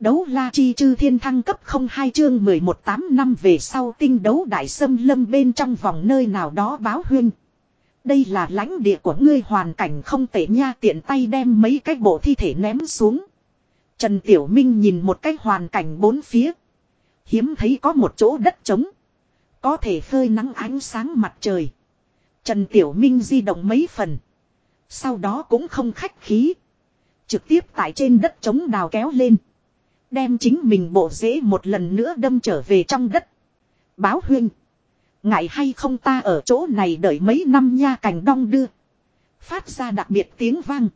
Đấu la chi chư thiên thăng cấp không hai chương 11 8 năm về sau tinh đấu đại sâm lâm bên trong vòng nơi nào đó báo huyên. Đây là lãnh địa của ngươi hoàn cảnh không tệ nha, tiện tay đem mấy cái bộ thi thể ném xuống. Trần Tiểu Minh nhìn một cái hoàn cảnh bốn phía. Hiếm thấy có một chỗ đất trống. Có thể phơi nắng ánh sáng mặt trời. Trần Tiểu Minh di động mấy phần. Sau đó cũng không khách khí. Trực tiếp tại trên đất trống đào kéo lên. Đem chính mình bộ dễ một lần nữa đâm trở về trong đất. Báo huyên. Ngại hay không ta ở chỗ này đợi mấy năm nha cành đong đưa. Phát ra đặc biệt tiếng vang.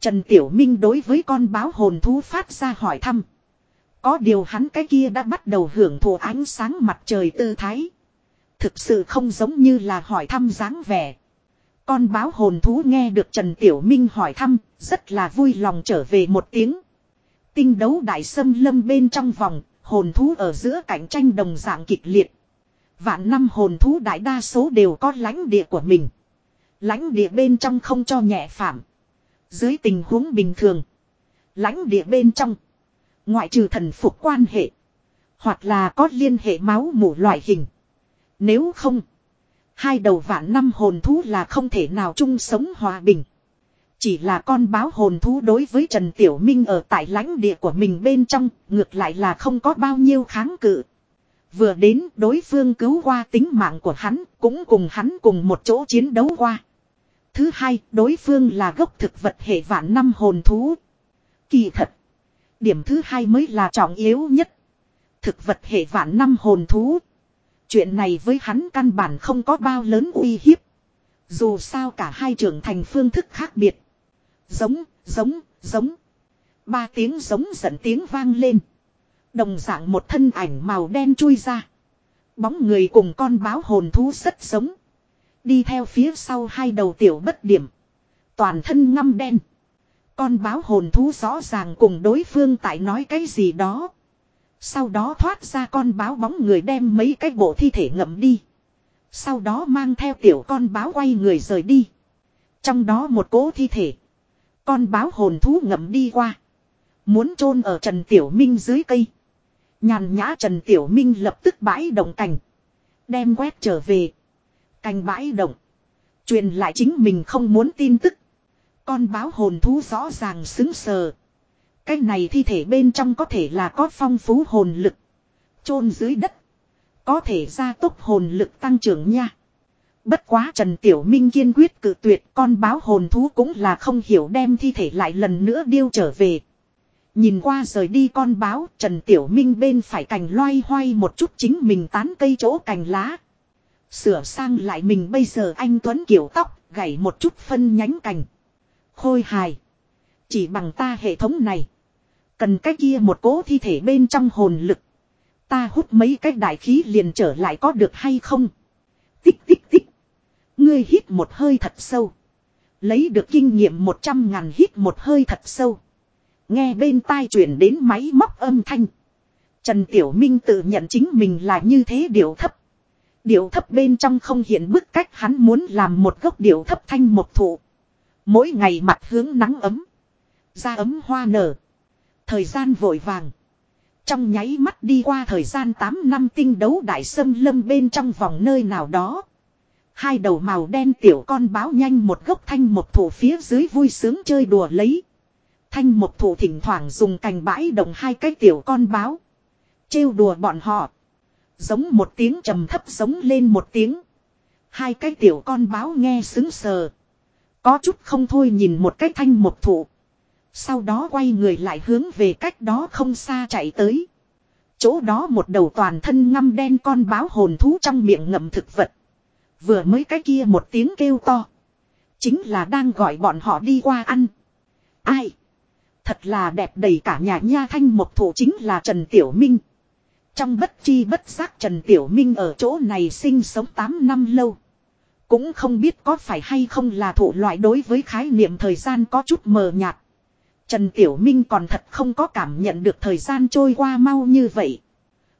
Trần Tiểu Minh đối với con báo hồn thú phát ra hỏi thăm. Có điều hắn cái kia đã bắt đầu hưởng thụ ánh sáng mặt trời tư thái. Thực sự không giống như là hỏi thăm dáng vẻ. Con báo hồn thú nghe được Trần Tiểu Minh hỏi thăm, rất là vui lòng trở về một tiếng. Tinh đấu đại sâm lâm bên trong vòng, hồn thú ở giữa cạnh tranh đồng dạng kịch liệt. Vạn năm hồn thú đại đa số đều có lãnh địa của mình. Lãnh địa bên trong không cho nhẹ phạm. Dưới tình huống bình thường. Lãnh địa bên trong. Ngoại trừ thần phục quan hệ. Hoặc là có liên hệ máu mủ loại hình. Nếu không. Hai đầu vạn năm hồn thú là không thể nào chung sống hòa bình. Chỉ là con báo hồn thú đối với Trần Tiểu Minh ở tại lãnh địa của mình bên trong, ngược lại là không có bao nhiêu kháng cự. Vừa đến đối phương cứu qua tính mạng của hắn, cũng cùng hắn cùng một chỗ chiến đấu qua. Thứ hai, đối phương là gốc thực vật hệ vạn năm hồn thú. Kỳ thật. Điểm thứ hai mới là trọng yếu nhất. Thực vật hệ vạn năm hồn thú. Chuyện này với hắn căn bản không có bao lớn uy hiếp. Dù sao cả hai trưởng thành phương thức khác biệt. Giống, giống, giống. Ba tiếng giống giận tiếng vang lên. Đồng dạng một thân ảnh màu đen chui ra. Bóng người cùng con báo hồn thú rất giống. Đi theo phía sau hai đầu tiểu bất điểm. Toàn thân ngăm đen. Con báo hồn thú rõ ràng cùng đối phương tại nói cái gì đó. Sau đó thoát ra con báo bóng người đem mấy cái bộ thi thể ngậm đi. Sau đó mang theo tiểu con báo quay người rời đi. Trong đó một cố thi thể. Con báo hồn thú ngậm đi qua. Muốn chôn ở Trần Tiểu Minh dưới cây. Nhàn nhã Trần Tiểu Minh lập tức bãi động cành. Đem quét trở về. Cành bãi động. Truyền lại chính mình không muốn tin tức. Con báo hồn thú rõ ràng xứng sờ. Cái này thi thể bên trong có thể là có phong phú hồn lực. chôn dưới đất. Có thể gia tốc hồn lực tăng trưởng nha. Bất quá Trần Tiểu Minh kiên quyết cự tuyệt, con báo hồn thú cũng là không hiểu đem thi thể lại lần nữa điêu trở về. Nhìn qua rời đi con báo, Trần Tiểu Minh bên phải cành loay hoay một chút chính mình tán cây chỗ cành lá. Sửa sang lại mình bây giờ anh Tuấn kiểu tóc, gảy một chút phân nhánh cành. Khôi hài. Chỉ bằng ta hệ thống này. Cần cái kia một cố thi thể bên trong hồn lực. Ta hút mấy cái đại khí liền trở lại có được hay không? Tích tích tích. Ngươi hít một hơi thật sâu. Lấy được kinh nghiệm một trăm ngàn hít một hơi thật sâu. Nghe bên tai chuyển đến máy móc âm thanh. Trần Tiểu Minh tự nhận chính mình là như thế điệu thấp. Điệu thấp bên trong không hiện bức cách hắn muốn làm một gốc điệu thấp thanh một thụ. Mỗi ngày mặt hướng nắng ấm. Da ấm hoa nở. Thời gian vội vàng. Trong nháy mắt đi qua thời gian 8 năm tinh đấu đại sâm lâm bên trong vòng nơi nào đó. Hai đầu màu đen tiểu con báo nhanh một gốc thanh một thủ phía dưới vui sướng chơi đùa lấy. Thanh một thủ thỉnh thoảng dùng cành bãi đồng hai cái tiểu con báo. Trêu đùa bọn họ. Giống một tiếng trầm thấp giống lên một tiếng. Hai cái tiểu con báo nghe xứng sờ. Có chút không thôi nhìn một cái thanh một thủ. Sau đó quay người lại hướng về cách đó không xa chạy tới. Chỗ đó một đầu toàn thân ngăm đen con báo hồn thú trong miệng ngậm thực vật. Vừa mới cái kia một tiếng kêu to. Chính là đang gọi bọn họ đi qua ăn. Ai? Thật là đẹp đầy cả nhà nha thanh một thủ chính là Trần Tiểu Minh. Trong bất chi bất giác Trần Tiểu Minh ở chỗ này sinh sống 8 năm lâu. Cũng không biết có phải hay không là thủ loại đối với khái niệm thời gian có chút mờ nhạt. Trần Tiểu Minh còn thật không có cảm nhận được thời gian trôi qua mau như vậy.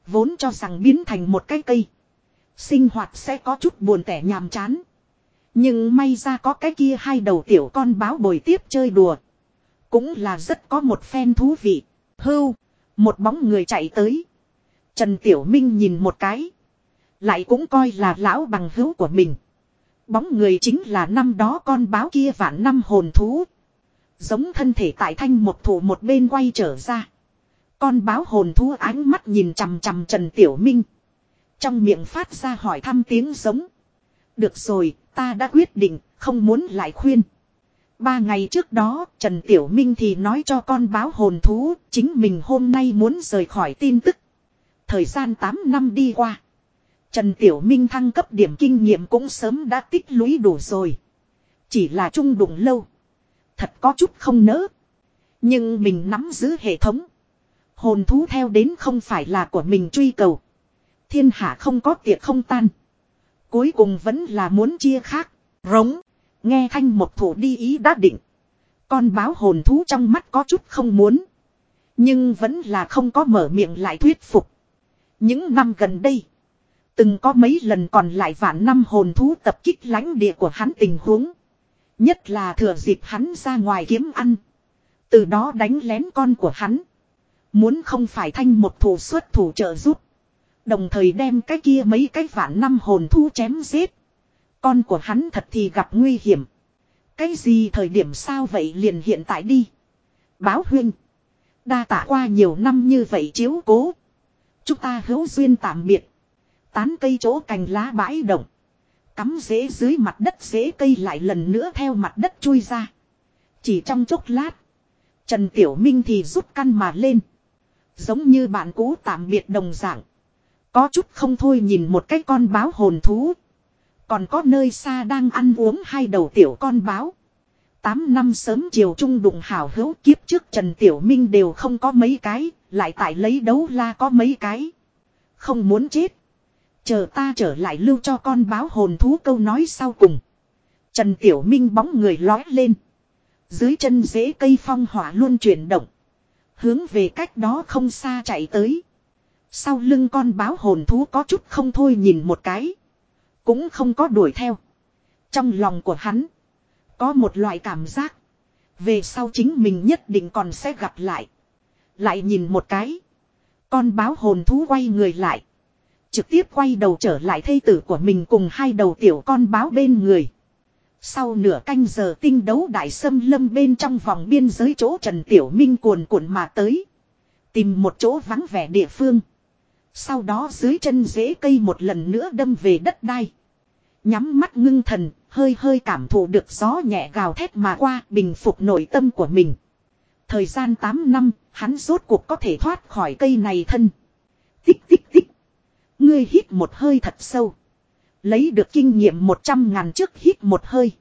Vốn cho rằng biến thành một cái cây. Sinh hoạt sẽ có chút buồn tẻ nhàm chán. Nhưng may ra có cái kia hai đầu tiểu con báo bồi tiếp chơi đùa. Cũng là rất có một phen thú vị. Hưu. Một bóng người chạy tới. Trần Tiểu Minh nhìn một cái. Lại cũng coi là lão bằng hữu của mình. Bóng người chính là năm đó con báo kia vạn năm hồn thú. Giống thân thể tại thanh một thủ một bên quay trở ra. Con báo hồn thú ánh mắt nhìn chằm chằm Trần Tiểu Minh. Trong miệng phát ra hỏi thăm tiếng giống. Được rồi, ta đã quyết định, không muốn lại khuyên. Ba ngày trước đó, Trần Tiểu Minh thì nói cho con báo hồn thú, chính mình hôm nay muốn rời khỏi tin tức. Thời gian 8 năm đi qua. Trần Tiểu Minh thăng cấp điểm kinh nghiệm cũng sớm đã tích lũy đủ rồi. Chỉ là trung đụng lâu. Thật có chút không nỡ. Nhưng mình nắm giữ hệ thống. Hồn thú theo đến không phải là của mình truy cầu. Thiên hạ không có tiệc không tan. Cuối cùng vẫn là muốn chia khác. Rống. Nghe thanh một thủ đi ý đã định. Con báo hồn thú trong mắt có chút không muốn. Nhưng vẫn là không có mở miệng lại thuyết phục. Những năm gần đây. Từng có mấy lần còn lại vạn năm hồn thú tập kích lãnh địa của hắn tình huống. Nhất là thừa dịp hắn ra ngoài kiếm ăn. Từ đó đánh lén con của hắn. Muốn không phải thanh một thủ xuất thủ trợ giúp. Đồng thời đem cái kia mấy cái vạn năm hồn thu chém giết. Con của hắn thật thì gặp nguy hiểm. Cái gì thời điểm sao vậy liền hiện tại đi. Báo huynh. Đa tạ qua nhiều năm như vậy chiếu cố. Chúng ta hữu duyên tạm biệt. Tán cây chỗ cành lá bãi động. Cắm rễ dưới mặt đất rễ cây lại lần nữa theo mặt đất chui ra. Chỉ trong chốc lát. Trần Tiểu Minh thì rút căn mà lên. Giống như bạn cũ tạm biệt đồng dạng. Có chút không thôi nhìn một cái con báo hồn thú. Còn có nơi xa đang ăn uống hai đầu tiểu con báo. Tám năm sớm chiều trung đụng hảo hữu kiếp trước Trần Tiểu Minh đều không có mấy cái, lại tại lấy đấu la có mấy cái. Không muốn chết. Chờ ta trở lại lưu cho con báo hồn thú câu nói sau cùng. Trần Tiểu Minh bóng người lói lên. Dưới chân rễ cây phong hỏa luôn chuyển động. Hướng về cách đó không xa chạy tới. Sau lưng con báo hồn thú có chút không thôi nhìn một cái. Cũng không có đuổi theo. Trong lòng của hắn. Có một loại cảm giác. Về sau chính mình nhất định còn sẽ gặp lại. Lại nhìn một cái. Con báo hồn thú quay người lại. Trực tiếp quay đầu trở lại thây tử của mình cùng hai đầu tiểu con báo bên người. Sau nửa canh giờ tinh đấu đại sâm lâm bên trong vòng biên giới chỗ Trần Tiểu Minh cuồn cuộn mà tới. Tìm một chỗ vắng vẻ địa phương. Sau đó dưới chân rễ cây một lần nữa đâm về đất đai. Nhắm mắt ngưng thần, hơi hơi cảm thụ được gió nhẹ gào thét mà qua bình phục nội tâm của mình. Thời gian 8 năm, hắn rốt cuộc có thể thoát khỏi cây này thân. Tích tích tích. Ngươi hít một hơi thật sâu. Lấy được kinh nghiệm 100 ngàn trước hít một hơi.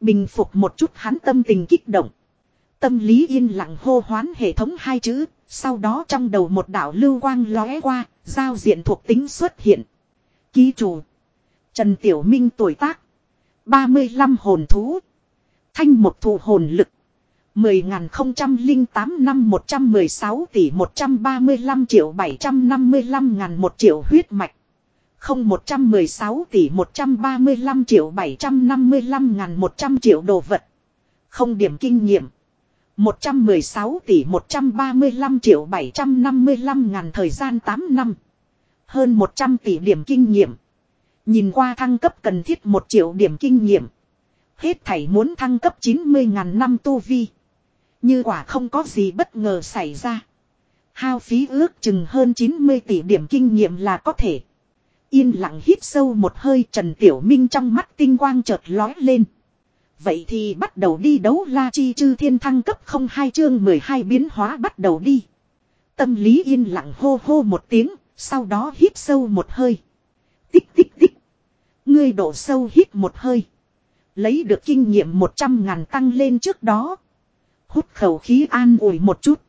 Bình phục một chút hắn tâm tình kích động. Tâm lý yên lặng hô hoán hệ thống hai chữ, sau đó trong đầu một đạo lưu quang lóe qua, giao diện thuộc tính xuất hiện. Ký chủ. Trần Tiểu Minh tuổi tác. 35 hồn thú. Thanh một thụ hồn lực. 10.008 năm 116 tỷ 135 triệu 755 ngàn 1 triệu huyết mạch. 0116 tỷ 135 triệu 755 ngàn 100 triệu đồ vật. Không điểm kinh nghiệm. 116 tỷ 135 triệu 755 ngàn thời gian 8 năm. Hơn 100 tỷ điểm kinh nghiệm. Nhìn qua thăng cấp cần thiết 1 triệu điểm kinh nghiệm. Hết thảy muốn thăng cấp 90 ngàn năm tu vi. Như quả không có gì bất ngờ xảy ra. Hao phí ước chừng hơn 90 tỷ điểm kinh nghiệm là có thể. Yên lặng hít sâu một hơi Trần Tiểu Minh trong mắt tinh quang chợt lói lên. Vậy thì bắt đầu đi đấu la chi chư thiên thăng cấp không hai chương 12 biến hóa bắt đầu đi. Tâm lý yên lặng hô hô một tiếng, sau đó hít sâu một hơi. Tích tích tích. Ngươi đổ sâu hít một hơi. Lấy được kinh nghiệm 100 ngàn tăng lên trước đó. Hút khẩu khí an ủi một chút.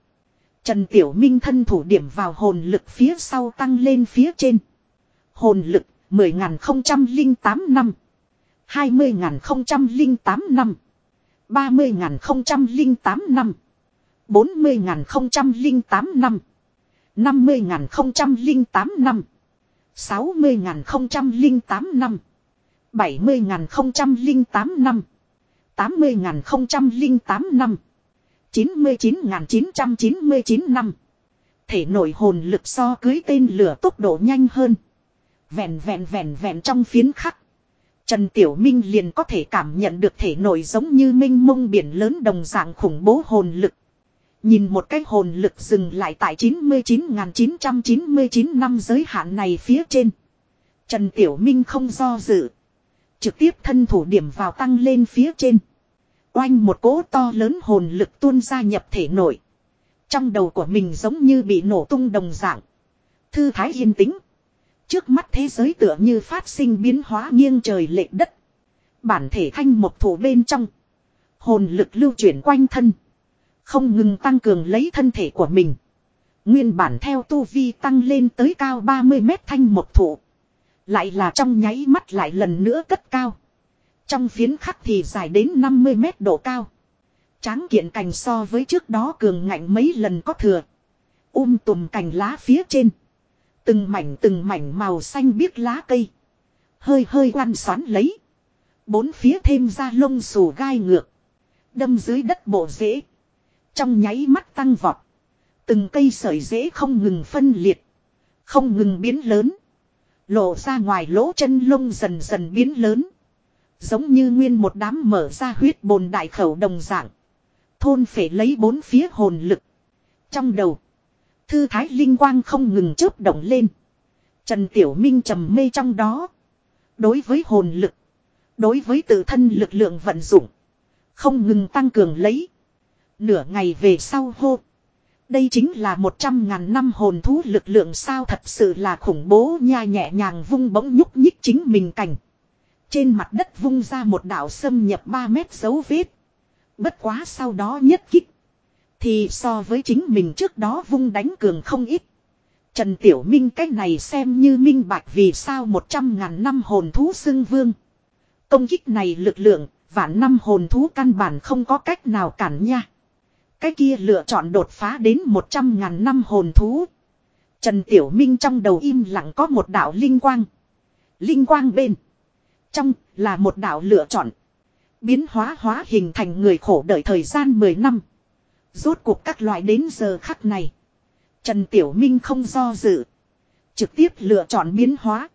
Trần Tiểu Minh thân thủ điểm vào hồn lực phía sau tăng lên phía trên. Hồn lực 10.008 năm. 20.008 năm. 30.008 năm. 40.008 năm. 50.008 năm. 60.008 năm. 70.008 năm. 80.008 năm. 99.999 năm. Thể nội hồn lực so cưới tên lửa tốc độ nhanh hơn. Vẹn vẹn vẹn vẹn trong phiến khắc. Trần Tiểu Minh liền có thể cảm nhận được thể nội giống như minh mông biển lớn đồng dạng khủng bố hồn lực. Nhìn một cái hồn lực dừng lại tại 99.999 năm giới hạn này phía trên. Trần Tiểu Minh không do dự. Trực tiếp thân thủ điểm vào tăng lên phía trên. Oanh một cỗ to lớn hồn lực tuôn ra nhập thể nội. Trong đầu của mình giống như bị nổ tung đồng dạng. Thư thái yên tĩnh. Trước mắt thế giới tựa như phát sinh biến hóa nghiêng trời lệch đất. Bản thể thanh một thủ bên trong. Hồn lực lưu chuyển quanh thân. Không ngừng tăng cường lấy thân thể của mình. Nguyên bản theo tu vi tăng lên tới cao 30 mét thanh một thủ. Lại là trong nháy mắt lại lần nữa cất cao. Trong phiến khắc thì dài đến 50 mét độ cao. Tráng kiện cành so với trước đó cường ngạnh mấy lần có thừa. Um tùm cành lá phía trên. Từng mảnh từng mảnh màu xanh biếc lá cây. Hơi hơi quan xoắn lấy. Bốn phía thêm ra lông xù gai ngược. Đâm dưới đất bộ rễ. Trong nháy mắt tăng vọt. Từng cây sợi rễ không ngừng phân liệt. Không ngừng biến lớn. Lộ ra ngoài lỗ chân lông dần dần biến lớn. Giống như nguyên một đám mở ra huyết bồn đại khẩu đồng dạng. Thôn phải lấy bốn phía hồn lực. Trong đầu. Thư thái linh quang không ngừng chớp động lên. Trần Tiểu Minh trầm mê trong đó. Đối với hồn lực. Đối với tự thân lực lượng vận dụng. Không ngừng tăng cường lấy. Nửa ngày về sau hô. Đây chính là một trăm ngàn năm hồn thú lực lượng sao thật sự là khủng bố nha, nhẹ nhàng vung bỗng nhúc nhích chính mình cảnh. Trên mặt đất vung ra một đạo xâm nhập 3 mét dấu vết. Bất quá sau đó nhất kích. Thì so với chính mình trước đó vung đánh cường không ít. Trần Tiểu Minh cái này xem như minh bạch vì sao một trăm ngàn năm hồn thú xưng vương. Công kích này lực lượng, vạn năm hồn thú căn bản không có cách nào cản nha. Cái kia lựa chọn đột phá đến một trăm ngàn năm hồn thú. Trần Tiểu Minh trong đầu im lặng có một đạo linh quang. Linh quang bên. Trong là một đạo lựa chọn. Biến hóa hóa hình thành người khổ đợi thời gian 10 năm. Rốt cuộc các loại đến giờ khắc này. Trần Tiểu Minh không do dự. Trực tiếp lựa chọn biến hóa.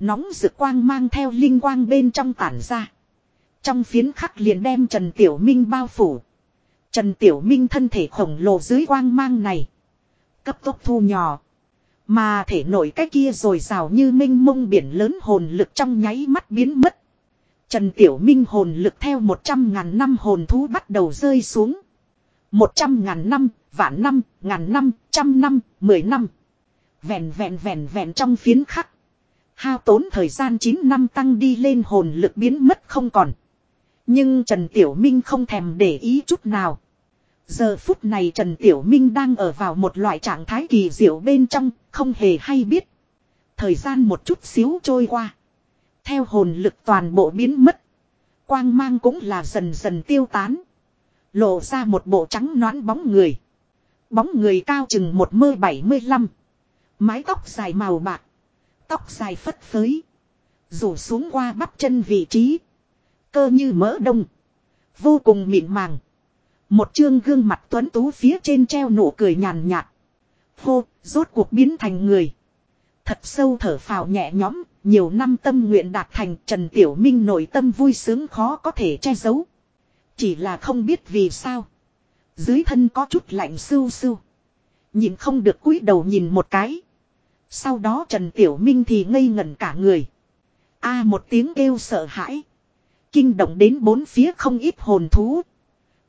Nóng rực quang mang theo linh quang bên trong tản ra. Trong phiến khắc liền đem Trần Tiểu Minh bao phủ. Trần Tiểu Minh thân thể khổng lồ dưới quang mang này. Cấp tốc thu nhỏ. Mà thể nổi cái kia rồi rào như minh mông biển lớn hồn lực trong nháy mắt biến mất. Trần Tiểu Minh hồn lực theo một trăm ngàn năm hồn thú bắt đầu rơi xuống. Một trăm ngàn năm, vạn năm, ngàn năm, trăm năm, mười năm. Vẹn vẹn vẹn vẹn trong phiến khắc. Hao tốn thời gian 9 năm tăng đi lên hồn lực biến mất không còn. Nhưng Trần Tiểu Minh không thèm để ý chút nào. Giờ phút này Trần Tiểu Minh đang ở vào một loại trạng thái kỳ diệu bên trong, không hề hay biết. Thời gian một chút xíu trôi qua. Theo hồn lực toàn bộ biến mất. Quang mang cũng là dần dần tiêu tán. Lộ ra một bộ trắng noãn bóng người. Bóng người cao chừng một mơ bảy mươi lăm. Mái tóc dài màu bạc. Tóc dài phất phới. Rủ xuống qua bắp chân vị trí. Cơ như mỡ đông. Vô cùng mịn màng. Một chương gương mặt tuấn tú phía trên treo nụ cười nhàn nhạt. Hô, rốt cuộc biến thành người. Thật sâu thở phào nhẹ nhõm, nhiều năm tâm nguyện đạt thành Trần Tiểu Minh nội tâm vui sướng khó có thể che giấu. Chỉ là không biết vì sao. Dưới thân có chút lạnh sưu sưu. Nhìn không được cúi đầu nhìn một cái. Sau đó Trần Tiểu Minh thì ngây ngẩn cả người. a một tiếng kêu sợ hãi. Kinh động đến bốn phía không ít hồn thú.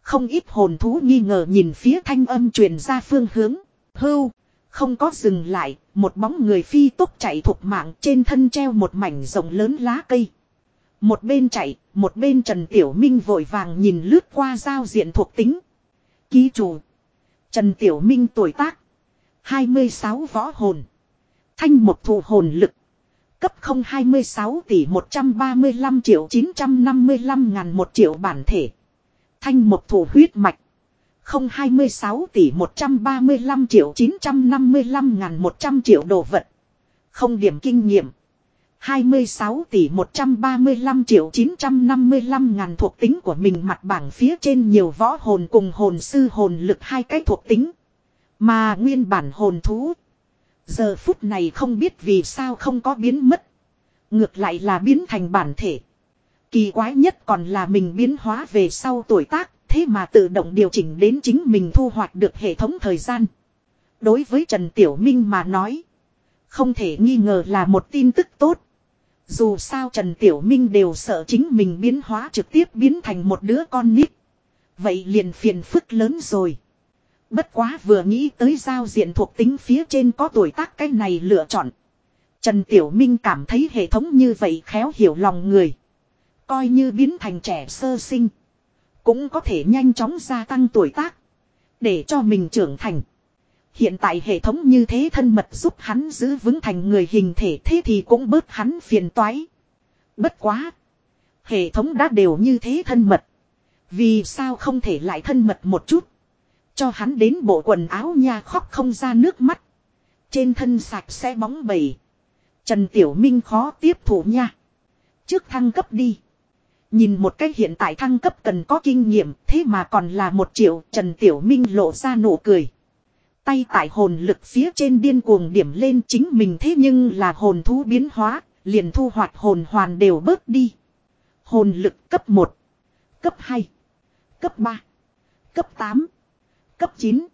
Không ít hồn thú nghi ngờ nhìn phía thanh âm truyền ra phương hướng. Hưu. Không có dừng lại, một bóng người phi tốc chạy thuộc mạng trên thân treo một mảnh rộng lớn lá cây. Một bên chạy, một bên Trần Tiểu Minh vội vàng nhìn lướt qua giao diện thuộc tính. Ký chủ. Trần Tiểu Minh tuổi tác. 26 võ hồn. Thanh một thụ hồn lực. Cấp 026 tỷ 135 triệu 955 ngàn 1 triệu bản thể. Thanh một thủ huyết mạch. 026 tỷ 135 triệu 955 ngàn 100 triệu đồ vật. Không điểm kinh nghiệm. 26 tỷ 135 triệu 955 ngàn thuộc tính của mình mặt bảng phía trên nhiều võ hồn cùng hồn sư hồn lực hai cái thuộc tính. Mà nguyên bản hồn thú. Giờ phút này không biết vì sao không có biến mất. Ngược lại là biến thành bản thể. Kỳ quái nhất còn là mình biến hóa về sau tuổi tác, thế mà tự động điều chỉnh đến chính mình thu hoạch được hệ thống thời gian. Đối với Trần Tiểu Minh mà nói, không thể nghi ngờ là một tin tức tốt. Dù sao Trần Tiểu Minh đều sợ chính mình biến hóa trực tiếp biến thành một đứa con nít. Vậy liền phiền phức lớn rồi. Bất quá vừa nghĩ tới giao diện thuộc tính phía trên có tuổi tác cái này lựa chọn. Trần Tiểu Minh cảm thấy hệ thống như vậy khéo hiểu lòng người. Coi như biến thành trẻ sơ sinh. Cũng có thể nhanh chóng gia tăng tuổi tác. Để cho mình trưởng thành. Hiện tại hệ thống như thế thân mật giúp hắn giữ vững thành người hình thể thế thì cũng bớt hắn phiền toái. Bất quá. Hệ thống đã đều như thế thân mật. Vì sao không thể lại thân mật một chút. Cho hắn đến bộ quần áo nha khóc không ra nước mắt. Trên thân sạch sẽ bóng bẩy. Trần Tiểu Minh khó tiếp thủ nha. Trước thăng cấp đi. Nhìn một cách hiện tại thăng cấp cần có kinh nghiệm, thế mà còn là một triệu, Trần Tiểu Minh lộ ra nụ cười. Tay tại hồn lực phía trên điên cuồng điểm lên chính mình thế nhưng là hồn thú biến hóa, liền thu hoạch hồn hoàn đều bớt đi. Hồn lực cấp 1, cấp 2, cấp 3, cấp 8, cấp 9,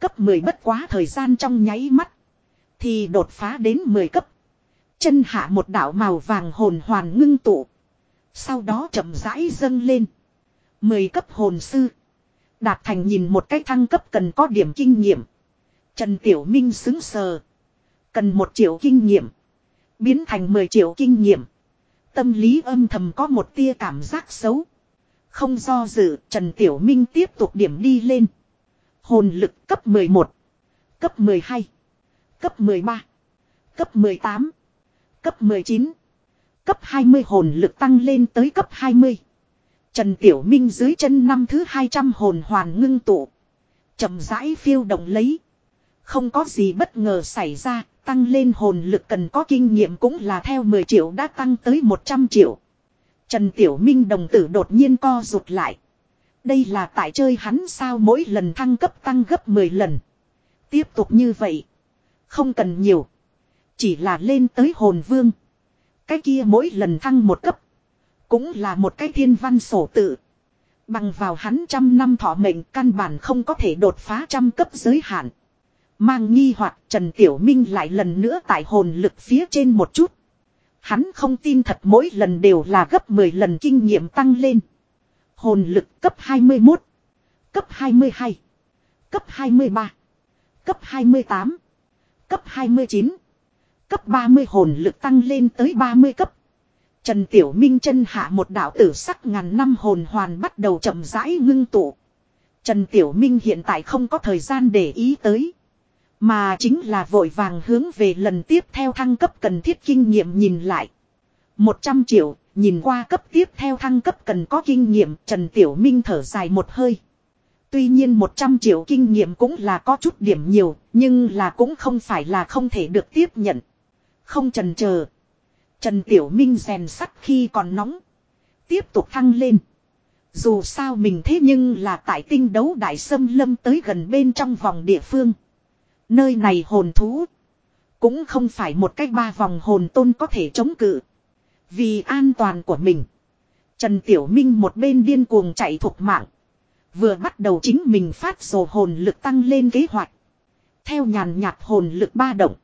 cấp 10 bất quá thời gian trong nháy mắt. Thì đột phá đến 10 cấp. Chân hạ một đảo màu vàng hồn hoàn ngưng tụ. Sau đó chậm rãi dâng lên. 10 cấp hồn sư. Đạt thành nhìn một cái thăng cấp cần có điểm kinh nghiệm. Trần Tiểu Minh xứng sờ. Cần một triệu kinh nghiệm. Biến thành 10 triệu kinh nghiệm. Tâm lý âm thầm có một tia cảm giác xấu. Không do dự, Trần Tiểu Minh tiếp tục điểm đi lên. Hồn lực cấp 11, cấp 12, cấp 13, cấp 18, cấp 19, cấp 20 hồn lực tăng lên tới cấp 20. Trần Tiểu Minh dưới chân năm thứ 200 hồn hoàn ngưng tụ. chậm rãi phiêu động lấy. Không có gì bất ngờ xảy ra, tăng lên hồn lực cần có kinh nghiệm cũng là theo 10 triệu đã tăng tới 100 triệu. Trần Tiểu Minh đồng tử đột nhiên co rụt lại. Đây là tại chơi hắn sao mỗi lần thăng cấp tăng gấp 10 lần. Tiếp tục như vậy. Không cần nhiều. Chỉ là lên tới hồn vương. Cái kia mỗi lần thăng một cấp. Cũng là một cái thiên văn sổ tự. Bằng vào hắn trăm năm thọ mệnh căn bản không có thể đột phá trăm cấp giới hạn. Mang nghi hoặc Trần Tiểu Minh lại lần nữa tại hồn lực phía trên một chút. Hắn không tin thật mỗi lần đều là gấp 10 lần kinh nghiệm tăng lên. Hồn lực cấp 21, cấp 22, cấp 23, cấp 28, cấp 29, cấp 30 hồn lực tăng lên tới 30 cấp. Trần Tiểu Minh chân hạ một đạo tử sắc ngàn năm hồn hoàn bắt đầu chậm rãi ngưng tụ. Trần Tiểu Minh hiện tại không có thời gian để ý tới. Mà chính là vội vàng hướng về lần tiếp theo thăng cấp cần thiết kinh nghiệm nhìn lại. 100 triệu, nhìn qua cấp tiếp theo thăng cấp cần có kinh nghiệm, Trần Tiểu Minh thở dài một hơi. Tuy nhiên 100 triệu kinh nghiệm cũng là có chút điểm nhiều, nhưng là cũng không phải là không thể được tiếp nhận. Không trần chờ Trần Tiểu Minh rèn sắt khi còn nóng. Tiếp tục thăng lên. Dù sao mình thế nhưng là tại tinh đấu đại sâm lâm tới gần bên trong vòng địa phương. Nơi này hồn thú. Cũng không phải một cách ba vòng hồn tôn có thể chống cự. Vì an toàn của mình. Trần Tiểu Minh một bên điên cuồng chạy thục mạng. Vừa bắt đầu chính mình phát sổ hồn lực tăng lên kế hoạch. Theo nhàn nhạt hồn lực ba động.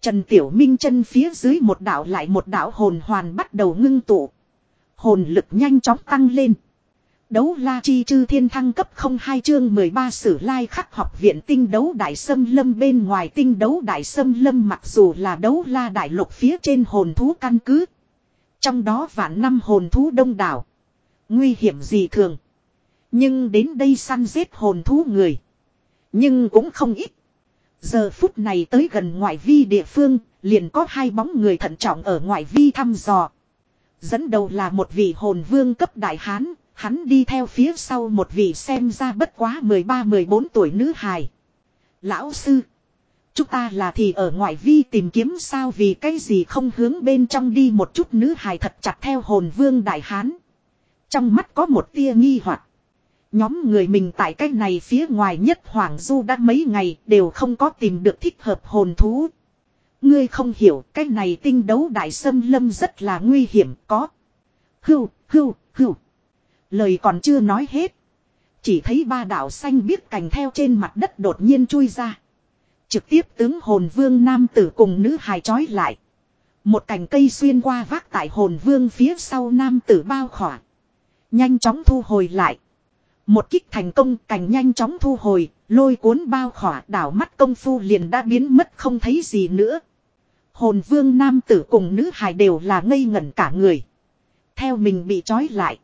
Trần Tiểu Minh chân phía dưới một đảo lại một đảo hồn hoàn bắt đầu ngưng tụ. Hồn lực nhanh chóng tăng lên. Đấu la chi chư thiên thăng cấp 02 chương 13 sử lai khắc học viện tinh đấu đại sâm lâm bên ngoài tinh đấu đại sâm lâm mặc dù là đấu la đại lục phía trên hồn thú căn cứ. Trong đó vạn năm hồn thú đông đảo. Nguy hiểm gì thường. Nhưng đến đây săn giết hồn thú người. Nhưng cũng không ít. Giờ phút này tới gần ngoại vi địa phương, liền có hai bóng người thận trọng ở ngoại vi thăm dò. Dẫn đầu là một vị hồn vương cấp đại hán, hắn đi theo phía sau một vị xem ra bất quá 13-14 tuổi nữ hài. Lão sư, chúng ta là thì ở ngoại vi tìm kiếm sao vì cái gì không hướng bên trong đi một chút nữ hài thật chặt theo hồn vương đại hán. Trong mắt có một tia nghi hoặc Nhóm người mình tại cách này phía ngoài nhất Hoàng Du đã mấy ngày đều không có tìm được thích hợp hồn thú. Ngươi không hiểu cái này tinh đấu đại sâm lâm rất là nguy hiểm có. Hưu, hưu, hưu. Lời còn chưa nói hết. Chỉ thấy ba đảo xanh biếc cành theo trên mặt đất đột nhiên chui ra. Trực tiếp tướng hồn vương nam tử cùng nữ hài trói lại. Một cành cây xuyên qua vác tại hồn vương phía sau nam tử bao khỏa. Nhanh chóng thu hồi lại. Một kích thành công cành nhanh chóng thu hồi, lôi cuốn bao khỏa đảo mắt công phu liền đã biến mất không thấy gì nữa. Hồn vương nam tử cùng nữ hài đều là ngây ngẩn cả người. Theo mình bị trói lại.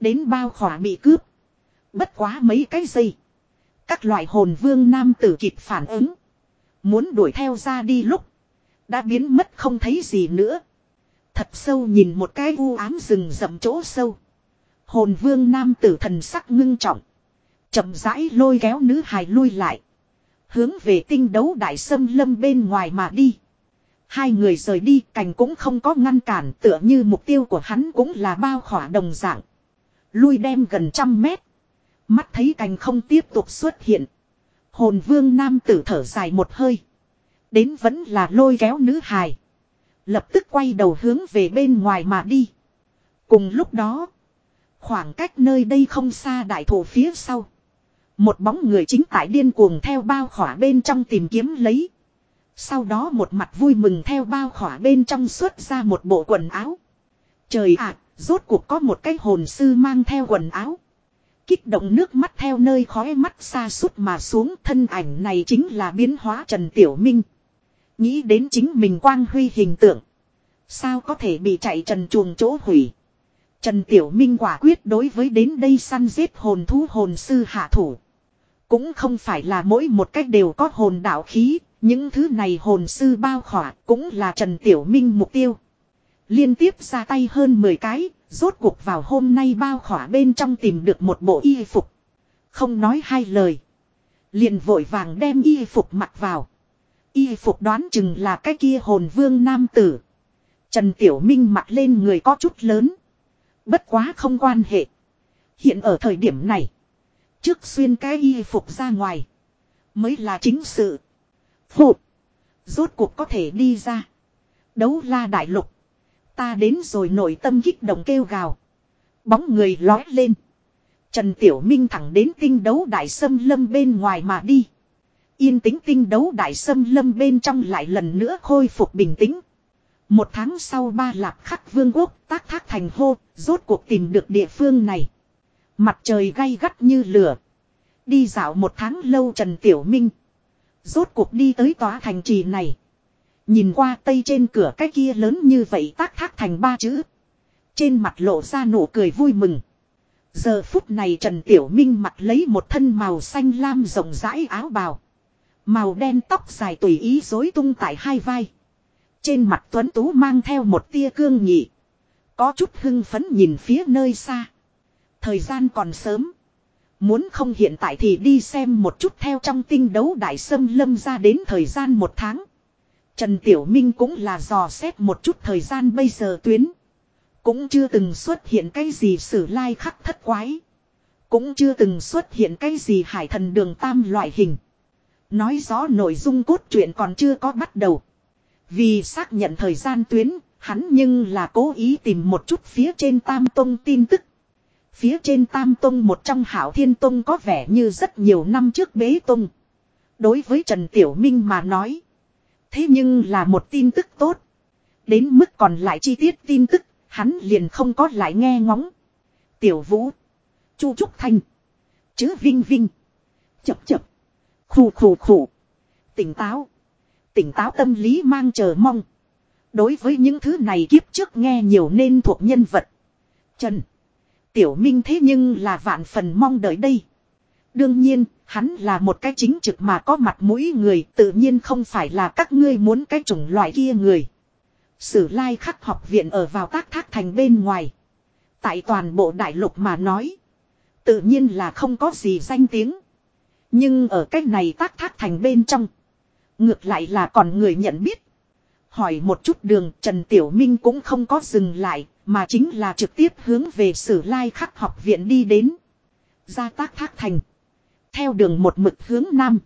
Đến bao khỏa bị cướp. Bất quá mấy cái giây. Các loại hồn vương nam tử kịp phản ứng. Muốn đuổi theo ra đi lúc. Đã biến mất không thấy gì nữa. Thật sâu nhìn một cái u ám rừng rậm chỗ sâu. Hồn vương nam tử thần sắc ngưng trọng. chậm rãi lôi kéo nữ hài lui lại. Hướng về tinh đấu đại sâm lâm bên ngoài mà đi. Hai người rời đi, cành cũng không có ngăn cản, tựa như mục tiêu của hắn cũng là bao khỏa đồng dạng. Lui đem gần trăm mét. Mắt thấy cành không tiếp tục xuất hiện. Hồn vương nam tử thở dài một hơi. Đến vẫn là lôi kéo nữ hài. Lập tức quay đầu hướng về bên ngoài mà đi. Cùng lúc đó. Khoảng cách nơi đây không xa đại thổ phía sau. Một bóng người chính tại điên cuồng theo bao khỏa bên trong tìm kiếm lấy. Sau đó một mặt vui mừng theo bao khỏa bên trong xuất ra một bộ quần áo. Trời ạ, rốt cuộc có một cái hồn sư mang theo quần áo. Kích động nước mắt theo nơi khói mắt xa suốt mà xuống thân ảnh này chính là biến hóa Trần Tiểu Minh. Nghĩ đến chính mình quang huy hình tượng. Sao có thể bị chạy trần chuồng chỗ hủy. Trần Tiểu Minh quả quyết đối với đến đây săn giết hồn thú hồn sư hạ thủ. Cũng không phải là mỗi một cách đều có hồn đạo khí, những thứ này hồn sư bao khỏa cũng là Trần Tiểu Minh mục tiêu. Liên tiếp ra tay hơn 10 cái, rốt cuộc vào hôm nay bao khỏa bên trong tìm được một bộ y phục. Không nói hai lời. liền vội vàng đem y phục mặc vào. Y phục đoán chừng là cái kia hồn vương nam tử. Trần Tiểu Minh mặc lên người có chút lớn. Bất quá không quan hệ. Hiện ở thời điểm này. Trước xuyên cái y phục ra ngoài. Mới là chính sự. Phụ. Rốt cuộc có thể đi ra. Đấu la đại lục. Ta đến rồi nội tâm kích động kêu gào. Bóng người lói lên. Trần Tiểu Minh thẳng đến tinh đấu đại sâm lâm bên ngoài mà đi. Yên tĩnh tinh đấu đại sâm lâm bên trong lại lần nữa khôi phục bình tĩnh. Một tháng sau ba lạp khắc vương quốc tác thác thành hô, rốt cuộc tìm được địa phương này. Mặt trời gay gắt như lửa. Đi dạo một tháng lâu Trần Tiểu Minh. Rốt cuộc đi tới tòa thành trì này. Nhìn qua tây trên cửa cái kia lớn như vậy tác thác thành ba chữ. Trên mặt lộ ra nụ cười vui mừng. Giờ phút này Trần Tiểu Minh mặt lấy một thân màu xanh lam rộng rãi áo bào. Màu đen tóc dài tùy ý rối tung tại hai vai. Trên mặt tuấn tú mang theo một tia cương nhị. Có chút hưng phấn nhìn phía nơi xa. Thời gian còn sớm. Muốn không hiện tại thì đi xem một chút theo trong tinh đấu đại sâm lâm ra đến thời gian một tháng. Trần Tiểu Minh cũng là dò xét một chút thời gian bây giờ tuyến. Cũng chưa từng xuất hiện cái gì sử lai khắc thất quái. Cũng chưa từng xuất hiện cái gì hải thần đường tam loại hình. Nói rõ nội dung cốt truyện còn chưa có bắt đầu. Vì xác nhận thời gian tuyến, hắn nhưng là cố ý tìm một chút phía trên Tam Tông tin tức. Phía trên Tam Tông một trong hảo thiên Tông có vẻ như rất nhiều năm trước bế Tông. Đối với Trần Tiểu Minh mà nói. Thế nhưng là một tin tức tốt. Đến mức còn lại chi tiết tin tức, hắn liền không có lại nghe ngóng. Tiểu Vũ. Chu Trúc Thanh. Chứ Vinh Vinh. Chập chập. Khủ khủ khủ. Tỉnh táo. Tỉnh táo tâm lý mang chờ mong. Đối với những thứ này kiếp trước nghe nhiều nên thuộc nhân vật. Trần. Tiểu Minh thế nhưng là vạn phần mong đợi đây. Đương nhiên, hắn là một cái chính trực mà có mặt mũi người, tự nhiên không phải là các ngươi muốn cái chủng loại kia người. Sử lai khắc học viện ở vào tác thác thành bên ngoài. Tại toàn bộ đại lục mà nói. Tự nhiên là không có gì danh tiếng. Nhưng ở cách này tác thác thành bên trong. Ngược lại là còn người nhận biết. Hỏi một chút đường, Trần Tiểu Minh cũng không có dừng lại. Mà chính là trực tiếp hướng về sử lai khắc học viện đi đến. Ra tác thác thành. Theo đường một mực hướng nam.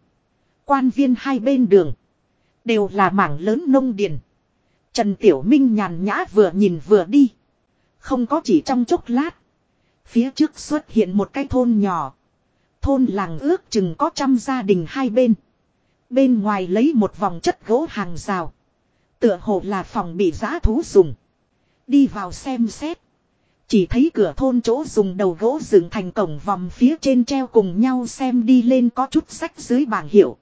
Quan viên hai bên đường. Đều là mảng lớn nông điền. Trần Tiểu Minh nhàn nhã vừa nhìn vừa đi. Không có chỉ trong chốc lát. Phía trước xuất hiện một cái thôn nhỏ. Thôn làng ước chừng có trăm gia đình hai bên. Bên ngoài lấy một vòng chất gỗ hàng rào. Tựa hồ là phòng bị giã thú dùng. Đi vào xem xét. Chỉ thấy cửa thôn chỗ dùng đầu gỗ dựng thành cổng vòng phía trên treo cùng nhau xem đi lên có chút sách dưới bảng hiệu.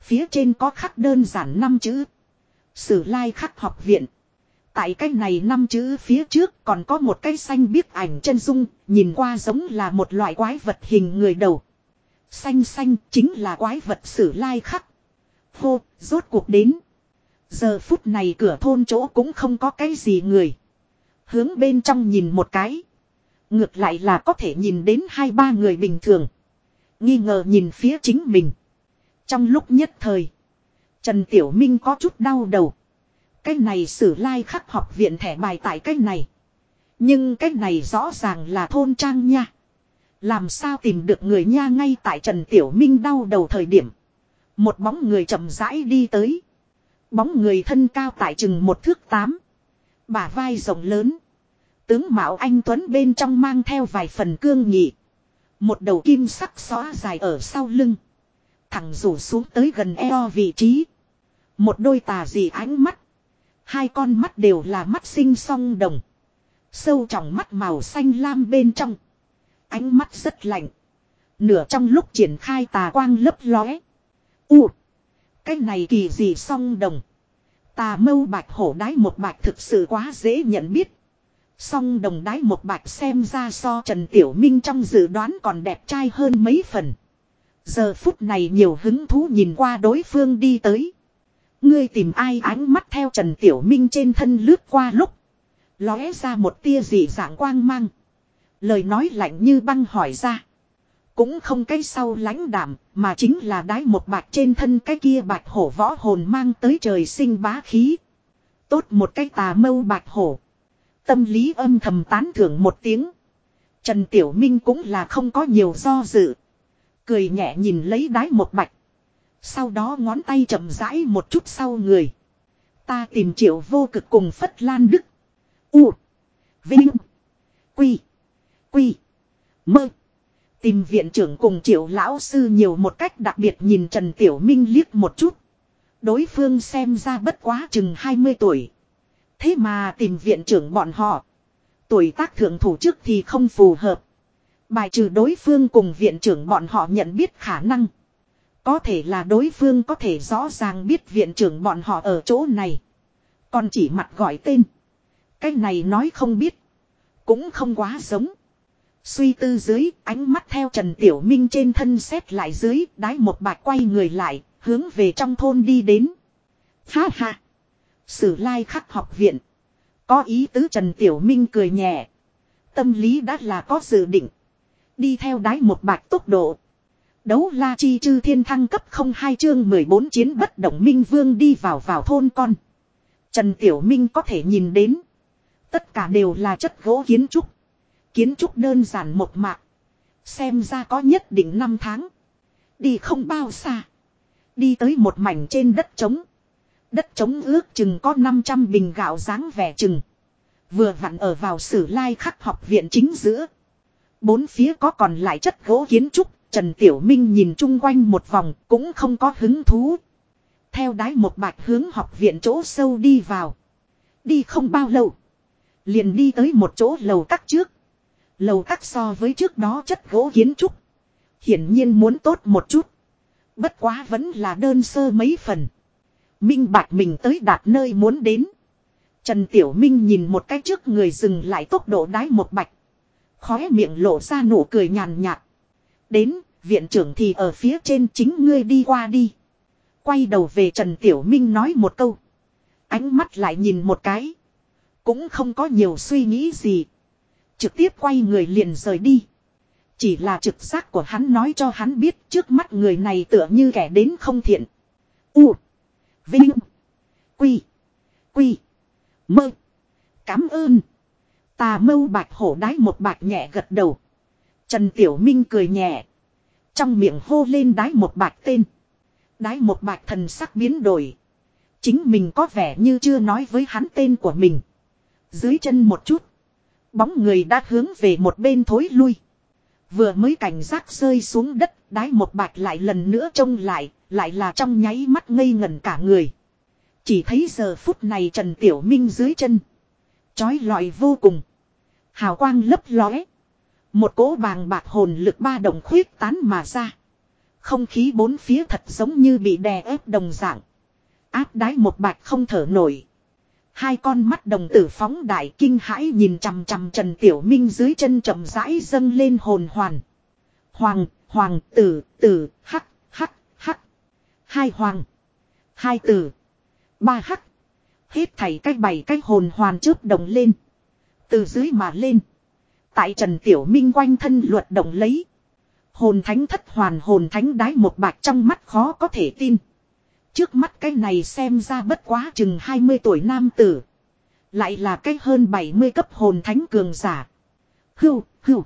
Phía trên có khắc đơn giản năm chữ. Sử lai khắc học viện. Tại cái này năm chữ phía trước còn có một cái xanh biếc ảnh chân dung, nhìn qua giống là một loại quái vật hình người đầu. Xanh xanh chính là quái vật sử lai khắc. Hô, rốt cuộc đến. Giờ phút này cửa thôn chỗ cũng không có cái gì người. Hướng bên trong nhìn một cái. Ngược lại là có thể nhìn đến hai ba người bình thường. Nghi ngờ nhìn phía chính mình. Trong lúc nhất thời. Trần Tiểu Minh có chút đau đầu. Cái này sử lai like khắc học viện thẻ bài tại cái này. Nhưng cái này rõ ràng là thôn trang nha. Làm sao tìm được người nha ngay tại Trần Tiểu Minh đau đầu thời điểm. Một bóng người chậm rãi đi tới. Bóng người thân cao tại chừng một thước tám. Bả vai rộng lớn. Tướng Mạo Anh Tuấn bên trong mang theo vài phần cương nghị. Một đầu kim sắc xóa dài ở sau lưng. Thẳng rủ xuống tới gần eo vị trí. Một đôi tà dị ánh mắt. Hai con mắt đều là mắt sinh song đồng. Sâu trong mắt màu xanh lam bên trong. Ánh mắt rất lạnh. Nửa trong lúc triển khai tà quang lấp lóe. U. Cái này kỳ gì song đồng. Tà mâu bạch hổ đái một bạch thực sự quá dễ nhận biết. Song đồng đái một bạch xem ra so Trần Tiểu Minh trong dự đoán còn đẹp trai hơn mấy phần. Giờ phút này nhiều hứng thú nhìn qua đối phương đi tới. Ngươi tìm ai ánh mắt theo Trần Tiểu Minh trên thân lướt qua lúc. Lóe ra một tia dị dạng quang mang. Lời nói lạnh như băng hỏi ra. Cũng không cái sau lãnh đảm, mà chính là đái một bạch trên thân cái kia bạch hổ võ hồn mang tới trời sinh bá khí. Tốt một cái tà mâu bạch hổ. Tâm lý âm thầm tán thưởng một tiếng. Trần Tiểu Minh cũng là không có nhiều do dự. Cười nhẹ nhìn lấy đái một bạch. Sau đó ngón tay chậm rãi một chút sau người. Ta tìm triệu vô cực cùng Phất Lan Đức. U. Vinh. Quy. Quy. Mơ. Tìm viện trưởng cùng triệu lão sư nhiều một cách đặc biệt nhìn Trần Tiểu Minh liếc một chút. Đối phương xem ra bất quá chừng 20 tuổi. Thế mà tìm viện trưởng bọn họ. Tuổi tác thượng thủ chức thì không phù hợp. Bài trừ đối phương cùng viện trưởng bọn họ nhận biết khả năng. Có thể là đối phương có thể rõ ràng biết viện trưởng bọn họ ở chỗ này. Còn chỉ mặt gọi tên. Cái này nói không biết. Cũng không quá giống. Suy tư dưới, ánh mắt theo Trần Tiểu Minh trên thân xét lại dưới, đái một bạch quay người lại, hướng về trong thôn đi đến. Ha ha! Sử lai khắc học viện. Có ý tứ Trần Tiểu Minh cười nhẹ. Tâm lý đã là có dự định. Đi theo đái một bạch tốc độ. Đấu la chi chư thiên thăng cấp không hai chương 14 chiến bất động minh vương đi vào vào thôn con. Trần Tiểu Minh có thể nhìn đến. Tất cả đều là chất gỗ kiến trúc. Kiến trúc đơn giản một mạc. Xem ra có nhất định năm tháng. Đi không bao xa. Đi tới một mảnh trên đất trống. Đất trống ước chừng có 500 bình gạo dáng vẻ chừng. Vừa vặn ở vào sử lai khắc học viện chính giữa. Bốn phía có còn lại chất gỗ kiến trúc. Trần Tiểu Minh nhìn chung quanh một vòng cũng không có hứng thú. Theo đái một bạch hướng học viện chỗ sâu đi vào. Đi không bao lâu. Liền đi tới một chỗ lầu các trước. Lầu các so với trước đó chất gỗ kiến trúc. Hiển nhiên muốn tốt một chút. Bất quá vẫn là đơn sơ mấy phần. Minh bạch mình tới đạt nơi muốn đến. Trần Tiểu Minh nhìn một cái trước người dừng lại tốc độ đái một bạch. Khóe miệng lộ ra nụ cười nhàn nhạt. Đến, viện trưởng thì ở phía trên chính ngươi đi qua đi. Quay đầu về Trần Tiểu Minh nói một câu. Ánh mắt lại nhìn một cái. Cũng không có nhiều suy nghĩ gì. Trực tiếp quay người liền rời đi. Chỉ là trực giác của hắn nói cho hắn biết trước mắt người này tựa như kẻ đến không thiện. U. Vinh. Quy. Quy. Mơ. Cám ơn. Tà mâu bạch hổ đái một bạch nhẹ gật đầu. Trần Tiểu Minh cười nhẹ. Trong miệng hô lên đái một bạch tên. Đái một bạch thần sắc biến đổi. Chính mình có vẻ như chưa nói với hắn tên của mình. Dưới chân một chút. Bóng người đã hướng về một bên thối lui. Vừa mới cảnh giác rơi xuống đất, đái một bạch lại lần nữa trông lại, lại là trong nháy mắt ngây ngẩn cả người. Chỉ thấy giờ phút này Trần Tiểu Minh dưới chân. Chói lọi vô cùng. Hào quang lấp lóe. Một cỗ bàng bạc hồn lực ba đồng khuyết tán mà ra. Không khí bốn phía thật giống như bị đè ép đồng dạng. Áp đái một bạch không thở nổi. Hai con mắt đồng tử phóng đại kinh hãi nhìn chằm chằm Trần Tiểu Minh dưới chân chậm rãi dâng lên hồn hoàn. Hoàng, hoàng, tử, tử, hắc, hắc, hắc. Hai hoàng. Hai tử. Ba hắc. Hết thảy cách bảy cách hồn hoàn chớp đồng lên. Từ dưới mà lên. Tại Trần Tiểu Minh quanh thân luật động lấy. Hồn thánh thất hoàn hồn thánh đái một bạch trong mắt khó có thể tin. Trước mắt cái này xem ra bất quá chừng 20 tuổi nam tử. Lại là cái hơn 70 cấp hồn thánh cường giả. Hưu, hưu.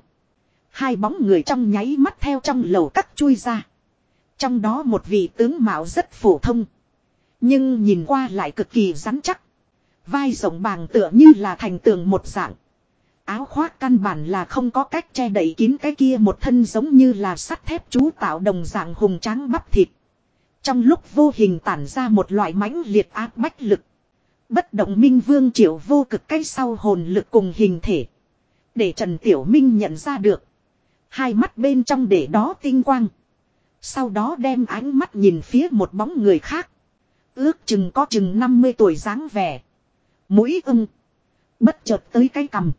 Hai bóng người trong nháy mắt theo trong lầu cắt chui ra. Trong đó một vị tướng mạo rất phổ thông. Nhưng nhìn qua lại cực kỳ rắn chắc. Vai rộng bàng tựa như là thành tường một dạng. Áo khoác căn bản là không có cách che đậy kín cái kia một thân giống như là sắt thép chú tạo đồng dạng hùng tráng bắp thịt. Trong lúc vô hình tản ra một loại mãnh liệt áp bách lực. Bất động minh vương triệu vô cực cái sau hồn lực cùng hình thể. Để Trần Tiểu Minh nhận ra được. Hai mắt bên trong để đó tinh quang. Sau đó đem ánh mắt nhìn phía một bóng người khác. Ước chừng có chừng 50 tuổi dáng vẻ. Mũi ưng. Bất chợt tới cái cằm.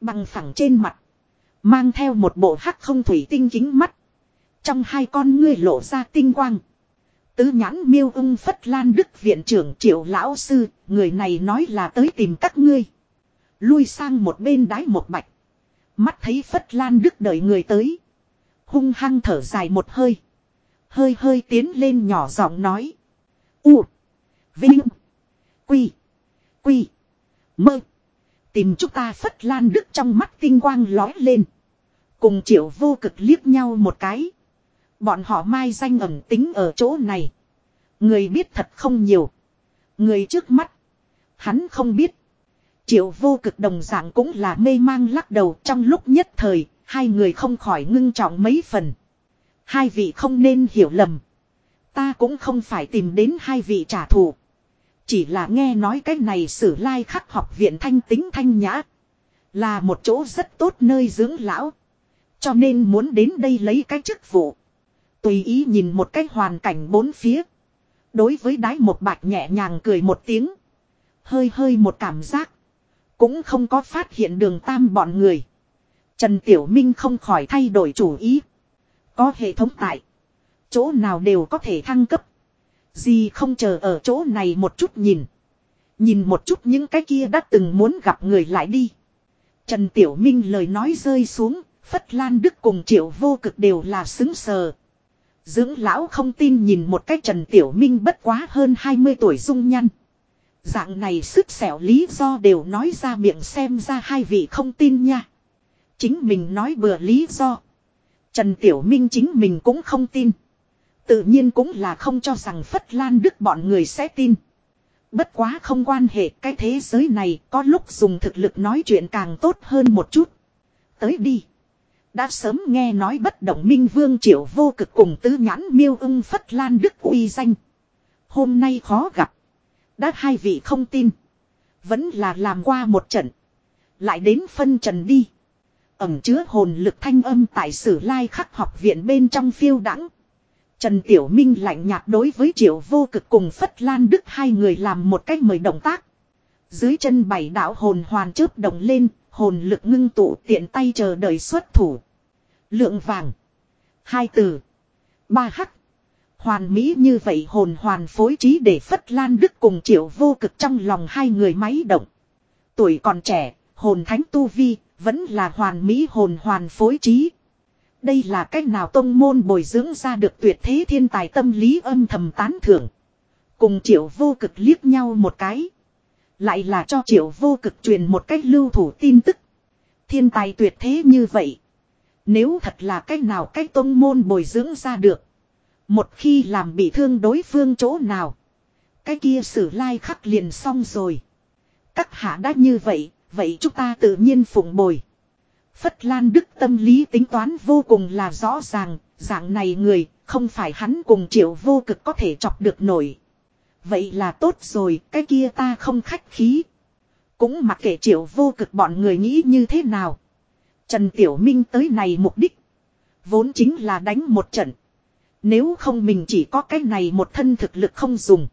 Bằng phẳng trên mặt. Mang theo một bộ hắc không thủy tinh kính mắt. Trong hai con ngươi lộ ra tinh quang. Tứ nhãn miêu ung phất lan đức viện trưởng triệu lão sư. Người này nói là tới tìm các ngươi. Lui sang một bên đái một bạch. Mắt thấy phất lan đức đợi người tới. Hung hăng thở dài một hơi. Hơi hơi tiến lên nhỏ giọng nói. U. Vinh. Quy. Quy. Mơ. Tìm chúng ta phất lan đức trong mắt tinh quang lói lên. Cùng triệu vô cực liếc nhau một cái. Bọn họ mai danh ẩn tính ở chỗ này. Người biết thật không nhiều. Người trước mắt. Hắn không biết. Triệu vô cực đồng dạng cũng là mê mang lắc đầu trong lúc nhất thời. Hai người không khỏi ngưng trọng mấy phần. Hai vị không nên hiểu lầm. Ta cũng không phải tìm đến hai vị trả thù. Chỉ là nghe nói cái này sử lai khắc học viện thanh tính thanh nhã. Là một chỗ rất tốt nơi dưỡng lão. Cho nên muốn đến đây lấy cái chức vụ. Tùy ý nhìn một cái hoàn cảnh bốn phía. Đối với đái một bạch nhẹ nhàng cười một tiếng. Hơi hơi một cảm giác. Cũng không có phát hiện đường tam bọn người. Trần Tiểu Minh không khỏi thay đổi chủ ý. Có hệ thống tại. Chỗ nào đều có thể thăng cấp. Gì không chờ ở chỗ này một chút nhìn. Nhìn một chút những cái kia đã từng muốn gặp người lại đi. Trần Tiểu Minh lời nói rơi xuống, Phất Lan Đức cùng Triệu Vô Cực đều là xứng sờ. Dưỡng lão không tin nhìn một cái Trần Tiểu Minh bất quá hơn 20 tuổi dung nhăn. Dạng này sức xẻo lý do đều nói ra miệng xem ra hai vị không tin nha. Chính mình nói bừa lý do. Trần Tiểu Minh chính mình cũng không tin. Tự nhiên cũng là không cho rằng Phất Lan Đức bọn người sẽ tin. Bất quá không quan hệ, cái thế giới này có lúc dùng thực lực nói chuyện càng tốt hơn một chút. Tới đi. Đã sớm nghe nói bất động minh vương triệu vô cực cùng tứ nhãn miêu ưng Phất Lan Đức uy danh. Hôm nay khó gặp. Đã hai vị không tin. Vẫn là làm qua một trận. Lại đến phân trần đi. Ẩm chứa hồn lực thanh âm tại sử lai khắc học viện bên trong phiêu đẳng. Trần Tiểu Minh lạnh nhạt đối với triệu vô cực cùng Phất Lan Đức hai người làm một cách mời động tác. Dưới chân bảy đạo hồn hoàn chớp động lên, hồn lực ngưng tụ tiện tay chờ đợi xuất thủ. Lượng vàng. Hai từ. Ba hắc. Hoàn mỹ như vậy hồn hoàn phối trí để Phất Lan Đức cùng triệu vô cực trong lòng hai người máy động. Tuổi còn trẻ, hồn thánh tu vi, vẫn là hoàn mỹ hồn hoàn phối trí. Đây là cách nào tông môn bồi dưỡng ra được tuyệt thế thiên tài tâm lý âm thầm tán thưởng. Cùng triệu vô cực liếc nhau một cái. Lại là cho triệu vô cực truyền một cách lưu thủ tin tức. Thiên tài tuyệt thế như vậy. Nếu thật là cách nào cách tôn môn bồi dưỡng ra được. Một khi làm bị thương đối phương chỗ nào. Cái kia sử lai khắc liền xong rồi. Các hạ đã như vậy, vậy chúng ta tự nhiên phụng bồi. Phất Lan Đức tâm lý tính toán vô cùng là rõ ràng, dạng này người, không phải hắn cùng triệu vô cực có thể chọc được nổi. Vậy là tốt rồi, cái kia ta không khách khí. Cũng mặc kệ triệu vô cực bọn người nghĩ như thế nào. Trần Tiểu Minh tới này mục đích. Vốn chính là đánh một trận. Nếu không mình chỉ có cái này một thân thực lực không dùng.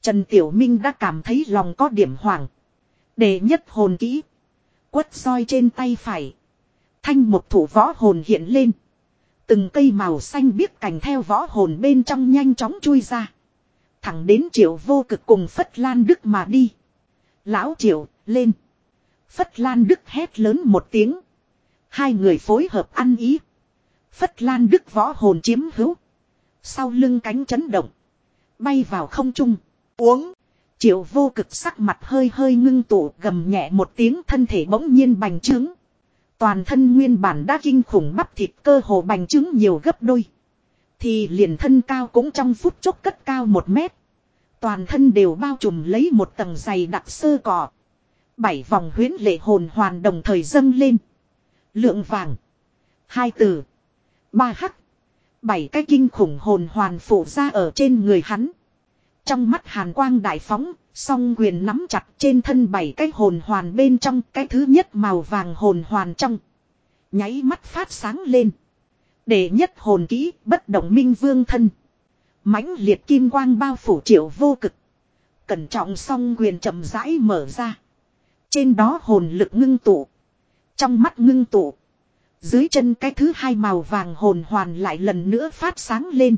Trần Tiểu Minh đã cảm thấy lòng có điểm hoảng. Để nhất hồn kỹ. Quất soi trên tay phải. Thanh một thủ võ hồn hiện lên. Từng cây màu xanh biếc cành theo võ hồn bên trong nhanh chóng chui ra. Thẳng đến triệu vô cực cùng Phất Lan Đức mà đi. Lão triệu, lên. Phất Lan Đức hét lớn một tiếng. Hai người phối hợp ăn ý. Phất Lan Đức võ hồn chiếm hữu. Sau lưng cánh chấn động. Bay vào không trung. Uống. Triệu vô cực sắc mặt hơi hơi ngưng tụ gầm nhẹ một tiếng thân thể bỗng nhiên bành trướng. Toàn thân nguyên bản đã kinh khủng bắp thịt cơ hồ bành trướng nhiều gấp đôi. Thì liền thân cao cũng trong phút chốc cất cao một mét. Toàn thân đều bao trùm lấy một tầng dày đặc sơ cỏ. Bảy vòng huyến lệ hồn hoàn đồng thời dâng lên. Lượng vàng. Hai từ. Ba hắc. Bảy cái kinh khủng hồn hoàn phủ ra ở trên người hắn. Trong mắt hàn quang đại phóng, song quyền nắm chặt trên thân bảy cái hồn hoàn bên trong cái thứ nhất màu vàng hồn hoàn trong. Nháy mắt phát sáng lên. Để nhất hồn kỹ, bất động minh vương thân. mãnh liệt kim quang bao phủ triệu vô cực. Cẩn trọng song quyền chậm rãi mở ra. Trên đó hồn lực ngưng tụ. Trong mắt ngưng tụ. Dưới chân cái thứ hai màu vàng hồn hoàn lại lần nữa phát sáng lên.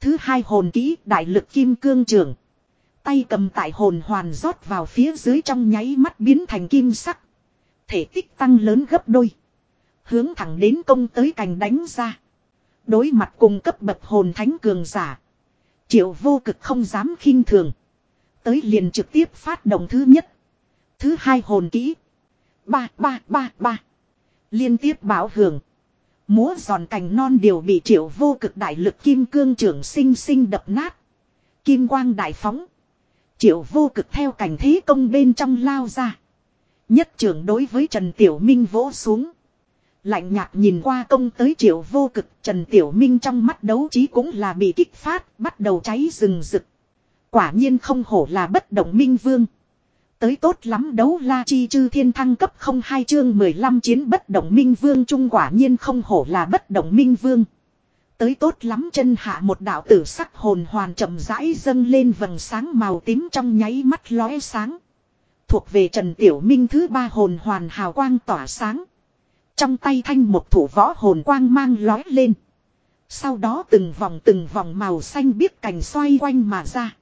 Thứ hai hồn kỹ, đại lực kim cương trường. Tay cầm tại hồn hoàn rót vào phía dưới trong nháy mắt biến thành kim sắc. Thể tích tăng lớn gấp đôi. Hướng thẳng đến công tới cành đánh ra. Đối mặt cùng cấp bậc hồn thánh cường giả. Triệu vô cực không dám khinh thường. Tới liền trực tiếp phát động thứ nhất. Thứ hai hồn kỹ. Ba ba ba ba. Liên tiếp bảo hưởng. Múa giòn cành non đều bị triệu vô cực đại lực kim cương trưởng sinh sinh đập nát. Kim quang đại phóng. Triệu vô cực theo cảnh thế công bên trong lao ra. Nhất trưởng đối với Trần Tiểu Minh vỗ xuống. Lạnh nhạt nhìn qua công tới triệu vô cực, Trần Tiểu Minh trong mắt đấu trí cũng là bị kích phát, bắt đầu cháy rừng rực. Quả nhiên không hổ là bất động minh vương. Tới tốt lắm đấu la chi chư thiên thăng cấp không hai chương 15 chiến bất động minh vương trung quả nhiên không hổ là bất động minh vương. Tới tốt lắm chân hạ một đạo tử sắc hồn hoàn chậm rãi dâng lên vầng sáng màu tím trong nháy mắt lóe sáng. Thuộc về Trần Tiểu Minh thứ ba hồn hoàn hào quang tỏa sáng. Trong tay thanh một thủ võ hồn quang mang lói lên. Sau đó từng vòng từng vòng màu xanh biếc cành xoay quanh mà ra.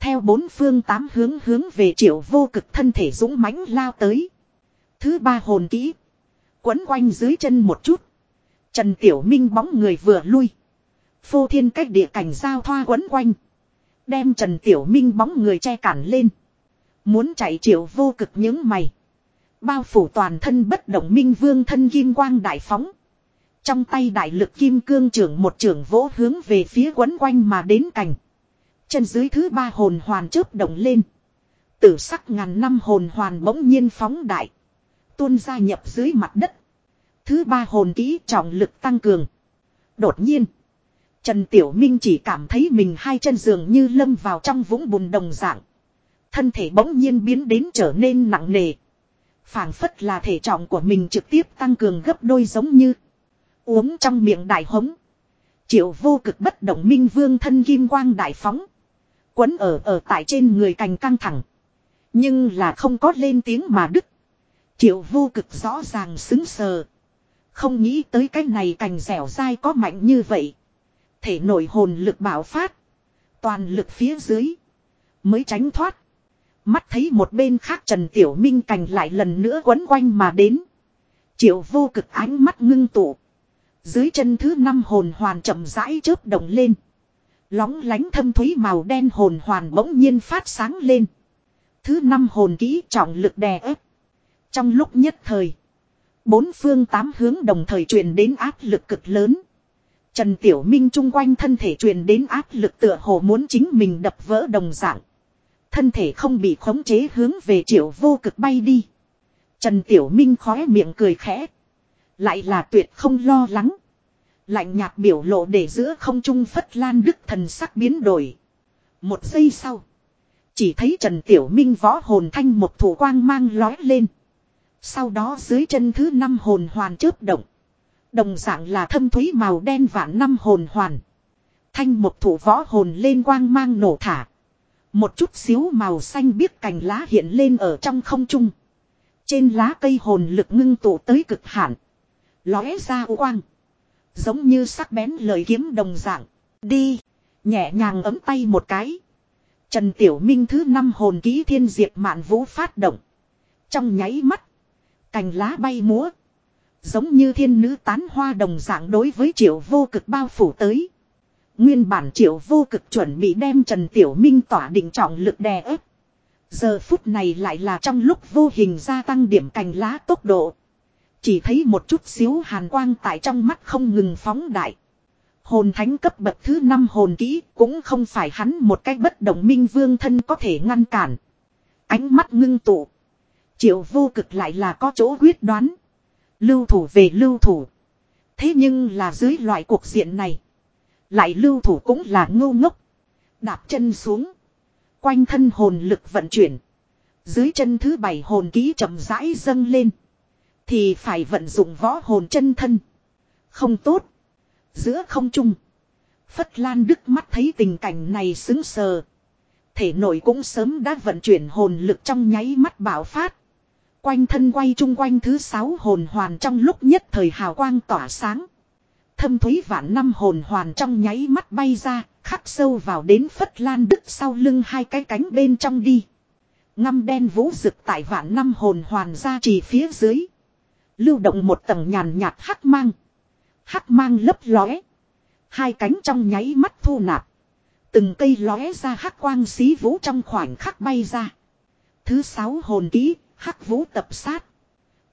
Theo bốn phương tám hướng hướng về triệu vô cực thân thể dũng mãnh lao tới. Thứ ba hồn kỹ. Quấn quanh dưới chân một chút. Trần Tiểu Minh bóng người vừa lui. Phô thiên cách địa cảnh giao thoa quấn quanh. Đem Trần Tiểu Minh bóng người che cản lên. Muốn chạy triệu vô cực những mày. Bao phủ toàn thân bất động minh vương thân kim quang đại phóng. Trong tay đại lực kim cương trưởng một trưởng vỗ hướng về phía quấn quanh mà đến cảnh. Chân dưới thứ ba hồn hoàn chớp động lên. Tử sắc ngàn năm hồn hoàn bỗng nhiên phóng đại. Tuôn ra nhập dưới mặt đất. Thứ ba hồn kỹ trọng lực tăng cường. Đột nhiên. Trần Tiểu Minh chỉ cảm thấy mình hai chân giường như lâm vào trong vũng bùn đồng dạng. Thân thể bỗng nhiên biến đến trở nên nặng nề phảng phất là thể trọng của mình trực tiếp tăng cường gấp đôi giống như. Uống trong miệng đại hống. Triệu vô cực bất động minh vương thân kim quang đại phóng. Quấn ở ở tại trên người cành căng thẳng. Nhưng là không có lên tiếng mà đứt. Triệu vô cực rõ ràng xứng sờ. Không nghĩ tới cái này cành dẻo dai có mạnh như vậy. Thể nổi hồn lực bảo phát. Toàn lực phía dưới. Mới tránh thoát. Mắt thấy một bên khác Trần Tiểu Minh cành lại lần nữa quấn quanh mà đến. Triệu vô cực ánh mắt ngưng tụ. Dưới chân thứ năm hồn hoàn chậm rãi chớp động lên. Lóng lánh thâm thúy màu đen hồn hoàn bỗng nhiên phát sáng lên. Thứ năm hồn kỹ trọng lực đè ép. Trong lúc nhất thời. Bốn phương tám hướng đồng thời truyền đến áp lực cực lớn. Trần Tiểu Minh chung quanh thân thể truyền đến áp lực tựa hồ muốn chính mình đập vỡ đồng dạng. Thân thể không bị khống chế hướng về triệu vô cực bay đi. Trần Tiểu Minh khóe miệng cười khẽ. Lại là tuyệt không lo lắng. Lạnh nhạt biểu lộ để giữa không trung phất lan đức thần sắc biến đổi. Một giây sau. Chỉ thấy Trần Tiểu Minh võ hồn thanh một thủ quang mang lói lên. Sau đó dưới chân thứ năm hồn hoàn chớp động. Đồng dạng là thâm thúy màu đen vạn năm hồn hoàn. Thanh một thủ võ hồn lên quang mang nổ thả. Một chút xíu màu xanh biếc cành lá hiện lên ở trong không trung. Trên lá cây hồn lực ngưng tụ tới cực hạn. Lóe ra quang. Giống như sắc bén lời kiếm đồng dạng. Đi. Nhẹ nhàng ấm tay một cái. Trần Tiểu Minh thứ năm hồn ký thiên diệt mạn vũ phát động. Trong nháy mắt. Cành lá bay múa. Giống như thiên nữ tán hoa đồng dạng đối với triệu vô cực bao phủ tới. Nguyên bản triệu vô cực chuẩn bị đem Trần Tiểu Minh tỏa định trọng lực đè ép. Giờ phút này lại là trong lúc vô hình gia tăng điểm cành lá tốc độ. Chỉ thấy một chút xíu hàn quang tại trong mắt không ngừng phóng đại. Hồn thánh cấp bậc thứ 5 hồn kỹ cũng không phải hắn một cách bất động minh vương thân có thể ngăn cản. Ánh mắt ngưng tụ. Triệu vô cực lại là có chỗ quyết đoán. Lưu thủ về lưu thủ. Thế nhưng là dưới loại cuộc diện này. Lại lưu thủ cũng là ngô ngốc. Đạp chân xuống. Quanh thân hồn lực vận chuyển. Dưới chân thứ bảy hồn ký chậm rãi dâng lên. Thì phải vận dụng võ hồn chân thân. Không tốt. Giữa không trung. Phất Lan Đức mắt thấy tình cảnh này xứng sờ. Thể nội cũng sớm đã vận chuyển hồn lực trong nháy mắt bạo phát. Quanh thân quay chung quanh thứ sáu hồn hoàn trong lúc nhất thời hào quang tỏa sáng. Thâm thúy vạn năm hồn hoàn trong nháy mắt bay ra, khắc sâu vào đến Phất Lan Đức sau lưng hai cái cánh bên trong đi. Ngăm đen vũ rực tại vạn năm hồn hoàn ra chỉ phía dưới. Lưu động một tầng nhàn nhạt hắc mang. Hắc mang lấp lóe. Hai cánh trong nháy mắt thu nạp. Từng cây lóe ra hắc quang xí vũ trong khoảnh khắc bay ra. Thứ sáu hồn ký, hắc vũ tập sát.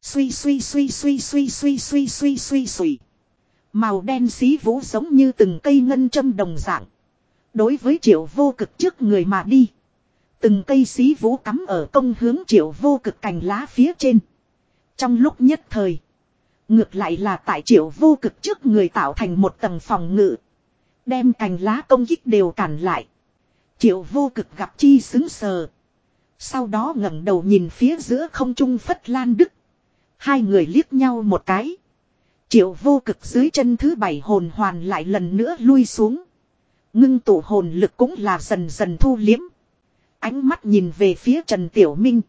Suy suy suy suy suy suy suy suy suy suy. Màu đen xí vũ giống như từng cây ngân châm đồng dạng. Đối với triệu vô cực trước người mà đi. Từng cây xí vũ cắm ở công hướng triệu vô cực cành lá phía trên. Trong lúc nhất thời. Ngược lại là tại triệu vô cực trước người tạo thành một tầng phòng ngự. Đem cành lá công kích đều cản lại. Triệu vô cực gặp chi xứng sờ. Sau đó ngẩng đầu nhìn phía giữa không trung phất lan đức. Hai người liếc nhau một cái. Triệu vô cực dưới chân thứ bảy hồn hoàn lại lần nữa lui xuống. Ngưng tụ hồn lực cũng là dần dần thu liếm. Ánh mắt nhìn về phía Trần Tiểu Minh.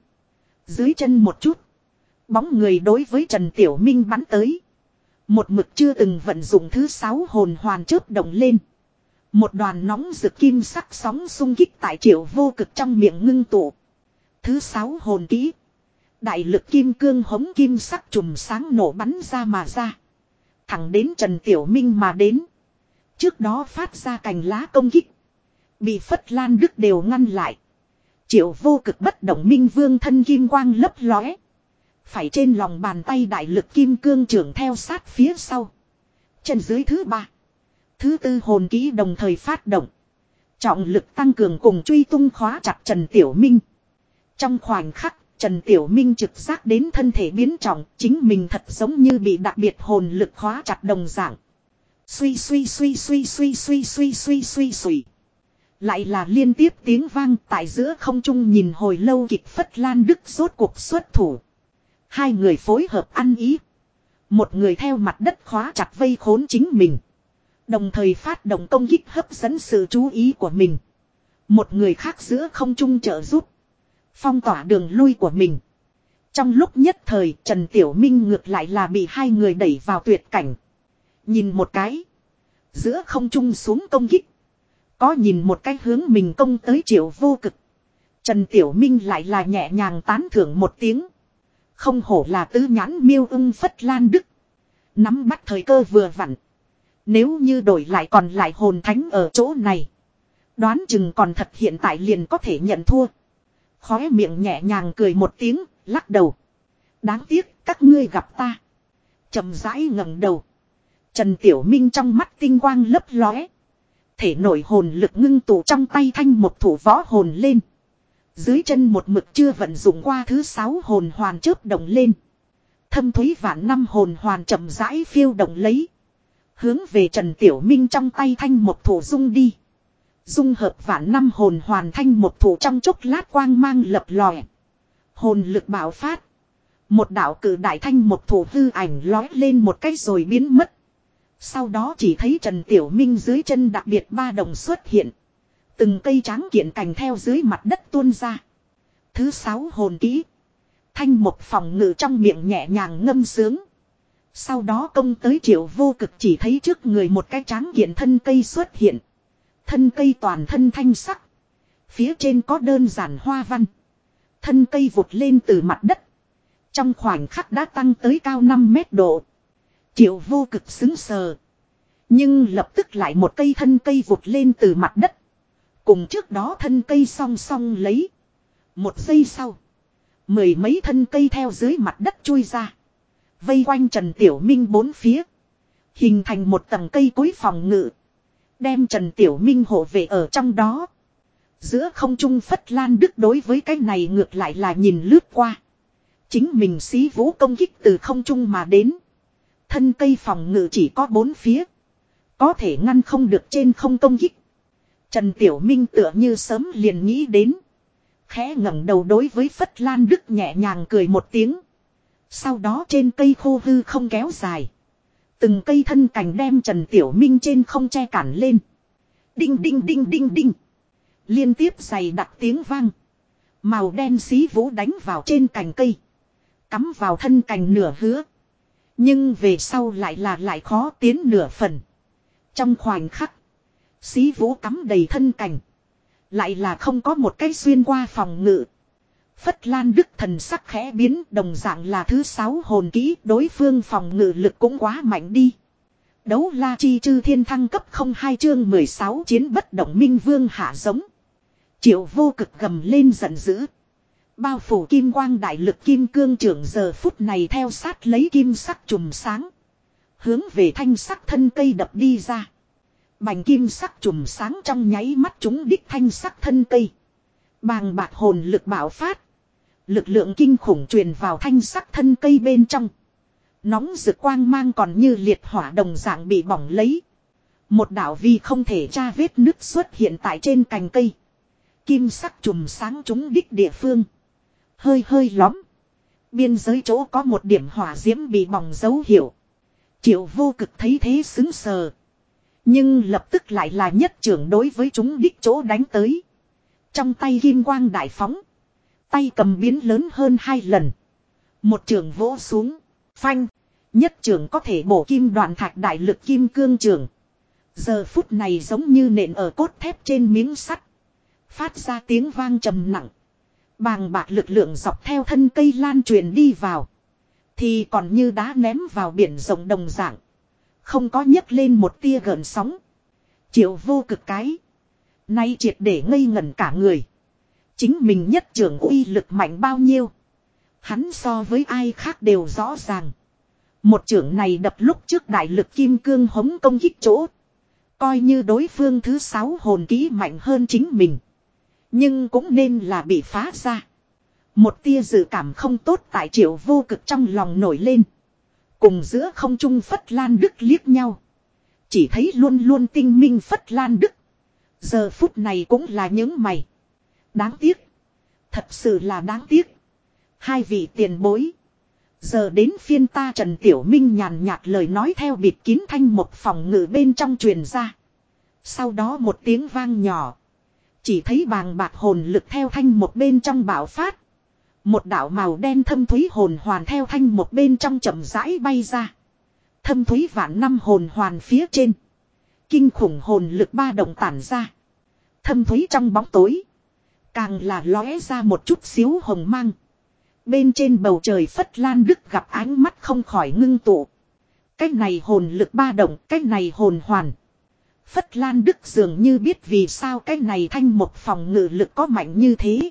Dưới chân một chút. Bóng người đối với Trần Tiểu Minh bắn tới. Một mực chưa từng vận dụng thứ sáu hồn hoàn chớp động lên. Một đoàn nóng rực kim sắc sóng xung kích tại triệu vô cực trong miệng ngưng tụ. Thứ sáu hồn kỹ. Đại lực kim cương hống kim sắc trùm sáng nổ bắn ra mà ra. Thẳng đến Trần Tiểu Minh mà đến. Trước đó phát ra cành lá công kích. Bị Phất Lan Đức đều ngăn lại. Triệu vô cực bất động minh vương thân kim quang lấp lóe. Phải trên lòng bàn tay đại lực kim cương trưởng theo sát phía sau. Chân dưới thứ ba. Thứ tư hồn kỹ đồng thời phát động. Trọng lực tăng cường cùng truy tung khóa chặt Trần Tiểu Minh. Trong khoảnh khắc, Trần Tiểu Minh trực giác đến thân thể biến trọng, chính mình thật giống như bị đặc biệt hồn lực khóa chặt đồng dạng. Suy suy suy suy suy suy suy suy suy suy. Lại là liên tiếp tiếng vang tại giữa không trung nhìn hồi lâu kịch phất lan đức rốt cuộc xuất thủ. Hai người phối hợp ăn ý. Một người theo mặt đất khóa chặt vây khốn chính mình. Đồng thời phát động công kích hấp dẫn sự chú ý của mình. Một người khác giữa không trung trợ giúp. Phong tỏa đường lui của mình. Trong lúc nhất thời, Trần Tiểu Minh ngược lại là bị hai người đẩy vào tuyệt cảnh. Nhìn một cái. Giữa không trung xuống công kích. Có nhìn một cái hướng mình công tới triệu vô cực. Trần Tiểu Minh lại là nhẹ nhàng tán thưởng một tiếng. Không hổ là tứ nhãn miêu ưng phất lan đức. Nắm bắt thời cơ vừa vặn. Nếu như đổi lại còn lại hồn thánh ở chỗ này. Đoán chừng còn thật hiện tại liền có thể nhận thua. Khóe miệng nhẹ nhàng cười một tiếng, lắc đầu. Đáng tiếc, các ngươi gặp ta. chậm rãi ngẩng đầu. Trần Tiểu Minh trong mắt tinh quang lấp lóe. Thể nổi hồn lực ngưng tụ trong tay thanh một thủ võ hồn lên. Dưới chân một mực chưa vận dụng qua thứ sáu hồn hoàn chớp động lên. Thâm thúy vạn năm hồn hoàn chậm rãi phiêu động lấy. Hướng về Trần Tiểu Minh trong tay thanh một thủ dung đi. Dung hợp vạn năm hồn hoàn thanh một thủ trong chốc lát quang mang lập lòe. Hồn lực bạo phát. Một đạo cử đại thanh một thủ hư ảnh lói lên một cách rồi biến mất. Sau đó chỉ thấy Trần Tiểu Minh dưới chân đặc biệt ba đồng xuất hiện. Từng cây tráng kiện cành theo dưới mặt đất tuôn ra. Thứ sáu hồn kỹ. Thanh một phòng ngự trong miệng nhẹ nhàng ngâm sướng. Sau đó công tới triệu vô cực chỉ thấy trước người một cái tráng kiện thân cây xuất hiện. Thân cây toàn thân thanh sắc. Phía trên có đơn giản hoa văn. Thân cây vụt lên từ mặt đất. Trong khoảnh khắc đã tăng tới cao 5 mét độ. Triệu vô cực xứng sờ. Nhưng lập tức lại một cây thân cây vụt lên từ mặt đất. Cùng trước đó thân cây song song lấy. Một giây sau. Mười mấy thân cây theo dưới mặt đất chui ra. Vây quanh Trần Tiểu Minh bốn phía. Hình thành một tầng cây cối phòng ngự. Đem Trần Tiểu Minh hộ về ở trong đó. Giữa không trung Phất Lan Đức đối với cái này ngược lại là nhìn lướt qua. Chính mình xí vũ công kích từ không trung mà đến. Thân cây phòng ngự chỉ có bốn phía. Có thể ngăn không được trên không công kích. Trần Tiểu Minh tựa như sớm liền nghĩ đến. Khẽ ngẩng đầu đối với Phất Lan Đức nhẹ nhàng cười một tiếng. Sau đó trên cây khô hư không kéo dài. Từng cây thân cành đem Trần Tiểu Minh trên không che cản lên. Đinh đinh đinh đinh đinh. Liên tiếp giày đặt tiếng vang. Màu đen xí vũ đánh vào trên cành cây. Cắm vào thân cành nửa hứa. Nhưng về sau lại là lại khó tiến nửa phần. Trong khoảnh khắc. Xí vũ cắm đầy thân cành. Lại là không có một cái xuyên qua phòng ngự. Phất Lan Đức thần sắc khẽ biến, đồng dạng là thứ sáu hồn kỹ đối phương phòng ngự lực cũng quá mạnh đi. Đấu la chi chư thiên thăng cấp 02 chương 16 chiến bất động minh vương hạ giống. Triệu vô cực gầm lên giận dữ. Bao phủ kim quang đại lực kim cương trưởng giờ phút này theo sát lấy kim sắc trùm sáng. Hướng về thanh sắc thân cây đập đi ra. Bành kim sắc trùm sáng trong nháy mắt chúng đích thanh sắc thân cây. Bàng bạc hồn lực bạo phát. Lực lượng kinh khủng truyền vào thanh sắc thân cây bên trong. Nóng rực quang mang còn như liệt hỏa đồng dạng bị bỏng lấy. Một đảo vi không thể tra vết nứt xuất hiện tại trên cành cây. Kim sắc trùm sáng chúng đích địa phương. Hơi hơi lóm. Biên giới chỗ có một điểm hỏa diễm bị bỏng dấu hiệu. Triệu vô cực thấy thế xứng sờ. Nhưng lập tức lại là nhất trưởng đối với chúng đích chỗ đánh tới. Trong tay kim quang đại phóng. Tay cầm biến lớn hơn hai lần. Một trường vỗ xuống. Phanh. Nhất trường có thể bổ kim đoạn thạch đại lực kim cương trường. Giờ phút này giống như nện ở cốt thép trên miếng sắt. Phát ra tiếng vang trầm nặng. Bàng bạc lực lượng dọc theo thân cây lan truyền đi vào. Thì còn như đá ném vào biển rộng đồng dạng. Không có nhấc lên một tia gợn sóng. Triệu vô cực cái. Nay triệt để ngây ngẩn cả người. Chính mình nhất trưởng uy lực mạnh bao nhiêu. Hắn so với ai khác đều rõ ràng. Một trưởng này đập lúc trước đại lực kim cương hống công kích chỗ. Coi như đối phương thứ sáu hồn ký mạnh hơn chính mình. Nhưng cũng nên là bị phá ra. Một tia dự cảm không tốt tại triệu vô cực trong lòng nổi lên. Cùng giữa không trung Phất Lan Đức liếc nhau. Chỉ thấy luôn luôn tinh minh Phất Lan Đức. Giờ phút này cũng là những mày. Đáng tiếc. Thật sự là đáng tiếc. Hai vị tiền bối. Giờ đến phiên ta Trần Tiểu Minh nhàn nhạt lời nói theo bịt kín thanh một phòng ngự bên trong truyền ra. Sau đó một tiếng vang nhỏ. Chỉ thấy bàng bạc hồn lực theo thanh một bên trong bạo phát. Một đạo màu đen thâm thúy hồn hoàn theo thanh một bên trong chậm rãi bay ra. Thâm thúy vạn năm hồn hoàn phía trên. Kinh khủng hồn lực ba động tản ra. Thâm thúy trong bóng tối. Càng là lóe ra một chút xíu hồng mang. Bên trên bầu trời phất lan đức gặp ánh mắt không khỏi ngưng tụ. Cách này hồn lực ba động, cách này hồn hoàn. Phất Lan Đức dường như biết vì sao cái này thanh một phòng ngự lực có mạnh như thế.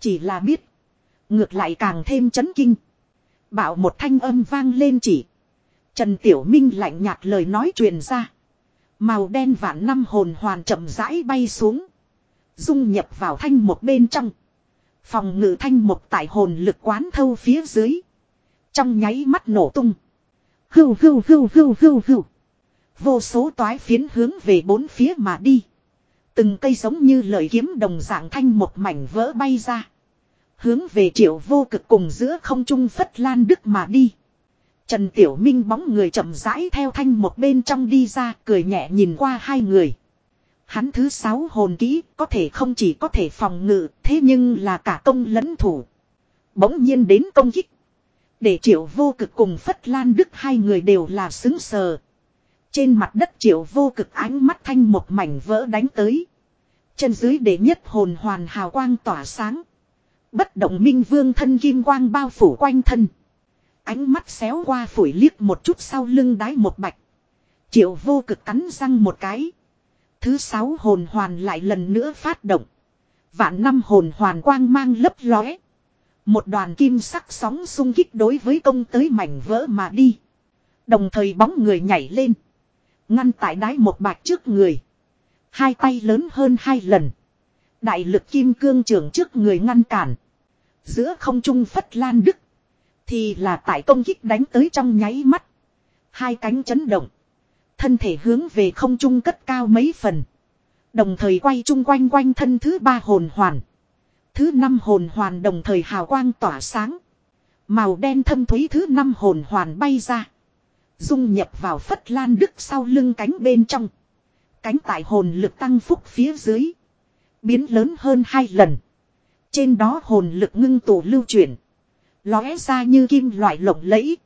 Chỉ là biết. Ngược lại càng thêm chấn kinh. Bảo một thanh âm vang lên chỉ. Trần Tiểu Minh lạnh nhạt lời nói truyền ra. Màu đen vạn năm hồn hoàn chậm rãi bay xuống. Dung nhập vào thanh một bên trong. Phòng ngự thanh một tại hồn lực quán thâu phía dưới. Trong nháy mắt nổ tung. Hưu hưu hưu hưu hưu hưu. Vô số toái phiến hướng về bốn phía mà đi. Từng cây giống như lợi kiếm đồng dạng thanh một mảnh vỡ bay ra. Hướng về triệu vô cực cùng giữa không trung phất lan đức mà đi. Trần Tiểu Minh bóng người chậm rãi theo thanh một bên trong đi ra, cười nhẹ nhìn qua hai người. Hắn thứ sáu hồn kỹ có thể không chỉ có thể phòng ngự, thế nhưng là cả công lẫn thủ. Bỗng nhiên đến công kích. Để triệu vô cực cùng Phất Lan Đức hai người đều là xứng sờ. Trên mặt đất triệu vô cực ánh mắt thanh một mảnh vỡ đánh tới. Chân dưới để nhất hồn hoàn hào quang tỏa sáng. Bất động minh vương thân kim quang bao phủ quanh thân. Ánh mắt xéo qua phủi liếc một chút sau lưng đái một bạch. Triệu vô cực cắn răng một cái. Thứ sáu hồn hoàn lại lần nữa phát động. Vạn năm hồn hoàn quang mang lấp lóe. Một đoàn kim sắc sóng xung kích đối với công tới mảnh vỡ mà đi. Đồng thời bóng người nhảy lên. Ngăn tại đáy một bạch trước người. Hai tay lớn hơn hai lần. Đại lực kim cương trưởng trước người ngăn cản. Giữa không trung phất lan đức. Thì là tại công kích đánh tới trong nháy mắt. Hai cánh chấn động. Thân thể hướng về không trung cất cao mấy phần. Đồng thời quay chung quanh quanh thân thứ ba hồn hoàn. Thứ năm hồn hoàn đồng thời hào quang tỏa sáng. Màu đen thâm thúy thứ năm hồn hoàn bay ra. Dung nhập vào phất lan đức sau lưng cánh bên trong. Cánh tại hồn lực tăng phúc phía dưới. Biến lớn hơn hai lần. Trên đó hồn lực ngưng tụ lưu chuyển. Lóe ra như kim loại lộng lẫy.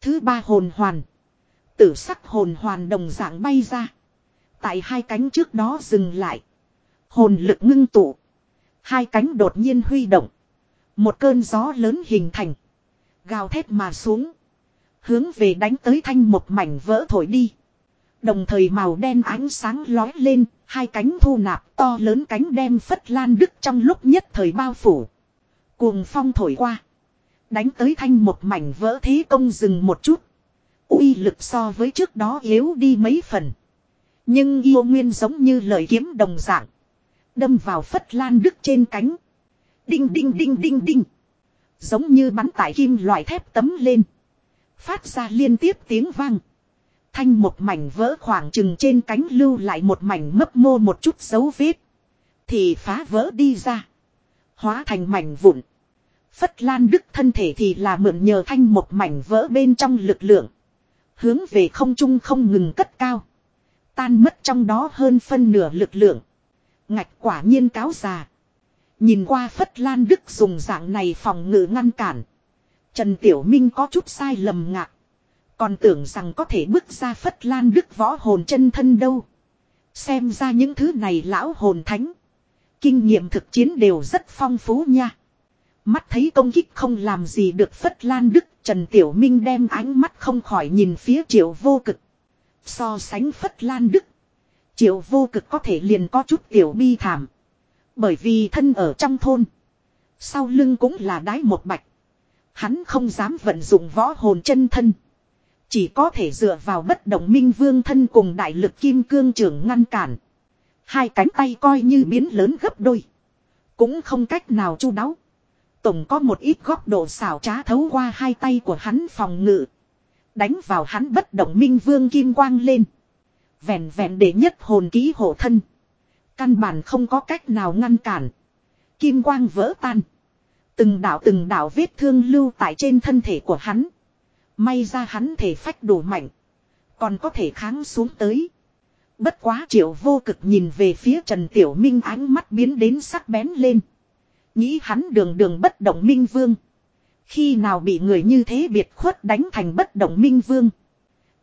Thứ ba hồn hoàn. Tử sắc hồn hoàn đồng dạng bay ra. Tại hai cánh trước đó dừng lại. Hồn lực ngưng tụ. Hai cánh đột nhiên huy động. Một cơn gió lớn hình thành. Gào thét mà xuống. Hướng về đánh tới thanh một mảnh vỡ thổi đi. Đồng thời màu đen ánh sáng lói lên, hai cánh thu nạp to lớn cánh đem phất lan đức trong lúc nhất thời bao phủ. Cuồng phong thổi qua. Đánh tới thanh một mảnh vỡ thế công dừng một chút uy lực so với trước đó yếu đi mấy phần. Nhưng yêu nguyên giống như lời kiếm đồng dạng. Đâm vào phất lan đức trên cánh. Đinh đinh đinh đinh đinh. Giống như bắn tải kim loại thép tấm lên. Phát ra liên tiếp tiếng vang. Thanh một mảnh vỡ khoảng chừng trên cánh lưu lại một mảnh mấp mô một chút dấu vết. Thì phá vỡ đi ra. Hóa thành mảnh vụn. Phất Lan Đức thân thể thì là mượn nhờ thanh một mảnh vỡ bên trong lực lượng. Hướng về không trung không ngừng cất cao. Tan mất trong đó hơn phân nửa lực lượng. Ngạch quả nhiên cáo già. Nhìn qua Phất Lan Đức dùng dạng này phòng ngự ngăn cản. Trần Tiểu Minh có chút sai lầm ngạc. Còn tưởng rằng có thể bước ra Phất Lan Đức võ hồn chân thân đâu. Xem ra những thứ này lão hồn thánh. Kinh nghiệm thực chiến đều rất phong phú nha. Mắt thấy công kích không làm gì được Phất Lan Đức. Trần Tiểu Minh đem ánh mắt không khỏi nhìn phía triệu vô cực. So sánh Phất Lan Đức. Triệu vô cực có thể liền có chút tiểu bi thảm. Bởi vì thân ở trong thôn. Sau lưng cũng là đái một bạch. Hắn không dám vận dụng võ hồn chân thân. Chỉ có thể dựa vào bất động minh vương thân cùng đại lực kim cương trưởng ngăn cản. Hai cánh tay coi như biến lớn gấp đôi. Cũng không cách nào chu đáo. Tổng có một ít góc độ xảo trá thấu qua hai tay của hắn phòng ngự. Đánh vào hắn bất động minh vương kim quang lên. Vẹn vẹn để nhất hồn ký hộ thân. Căn bản không có cách nào ngăn cản. Kim quang vỡ tan. Từng đạo từng đạo vết thương lưu tại trên thân thể của hắn. May ra hắn thể phách đủ mạnh. Còn có thể kháng xuống tới. Bất quá triệu vô cực nhìn về phía Trần Tiểu Minh ánh mắt biến đến sắc bén lên. Nghĩ hắn đường đường bất động minh vương. Khi nào bị người như thế biệt khuất đánh thành bất động minh vương.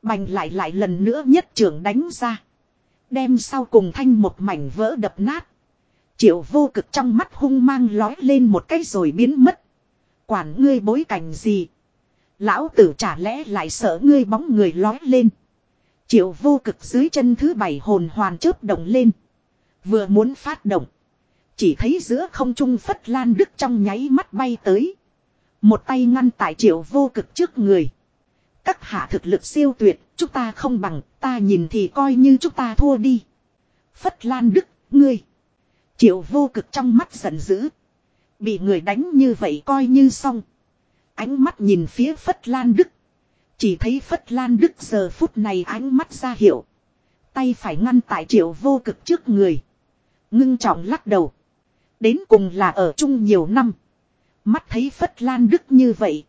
Bành lại lại lần nữa nhất trưởng đánh ra. Đem sau cùng thanh một mảnh vỡ đập nát. Triệu vô cực trong mắt hung mang lói lên một cái rồi biến mất. Quản ngươi bối cảnh gì. Lão tử chả lẽ lại sợ ngươi bóng người lói lên. Triệu vô cực dưới chân thứ bảy hồn hoàn chớp động lên. Vừa muốn phát động. Chỉ thấy giữa không trung phất lan đức trong nháy mắt bay tới. Một tay ngăn tại triệu vô cực trước người. Các hạ thực lực siêu tuyệt, chúng ta không bằng, ta nhìn thì coi như chúng ta thua đi. Phất Lan Đức, ngươi. Triệu vô cực trong mắt giận dữ. Bị người đánh như vậy coi như xong. Ánh mắt nhìn phía Phất Lan Đức. Chỉ thấy Phất Lan Đức giờ phút này ánh mắt ra hiệu. Tay phải ngăn tại triệu vô cực trước người. Ngưng trọng lắc đầu. Đến cùng là ở chung nhiều năm. Mắt thấy Phất Lan Đức như vậy.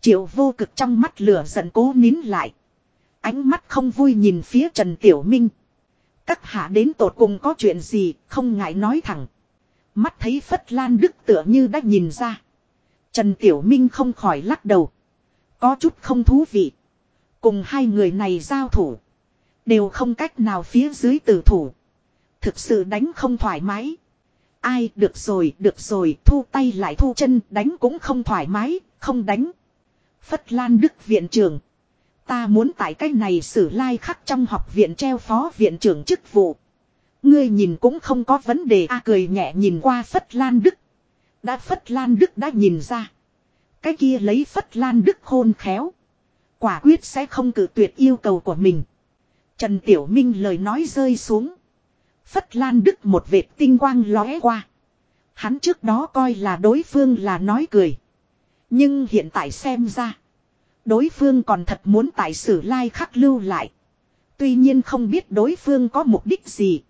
Triệu vô cực trong mắt lửa giận cố nín lại. Ánh mắt không vui nhìn phía Trần Tiểu Minh. Các hạ đến tột cùng có chuyện gì, không ngại nói thẳng. Mắt thấy Phất Lan Đức tựa như đã nhìn ra. Trần Tiểu Minh không khỏi lắc đầu. Có chút không thú vị. Cùng hai người này giao thủ. Đều không cách nào phía dưới tử thủ. Thực sự đánh không thoải mái. Ai được rồi, được rồi, thu tay lại thu chân, đánh cũng không thoải mái, không đánh. Phất Lan Đức viện trưởng. Ta muốn tại cái này xử lai khắc trong học viện treo phó viện trưởng chức vụ. Ngươi nhìn cũng không có vấn đề a cười nhẹ nhìn qua Phất Lan Đức. Đã Phất Lan Đức đã nhìn ra. Cái kia lấy Phất Lan Đức khôn khéo. Quả quyết sẽ không cử tuyệt yêu cầu của mình. Trần Tiểu Minh lời nói rơi xuống. Phất Lan Đức một vệt tinh quang lóe qua. Hắn trước đó coi là đối phương là nói cười. Nhưng hiện tại xem ra. Đối phương còn thật muốn tại sử lai khắc lưu lại. Tuy nhiên không biết đối phương có mục đích gì.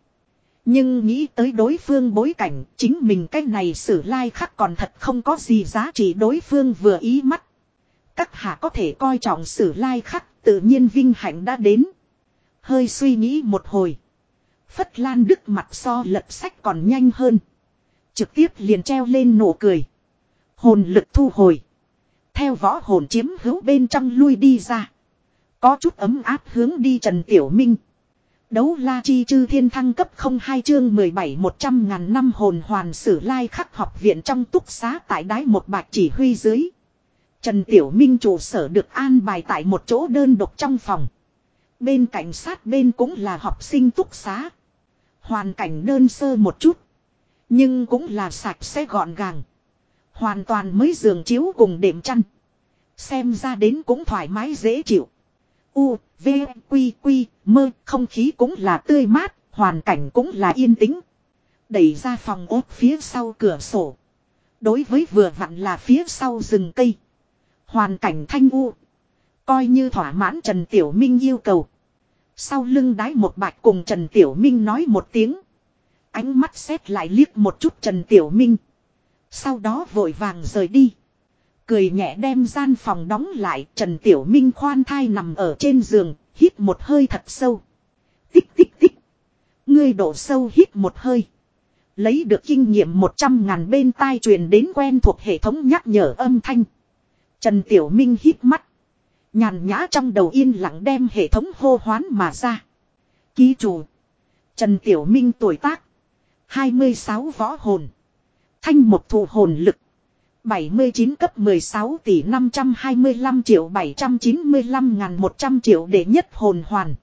Nhưng nghĩ tới đối phương bối cảnh, chính mình cái này sử lai khắc còn thật không có gì giá trị đối phương vừa ý mắt. Các hạ có thể coi trọng sử lai khắc, tự nhiên vinh hạnh đã đến. Hơi suy nghĩ một hồi. Phất Lan Đức mặt so lật sách còn nhanh hơn. Trực tiếp liền treo lên nụ cười. Hồn lực thu hồi. Theo võ hồn chiếm hữu bên trong lui đi ra. Có chút ấm áp hướng đi Trần Tiểu Minh. Đấu la chi chư thiên thăng cấp 02 chương 17 100 ngàn năm hồn hoàn sử lai khắc học viện trong túc xá tại đái một bạch chỉ huy dưới. Trần Tiểu Minh trụ sở được an bài tại một chỗ đơn độc trong phòng. Bên cạnh sát bên cũng là học sinh túc xá. Hoàn cảnh đơn sơ một chút. Nhưng cũng là sạch sẽ gọn gàng. Hoàn toàn mới giường chiếu cùng đệm chăn. Xem ra đến cũng thoải mái dễ chịu. U, V, Quy, Quy, mơ, không khí cũng là tươi mát, hoàn cảnh cũng là yên tĩnh. Đẩy ra phòng ốt phía sau cửa sổ. Đối với vừa vặn là phía sau rừng cây. Hoàn cảnh thanh u. Coi như thỏa mãn Trần Tiểu Minh yêu cầu. Sau lưng đái một bạch cùng Trần Tiểu Minh nói một tiếng. Ánh mắt xét lại liếc một chút Trần Tiểu Minh. Sau đó vội vàng rời đi. Cười nhẹ đem gian phòng đóng lại Trần Tiểu Minh khoan thai nằm ở trên giường, hít một hơi thật sâu. Tích tích tích. Ngươi đổ sâu hít một hơi. Lấy được kinh nghiệm 100 ngàn bên tai truyền đến quen thuộc hệ thống nhắc nhở âm thanh. Trần Tiểu Minh hít mắt. Nhàn nhã trong đầu yên lặng đem hệ thống hô hoán mà ra. Ký chủ. Trần Tiểu Minh tuổi tác. 26 võ hồn. Thanh một thụ hồn lực. 79 cấp 16 tỷ 525 triệu 795 ngàn 100 triệu để nhất hồn hoàn.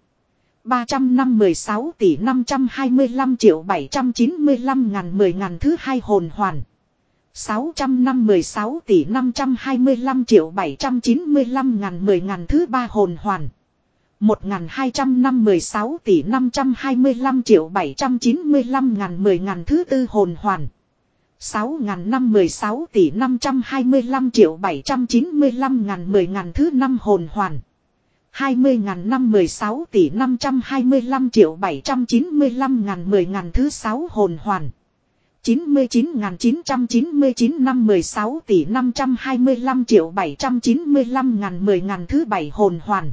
300 năm 16 tỷ 525 triệu 795 ngàn 10 ngàn thứ hai hồn hoàn. 656 tỷ 525 triệu 795 ngàn 10 ngàn thứ ba hồn hoàn. 1.200 năm 16 tỷ 525 triệu 795 ngàn 10 ngàn thứ tư hồn hoàn. 6.516 tỷ 525 triệu 795 ngàn 10 ngàn thứ năm hồn hoàn. 20.516 tỷ 525 triệu 795 ngàn 10 ngàn thứ sáu hồn hoàn. 99.999 năm 16 tỷ 525 triệu 795 ngàn 10 ngàn thứ bảy hồn hoàn.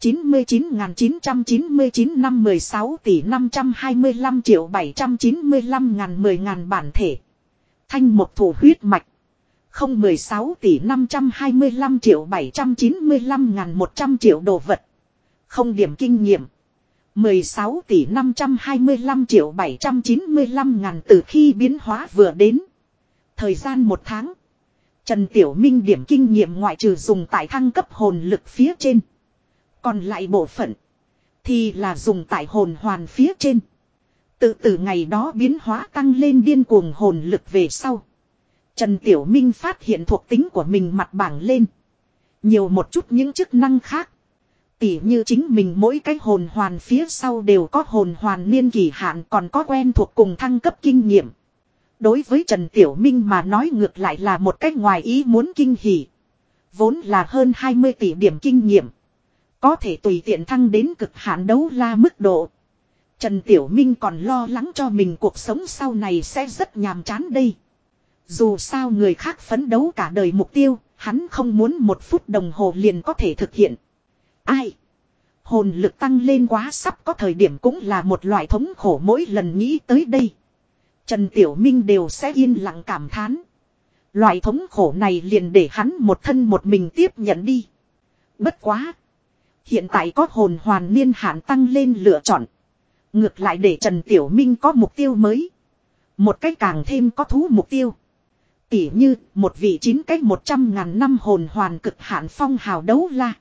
99.999 năm 16 tỷ 525 triệu 795 ngàn 10 ngàn bản thể. Thanh một thủ huyết mạch. Không 16 tỷ 525 triệu 795 ngàn 100 triệu đồ vật. Không điểm kinh nghiệm. 16 tỷ 525 triệu 795 ngàn từ khi biến hóa vừa đến. Thời gian một tháng. Trần Tiểu Minh điểm kinh nghiệm ngoại trừ dùng tại thăng cấp hồn lực phía trên. Còn lại bộ phận. Thì là dùng tại hồn hoàn phía trên. Tự từ ngày đó biến hóa tăng lên điên cuồng hồn lực về sau. Trần Tiểu Minh phát hiện thuộc tính của mình mặt bảng lên. Nhiều một chút những chức năng khác. Tỉ như chính mình mỗi cái hồn hoàn phía sau đều có hồn hoàn niên kỳ hạn còn có quen thuộc cùng thăng cấp kinh nghiệm. Đối với Trần Tiểu Minh mà nói ngược lại là một cách ngoài ý muốn kinh hỉ. Vốn là hơn 20 tỷ điểm kinh nghiệm. Có thể tùy tiện thăng đến cực hạn đấu la mức độ. Trần Tiểu Minh còn lo lắng cho mình cuộc sống sau này sẽ rất nhàm chán đây. Dù sao người khác phấn đấu cả đời mục tiêu, hắn không muốn một phút đồng hồ liền có thể thực hiện. Ai? Hồn lực tăng lên quá sắp có thời điểm cũng là một loại thống khổ mỗi lần nghĩ tới đây. Trần Tiểu Minh đều sẽ yên lặng cảm thán. Loại thống khổ này liền để hắn một thân một mình tiếp nhận đi. Bất quá. Hiện tại có hồn hoàn niên hạn tăng lên lựa chọn. Ngược lại để Trần Tiểu Minh có mục tiêu mới. Một cách càng thêm có thú mục tiêu. Tỉ như, một vị chín cách một trăm ngàn năm hồn hoàn cực hạn phong hào đấu la.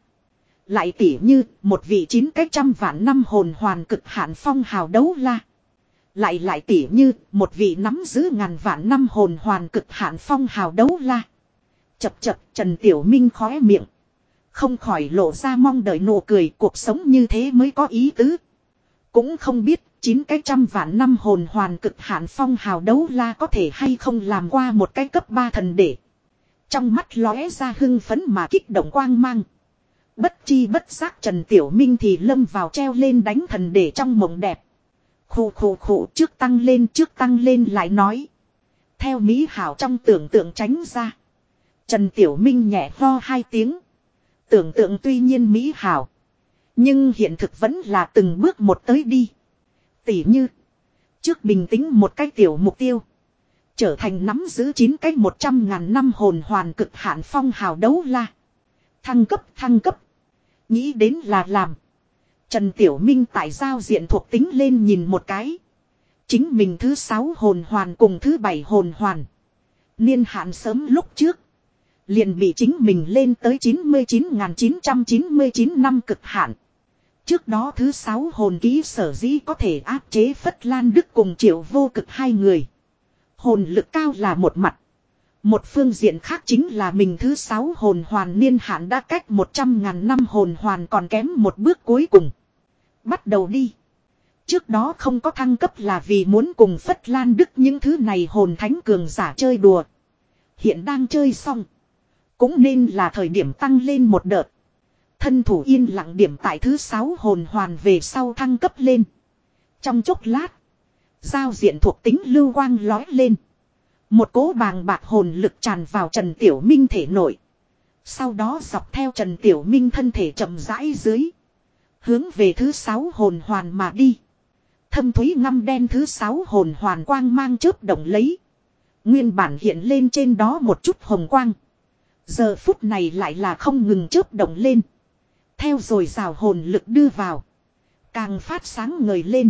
Lại tỉ như một vị chín cách trăm vạn năm hồn hoàn cực hạn phong hào đấu la. Lại lại tỉ như một vị nắm giữ ngàn vạn năm hồn hoàn cực hạn phong hào đấu la. Chập chập, Trần Tiểu Minh khóe miệng. Không khỏi lộ ra mong đợi nụ cười, cuộc sống như thế mới có ý tứ. Cũng không biết chín cái trăm vạn năm hồn hoàn cực hạn phong hào đấu la có thể hay không làm qua một cái cấp ba thần để. Trong mắt lóe ra hưng phấn mà kích động quang mang. Bất chi bất giác Trần Tiểu Minh thì lâm vào treo lên đánh thần để trong mộng đẹp. Khủ khủ khủ trước tăng lên, trước tăng lên lại nói. Theo Mỹ Hảo trong tưởng tượng tránh ra. Trần Tiểu Minh nhẹ ho hai tiếng. Tưởng tượng tuy nhiên Mỹ Hảo. Nhưng hiện thực vẫn là từng bước một tới đi. Tỉ như. Trước bình tĩnh một cái tiểu mục tiêu. Trở thành nắm giữ chín cái một trăm ngàn năm hồn hoàn cực hạn phong hào đấu la. Thăng cấp thăng cấp. Nghĩ đến là làm. Trần Tiểu Minh tại giao diện thuộc tính lên nhìn một cái. Chính mình thứ sáu hồn hoàn cùng thứ bảy hồn hoàn. Niên hạn sớm lúc trước. Liền bị chính mình lên tới 99.999 năm cực hạn. Trước đó thứ sáu hồn ký sở dĩ có thể áp chế Phất Lan Đức cùng triệu vô cực hai người. Hồn lực cao là một mặt. Một phương diện khác chính là mình thứ sáu hồn hoàn niên hạn đã cách 100 ngàn năm hồn hoàn còn kém một bước cuối cùng. Bắt đầu đi. Trước đó không có thăng cấp là vì muốn cùng Phất Lan Đức những thứ này hồn thánh cường giả chơi đùa. Hiện đang chơi xong. Cũng nên là thời điểm tăng lên một đợt. Thân thủ yên lặng điểm tại thứ sáu hồn hoàn về sau thăng cấp lên. Trong chốc lát. Giao diện thuộc tính lưu quang lói lên. Một cỗ bàng bạc hồn lực tràn vào Trần Tiểu Minh thể nội. Sau đó dọc theo Trần Tiểu Minh thân thể chậm rãi dưới. Hướng về thứ sáu hồn hoàn mà đi. Thâm thúy ngăm đen thứ sáu hồn hoàn quang mang chớp động lấy. Nguyên bản hiện lên trên đó một chút hồng quang. Giờ phút này lại là không ngừng chớp động lên. Theo rồi rào hồn lực đưa vào. Càng phát sáng ngời lên.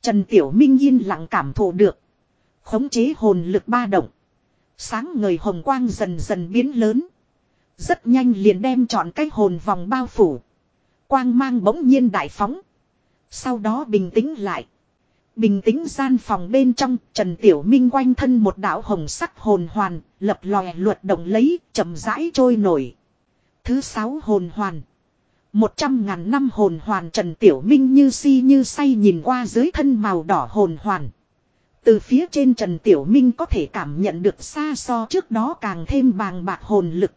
Trần Tiểu Minh yên lặng cảm thụ được. Khống chế hồn lực ba động. Sáng người hồng quang dần dần biến lớn. Rất nhanh liền đem chọn cái hồn vòng bao phủ. Quang mang bỗng nhiên đại phóng. Sau đó bình tĩnh lại. Bình tĩnh gian phòng bên trong, Trần Tiểu Minh quanh thân một đạo hồng sắc hồn hoàn, lập lòe luật động lấy, chậm rãi trôi nổi. Thứ sáu hồn hoàn. Một trăm ngàn năm hồn hoàn Trần Tiểu Minh như si như say nhìn qua dưới thân màu đỏ hồn hoàn. Từ phía trên Trần Tiểu Minh có thể cảm nhận được xa so trước đó càng thêm bàng bạc hồn lực.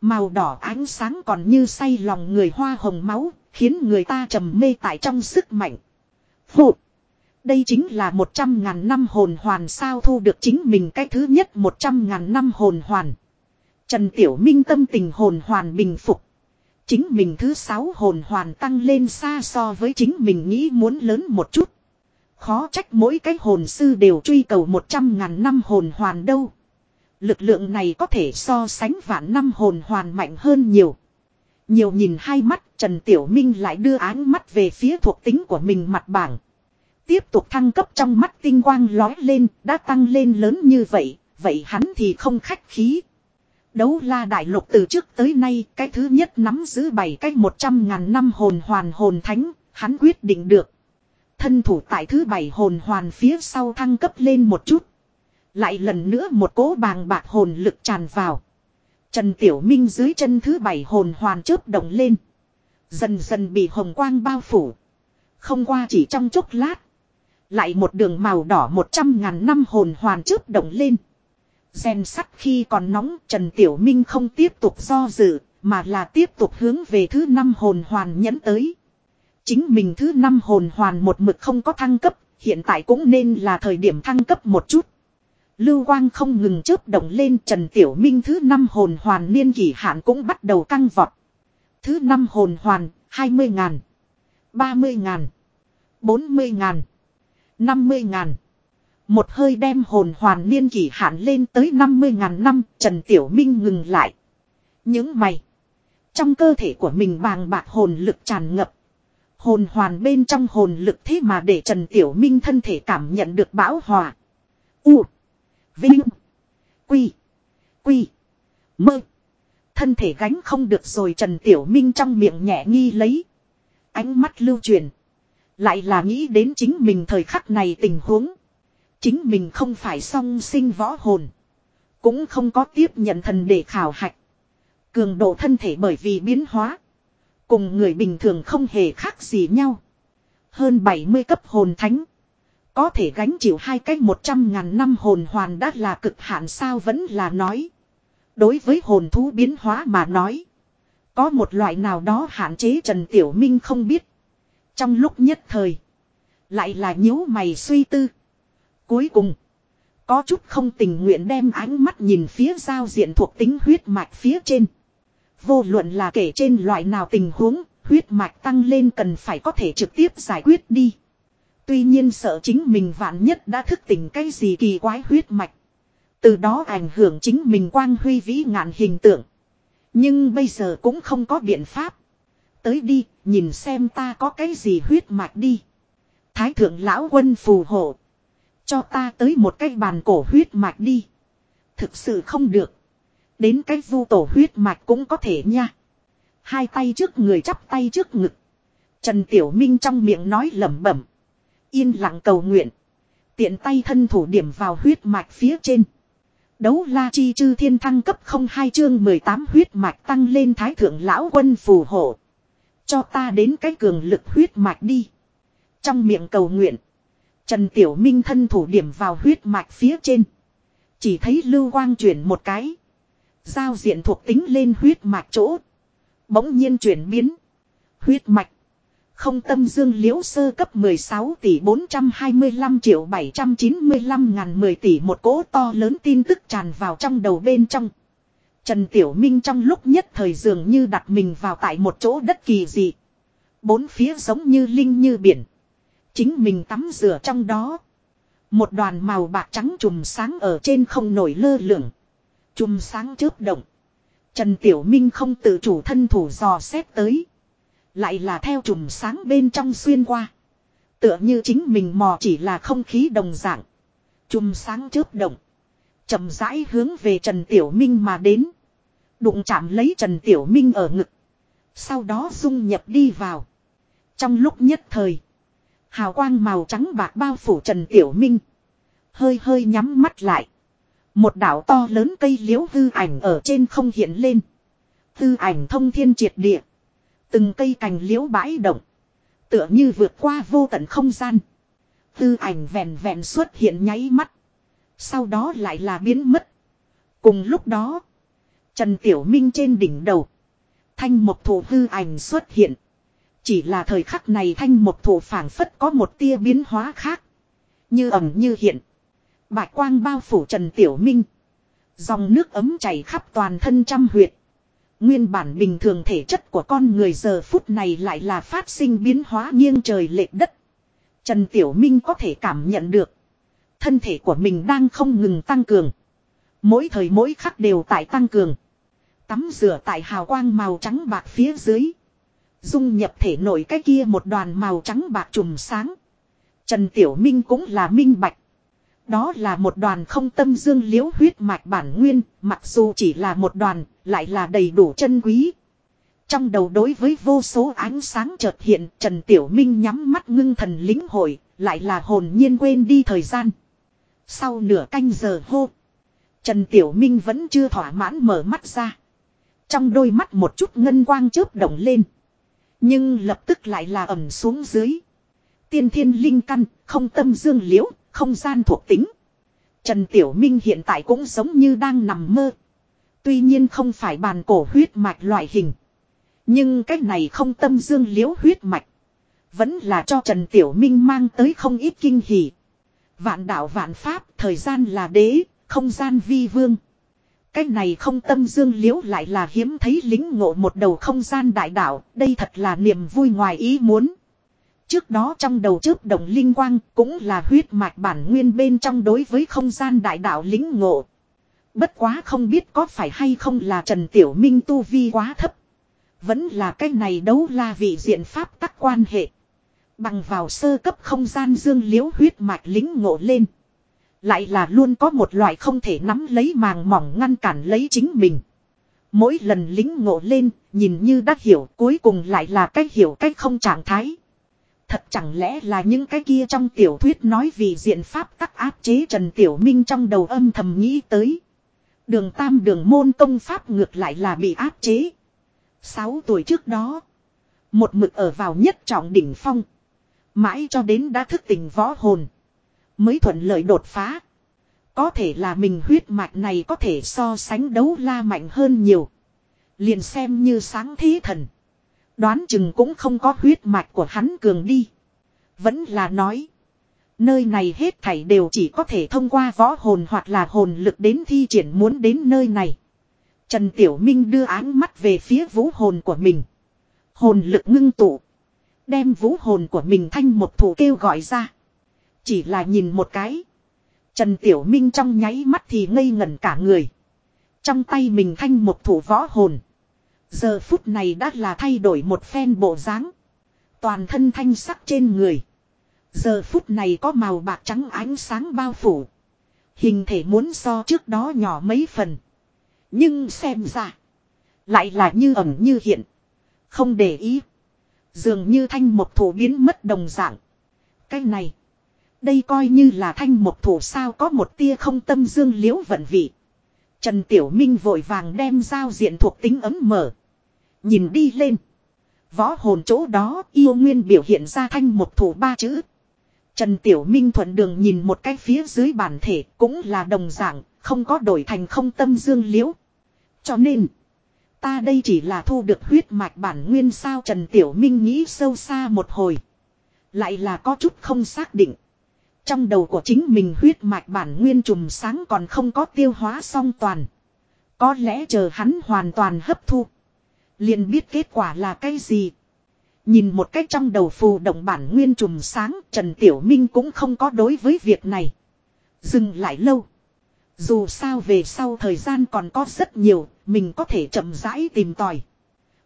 Màu đỏ ánh sáng còn như say lòng người hoa hồng máu, khiến người ta trầm mê tại trong sức mạnh. Phụ! Đây chính là một trăm ngàn năm hồn hoàn sao thu được chính mình cái thứ nhất một trăm ngàn năm hồn hoàn. Trần Tiểu Minh tâm tình hồn hoàn bình phục. Chính mình thứ sáu hồn hoàn tăng lên xa so với chính mình nghĩ muốn lớn một chút. Khó trách mỗi cái hồn sư đều truy cầu một trăm ngàn năm hồn hoàn đâu. Lực lượng này có thể so sánh vạn năm hồn hoàn mạnh hơn nhiều. Nhiều nhìn hai mắt Trần Tiểu Minh lại đưa áng mắt về phía thuộc tính của mình mặt bảng. Tiếp tục thăng cấp trong mắt tinh quang lói lên, đã tăng lên lớn như vậy, vậy hắn thì không khách khí. Đấu la đại lục từ trước tới nay, cái thứ nhất nắm giữ bảy cách một trăm ngàn năm hồn hoàn hồn thánh, hắn quyết định được. Thân thủ tại thứ bảy hồn hoàn phía sau thăng cấp lên một chút. Lại lần nữa một cỗ bàng bạc hồn lực tràn vào. Trần Tiểu Minh dưới chân thứ bảy hồn hoàn chớp động lên. Dần dần bị hồng quang bao phủ. Không qua chỉ trong chốc lát. Lại một đường màu đỏ một trăm ngàn năm hồn hoàn chớp động lên. xen sắt khi còn nóng, Trần Tiểu Minh không tiếp tục do dự, mà là tiếp tục hướng về thứ năm hồn hoàn nhẫn tới. Chính mình thứ năm hồn hoàn một mực không có thăng cấp, hiện tại cũng nên là thời điểm thăng cấp một chút. Lưu quang không ngừng chớp động lên Trần Tiểu Minh thứ năm hồn hoàn niên kỷ hạn cũng bắt đầu căng vọt. Thứ năm hồn hoàn, 20 ngàn, 30 ngàn, 40 ngàn, 50 ngàn. Một hơi đem hồn hoàn niên kỷ hạn lên tới 50 ngàn năm, Trần Tiểu Minh ngừng lại. Những mày. Trong cơ thể của mình bàng bạc hồn lực tràn ngập. Hồn hoàn bên trong hồn lực thế mà để Trần Tiểu Minh thân thể cảm nhận được bão hòa. U. Vinh. Quy. Quy. Mơ. Thân thể gánh không được rồi Trần Tiểu Minh trong miệng nhẹ nghi lấy. Ánh mắt lưu truyền. Lại là nghĩ đến chính mình thời khắc này tình huống. Chính mình không phải song sinh võ hồn. Cũng không có tiếp nhận thần để khảo hạch. Cường độ thân thể bởi vì biến hóa. Cùng người bình thường không hề khác gì nhau. Hơn 70 cấp hồn thánh. Có thể gánh chịu hai cách 100 ngàn năm hồn hoàn đã là cực hạn sao vẫn là nói. Đối với hồn thú biến hóa mà nói. Có một loại nào đó hạn chế Trần Tiểu Minh không biết. Trong lúc nhất thời. Lại là nhíu mày suy tư. Cuối cùng. Có chút không tình nguyện đem ánh mắt nhìn phía giao diện thuộc tính huyết mạch phía trên. Vô luận là kể trên loại nào tình huống, huyết mạch tăng lên cần phải có thể trực tiếp giải quyết đi. Tuy nhiên sợ chính mình vạn nhất đã thức tỉnh cái gì kỳ quái huyết mạch. Từ đó ảnh hưởng chính mình quang huy vĩ ngạn hình tượng. Nhưng bây giờ cũng không có biện pháp. Tới đi, nhìn xem ta có cái gì huyết mạch đi. Thái thượng lão quân phù hộ. Cho ta tới một cái bàn cổ huyết mạch đi. Thực sự không được. Đến cái du tổ huyết mạch cũng có thể nha. Hai tay trước người chắp tay trước ngực. Trần Tiểu Minh trong miệng nói lẩm bẩm. Yên lặng cầu nguyện. Tiện tay thân thủ điểm vào huyết mạch phía trên. Đấu la chi chư thiên thăng cấp không hai chương 18 huyết mạch tăng lên thái thượng lão quân phù hộ. Cho ta đến cái cường lực huyết mạch đi. Trong miệng cầu nguyện. Trần Tiểu Minh thân thủ điểm vào huyết mạch phía trên. Chỉ thấy lưu quang chuyển một cái. Giao diện thuộc tính lên huyết mạch chỗ. Bỗng nhiên chuyển biến. Huyết mạch. Không tâm dương liễu sơ cấp 16 tỷ 425 triệu 795 ngàn 10 tỷ một cỗ to lớn tin tức tràn vào trong đầu bên trong. Trần Tiểu Minh trong lúc nhất thời dường như đặt mình vào tại một chỗ đất kỳ dị. Bốn phía giống như linh như biển. Chính mình tắm rửa trong đó. Một đoàn màu bạc trắng trùm sáng ở trên không nổi lơ lửng. Chùm sáng chớp động. Trần Tiểu Minh không tự chủ thân thủ dò xét tới. Lại là theo chùm sáng bên trong xuyên qua. Tựa như chính mình mò chỉ là không khí đồng dạng. Chùm sáng chớp động. chậm rãi hướng về Trần Tiểu Minh mà đến. Đụng chạm lấy Trần Tiểu Minh ở ngực. Sau đó dung nhập đi vào. Trong lúc nhất thời. Hào quang màu trắng bạc bao phủ Trần Tiểu Minh. Hơi hơi nhắm mắt lại. Một đảo to lớn cây liễu hư ảnh ở trên không hiện lên. Hư ảnh thông thiên triệt địa. Từng cây cành liễu bãi động. Tựa như vượt qua vô tận không gian. Hư ảnh vẹn vẹn xuất hiện nháy mắt. Sau đó lại là biến mất. Cùng lúc đó. Trần Tiểu Minh trên đỉnh đầu. Thanh một thủ hư ảnh xuất hiện. Chỉ là thời khắc này thanh một thủ phảng phất có một tia biến hóa khác. Như ẩm như hiện. Bạch quang bao phủ Trần Tiểu Minh. Dòng nước ấm chảy khắp toàn thân trăm huyệt. Nguyên bản bình thường thể chất của con người giờ phút này lại là phát sinh biến hóa nghiêng trời lệch đất. Trần Tiểu Minh có thể cảm nhận được. Thân thể của mình đang không ngừng tăng cường. Mỗi thời mỗi khắc đều tại tăng cường. Tắm rửa tại hào quang màu trắng bạc phía dưới. Dung nhập thể nổi cái kia một đoàn màu trắng bạc trùm sáng. Trần Tiểu Minh cũng là minh bạch. Đó là một đoàn không tâm dương liễu huyết mạch bản nguyên, mặc dù chỉ là một đoàn, lại là đầy đủ chân quý. Trong đầu đối với vô số ánh sáng chợt hiện, Trần Tiểu Minh nhắm mắt ngưng thần lính hội, lại là hồn nhiên quên đi thời gian. Sau nửa canh giờ hô, Trần Tiểu Minh vẫn chưa thỏa mãn mở mắt ra. Trong đôi mắt một chút ngân quang chớp động lên. Nhưng lập tức lại là ẩm xuống dưới. Tiên thiên linh căn, không tâm dương liễu, không gian thuộc tính. Trần Tiểu Minh hiện tại cũng giống như đang nằm mơ. Tuy nhiên không phải bàn cổ huyết mạch loại hình. Nhưng cái này không tâm dương liễu huyết mạch. Vẫn là cho Trần Tiểu Minh mang tới không ít kinh hỉ. Vạn đạo vạn pháp, thời gian là đế, không gian vi vương. Cái này không tâm dương liễu lại là hiếm thấy lính ngộ một đầu không gian đại đạo, đây thật là niềm vui ngoài ý muốn. Trước đó trong đầu chớp động linh quang cũng là huyết mạch bản nguyên bên trong đối với không gian đại đạo lính ngộ. Bất quá không biết có phải hay không là Trần Tiểu Minh tu vi quá thấp. Vẫn là cái này đấu la vị diện pháp tắc quan hệ. Bằng vào sơ cấp không gian dương liễu huyết mạch lính ngộ lên. Lại là luôn có một loại không thể nắm lấy màng mỏng ngăn cản lấy chính mình. Mỗi lần lính ngộ lên, nhìn như đã hiểu cuối cùng lại là cách hiểu cách không trạng thái. Thật chẳng lẽ là những cái kia trong tiểu thuyết nói vì diện pháp các áp chế Trần Tiểu Minh trong đầu âm thầm nghĩ tới. Đường tam đường môn công pháp ngược lại là bị áp chế. Sáu tuổi trước đó. Một mực ở vào nhất trọng đỉnh phong. Mãi cho đến đã thức tỉnh võ hồn. Mới thuận lợi đột phá. Có thể là mình huyết mạch này có thể so sánh đấu la mạnh hơn nhiều. Liền xem như sáng thế thần. Đoán chừng cũng không có huyết mạch của hắn cường đi. Vẫn là nói. Nơi này hết thảy đều chỉ có thể thông qua võ hồn hoặc là hồn lực đến thi triển muốn đến nơi này. Trần Tiểu Minh đưa áng mắt về phía vũ hồn của mình. Hồn lực ngưng tụ. Đem vũ hồn của mình thanh một thủ kêu gọi ra. Chỉ là nhìn một cái. Trần Tiểu Minh trong nháy mắt thì ngây ngẩn cả người. Trong tay mình thanh một thủ võ hồn. Giờ phút này đã là thay đổi một phen bộ dáng. Toàn thân thanh sắc trên người. Giờ phút này có màu bạc trắng ánh sáng bao phủ. Hình thể muốn so trước đó nhỏ mấy phần. Nhưng xem ra. Lại là như ẩn như hiện. Không để ý. Dường như thanh một thủ biến mất đồng dạng. Cái này. Đây coi như là thanh một thủ sao có một tia không tâm dương liễu vận vị. Trần Tiểu Minh vội vàng đem giao diện thuộc tính ấm mở. Nhìn đi lên. Võ hồn chỗ đó yêu nguyên biểu hiện ra thanh một thủ ba chữ. Trần Tiểu Minh thuận đường nhìn một cái phía dưới bản thể cũng là đồng dạng, không có đổi thành không tâm dương liễu. Cho nên, ta đây chỉ là thu được huyết mạch bản nguyên sao Trần Tiểu Minh nghĩ sâu xa một hồi. Lại là có chút không xác định. Trong đầu của chính mình huyết mạch bản nguyên trùm sáng còn không có tiêu hóa song toàn. Có lẽ chờ hắn hoàn toàn hấp thu liền biết kết quả là cái gì. Nhìn một cách trong đầu phù động bản nguyên trùm sáng Trần Tiểu Minh cũng không có đối với việc này. Dừng lại lâu. Dù sao về sau thời gian còn có rất nhiều, mình có thể chậm rãi tìm tòi.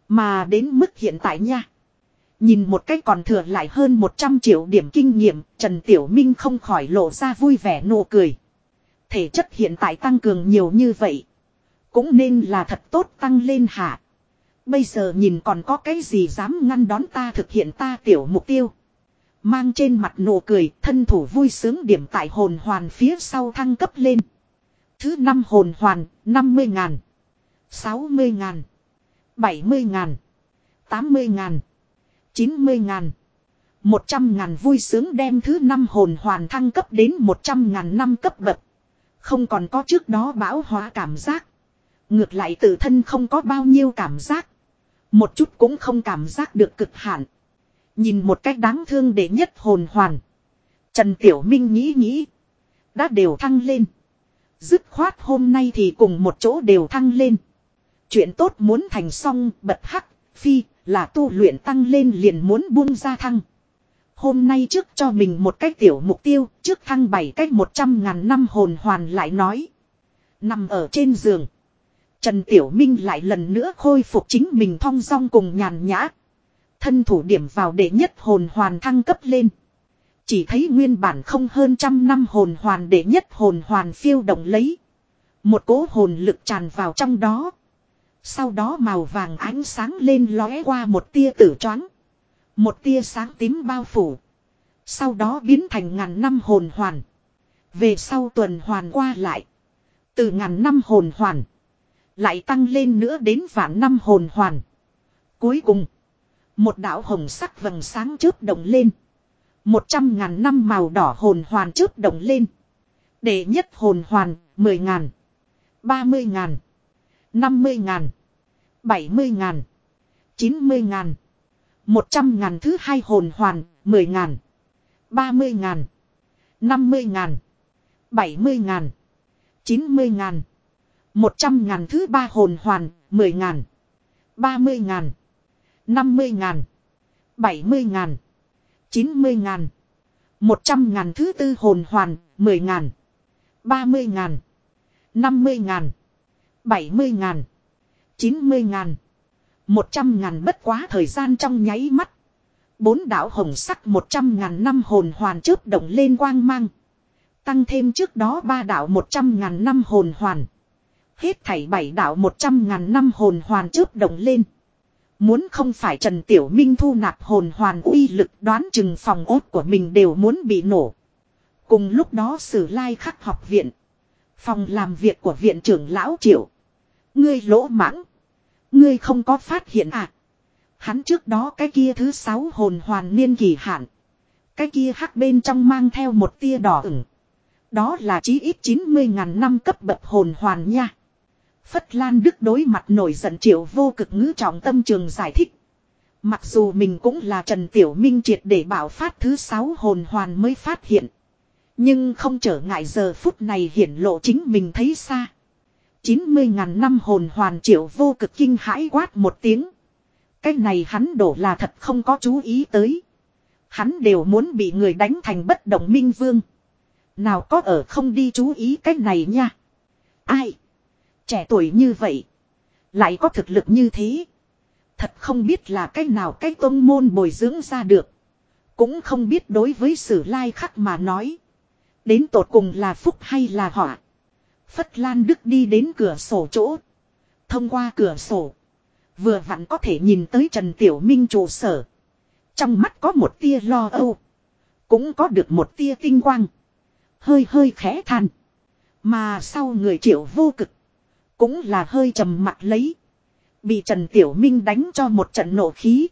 Mà đến mức hiện tại nha. Nhìn một cách còn thừa lại hơn 100 triệu điểm kinh nghiệm, Trần Tiểu Minh không khỏi lộ ra vui vẻ nụ cười. Thể chất hiện tại tăng cường nhiều như vậy. Cũng nên là thật tốt tăng lên hạ. Bây giờ nhìn còn có cái gì dám ngăn đón ta thực hiện ta tiểu mục tiêu. Mang trên mặt nụ cười, thân thủ vui sướng điểm tại hồn hoàn phía sau thăng cấp lên. Thứ năm hồn hoàn, 50 ngàn. 60 ngàn. 70 ngàn. 80 ngàn. 90 ngàn. 100 ngàn vui sướng đem thứ năm hồn hoàn thăng cấp đến 100 ngàn năm cấp bậc. Không còn có trước đó bão hóa cảm giác. Ngược lại tự thân không có bao nhiêu cảm giác. Một chút cũng không cảm giác được cực hạn. Nhìn một cách đáng thương để nhất hồn hoàn. Trần Tiểu Minh nghĩ nghĩ. Đã đều thăng lên. Dứt khoát hôm nay thì cùng một chỗ đều thăng lên. Chuyện tốt muốn thành xong bật hắc, phi, là tu luyện tăng lên liền muốn buông ra thăng. Hôm nay trước cho mình một cách tiểu mục tiêu, trước thăng bảy cách một trăm ngàn năm hồn hoàn lại nói. Nằm ở trên giường. Trần Tiểu Minh lại lần nữa khôi phục chính mình thong dong cùng nhàn nhã. Thân thủ điểm vào để nhất hồn hoàn thăng cấp lên. Chỉ thấy nguyên bản không hơn trăm năm hồn hoàn để nhất hồn hoàn phiêu động lấy. Một cỗ hồn lực tràn vào trong đó. Sau đó màu vàng ánh sáng lên lóe qua một tia tử choáng. Một tia sáng tím bao phủ. Sau đó biến thành ngàn năm hồn hoàn. Về sau tuần hoàn qua lại. Từ ngàn năm hồn hoàn. Lại tăng lên nữa đến vạn năm hồn hoàn. Cuối cùng. Một đạo hồng sắc vầng sáng chớp động lên. Một trăm ngàn năm màu đỏ hồn hoàn chớp động lên. Đệ nhất hồn hoàn, mười ngàn. Ba mươi ngàn. Năm mươi ngàn. Bảy mươi ngàn. Chín mươi ngàn. Một trăm ngàn thứ hai hồn hoàn, mười ngàn. Ba mươi ngàn. Năm mươi ngàn. Bảy mươi ngàn. Chín mươi ngàn. Một trăm ngàn thứ ba hồn hoàn, mười ngàn. Ba mươi ngàn. Năm mươi ngàn. Bảy mươi ngàn. Chín mươi ngàn. Một trăm ngàn thứ tư hồn hoàn, mười ngàn. Ba mươi ngàn. Năm mươi ngàn. Bảy mươi ngàn. Chín mươi ngàn. Một trăm ngàn bất quá thời gian trong nháy mắt. Bốn đảo hồng sắc một trăm ngàn năm hồn hoàn chớp động lên quang mang. Tăng thêm trước đó ba đảo một trăm ngàn năm hồn hoàn. Hết thảy bảy đạo một trăm ngàn năm hồn hoàn chớp động lên. Muốn không phải Trần Tiểu Minh thu nạp hồn hoàn uy lực đoán chừng phòng ốt của mình đều muốn bị nổ. Cùng lúc đó sử lai khắc học viện. Phòng làm việc của viện trưởng lão triệu. Ngươi lỗ mãng. Ngươi không có phát hiện à. Hắn trước đó cái kia thứ sáu hồn hoàn niên kỳ hạn. Cái kia hắc bên trong mang theo một tia đỏ ửng. Đó là chí ít 90 ngàn năm cấp bậc hồn hoàn nha. Phất Lan Đức đối mặt nổi giận triệu vô cực ngữ trọng tâm trường giải thích. Mặc dù mình cũng là Trần Tiểu Minh triệt để bảo phát thứ sáu hồn hoàn mới phát hiện. Nhưng không trở ngại giờ phút này hiển lộ chính mình thấy xa. 90 ngàn năm hồn hoàn triệu vô cực kinh hãi quát một tiếng. Cái này hắn đổ là thật không có chú ý tới. Hắn đều muốn bị người đánh thành bất động minh vương. Nào có ở không đi chú ý cái này nha. Ai? Trẻ tuổi như vậy. Lại có thực lực như thế. Thật không biết là cách nào cách tôn môn bồi dưỡng ra được. Cũng không biết đối với sử lai khắc mà nói. Đến tột cùng là phúc hay là họa. Phất Lan Đức đi đến cửa sổ chỗ. Thông qua cửa sổ. Vừa vặn có thể nhìn tới Trần Tiểu Minh trụ sở. Trong mắt có một tia lo âu. Cũng có được một tia tinh quang. Hơi hơi khẽ than. Mà sau người triệu vô cực. Cũng là hơi trầm mặt lấy. Bị Trần Tiểu Minh đánh cho một trận nổ khí.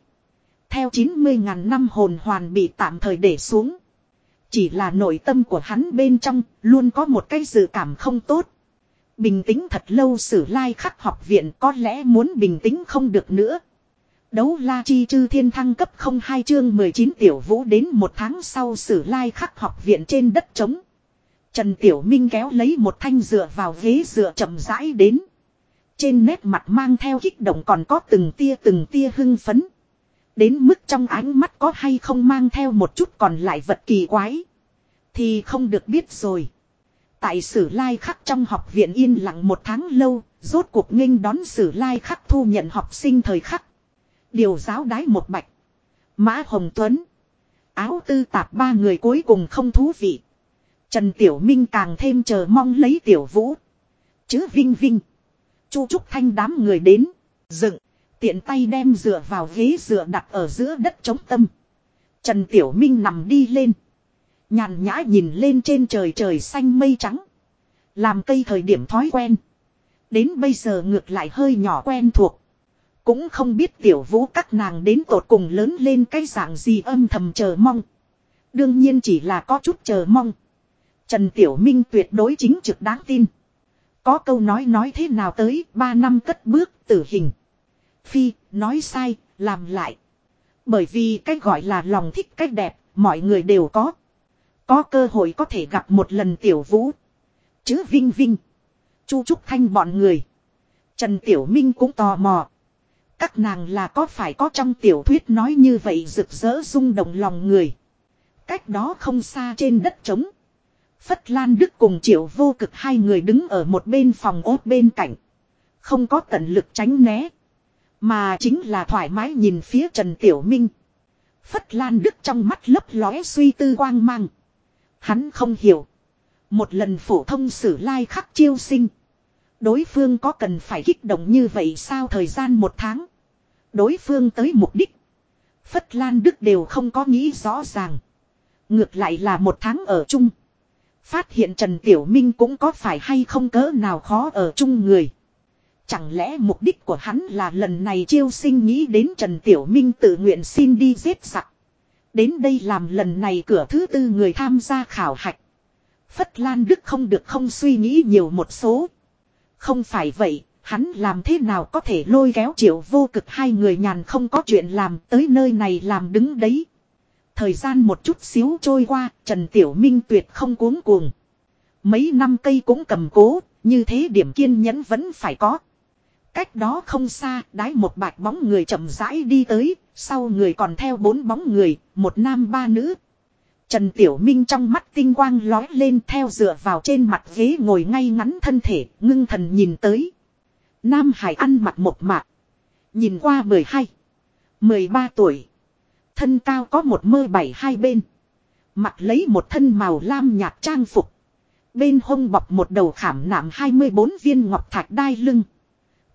Theo 90.000 năm hồn hoàn bị tạm thời để xuống. Chỉ là nội tâm của hắn bên trong luôn có một cái dự cảm không tốt. Bình tĩnh thật lâu sử lai khắc học viện có lẽ muốn bình tĩnh không được nữa. Đấu la chi chư thiên thăng cấp 02 chương 19 tiểu vũ đến một tháng sau sử lai khắc học viện trên đất trống. Trần Tiểu Minh kéo lấy một thanh dựa vào ghế dựa chậm rãi đến. Trên nét mặt mang theo kích động còn có từng tia từng tia hưng phấn. Đến mức trong ánh mắt có hay không mang theo một chút còn lại vật kỳ quái. Thì không được biết rồi. Tại sử lai khắc trong học viện yên lặng một tháng lâu, rốt cuộc nghênh đón sử lai khắc thu nhận học sinh thời khắc. Điều giáo đái một bạch. Mã Hồng Tuấn. Áo tư tạp ba người cuối cùng không thú vị. Trần Tiểu Minh càng thêm chờ mong lấy Tiểu Vũ. Chứ Vinh Vinh. Chu Trúc Thanh đám người đến. Dựng. Tiện tay đem dựa vào ghế dựa đặt ở giữa đất trống tâm. Trần Tiểu Minh nằm đi lên. Nhàn nhã nhìn lên trên trời trời xanh mây trắng. Làm cây thời điểm thói quen. Đến bây giờ ngược lại hơi nhỏ quen thuộc. Cũng không biết tiểu vũ các nàng đến tột cùng lớn lên cái dạng gì âm thầm chờ mong. Đương nhiên chỉ là có chút chờ mong. Trần Tiểu Minh tuyệt đối chính trực đáng tin. Có câu nói nói thế nào tới ba năm cất bước tử hình. Phi, nói sai, làm lại. Bởi vì cách gọi là lòng thích cách đẹp, mọi người đều có. Có cơ hội có thể gặp một lần Tiểu Vũ. Chứ Vinh Vinh. Chu Trúc Thanh bọn người. Trần Tiểu Minh cũng tò mò. Các nàng là có phải có trong tiểu thuyết nói như vậy rực rỡ rung động lòng người. Cách đó không xa trên đất trống. Phất Lan Đức cùng triệu vô cực hai người đứng ở một bên phòng ốt bên cạnh. Không có tận lực tránh né. Mà chính là thoải mái nhìn phía Trần Tiểu Minh. Phất Lan Đức trong mắt lấp lóe suy tư quang mang. Hắn không hiểu. Một lần phổ thông sử lai khắc chiêu sinh. Đối phương có cần phải kích động như vậy sao thời gian một tháng. Đối phương tới mục đích. Phất Lan Đức đều không có nghĩ rõ ràng. Ngược lại là một tháng ở chung. Phát hiện Trần Tiểu Minh cũng có phải hay không cỡ nào khó ở chung người. Chẳng lẽ mục đích của hắn là lần này chiêu sinh nghĩ đến Trần Tiểu Minh tự nguyện xin đi giết sặc. Đến đây làm lần này cửa thứ tư người tham gia khảo hạch. Phất Lan Đức không được không suy nghĩ nhiều một số. Không phải vậy, hắn làm thế nào có thể lôi kéo triệu vô cực hai người nhàn không có chuyện làm tới nơi này làm đứng đấy. Thời gian một chút xíu trôi qua, Trần Tiểu Minh tuyệt không cuống cuồng. Mấy năm cây cũng cầm cố, như thế điểm kiên nhẫn vẫn phải có. Cách đó không xa, đái một bạch bóng người chậm rãi đi tới, sau người còn theo bốn bóng người, một nam ba nữ. Trần Tiểu Minh trong mắt tinh quang lói lên theo dựa vào trên mặt ghế ngồi ngay ngắn thân thể, ngưng thần nhìn tới. Nam Hải ăn mặc một mạc. Nhìn qua 12, 13 tuổi. Thân cao có một mơ bảy hai bên. Mặt lấy một thân màu lam nhạt trang phục. Bên hông bọc một đầu khảm nạm 24 viên ngọc thạch đai lưng.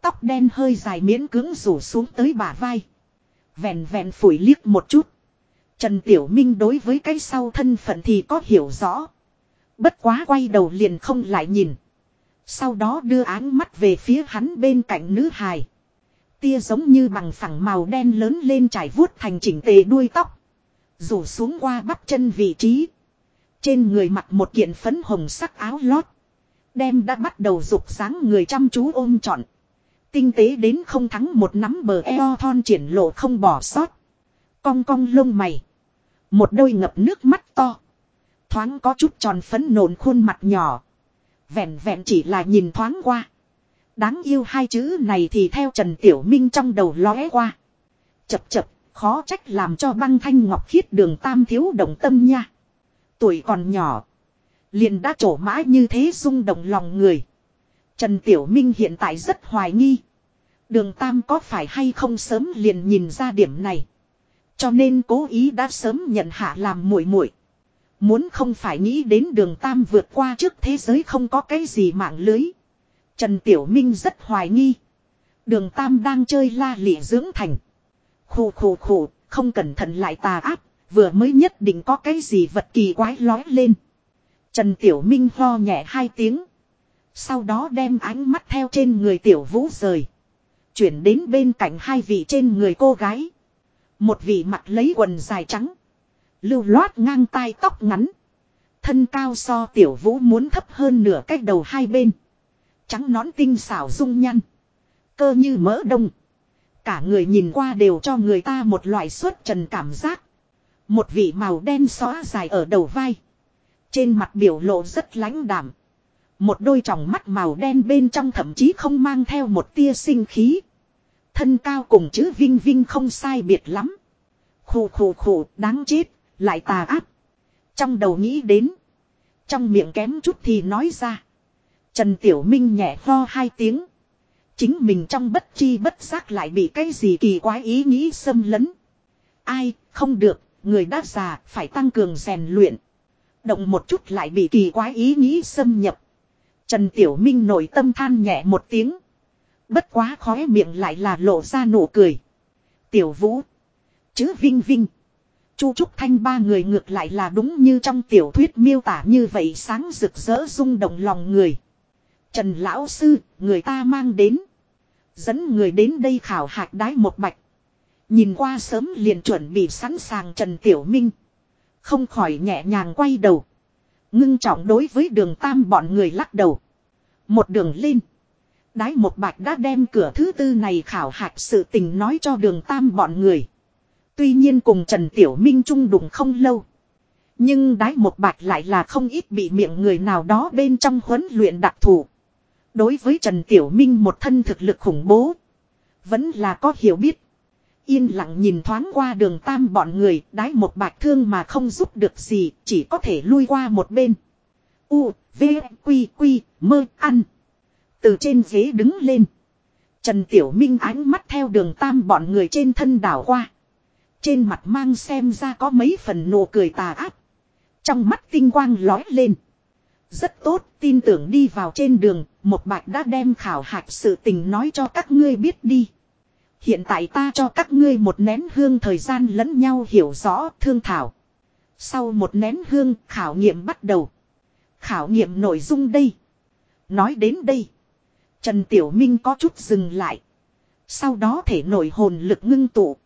Tóc đen hơi dài miễn cứng rủ xuống tới bả vai. Vẹn vẹn phủi liếc một chút. Trần Tiểu Minh đối với cái sau thân phận thì có hiểu rõ. Bất quá quay đầu liền không lại nhìn. Sau đó đưa áng mắt về phía hắn bên cạnh nữ hài. Tia giống như bằng phẳng màu đen lớn lên trải vuốt thành chỉnh tề đuôi tóc. Rủ xuống qua bắp chân vị trí. Trên người mặc một kiện phấn hồng sắc áo lót. Đem đã bắt đầu rục sáng người chăm chú ôm trọn. Tinh tế đến không thắng một nắm bờ eo thon triển lộ không bỏ sót. Cong cong lông mày. Một đôi ngập nước mắt to. Thoáng có chút tròn phấn nộn khuôn mặt nhỏ. Vẹn vẹn chỉ là nhìn thoáng qua. Đáng yêu hai chữ này thì theo Trần Tiểu Minh trong đầu lóe qua. Chập chập, khó trách làm cho băng thanh ngọc khiết đường tam thiếu động tâm nha. Tuổi còn nhỏ. Liền đã trổ mã như thế rung động lòng người. Trần Tiểu Minh hiện tại rất hoài nghi. Đường Tam có phải hay không sớm liền nhìn ra điểm này. Cho nên cố ý đã sớm nhận hạ làm muội muội. Muốn không phải nghĩ đến đường Tam vượt qua trước thế giới không có cái gì mạng lưới. Trần Tiểu Minh rất hoài nghi. Đường Tam đang chơi la lịa dưỡng thành. Khù khù khù, không cẩn thận lại tà áp, vừa mới nhất định có cái gì vật kỳ quái lói lên. Trần Tiểu Minh ho nhẹ hai tiếng. Sau đó đem ánh mắt theo trên người Tiểu Vũ rời. Chuyển đến bên cạnh hai vị trên người cô gái. Một vị mặt lấy quần dài trắng. Lưu loát ngang tai tóc ngắn. Thân cao so Tiểu Vũ muốn thấp hơn nửa cách đầu hai bên. Trắng nón tinh xảo dung nhăn. Cơ như mỡ đông. Cả người nhìn qua đều cho người ta một loại suốt trần cảm giác. Một vị màu đen xóa dài ở đầu vai. Trên mặt biểu lộ rất lãnh đảm. Một đôi tròng mắt màu đen bên trong thậm chí không mang theo một tia sinh khí. Thân cao cùng chữ vinh vinh không sai biệt lắm. Khủ khủ khủ đáng chết, lại tà ác. Trong đầu nghĩ đến. Trong miệng kém chút thì nói ra. Trần Tiểu Minh nhẹ ho hai tiếng. Chính mình trong bất chi bất giác lại bị cái gì kỳ quái ý nghĩ xâm lấn. Ai, không được, người đã già, phải tăng cường rèn luyện. Động một chút lại bị kỳ quái ý nghĩ xâm nhập. Trần Tiểu Minh nội tâm than nhẹ một tiếng. Bất quá khóe miệng lại là lộ ra nụ cười. Tiểu Vũ. Chứ Vinh Vinh. Chu Trúc Thanh ba người ngược lại là đúng như trong tiểu thuyết miêu tả như vậy sáng rực rỡ rung động lòng người. Trần Lão Sư, người ta mang đến. Dẫn người đến đây khảo hạch đái một bạch. Nhìn qua sớm liền chuẩn bị sẵn sàng Trần Tiểu Minh. Không khỏi nhẹ nhàng quay đầu. Ngưng trọng đối với đường tam bọn người lắc đầu. Một đường lên. Đái một bạch đã đem cửa thứ tư này khảo hạch sự tình nói cho đường tam bọn người. Tuy nhiên cùng Trần Tiểu Minh chung đụng không lâu. Nhưng đái một bạch lại là không ít bị miệng người nào đó bên trong huấn luyện đặc thù. Đối với Trần Tiểu Minh một thân thực lực khủng bố. Vẫn là có hiểu biết. Yên lặng nhìn thoáng qua đường tam bọn người đái một bạch thương mà không giúp được gì chỉ có thể lui qua một bên. U, V, Quy, Quy, mơ, ăn. Từ trên ghế đứng lên. Trần Tiểu Minh ánh mắt theo đường tam bọn người trên thân đảo qua. Trên mặt mang xem ra có mấy phần nụ cười tà ác. Trong mắt tinh quang lói lên. Rất tốt, tin tưởng đi vào trên đường, một bạch đã đem khảo hạch sự tình nói cho các ngươi biết đi. Hiện tại ta cho các ngươi một nén hương thời gian lẫn nhau hiểu rõ thương thảo. Sau một nén hương khảo nghiệm bắt đầu. Khảo nghiệm nội dung đây. Nói đến đây. Trần Tiểu Minh có chút dừng lại. Sau đó thể nổi hồn lực ngưng tụ.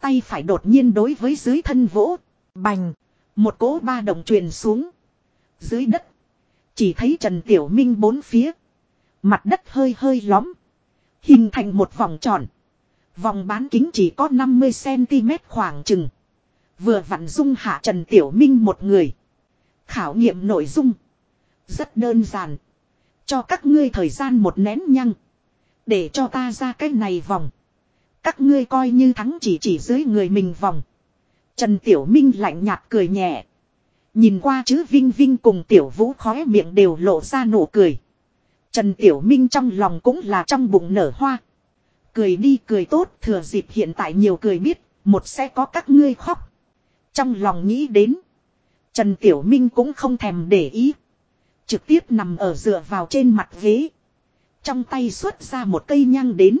Tay phải đột nhiên đối với dưới thân vỗ. Bành. Một cỗ ba động truyền xuống. Dưới đất. Chỉ thấy Trần Tiểu Minh bốn phía. Mặt đất hơi hơi lõm. Hình thành một vòng tròn. Vòng bán kính chỉ có 50cm khoảng chừng. Vừa vặn dung hạ Trần Tiểu Minh một người. Khảo nghiệm nội dung. Rất đơn giản. Cho các ngươi thời gian một nén nhăng. Để cho ta ra cái này vòng. Các ngươi coi như thắng chỉ chỉ dưới người mình vòng. Trần Tiểu Minh lạnh nhạt cười nhẹ. Nhìn qua chứ Vinh Vinh cùng Tiểu Vũ khóe miệng đều lộ ra nụ cười. Trần Tiểu Minh trong lòng cũng là trong bụng nở hoa. Cười đi cười tốt thừa dịp hiện tại nhiều cười biết, một sẽ có các ngươi khóc. Trong lòng nghĩ đến. Trần Tiểu Minh cũng không thèm để ý. Trực tiếp nằm ở dựa vào trên mặt ghế. Trong tay xuất ra một cây nhang đến.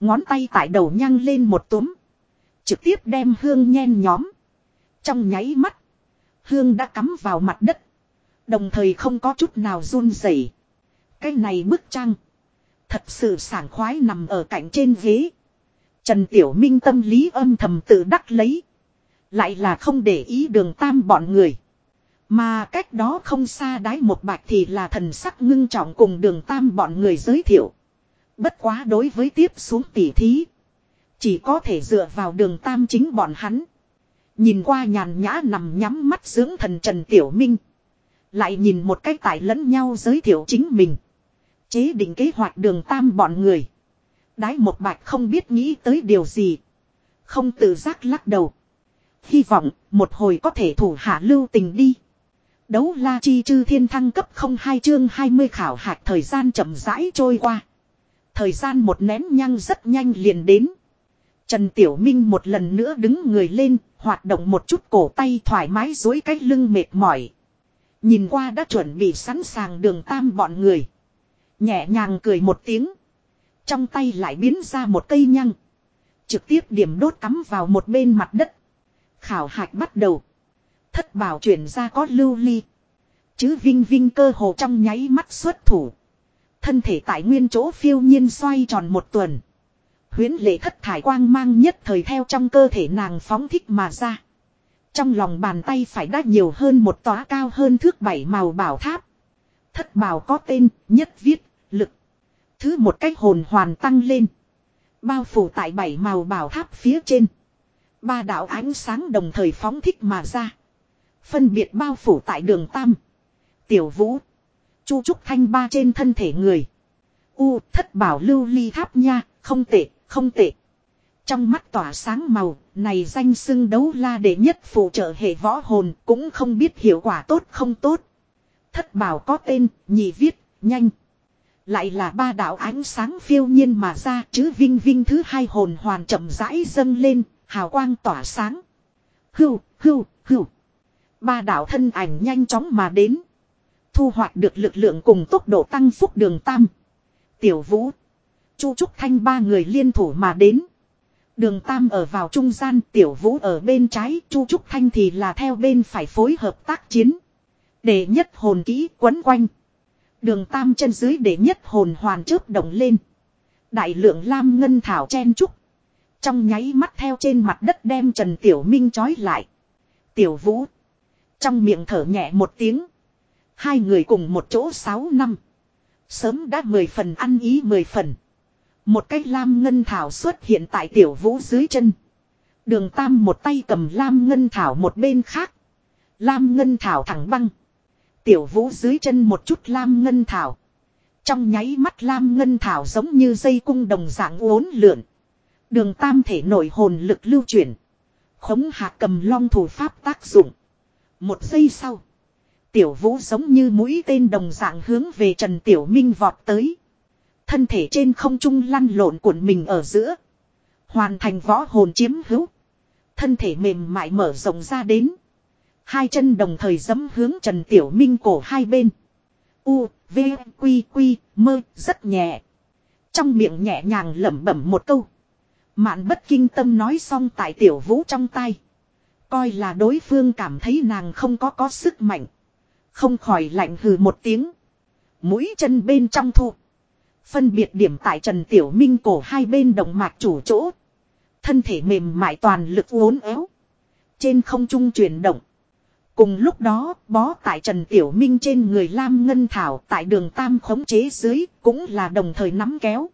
Ngón tay tại đầu nhang lên một túm. Trực tiếp đem hương nhen nhóm. Trong nháy mắt. Hương đã cắm vào mặt đất. Đồng thời không có chút nào run rẩy. Cái này bức trang. Thật sự sảng khoái nằm ở cạnh trên ghế. Trần Tiểu Minh tâm lý âm thầm tự đắc lấy. Lại là không để ý đường tam bọn người. Mà cách đó không xa đái một bạch thì là thần sắc ngưng trọng cùng đường tam bọn người giới thiệu. Bất quá đối với tiếp xuống tỉ thí. Chỉ có thể dựa vào đường tam chính bọn hắn. Nhìn qua nhàn nhã nằm nhắm mắt dưỡng thần Trần Tiểu Minh. Lại nhìn một cách tải lẫn nhau giới thiệu chính mình. Chế định kế hoạch đường tam bọn người. Đái một bạch không biết nghĩ tới điều gì. Không tự giác lắc đầu. Hy vọng một hồi có thể thủ hạ lưu tình đi. Đấu la chi chư thiên thăng cấp không hai chương 20 khảo hạch thời gian chậm rãi trôi qua. Thời gian một nén nhăng rất nhanh liền đến. Trần Tiểu Minh một lần nữa đứng người lên, hoạt động một chút cổ tay thoải mái dối cái lưng mệt mỏi. Nhìn qua đã chuẩn bị sẵn sàng đường tam bọn người. Nhẹ nhàng cười một tiếng. Trong tay lại biến ra một cây nhăng. Trực tiếp điểm đốt cắm vào một bên mặt đất. Khảo hạch bắt đầu. Thất bảo chuyển ra có lưu ly. Chứ vinh vinh cơ hồ trong nháy mắt xuất thủ. Thân thể tại nguyên chỗ phiêu nhiên xoay tròn một tuần. Huyến lệ thất thải quang mang nhất thời theo trong cơ thể nàng phóng thích mà ra. Trong lòng bàn tay phải đã nhiều hơn một tóa cao hơn thước bảy màu bảo tháp. Thất bảo có tên, nhất viết, lực. Thứ một cách hồn hoàn tăng lên. Bao phủ tại bảy màu bảo tháp phía trên. Ba đạo ánh sáng đồng thời phóng thích mà ra. Phân biệt bao phủ tại đường Tam. Tiểu Vũ. Chu Trúc Thanh ba trên thân thể người. U thất bảo lưu ly tháp nha, không tệ, không tệ. Trong mắt tỏa sáng màu, này danh xưng đấu la đệ nhất phụ trợ hệ võ hồn cũng không biết hiệu quả tốt không tốt. Thất bảo có tên, nhị viết, nhanh. Lại là ba đạo ánh sáng phiêu nhiên mà ra chứ vinh vinh thứ hai hồn hoàn chậm rãi dâng lên, hào quang tỏa sáng. Hưu, hưu, hưu. Ba đạo thân ảnh nhanh chóng mà đến. Thu hoạch được lực lượng cùng tốc độ tăng phúc đường tam. Tiểu vũ. Chu Trúc Thanh ba người liên thủ mà đến. Đường Tam ở vào trung gian, Tiểu Vũ ở bên trái, Chu Trúc Thanh thì là theo bên phải phối hợp tác chiến. Để nhất hồn kỹ quấn quanh. Đường Tam chân dưới để nhất hồn hoàn chớp động lên. Đại lượng lam ngân thảo chen trúc. Trong nháy mắt theo trên mặt đất đem Trần Tiểu Minh trói lại. Tiểu Vũ. Trong miệng thở nhẹ một tiếng. Hai người cùng một chỗ sáu năm. Sớm đã mười phần ăn ý mười phần. Một cái lam ngân thảo xuất hiện tại tiểu vũ dưới chân. Đường tam một tay cầm lam ngân thảo một bên khác. Lam ngân thảo thẳng băng. Tiểu vũ dưới chân một chút lam ngân thảo. Trong nháy mắt lam ngân thảo giống như dây cung đồng dạng uốn lượn. Đường tam thể nội hồn lực lưu chuyển. Khống hạ cầm long thủ pháp tác dụng. Một giây sau. Tiểu vũ giống như mũi tên đồng dạng hướng về Trần Tiểu Minh vọt tới. Thân thể trên không trung lăn lộn cuộn mình ở giữa. Hoàn thành võ hồn chiếm hữu. Thân thể mềm mại mở rộng ra đến. Hai chân đồng thời dấm hướng Trần Tiểu Minh cổ hai bên. U, V, Quy, Quy, mơ, rất nhẹ. Trong miệng nhẹ nhàng lẩm bẩm một câu. Mạn bất kinh tâm nói xong tại Tiểu Vũ trong tay. Coi là đối phương cảm thấy nàng không có có sức mạnh. Không khỏi lạnh hừ một tiếng. Mũi chân bên trong thu. Phân biệt điểm tại Trần Tiểu Minh cổ hai bên động mạch chủ chỗ. Thân thể mềm mại toàn lực uốn éo. Trên không trung chuyển động. Cùng lúc đó, bó tại Trần Tiểu Minh trên người Lam Ngân Thảo tại đường Tam khống chế dưới, cũng là đồng thời nắm kéo.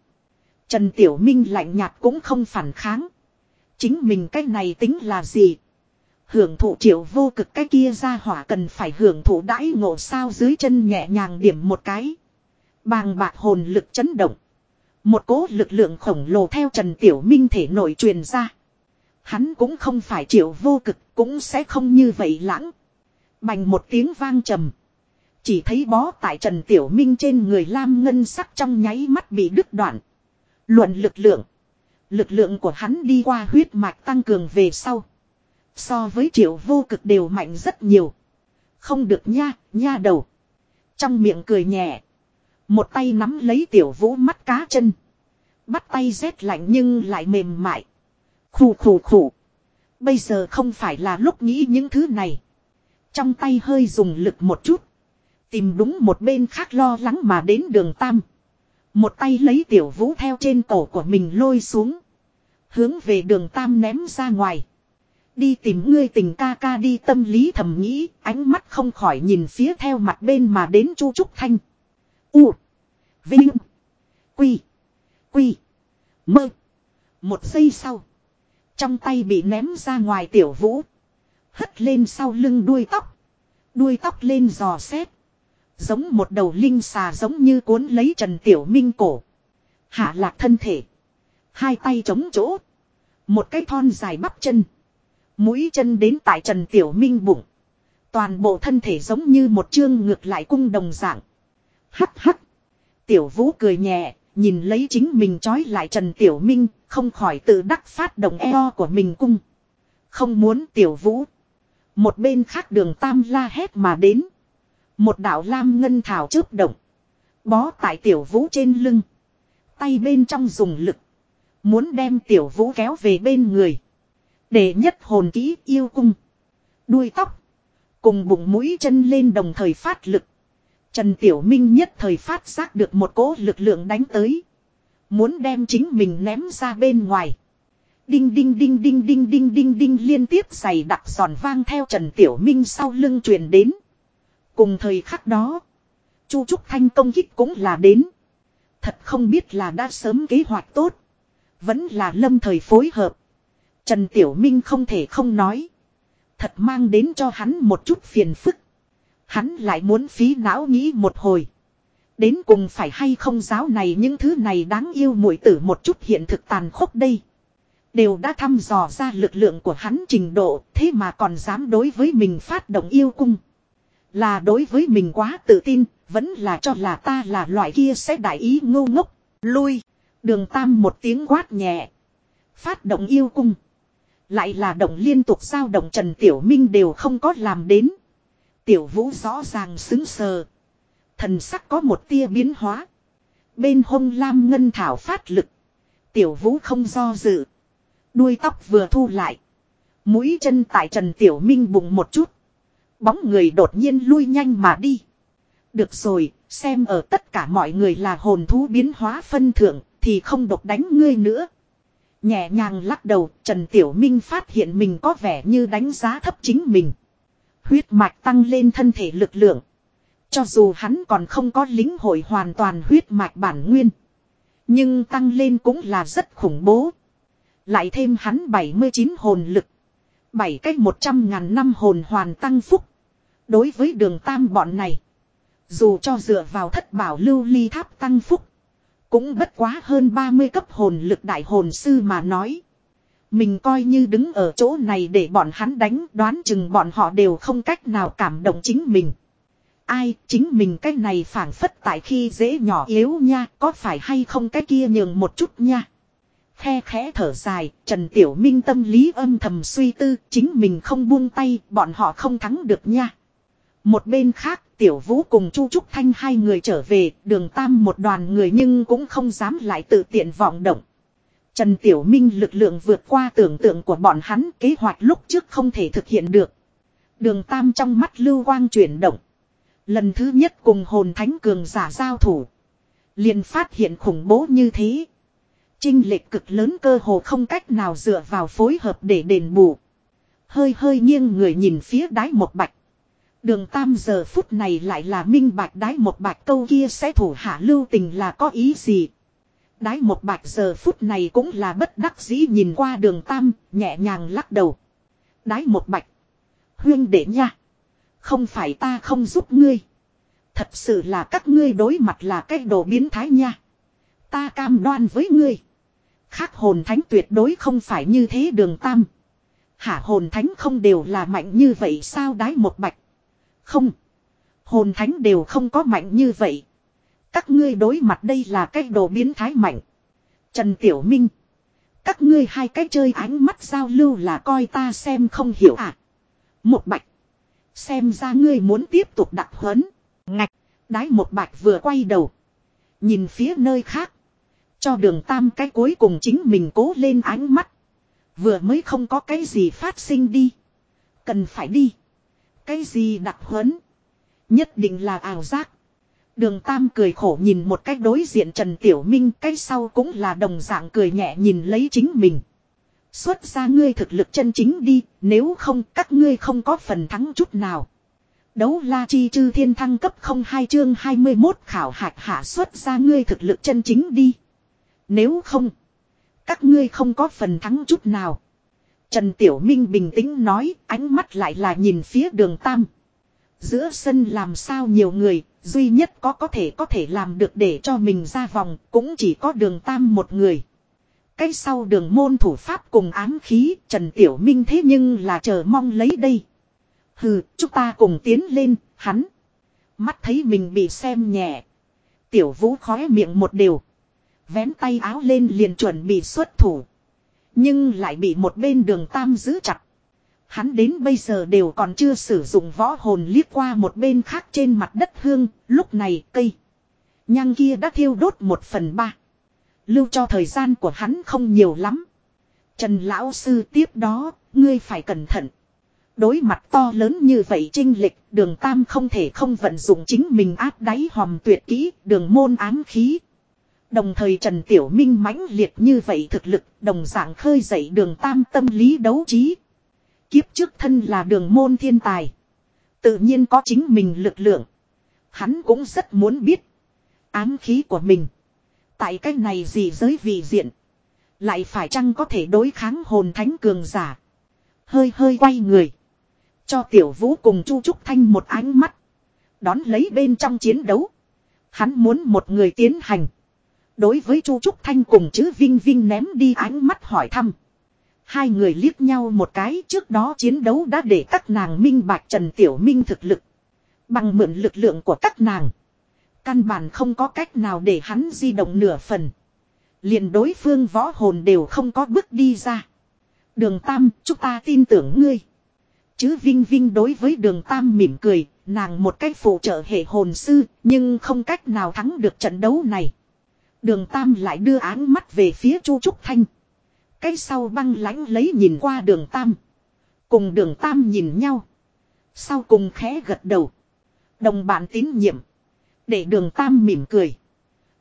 Trần Tiểu Minh lạnh nhạt cũng không phản kháng. Chính mình cái này tính là gì? Hưởng thụ triệu vô cực cái kia ra hỏa cần phải hưởng thụ đãi ngộ sao dưới chân nhẹ nhàng điểm một cái. Bàng bạc hồn lực chấn động. Một cố lực lượng khổng lồ theo Trần Tiểu Minh thể nội truyền ra. Hắn cũng không phải triệu vô cực, cũng sẽ không như vậy lãng. Bành một tiếng vang trầm. Chỉ thấy bó tại Trần Tiểu Minh trên người Lam Ngân sắc trong nháy mắt bị đứt đoạn. Luận lực lượng. Lực lượng của hắn đi qua huyết mạch tăng cường về sau. So với triệu vô cực đều mạnh rất nhiều. Không được nha, nha đầu. Trong miệng cười nhẹ. Một tay nắm lấy tiểu vũ mắt cá chân. Bắt tay rét lạnh nhưng lại mềm mại. Khủ khủ khủ. Bây giờ không phải là lúc nghĩ những thứ này. Trong tay hơi dùng lực một chút. Tìm đúng một bên khác lo lắng mà đến đường tam. Một tay lấy tiểu vũ theo trên cổ của mình lôi xuống. Hướng về đường tam ném ra ngoài. Đi tìm ngươi tình ca ca đi tâm lý thầm nghĩ, ánh mắt không khỏi nhìn phía theo mặt bên mà đến chu trúc thanh. U. Vinh. Quy. Quy. Mơ. Một giây sau. Trong tay bị ném ra ngoài tiểu vũ. Hất lên sau lưng đuôi tóc. Đuôi tóc lên giò xét. Giống một đầu linh xà giống như cuốn lấy Trần Tiểu Minh cổ. Hạ lạc thân thể. Hai tay chống chỗ. Một cái thon dài bắp chân. Mũi chân đến tại Trần Tiểu Minh bụng. Toàn bộ thân thể giống như một chương ngược lại cung đồng dạng. Hắc hắc. Tiểu Vũ cười nhẹ, nhìn lấy chính mình trói lại Trần Tiểu Minh, không khỏi tự đắc phát động eo của mình cung. Không muốn Tiểu Vũ. Một bên khác đường Tam la hét mà đến. Một đạo lam ngân thảo chớp động. Bó tại Tiểu Vũ trên lưng. Tay bên trong dùng lực. Muốn đem Tiểu Vũ kéo về bên người. Để nhất hồn kỹ yêu cung. Đuôi tóc. Cùng bụng mũi chân lên đồng thời phát lực. Trần Tiểu Minh nhất thời phát giác được một cỗ lực lượng đánh tới. Muốn đem chính mình ném ra bên ngoài. Đinh đinh đinh đinh đinh đinh đinh đinh liên tiếp giày đặc giòn vang theo Trần Tiểu Minh sau lưng truyền đến. Cùng thời khắc đó. Chu Trúc Thanh công kích cũng là đến. Thật không biết là đã sớm kế hoạch tốt. Vẫn là lâm thời phối hợp. Trần Tiểu Minh không thể không nói. Thật mang đến cho hắn một chút phiền phức. Hắn lại muốn phí não nghĩ một hồi. Đến cùng phải hay không giáo này những thứ này đáng yêu muội tử một chút hiện thực tàn khốc đây. Đều đã thăm dò ra lực lượng của hắn trình độ thế mà còn dám đối với mình phát động yêu cung. Là đối với mình quá tự tin, vẫn là cho là ta là loại kia sẽ đại ý ngô ngốc, lui. Đường tam một tiếng quát nhẹ. Phát động yêu cung. Lại là động liên tục sao động Trần Tiểu Minh đều không có làm đến. Tiểu Vũ rõ ràng xứng sờ. Thần sắc có một tia biến hóa. Bên hông lam ngân thảo phát lực. Tiểu Vũ không do dự. Đuôi tóc vừa thu lại. Mũi chân tại Trần Tiểu Minh bụng một chút. Bóng người đột nhiên lui nhanh mà đi. Được rồi, xem ở tất cả mọi người là hồn thú biến hóa phân thượng, thì không độc đánh ngươi nữa. Nhẹ nhàng lắc đầu, Trần Tiểu Minh phát hiện mình có vẻ như đánh giá thấp chính mình. Huyết mạch tăng lên thân thể lực lượng. Cho dù hắn còn không có lính hội hoàn toàn huyết mạch bản nguyên. Nhưng tăng lên cũng là rất khủng bố. Lại thêm hắn 79 hồn lực. bảy cách 100 ngàn năm hồn hoàn tăng phúc. Đối với đường tam bọn này. Dù cho dựa vào thất bảo lưu ly tháp tăng phúc. Cũng bất quá hơn 30 cấp hồn lực đại hồn sư mà nói. Mình coi như đứng ở chỗ này để bọn hắn đánh đoán chừng bọn họ đều không cách nào cảm động chính mình. Ai chính mình cái này phản phất tại khi dễ nhỏ yếu nha có phải hay không cái kia nhường một chút nha. Khe khẽ thở dài, Trần Tiểu Minh tâm lý âm thầm suy tư, chính mình không buông tay, bọn họ không thắng được nha. Một bên khác, Tiểu Vũ cùng Chu Trúc Thanh hai người trở về, đường tam một đoàn người nhưng cũng không dám lại tự tiện vọng động. Trần Tiểu Minh lực lượng vượt qua tưởng tượng của bọn hắn kế hoạch lúc trước không thể thực hiện được. Đường tam trong mắt lưu quang chuyển động. Lần thứ nhất cùng hồn thánh cường giả giao thủ. liền phát hiện khủng bố như thế. Trinh lệch cực lớn cơ hồ không cách nào dựa vào phối hợp để đền bù. Hơi hơi nghiêng người nhìn phía đáy một bạch. Đường tam giờ phút này lại là minh bạch đáy một bạch câu kia sẽ thủ hạ lưu tình là có ý gì. Đái một bạch giờ phút này cũng là bất đắc dĩ nhìn qua đường tam, nhẹ nhàng lắc đầu. Đái một bạch. Huyên để nha. Không phải ta không giúp ngươi. Thật sự là các ngươi đối mặt là cái đồ biến thái nha. Ta cam đoan với ngươi. Khác hồn thánh tuyệt đối không phải như thế đường tam. Hả hồn thánh không đều là mạnh như vậy sao đái một bạch. Không. Hồn thánh đều không có mạnh như vậy. Các ngươi đối mặt đây là cái đồ biến thái mạnh. Trần Tiểu Minh. Các ngươi hai cái chơi ánh mắt giao lưu là coi ta xem không hiểu à. Một bạch. Xem ra ngươi muốn tiếp tục đặt huấn. Ngạch. Đái một bạch vừa quay đầu. Nhìn phía nơi khác. Cho đường tam cái cuối cùng chính mình cố lên ánh mắt. Vừa mới không có cái gì phát sinh đi. Cần phải đi. Cái gì đặt huấn. Nhất định là ảo giác. Đường Tam cười khổ nhìn một cách đối diện Trần Tiểu Minh cái sau cũng là đồng dạng cười nhẹ nhìn lấy chính mình. Xuất ra ngươi thực lực chân chính đi, nếu không các ngươi không có phần thắng chút nào. Đấu la chi chư thiên thăng cấp 02 chương 21 khảo hạch hạ xuất ra ngươi thực lực chân chính đi. Nếu không, các ngươi không có phần thắng chút nào. Trần Tiểu Minh bình tĩnh nói, ánh mắt lại là nhìn phía đường Tam. Giữa sân làm sao nhiều người, duy nhất có có thể có thể làm được để cho mình ra vòng, cũng chỉ có đường Tam một người. Cái sau đường môn thủ pháp cùng ám khí, Trần Tiểu Minh thế nhưng là chờ mong lấy đây. Hừ, chúng ta cùng tiến lên, hắn. Mắt thấy mình bị xem nhẹ. Tiểu vũ khóe miệng một điều. Vén tay áo lên liền chuẩn bị xuất thủ. Nhưng lại bị một bên đường tam giữ chặt. Hắn đến bây giờ đều còn chưa sử dụng võ hồn liếc qua một bên khác trên mặt đất hương, lúc này cây. Nhang kia đã thiêu đốt một phần ba. Lưu cho thời gian của hắn không nhiều lắm. Trần Lão Sư tiếp đó, ngươi phải cẩn thận. Đối mặt to lớn như vậy trinh lịch, đường Tam không thể không vận dụng chính mình áp đáy hòm tuyệt kỹ, đường môn ám khí. Đồng thời Trần Tiểu Minh mãnh liệt như vậy thực lực, đồng dạng khơi dậy đường Tam tâm lý đấu trí. Kiếp trước thân là đường môn thiên tài. Tự nhiên có chính mình lực lượng. Hắn cũng rất muốn biết. Ám khí của mình. Tại cái này gì giới vị diện. Lại phải chăng có thể đối kháng hồn thánh cường giả. Hơi hơi quay người. Cho tiểu vũ cùng Chu Trúc Thanh một ánh mắt. Đón lấy bên trong chiến đấu. Hắn muốn một người tiến hành. Đối với Chu Trúc Thanh cùng chữ Vinh Vinh ném đi ánh mắt hỏi thăm. Hai người liếc nhau một cái trước đó chiến đấu đã để các nàng minh bạch Trần Tiểu Minh thực lực. Bằng mượn lực lượng của các nàng. Căn bản không có cách nào để hắn di động nửa phần. liền đối phương võ hồn đều không có bước đi ra. Đường Tam, chúng ta tin tưởng ngươi. Chứ Vinh Vinh đối với đường Tam mỉm cười, nàng một cách phụ trợ hệ hồn sư, nhưng không cách nào thắng được trận đấu này. Đường Tam lại đưa áng mắt về phía Chu Trúc Thanh. Cái sau băng lãnh lấy nhìn qua đường Tam. Cùng đường Tam nhìn nhau. Sau cùng khẽ gật đầu. Đồng bạn tín nhiệm. Để đường Tam mỉm cười.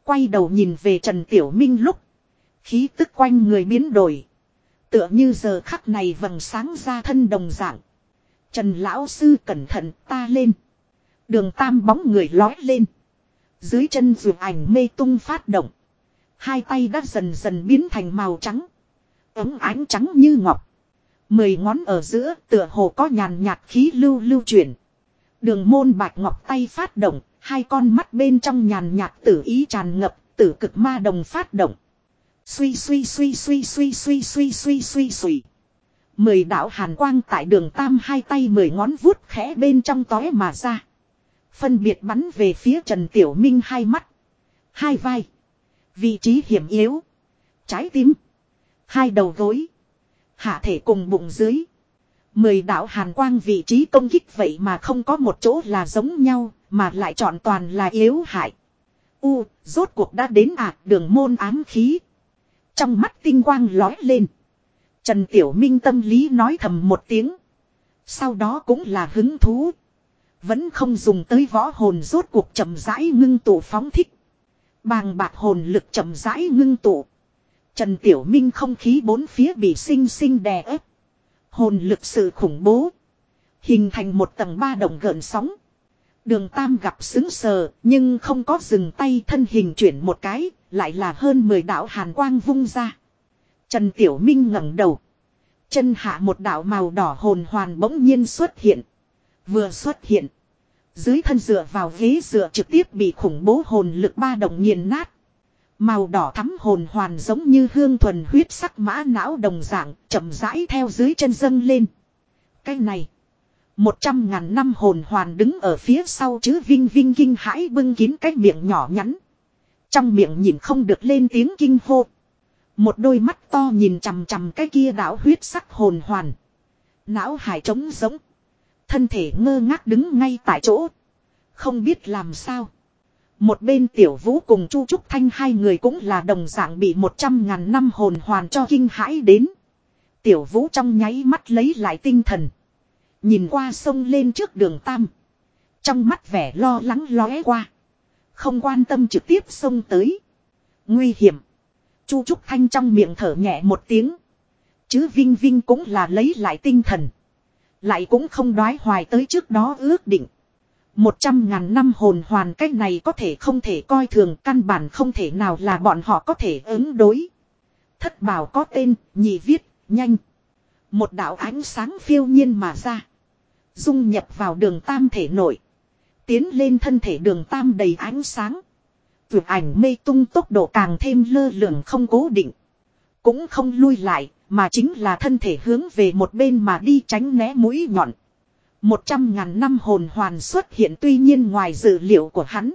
Quay đầu nhìn về Trần Tiểu Minh lúc. Khí tức quanh người biến đổi. Tựa như giờ khắc này vầng sáng ra thân đồng dạng. Trần Lão Sư cẩn thận ta lên. Đường Tam bóng người lói lên. Dưới chân dù ảnh mê tung phát động. Hai tay đã dần dần biến thành màu trắng. Ấm ánh trắng như ngọc. Mười ngón ở giữa tựa hồ có nhàn nhạt khí lưu lưu chuyển. Đường môn bạch ngọc tay phát động. Hai con mắt bên trong nhàn nhạt tử ý tràn ngập. Tử cực ma đồng phát động. Suy suy suy suy suy suy suy suy suy suy. Mười đạo hàn quang tại đường tam hai tay mười ngón vuốt khẽ bên trong tói mà ra. Phân biệt bắn về phía Trần Tiểu Minh hai mắt. Hai vai. Vị trí hiểm yếu. Trái tim. Hai đầu gối. Hạ thể cùng bụng dưới. Mười đạo hàn quang vị trí công kích vậy mà không có một chỗ là giống nhau, mà lại chọn toàn là yếu hại. U, rốt cuộc đã đến ạ đường môn ám khí. Trong mắt tinh quang lói lên. Trần Tiểu Minh tâm lý nói thầm một tiếng. Sau đó cũng là hứng thú. Vẫn không dùng tới võ hồn rốt cuộc chậm rãi ngưng tụ phóng thích. Bàng bạc hồn lực chậm rãi ngưng tụ. Trần Tiểu Minh không khí bốn phía bị sinh sinh đè ép. Hồn lực sự khủng bố. Hình thành một tầng ba đồng gợn sóng. Đường Tam gặp xứng sờ, nhưng không có dừng tay thân hình chuyển một cái, lại là hơn 10 đạo hàn quang vung ra. Trần Tiểu Minh ngẩng đầu. Chân hạ một đạo màu đỏ hồn hoàn bỗng nhiên xuất hiện. Vừa xuất hiện. Dưới thân dựa vào ghế dựa trực tiếp bị khủng bố hồn lực ba đồng nghiền nát. Màu đỏ thắm hồn hoàn giống như hương thuần huyết sắc mã não đồng dạng, chậm rãi theo dưới chân dâng lên. Cái này, một trăm ngàn năm hồn hoàn đứng ở phía sau chứ vinh vinh kinh hãi bưng kín cái miệng nhỏ nhắn. Trong miệng nhìn không được lên tiếng kinh hô. Một đôi mắt to nhìn chằm chằm cái kia đảo huyết sắc hồn hoàn. Não hải trống giống. Thân thể ngơ ngác đứng ngay tại chỗ. Không biết làm sao. Một bên tiểu vũ cùng Chu Trúc Thanh hai người cũng là đồng dạng bị một trăm ngàn năm hồn hoàn cho kinh hãi đến. Tiểu vũ trong nháy mắt lấy lại tinh thần. Nhìn qua sông lên trước đường Tam. Trong mắt vẻ lo lắng lóe qua. Không quan tâm trực tiếp sông tới. Nguy hiểm. Chu Trúc Thanh trong miệng thở nhẹ một tiếng. Chứ Vinh Vinh cũng là lấy lại tinh thần. Lại cũng không đoái hoài tới trước đó ước định. Một trăm ngàn năm hồn hoàn cách này có thể không thể coi thường căn bản không thể nào là bọn họ có thể ứng đối. Thất bảo có tên, nhị viết, nhanh. Một đạo ánh sáng phiêu nhiên mà ra. Dung nhập vào đường tam thể nội. Tiến lên thân thể đường tam đầy ánh sáng. Vượt ảnh mê tung tốc độ càng thêm lơ lửng không cố định. Cũng không lui lại, mà chính là thân thể hướng về một bên mà đi tránh né mũi nhọn. Một trăm ngàn năm hồn hoàn xuất hiện tuy nhiên ngoài dự liệu của hắn.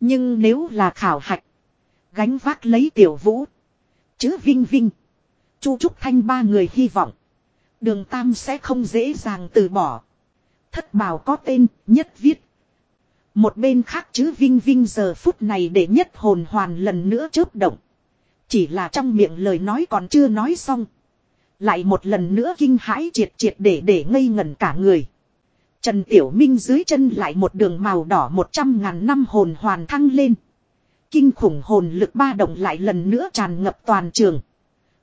Nhưng nếu là khảo hạch. Gánh vác lấy tiểu vũ. Chứ Vinh Vinh. Chu Trúc Thanh ba người hy vọng. Đường Tam sẽ không dễ dàng từ bỏ. Thất bảo có tên, nhất viết. Một bên khác chứ Vinh Vinh giờ phút này để nhất hồn hoàn lần nữa chớp động. Chỉ là trong miệng lời nói còn chưa nói xong. Lại một lần nữa kinh hãi triệt triệt để để ngây ngẩn cả người. Trần Tiểu Minh dưới chân lại một đường màu đỏ một trăm ngàn năm hồn hoàn thăng lên. Kinh khủng hồn lực ba động lại lần nữa tràn ngập toàn trường.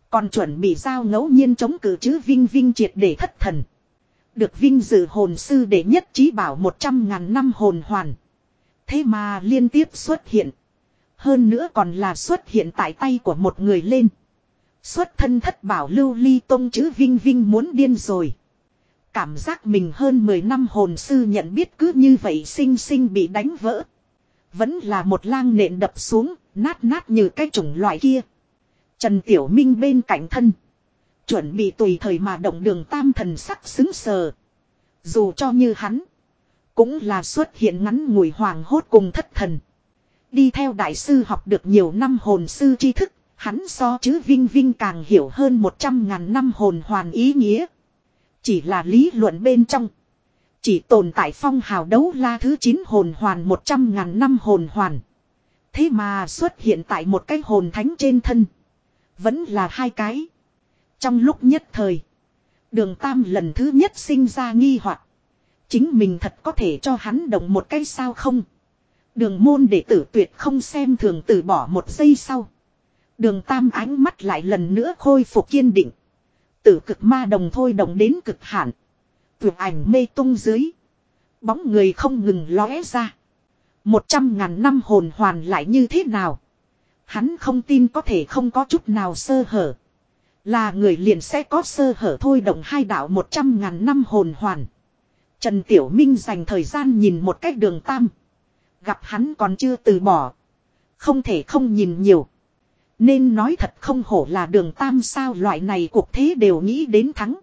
Còn chuẩn bị giao ngẫu nhiên chống cử chứ Vinh Vinh triệt để thất thần. Được Vinh dự hồn sư để nhất trí bảo một trăm ngàn năm hồn hoàn. Thế mà liên tiếp xuất hiện. Hơn nữa còn là xuất hiện tại tay của một người lên. Xuất thân thất bảo lưu ly tông chứ Vinh Vinh muốn điên rồi. Cảm giác mình hơn 10 năm hồn sư nhận biết cứ như vậy sinh sinh bị đánh vỡ. Vẫn là một lang nện đập xuống, nát nát như cái chủng loại kia. Trần Tiểu Minh bên cạnh thân. Chuẩn bị tùy thời mà động đường tam thần sắc xứng sờ. Dù cho như hắn. Cũng là xuất hiện ngắn ngủi hoàng hốt cùng thất thần. Đi theo đại sư học được nhiều năm hồn sư tri thức. Hắn so chứ Vinh Vinh càng hiểu hơn 100 ngàn năm hồn hoàn ý nghĩa. Chỉ là lý luận bên trong. Chỉ tồn tại phong hào đấu la thứ 9 hồn hoàn 100 ngàn năm hồn hoàn. Thế mà xuất hiện tại một cái hồn thánh trên thân. Vẫn là hai cái. Trong lúc nhất thời. Đường Tam lần thứ nhất sinh ra nghi hoặc Chính mình thật có thể cho hắn động một cái sao không. Đường môn đệ tử tuyệt không xem thường từ bỏ một giây sau. Đường Tam ánh mắt lại lần nữa khôi phục kiên định. Tử cực ma đồng thôi đồng đến cực hạn. Tuyệt ảnh mê tung dưới. Bóng người không ngừng lóe ra. Một trăm ngàn năm hồn hoàn lại như thế nào? Hắn không tin có thể không có chút nào sơ hở. Là người liền sẽ có sơ hở thôi động hai đạo một trăm ngàn năm hồn hoàn. Trần Tiểu Minh dành thời gian nhìn một cách đường tam. Gặp hắn còn chưa từ bỏ. Không thể không nhìn nhiều. Nên nói thật không hổ là đường tam sao loại này cuộc thế đều nghĩ đến thắng.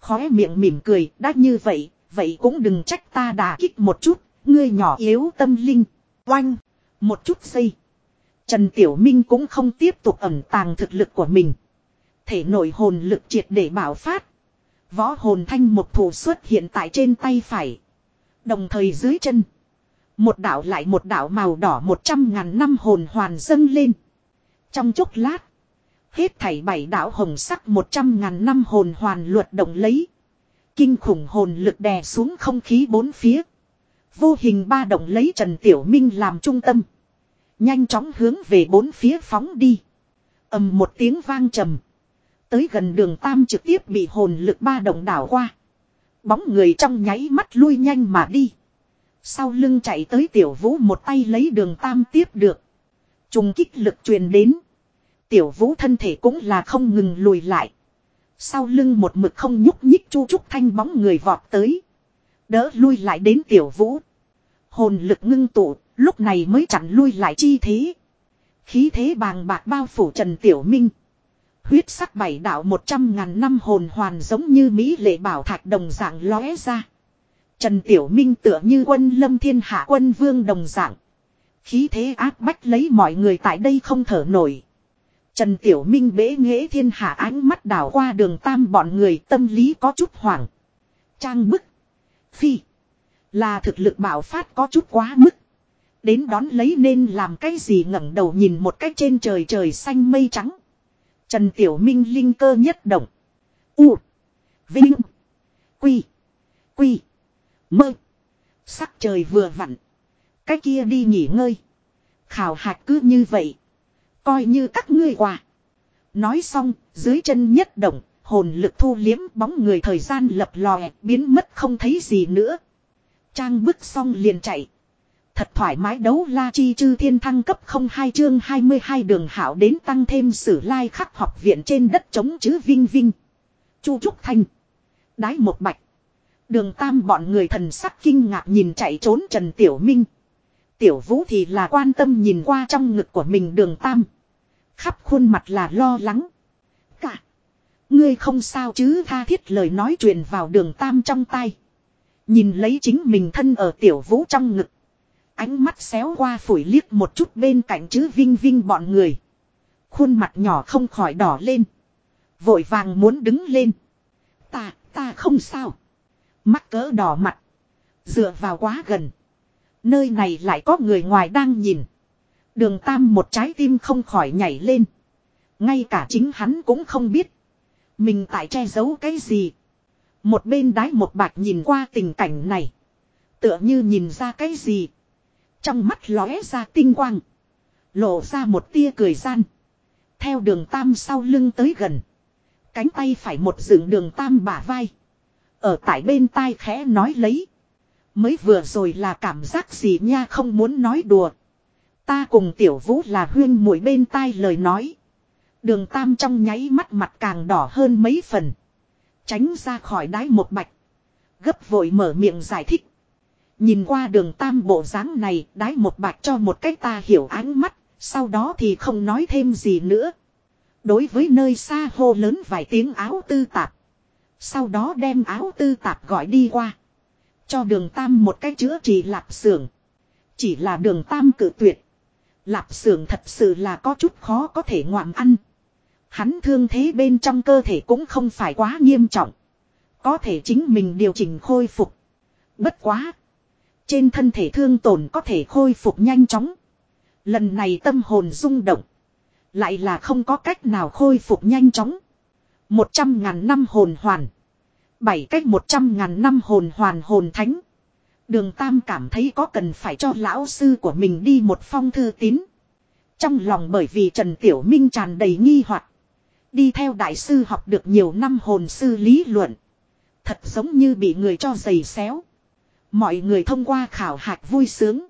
Khóe miệng mỉm cười, đã như vậy, vậy cũng đừng trách ta đà kích một chút, ngươi nhỏ yếu tâm linh. Oanh, một chút giây. Trần Tiểu Minh cũng không tiếp tục ẩn tàng thực lực của mình. Thể nội hồn lực triệt để bảo phát. Võ hồn thanh một thủ xuất hiện tại trên tay phải. Đồng thời dưới chân. Một đảo lại một đảo màu đỏ một trăm ngàn năm hồn hoàn dâng lên. Trong chốc lát. Hết thảy bảy đảo hồng sắc một trăm ngàn năm hồn hoàn luật động lấy. Kinh khủng hồn lực đè xuống không khí bốn phía. Vô hình ba động lấy Trần Tiểu Minh làm trung tâm. Nhanh chóng hướng về bốn phía phóng đi. ầm một tiếng vang trầm. Tới gần đường Tam trực tiếp bị hồn lực ba động đảo qua. Bóng người trong nháy mắt lui nhanh mà đi. Sau lưng chạy tới tiểu vũ một tay lấy đường Tam tiếp được. Trùng kích lực truyền đến. Tiểu vũ thân thể cũng là không ngừng lùi lại. Sau lưng một mực không nhúc nhích chu trúc thanh bóng người vọt tới. Đỡ lui lại đến tiểu vũ. Hồn lực ngưng tụ, lúc này mới chặn lui lại chi thế. Khí thế bàng bạc bao phủ Trần Tiểu Minh. Huyết sắc bảy đạo một trăm ngàn năm hồn hoàn giống như Mỹ lệ bảo thạch đồng dạng lóe ra. Trần Tiểu Minh tựa như quân lâm thiên hạ quân vương đồng dạng. Khí thế áp bách lấy mọi người tại đây không thở nổi. Trần Tiểu Minh bế nghệ thiên hạ ánh mắt đảo qua đường tam bọn người, tâm lý có chút hoảng. Trang bức. Phi. Là thực lực bảo phát có chút quá mức. Đến đón lấy nên làm cái gì ngẩng đầu nhìn một cách trên trời trời xanh mây trắng. Trần Tiểu Minh linh cơ nhất động. U. Vinh. Quy. Quy. Mơ. Sắc trời vừa vặn. Cái kia đi nghỉ ngơi. Khảo hạch cứ như vậy. Coi như các ngươi quà. Nói xong, dưới chân nhất động, hồn lực thu liếm bóng người thời gian lập lòe, biến mất không thấy gì nữa. Trang bước xong liền chạy. Thật thoải mái đấu la chi chư thiên thăng cấp 02 chương 22 đường hảo đến tăng thêm sử lai like khắc học viện trên đất chống chữ vinh vinh. Chu Trúc Thanh. Đái một bạch. Đường tam bọn người thần sắc kinh ngạc nhìn chạy trốn Trần Tiểu Minh. Tiểu Vũ thì là quan tâm nhìn qua trong ngực của mình đường tam. Khắp khuôn mặt là lo lắng. Cả. Ngươi không sao chứ tha thiết lời nói truyền vào đường tam trong tay. Nhìn lấy chính mình thân ở tiểu vũ trong ngực. Ánh mắt xéo qua phủi liếc một chút bên cạnh chữ vinh vinh bọn người. Khuôn mặt nhỏ không khỏi đỏ lên. Vội vàng muốn đứng lên. Ta, ta không sao. Mắt cỡ đỏ mặt. Dựa vào quá gần. Nơi này lại có người ngoài đang nhìn. Đường Tam một trái tim không khỏi nhảy lên. Ngay cả chính hắn cũng không biết. Mình tại che giấu cái gì. Một bên đái một bạch nhìn qua tình cảnh này. Tựa như nhìn ra cái gì. Trong mắt lóe ra tinh quang. Lộ ra một tia cười gian. Theo đường Tam sau lưng tới gần. Cánh tay phải một dựng đường Tam bả vai. Ở tại bên tai khẽ nói lấy. Mới vừa rồi là cảm giác gì nha không muốn nói đùa. Ta cùng tiểu vũ là huyên mũi bên tai lời nói. Đường tam trong nháy mắt mặt càng đỏ hơn mấy phần. Tránh ra khỏi đáy một bạch. Gấp vội mở miệng giải thích. Nhìn qua đường tam bộ dáng này đáy một bạch cho một cách ta hiểu ánh mắt. Sau đó thì không nói thêm gì nữa. Đối với nơi xa hô lớn vài tiếng áo tư tạp. Sau đó đem áo tư tạp gọi đi qua. Cho đường tam một cái chữa trị lạp xưởng. Chỉ là đường tam cự tuyệt. Lạp xưởng thật sự là có chút khó có thể ngoạm ăn. Hắn thương thế bên trong cơ thể cũng không phải quá nghiêm trọng. Có thể chính mình điều chỉnh khôi phục. Bất quá. Trên thân thể thương tổn có thể khôi phục nhanh chóng. Lần này tâm hồn rung động. Lại là không có cách nào khôi phục nhanh chóng. Một trăm ngàn năm hồn hoàn. Bảy cách một trăm ngàn năm hồn hoàn hồn thánh. Đường Tam cảm thấy có cần phải cho lão sư của mình đi một phong thư tín. Trong lòng bởi vì Trần Tiểu Minh tràn đầy nghi hoặc, Đi theo đại sư học được nhiều năm hồn sư lý luận. Thật giống như bị người cho giày xéo. Mọi người thông qua khảo hạch vui sướng.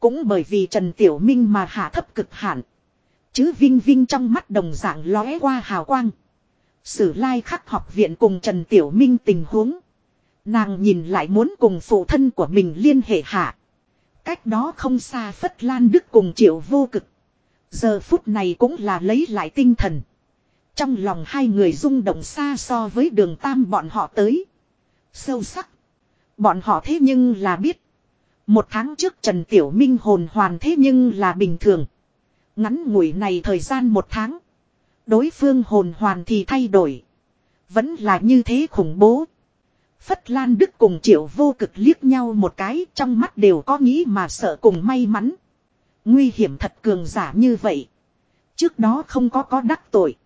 Cũng bởi vì Trần Tiểu Minh mà hạ thấp cực hạn. Chứ Vinh Vinh trong mắt đồng dạng lóe qua hào quang. Sử lai khắc học viện cùng Trần Tiểu Minh tình huống. Nàng nhìn lại muốn cùng phụ thân của mình liên hệ hạ. Cách đó không xa Phất Lan Đức cùng triệu vô cực. Giờ phút này cũng là lấy lại tinh thần. Trong lòng hai người rung động xa so với đường tam bọn họ tới. Sâu sắc. Bọn họ thế nhưng là biết. Một tháng trước Trần Tiểu Minh hồn hoàn thế nhưng là bình thường. Ngắn ngủi này thời gian một tháng. Đối phương hồn hoàn thì thay đổi. Vẫn là như thế khủng bố. Phất Lan Đức cùng triệu vô cực liếc nhau một cái, trong mắt đều có nghĩ mà sợ cùng may mắn. Nguy hiểm thật cường giả như vậy. Trước đó không có có đắc tội.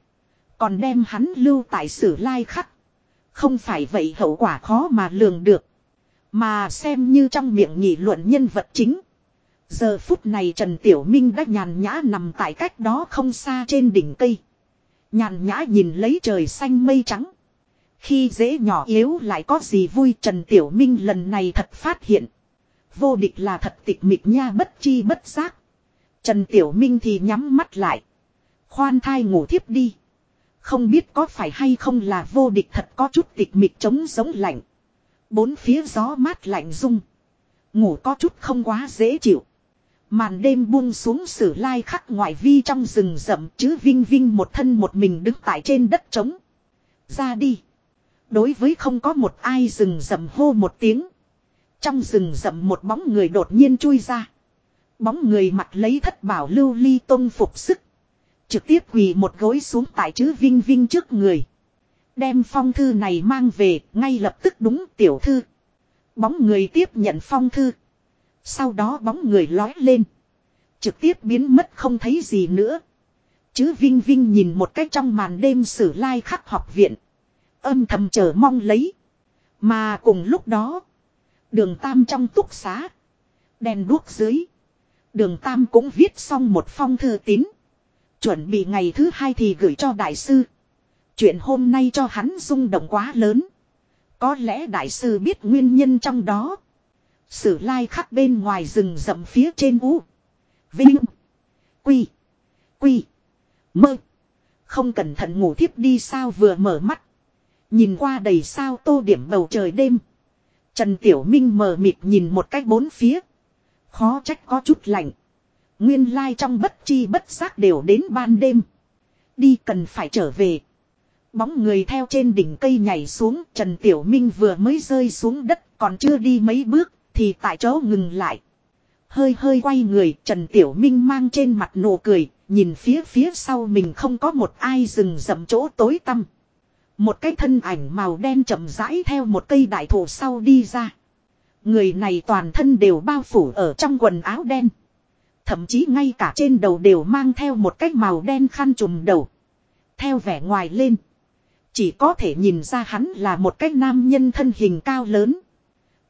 Còn đem hắn lưu tại sử lai khắc. Không phải vậy hậu quả khó mà lường được. Mà xem như trong miệng nghị luận nhân vật chính. Giờ phút này Trần Tiểu Minh đã nhàn nhã nằm tại cách đó không xa trên đỉnh cây. Nhàn nhã nhìn lấy trời xanh mây trắng. Khi dễ nhỏ yếu lại có gì vui, Trần Tiểu Minh lần này thật phát hiện. Vô địch là thật tịch mịch nha, bất chi bất giác. Trần Tiểu Minh thì nhắm mắt lại. Khoan thai ngủ thiếp đi. Không biết có phải hay không là vô địch thật có chút tịch mịch trống giống lạnh. Bốn phía gió mát lạnh rung. Ngủ có chút không quá dễ chịu. Màn đêm buông xuống sử lai khắc ngoại vi trong rừng rậm chứ Vinh Vinh một thân một mình đứng tại trên đất trống. Ra đi. Đối với không có một ai rừng rậm hô một tiếng. Trong rừng rậm một bóng người đột nhiên chui ra. Bóng người mặt lấy thất bảo lưu ly tông phục sức. Trực tiếp quỳ một gối xuống tại chữ Vinh Vinh trước người. Đem phong thư này mang về, ngay lập tức đúng tiểu thư. Bóng người tiếp nhận phong thư. Sau đó bóng người lói lên. Trực tiếp biến mất không thấy gì nữa. Chứ Vinh Vinh nhìn một cách trong màn đêm sử lai khắc học viện. Âm thầm chờ mong lấy. Mà cùng lúc đó. Đường Tam trong túc xá. Đèn đuốc dưới. Đường Tam cũng viết xong một phong thư tín. Chuẩn bị ngày thứ hai thì gửi cho đại sư. Chuyện hôm nay cho hắn rung động quá lớn. Có lẽ đại sư biết nguyên nhân trong đó. Sử lai khắc bên ngoài rừng rậm phía trên ú. Vinh. Quy. Quy. Mơ. Không cẩn thận ngủ thiếp đi sao vừa mở mắt. Nhìn qua đầy sao tô điểm bầu trời đêm. Trần Tiểu Minh mờ mịt nhìn một cách bốn phía. Khó trách có chút lạnh. Nguyên lai trong bất chi bất giác đều đến ban đêm. Đi cần phải trở về. Bóng người theo trên đỉnh cây nhảy xuống. Trần Tiểu Minh vừa mới rơi xuống đất còn chưa đi mấy bước thì tại chỗ ngừng lại. Hơi hơi quay người, Trần Tiểu Minh mang trên mặt nụ cười. Nhìn phía phía sau mình không có một ai dừng dậm chỗ tối tăm. Một cái thân ảnh màu đen chậm rãi theo một cây đại thụ sau đi ra. Người này toàn thân đều bao phủ ở trong quần áo đen. Thậm chí ngay cả trên đầu đều mang theo một cái màu đen khăn trùm đầu. Theo vẻ ngoài lên. Chỉ có thể nhìn ra hắn là một cái nam nhân thân hình cao lớn.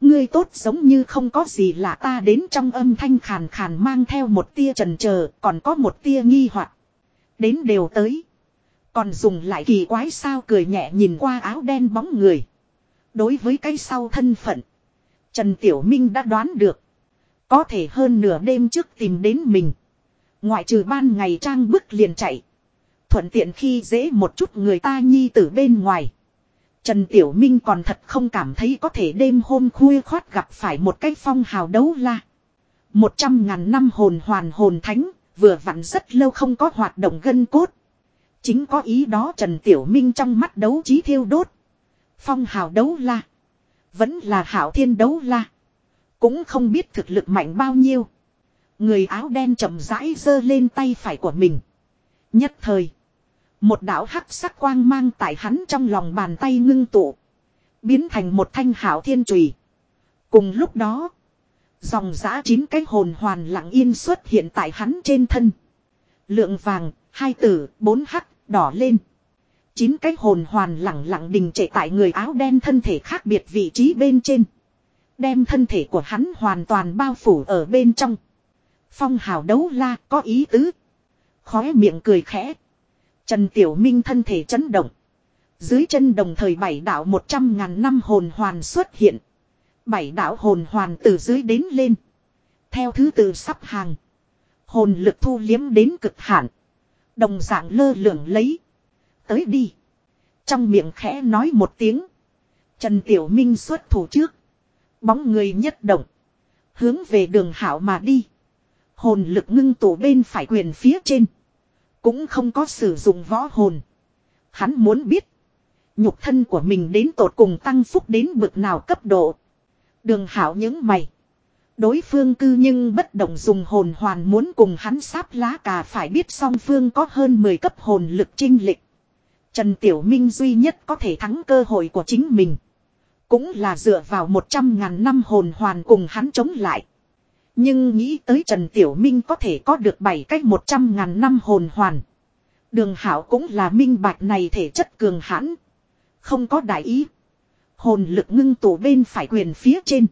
Ngươi tốt giống như không có gì lạ ta đến trong âm thanh khàn khàn mang theo một tia trần chờ còn có một tia nghi hoặc Đến đều tới. Còn dùng lại kỳ quái sao cười nhẹ nhìn qua áo đen bóng người. Đối với cái sau thân phận. Trần Tiểu Minh đã đoán được. Có thể hơn nửa đêm trước tìm đến mình. Ngoại trừ ban ngày trang bức liền chạy. Thuận tiện khi dễ một chút người ta nhi tử bên ngoài. Trần Tiểu Minh còn thật không cảm thấy có thể đêm hôm khuya khoát gặp phải một cái phong hào đấu la. Một trăm ngàn năm hồn hoàn hồn thánh, vừa vặn rất lâu không có hoạt động gân cốt. Chính có ý đó Trần Tiểu Minh trong mắt đấu trí thiêu đốt. Phong hào đấu la. Vẫn là hảo thiên đấu la. Cũng không biết thực lực mạnh bao nhiêu. Người áo đen chậm rãi giơ lên tay phải của mình. Nhất thời. Một đạo hắc sắc quang mang tại hắn trong lòng bàn tay ngưng tụ. Biến thành một thanh hảo thiên trùy. Cùng lúc đó. Dòng giã chín cái hồn hoàn lặng yên xuất hiện tại hắn trên thân. Lượng vàng, hai tử, bốn hắc, đỏ lên. Chín cái hồn hoàn lặng lặng đình trệ tại người áo đen thân thể khác biệt vị trí bên trên. Đem thân thể của hắn hoàn toàn bao phủ ở bên trong. Phong hào đấu la có ý tứ. Khóe miệng cười khẽ. Trần Tiểu Minh thân thể chấn động. Dưới chân đồng thời bảy đạo một trăm ngàn năm hồn hoàn xuất hiện. Bảy đạo hồn hoàn từ dưới đến lên. Theo thứ tự sắp hàng. Hồn lực thu liếm đến cực hạn. Đồng dạng lơ lửng lấy. Tới đi. Trong miệng khẽ nói một tiếng. Trần Tiểu Minh xuất thủ trước. Bóng người nhất động. Hướng về đường hảo mà đi. Hồn lực ngưng tụ bên phải quyền phía trên. Cũng không có sử dụng võ hồn. Hắn muốn biết. Nhục thân của mình đến tột cùng tăng phúc đến bực nào cấp độ. Đường hảo những mày. Đối phương cư nhưng bất động dùng hồn hoàn muốn cùng hắn sáp lá cà phải biết song phương có hơn 10 cấp hồn lực trinh lịch. Trần Tiểu Minh duy nhất có thể thắng cơ hội của chính mình. Cũng là dựa vào 100 ngàn năm hồn hoàn cùng hắn chống lại. Nhưng nghĩ tới Trần Tiểu Minh có thể có được 7 cách 100 ngàn năm hồn hoàn. Đường Hảo cũng là minh bạch này thể chất cường hãn. Không có đại ý. Hồn lực ngưng tụ bên phải quyền phía trên.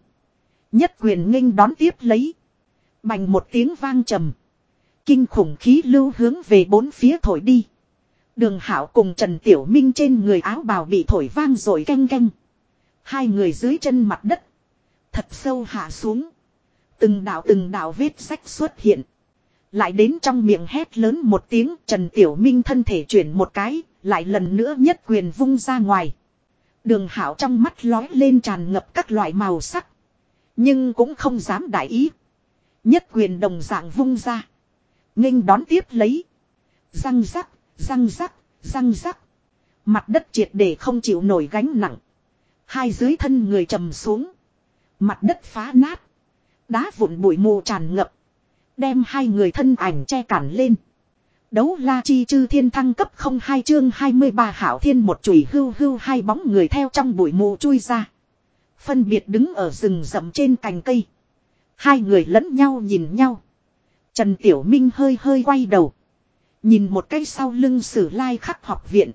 Nhất quyền nghênh đón tiếp lấy. Bành một tiếng vang trầm. Kinh khủng khí lưu hướng về bốn phía thổi đi. Đường Hảo cùng Trần Tiểu Minh trên người áo bào bị thổi vang rồi canh canh. Hai người dưới chân mặt đất. Thật sâu hạ xuống. Từng đạo từng đạo vết sách xuất hiện. Lại đến trong miệng hét lớn một tiếng Trần Tiểu Minh thân thể chuyển một cái. Lại lần nữa nhất quyền vung ra ngoài. Đường Hảo trong mắt lói lên tràn ngập các loại màu sắc. Nhưng cũng không dám đại ý. Nhất quyền đồng dạng vung ra. nghênh đón tiếp lấy. Răng rắc, răng rắc, răng rắc. Mặt đất triệt để không chịu nổi gánh nặng. Hai dưới thân người trầm xuống. Mặt đất phá nát. Đá vụn bụi mù tràn ngập. Đem hai người thân ảnh che cản lên. Đấu la chi chư thiên thăng cấp không hai chương 23 hảo thiên một chùy hưu hưu hai bóng người theo trong bụi mù chui ra. Phân biệt đứng ở rừng rậm trên cành cây. Hai người lẫn nhau nhìn nhau. Trần Tiểu Minh hơi hơi quay đầu. Nhìn một cái sau lưng sử lai khắc học viện.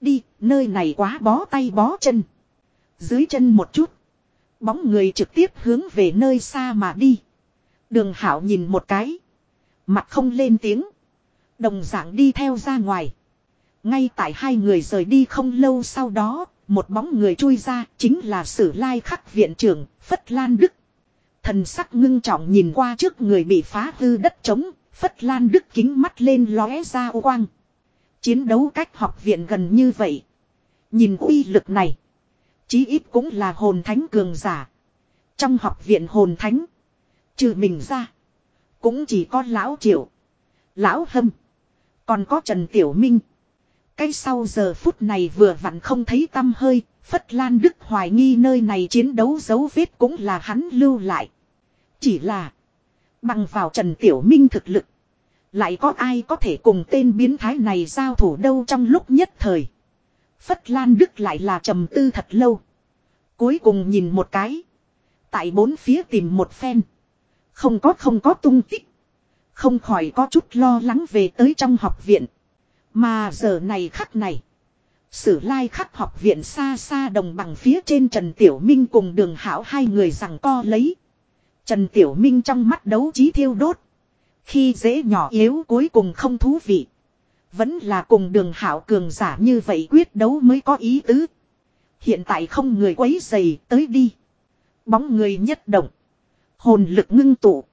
Đi, nơi này quá bó tay bó chân. Dưới chân một chút. Bóng người trực tiếp hướng về nơi xa mà đi. Đường Hảo nhìn một cái. Mặt không lên tiếng. Đồng dạng đi theo ra ngoài. Ngay tại hai người rời đi không lâu sau đó, một bóng người chui ra chính là sử lai khắc viện trưởng, Phất Lan Đức. Thần sắc ngưng trọng nhìn qua trước người bị phá hư đất trống, Phất Lan Đức kính mắt lên lóe ra quang. Chiến đấu cách học viện gần như vậy. Nhìn uy lực này. Chí ít cũng là hồn thánh cường giả. Trong học viện hồn thánh. Trừ mình ra. Cũng chỉ có lão triệu. Lão hâm. Còn có Trần Tiểu Minh. Cái sau giờ phút này vừa vặn không thấy tâm hơi. Phất Lan Đức hoài nghi nơi này chiến đấu dấu vết cũng là hắn lưu lại. Chỉ là. Bằng vào Trần Tiểu Minh thực lực. Lại có ai có thể cùng tên biến thái này giao thủ đâu trong lúc nhất thời. Phất Lan Đức lại là trầm tư thật lâu. Cuối cùng nhìn một cái. Tại bốn phía tìm một phen. Không có không có tung tích. Không khỏi có chút lo lắng về tới trong học viện. Mà giờ này khắc này. Sử lai khắc học viện xa xa đồng bằng phía trên Trần Tiểu Minh cùng đường hảo hai người rằng co lấy. Trần Tiểu Minh trong mắt đấu trí thiêu đốt. Khi dễ nhỏ yếu cuối cùng không thú vị. Vẫn là cùng đường hảo cường giả như vậy quyết đấu mới có ý tứ. Hiện tại không người quấy dày tới đi. Bóng người nhất động. Hồn lực ngưng tụ.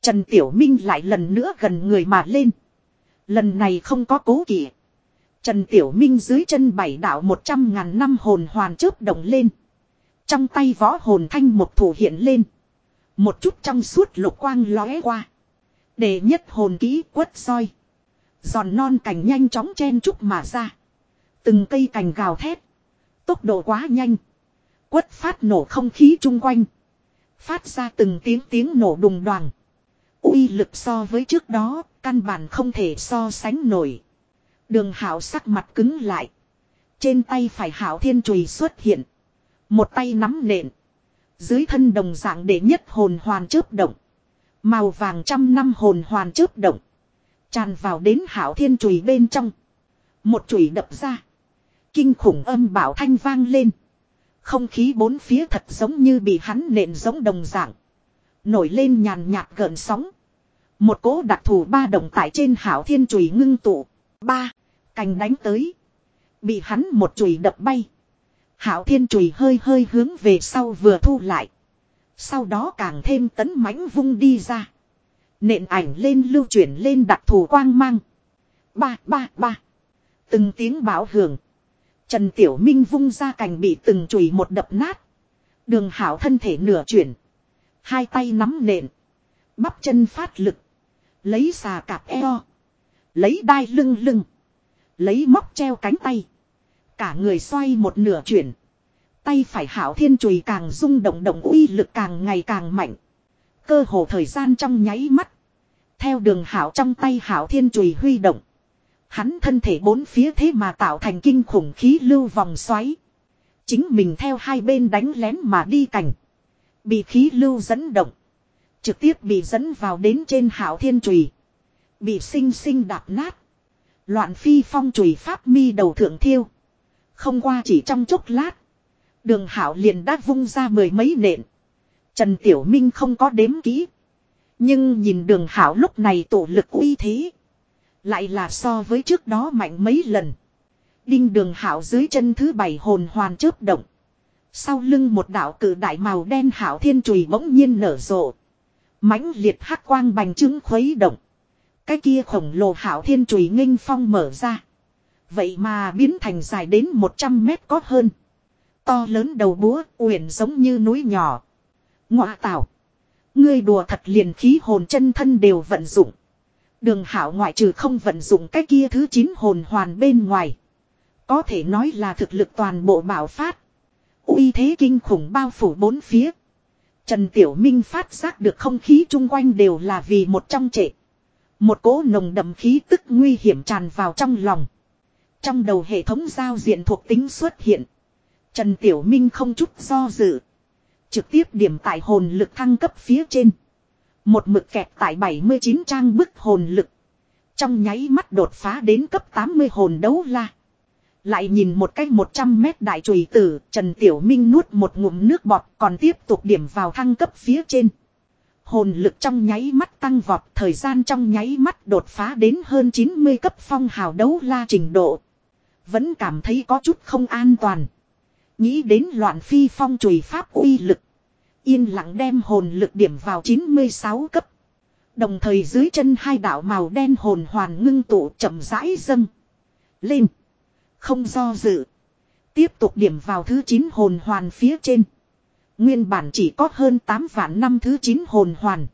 Trần Tiểu Minh lại lần nữa gần người mà lên. Lần này không có cố kỵ. Trần Tiểu Minh dưới chân bảy đạo một trăm ngàn năm hồn hoàn chớp động lên. Trong tay võ hồn thanh một thủ hiện lên. Một chút trong suốt lục quang lóe qua. Để nhất hồn kỹ quất soi. Giòn non cành nhanh chóng chen chúc mà ra. Từng cây cành gào thét. Tốc độ quá nhanh. Quất phát nổ không khí chung quanh. Phát ra từng tiếng tiếng nổ đùng đoàn. uy lực so với trước đó, căn bản không thể so sánh nổi. Đường hảo sắc mặt cứng lại. Trên tay phải hảo thiên chùy xuất hiện. Một tay nắm nện. Dưới thân đồng dạng để nhất hồn hoàn chớp động. Màu vàng trăm năm hồn hoàn chớp động. Tràn vào đến hảo thiên chùy bên trong. Một chùy đập ra. Kinh khủng âm bảo thanh vang lên. Không khí bốn phía thật giống như bị hắn nện giống đồng dạng. Nổi lên nhàn nhạt gợn sóng. Một cỗ đặc thù ba đồng tại trên hảo thiên chùy ngưng tụ. Ba. Cành đánh tới. Bị hắn một chùy đập bay. Hảo thiên chùy hơi hơi hướng về sau vừa thu lại. Sau đó càng thêm tấn mãnh vung đi ra. Nện ảnh lên lưu chuyển lên đặc thù quang mang. Ba ba ba. Từng tiếng báo hưởng. Trần Tiểu Minh vung ra cành bị từng chùy một đập nát. Đường hảo thân thể nửa chuyển. Hai tay nắm nện. Bắp chân phát lực. Lấy xà cạp eo. Lấy đai lưng lưng. Lấy móc treo cánh tay. Cả người xoay một nửa chuyển. Tay phải hảo thiên chùy càng rung động động uy lực càng ngày càng mạnh. Cơ hồ thời gian trong nháy mắt. Theo đường hảo trong tay hảo thiên chùy huy động. Hắn thân thể bốn phía thế mà tạo thành kinh khủng khí lưu vòng xoáy. Chính mình theo hai bên đánh lén mà đi cảnh. Bị khí lưu dẫn động. Trực tiếp bị dẫn vào đến trên hảo thiên trùy. Bị sinh sinh đạp nát. Loạn phi phong trùy pháp mi đầu thượng thiêu. Không qua chỉ trong chốc lát. Đường hảo liền đã vung ra mười mấy nện. Trần Tiểu Minh không có đếm kỹ. Nhưng nhìn đường hảo lúc này tổ lực uy thế. Lại là so với trước đó mạnh mấy lần. Đinh đường hảo dưới chân thứ bảy hồn hoàn chớp động. Sau lưng một đạo cử đại màu đen hảo thiên chùy bỗng nhiên nở rộ. mãnh liệt hắc quang bành trướng khuấy động. Cái kia khổng lồ hảo thiên chùy nghênh phong mở ra. Vậy mà biến thành dài đến 100 mét có hơn. To lớn đầu búa uyển giống như núi nhỏ. Ngọa tạo. Ngươi đùa thật liền khí hồn chân thân đều vận dụng. Đường hảo ngoại trừ không vận dụng cái kia thứ chín hồn hoàn bên ngoài. Có thể nói là thực lực toàn bộ bảo phát. uy thế kinh khủng bao phủ bốn phía. Trần Tiểu Minh phát giác được không khí chung quanh đều là vì một trong trệ. Một cỗ nồng đậm khí tức nguy hiểm tràn vào trong lòng. Trong đầu hệ thống giao diện thuộc tính xuất hiện. Trần Tiểu Minh không chút do dự. Trực tiếp điểm tại hồn lực thăng cấp phía trên. Một mực kẹt tại 79 trang bức hồn lực. Trong nháy mắt đột phá đến cấp 80 hồn đấu la. Lại nhìn một cách 100 mét đại trùy tử, Trần Tiểu Minh nuốt một ngụm nước bọt còn tiếp tục điểm vào thăng cấp phía trên. Hồn lực trong nháy mắt tăng vọt, thời gian trong nháy mắt đột phá đến hơn 90 cấp phong hào đấu la trình độ. Vẫn cảm thấy có chút không an toàn. Nghĩ đến loạn phi phong chùy pháp uy lực. Yên lặng đem hồn lực điểm vào 96 cấp. Đồng thời dưới chân hai đạo màu đen hồn hoàn ngưng tụ chậm rãi dâng. Lên. Không do dự. Tiếp tục điểm vào thứ 9 hồn hoàn phía trên. Nguyên bản chỉ có hơn 8 vạn năm thứ 9 hồn hoàn.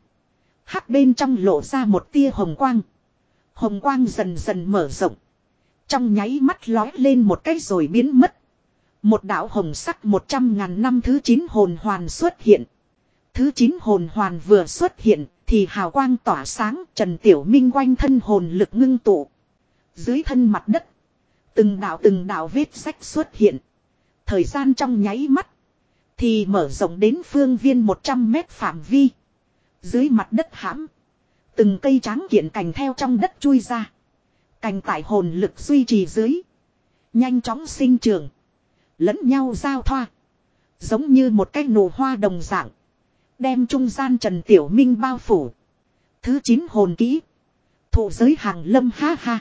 Hắc bên trong lộ ra một tia hồng quang. Hồng quang dần dần mở rộng. Trong nháy mắt lói lên một cái rồi biến mất. Một đạo hồng sắc 100 ngàn năm thứ 9 hồn hoàn xuất hiện. Thứ 9 hồn hoàn vừa xuất hiện thì hào quang tỏa sáng, Trần Tiểu Minh quanh thân hồn lực ngưng tụ. Dưới thân mặt đất. Từng đạo từng đạo vết sách xuất hiện. Thời gian trong nháy mắt. Thì mở rộng đến phương viên 100 mét phạm vi. Dưới mặt đất hãm. Từng cây tráng kiện cành theo trong đất chui ra. Cành tại hồn lực duy trì dưới. Nhanh chóng sinh trường. Lẫn nhau giao thoa. Giống như một cái nụ hoa đồng dạng. Đem trung gian Trần Tiểu Minh bao phủ. Thứ 9 hồn kỹ. Thụ giới hàng lâm ha ha.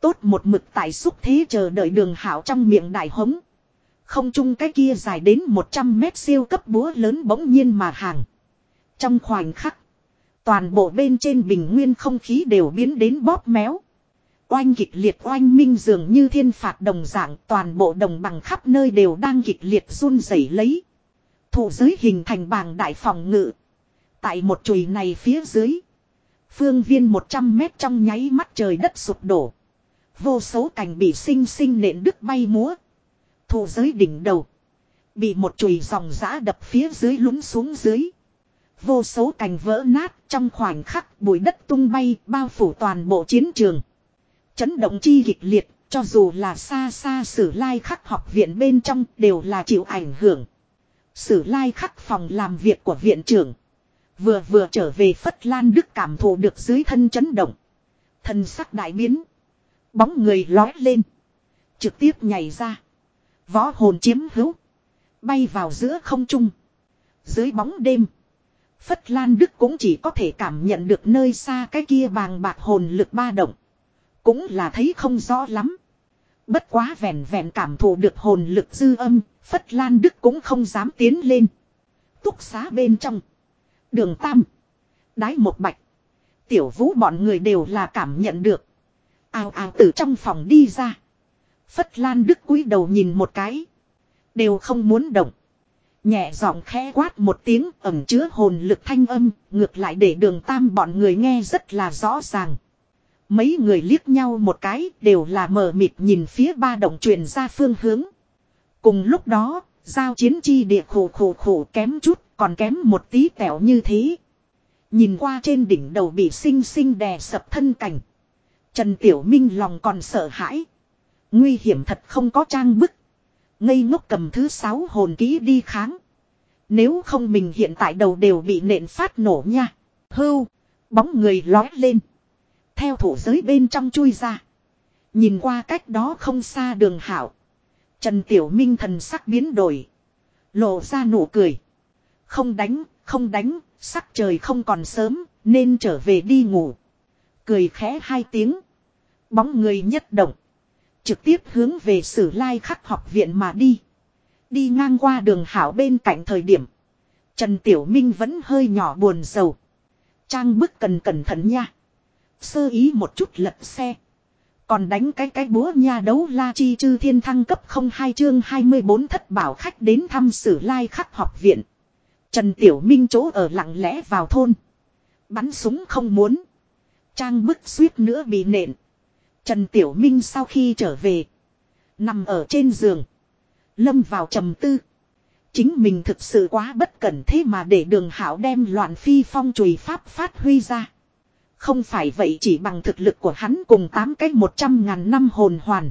Tốt một mực tại xúc thế chờ đợi đường hảo trong miệng đại hống. Không chung cái kia dài đến 100 mét siêu cấp búa lớn bỗng nhiên mà hàng. Trong khoảnh khắc. Toàn bộ bên trên bình nguyên không khí đều biến đến bóp méo. Oanh kịch liệt oanh minh dường như thiên phạt đồng dạng, toàn bộ đồng bằng khắp nơi đều đang kịch liệt run rẩy lấy. Thủ giới hình thành bàng đại phòng ngự. Tại một chùy này phía dưới. Phương viên 100 mét trong nháy mắt trời đất sụp đổ. Vô số cành bị sinh sinh nện đứt bay múa. Thủ giới đỉnh đầu. Bị một chùy dòng giã đập phía dưới lún xuống dưới. Vô số cành vỡ nát, trong khoảnh khắc bụi đất tung bay, bao phủ toàn bộ chiến trường. Chấn động chi kịch liệt, cho dù là xa xa sử lai khắc học viện bên trong đều là chịu ảnh hưởng. Sử lai khắc phòng làm việc của viện trưởng. Vừa vừa trở về Phất Lan Đức cảm thụ được dưới thân chấn động. Thân sắc đại biến. Bóng người lói lên. Trực tiếp nhảy ra. Võ hồn chiếm hữu. Bay vào giữa không trung. Dưới bóng đêm. Phất Lan Đức cũng chỉ có thể cảm nhận được nơi xa cái kia bàng bạc hồn lực ba động. Cũng là thấy không rõ lắm. Bất quá vẹn vẹn cảm thụ được hồn lực dư âm, Phất Lan Đức cũng không dám tiến lên. Túc xá bên trong. Đường Tam. Đái một bạch. Tiểu vũ bọn người đều là cảm nhận được. Ào ào từ trong phòng đi ra. Phất Lan Đức cúi đầu nhìn một cái. Đều không muốn động. Nhẹ giọng khẽ quát một tiếng ẩm chứa hồn lực thanh âm, ngược lại để đường tam bọn người nghe rất là rõ ràng. Mấy người liếc nhau một cái đều là mờ mịt nhìn phía ba động truyền ra phương hướng. Cùng lúc đó, giao chiến chi địa khổ khổ khổ kém chút còn kém một tí tẻo như thế. Nhìn qua trên đỉnh đầu bị sinh sinh đè sập thân cảnh. Trần Tiểu Minh lòng còn sợ hãi. Nguy hiểm thật không có trang bức. Ngây ngốc cầm thứ sáu hồn ký đi kháng. Nếu không mình hiện tại đầu đều bị nện phát nổ nha. Hưu. Bóng người lói lên. Theo thủ giới bên trong chui ra. Nhìn qua cách đó không xa đường hảo. Trần Tiểu Minh thần sắc biến đổi. Lộ ra nụ cười. Không đánh, không đánh, sắc trời không còn sớm, Nên trở về đi ngủ. Cười khẽ hai tiếng. Bóng người nhất động. Trực tiếp hướng về sử lai khắc học viện mà đi. Đi ngang qua đường hảo bên cạnh thời điểm. Trần Tiểu Minh vẫn hơi nhỏ buồn sầu. Trang bức cần cẩn thận nha. Sơ ý một chút lật xe. Còn đánh cái cái búa nha đấu la chi chư thiên thăng cấp 02 chương 24 thất bảo khách đến thăm sử lai khắc học viện. Trần Tiểu Minh chỗ ở lặng lẽ vào thôn. Bắn súng không muốn. Trang bức suýt nữa bị nện. Trần Tiểu Minh sau khi trở về. Nằm ở trên giường. Lâm vào trầm tư. Chính mình thực sự quá bất cẩn thế mà để đường hảo đem loạn phi phong chùy pháp phát huy ra. Không phải vậy chỉ bằng thực lực của hắn cùng tám cái một trăm ngàn năm hồn hoàn.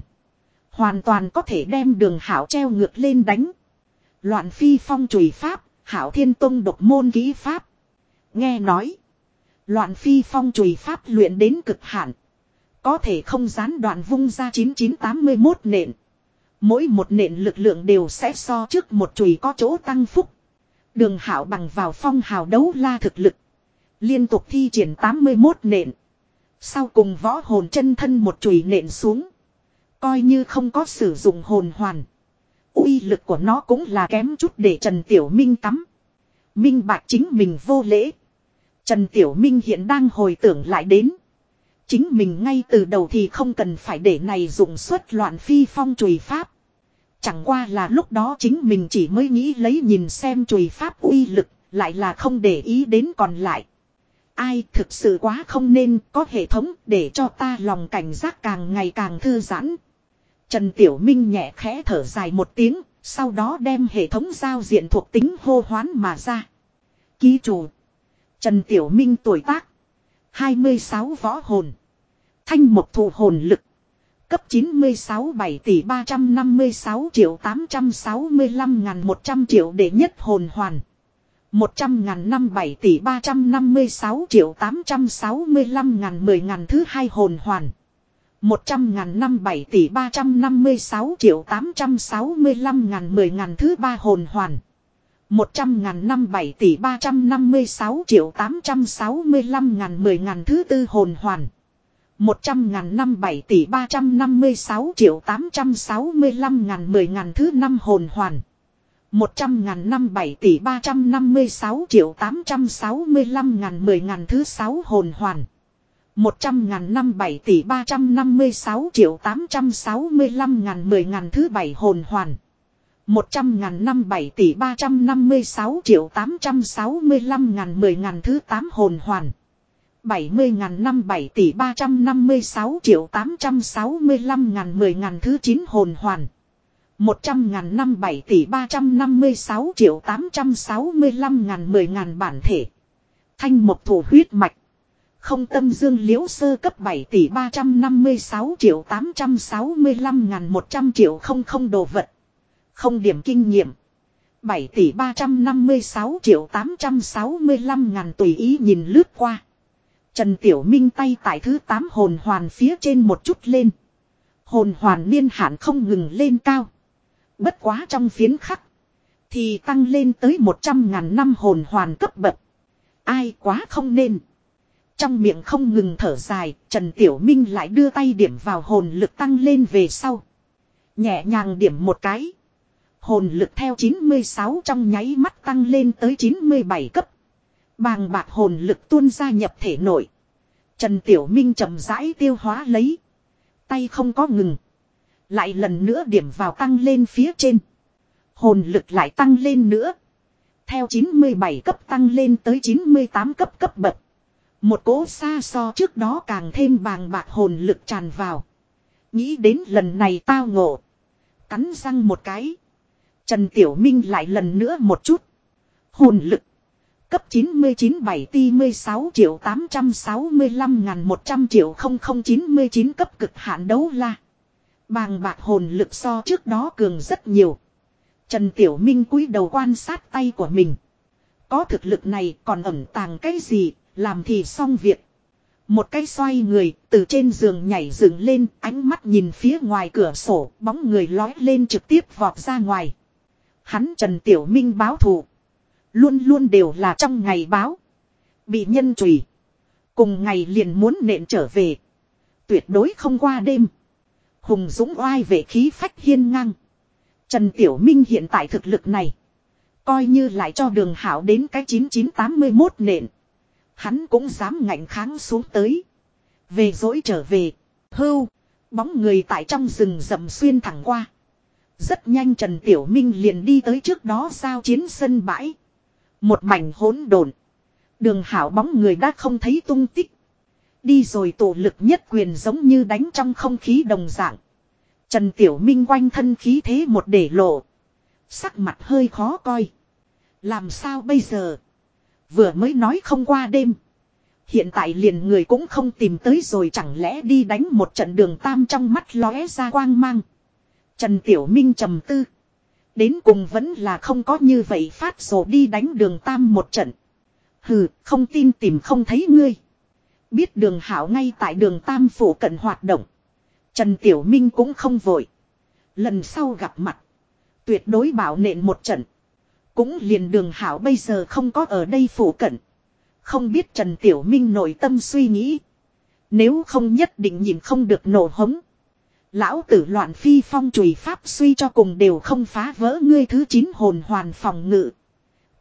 Hoàn toàn có thể đem đường hảo treo ngược lên đánh. Loạn phi phong chùy pháp, hảo thiên tông độc môn ký pháp. Nghe nói. Loạn phi phong chùy pháp luyện đến cực hạn. Có thể không gián đoạn vung ra 9981 nện. Mỗi một nện lực lượng đều sẽ so trước một chùy có chỗ tăng phúc. Đường hảo bằng vào phong hào đấu la thực lực. Liên tục thi triển 81 nện. Sau cùng võ hồn chân thân một chùy nện xuống. Coi như không có sử dụng hồn hoàn. uy lực của nó cũng là kém chút để Trần Tiểu Minh tắm. Minh bạc chính mình vô lễ. Trần Tiểu Minh hiện đang hồi tưởng lại đến. Chính mình ngay từ đầu thì không cần phải để này dùng suất loạn phi phong chùy pháp. Chẳng qua là lúc đó chính mình chỉ mới nghĩ lấy nhìn xem chùy pháp uy lực, lại là không để ý đến còn lại. Ai thực sự quá không nên có hệ thống để cho ta lòng cảnh giác càng ngày càng thư giãn. Trần Tiểu Minh nhẹ khẽ thở dài một tiếng, sau đó đem hệ thống giao diện thuộc tính hô hoán mà ra. Ký chủ. Trần Tiểu Minh tuổi tác. 26 võ hồn. Thanh một thủ hồn lực. Cấp 96 7 tỷ 356 triệu 865 ngàn 100 triệu để nhất hồn hoàn. 100 ngàn năm 7 tỷ 356 triệu 865 ngàn 10 ngàn thứ hai hồn hoàn. 100 ngàn năm 7 tỷ 356 triệu 865 ngàn 10 ngàn thứ ba hồn hoàn. 100 ngàn năm 7 tỷ 356 triệu 865 ngàn 10 ngàn thứ tư hồn hoàn. 100 ngàn năm 7 tỷ 356 triệu 865 ngàn 10 ngàn thứ năm hồn hoàn. 100 ngàn năm 7 tỷ 356 triệu 865 ngàn 10 ngàn thứ sáu hồn hoàn. 100 ngàn năm 7 tỷ 356 triệu 865 ngàn 10 ngàn thứ bảy hồn hoàn. 100 ngàn năm 7 tỷ 356 triệu 865 ngàn 10 ngàn thứ 8 hồn hoàn. 70 ngàn năm 7 tỷ 356 triệu 865 ngàn 10 ngàn thứ 9 hồn hoàn. 100 ngàn năm 7 tỷ 356 triệu 865 ngàn 10 ngàn bản thể. Thanh một thủ huyết mạch. Không tâm dương liễu sơ cấp 7 tỷ 356 triệu 865 ngàn 100 triệu không không đồ vật. Không điểm kinh nghiệm. 7 tỷ 356 triệu 865 ngàn tùy ý nhìn lướt qua. Trần Tiểu Minh tay tại thứ 8 hồn hoàn phía trên một chút lên. Hồn hoàn niên hạn không ngừng lên cao. Bất quá trong phiến khắc. Thì tăng lên tới 100 ngàn năm hồn hoàn cấp bậc. Ai quá không nên. Trong miệng không ngừng thở dài, Trần Tiểu Minh lại đưa tay điểm vào hồn lực tăng lên về sau. Nhẹ nhàng điểm một cái. Hồn lực theo 96 trong nháy mắt tăng lên tới 97 cấp. Bàng bạc hồn lực tuôn ra nhập thể nội. Trần Tiểu Minh chậm rãi tiêu hóa lấy. Tay không có ngừng. Lại lần nữa điểm vào tăng lên phía trên. Hồn lực lại tăng lên nữa. Theo 97 cấp tăng lên tới 98 cấp cấp bậc. Một cỗ xa so trước đó càng thêm bàng bạc hồn lực tràn vào. Nghĩ đến lần này tao ngộ. Cắn răng một cái. Trần Tiểu Minh lại lần nữa một chút. Hồn lực. Cấp 99 7 ti 16 triệu 865 ngàn 100 triệu 0099 cấp cực hạn đấu la. Bàng bạc hồn lực so trước đó cường rất nhiều. Trần Tiểu Minh cúi đầu quan sát tay của mình. Có thực lực này còn ẩn tàng cái gì, làm thì xong việc. Một cái xoay người, từ trên giường nhảy dựng lên, ánh mắt nhìn phía ngoài cửa sổ, bóng người lói lên trực tiếp vọt ra ngoài. Hắn Trần Tiểu Minh báo thù. Luôn luôn đều là trong ngày báo. Bị nhân trùy. Cùng ngày liền muốn nện trở về. Tuyệt đối không qua đêm. Hùng Dũng oai về khí phách hiên ngang. Trần Tiểu Minh hiện tại thực lực này. Coi như lại cho đường hảo đến cái 9981 nện. Hắn cũng dám ngạnh kháng xuống tới. Về dỗi trở về. Hưu. Bóng người tại trong rừng rậm xuyên thẳng qua. Rất nhanh Trần Tiểu Minh liền đi tới trước đó giao chiến sân bãi. Một mảnh hỗn độn. Đường hảo bóng người đã không thấy tung tích. Đi rồi tổ lực nhất quyền giống như đánh trong không khí đồng dạng. Trần Tiểu Minh quanh thân khí thế một để lộ. Sắc mặt hơi khó coi. Làm sao bây giờ? Vừa mới nói không qua đêm. Hiện tại liền người cũng không tìm tới rồi chẳng lẽ đi đánh một trận đường tam trong mắt lóe ra quang mang. Trần Tiểu Minh trầm tư. Đến cùng vẫn là không có như vậy phát rồi đi đánh đường tam một trận. Hừ, không tin tìm không thấy ngươi. Biết đường hảo ngay tại đường tam phủ cận hoạt động. Trần Tiểu Minh cũng không vội. Lần sau gặp mặt. Tuyệt đối bảo nện một trận. Cũng liền đường hảo bây giờ không có ở đây phủ cận. Không biết Trần Tiểu Minh nội tâm suy nghĩ. Nếu không nhất định nhìn không được nổ hống. Lão tử loạn phi phong chùy pháp suy cho cùng đều không phá vỡ ngươi thứ chín hồn hoàn phòng ngự.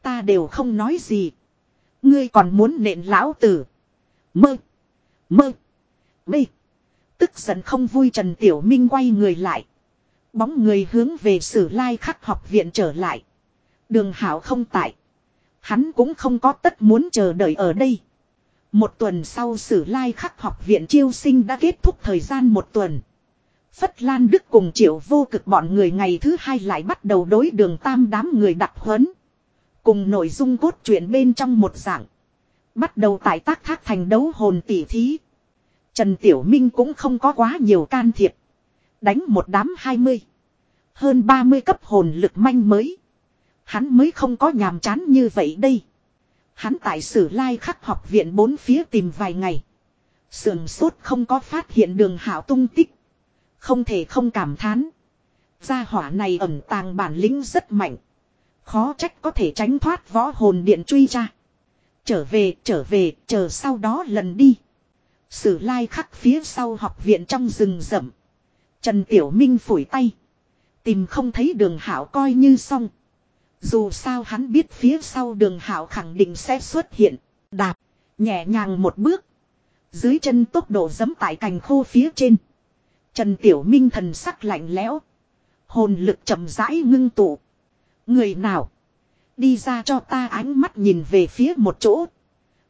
Ta đều không nói gì. Ngươi còn muốn nện lão tử. Mơ. Mơ. Bê. Tức giận không vui Trần Tiểu Minh quay người lại. Bóng người hướng về sử lai khắc học viện trở lại. Đường hảo không tại. Hắn cũng không có tất muốn chờ đợi ở đây. Một tuần sau sử lai khắc học viện chiêu sinh đã kết thúc thời gian một tuần. Phất Lan Đức cùng triệu vô cực bọn người ngày thứ hai lại bắt đầu đối đường tam đám người đặt huấn. Cùng nội dung cốt truyện bên trong một dạng. Bắt đầu tại tác thác thành đấu hồn tỷ thí. Trần Tiểu Minh cũng không có quá nhiều can thiệp. Đánh một đám 20. Hơn 30 cấp hồn lực manh mới. Hắn mới không có nhàm chán như vậy đây. Hắn tại sử lai khắc học viện bốn phía tìm vài ngày. Sườn sốt không có phát hiện đường hảo tung tích. Không thể không cảm thán. Gia hỏa này ẩn tàng bản lĩnh rất mạnh. Khó trách có thể tránh thoát võ hồn điện truy ra. Trở về, trở về, chờ sau đó lần đi. Sử lai khắc phía sau học viện trong rừng rậm. Trần Tiểu Minh phủi tay. Tìm không thấy đường hảo coi như xong. Dù sao hắn biết phía sau đường hảo khẳng định sẽ xuất hiện. Đạp. Nhẹ nhàng một bước. Dưới chân tốc độ dấm tại cành khô phía trên. Trần Tiểu Minh thần sắc lạnh lẽo. Hồn lực chậm rãi ngưng tụ. Người nào? Đi ra cho ta ánh mắt nhìn về phía một chỗ.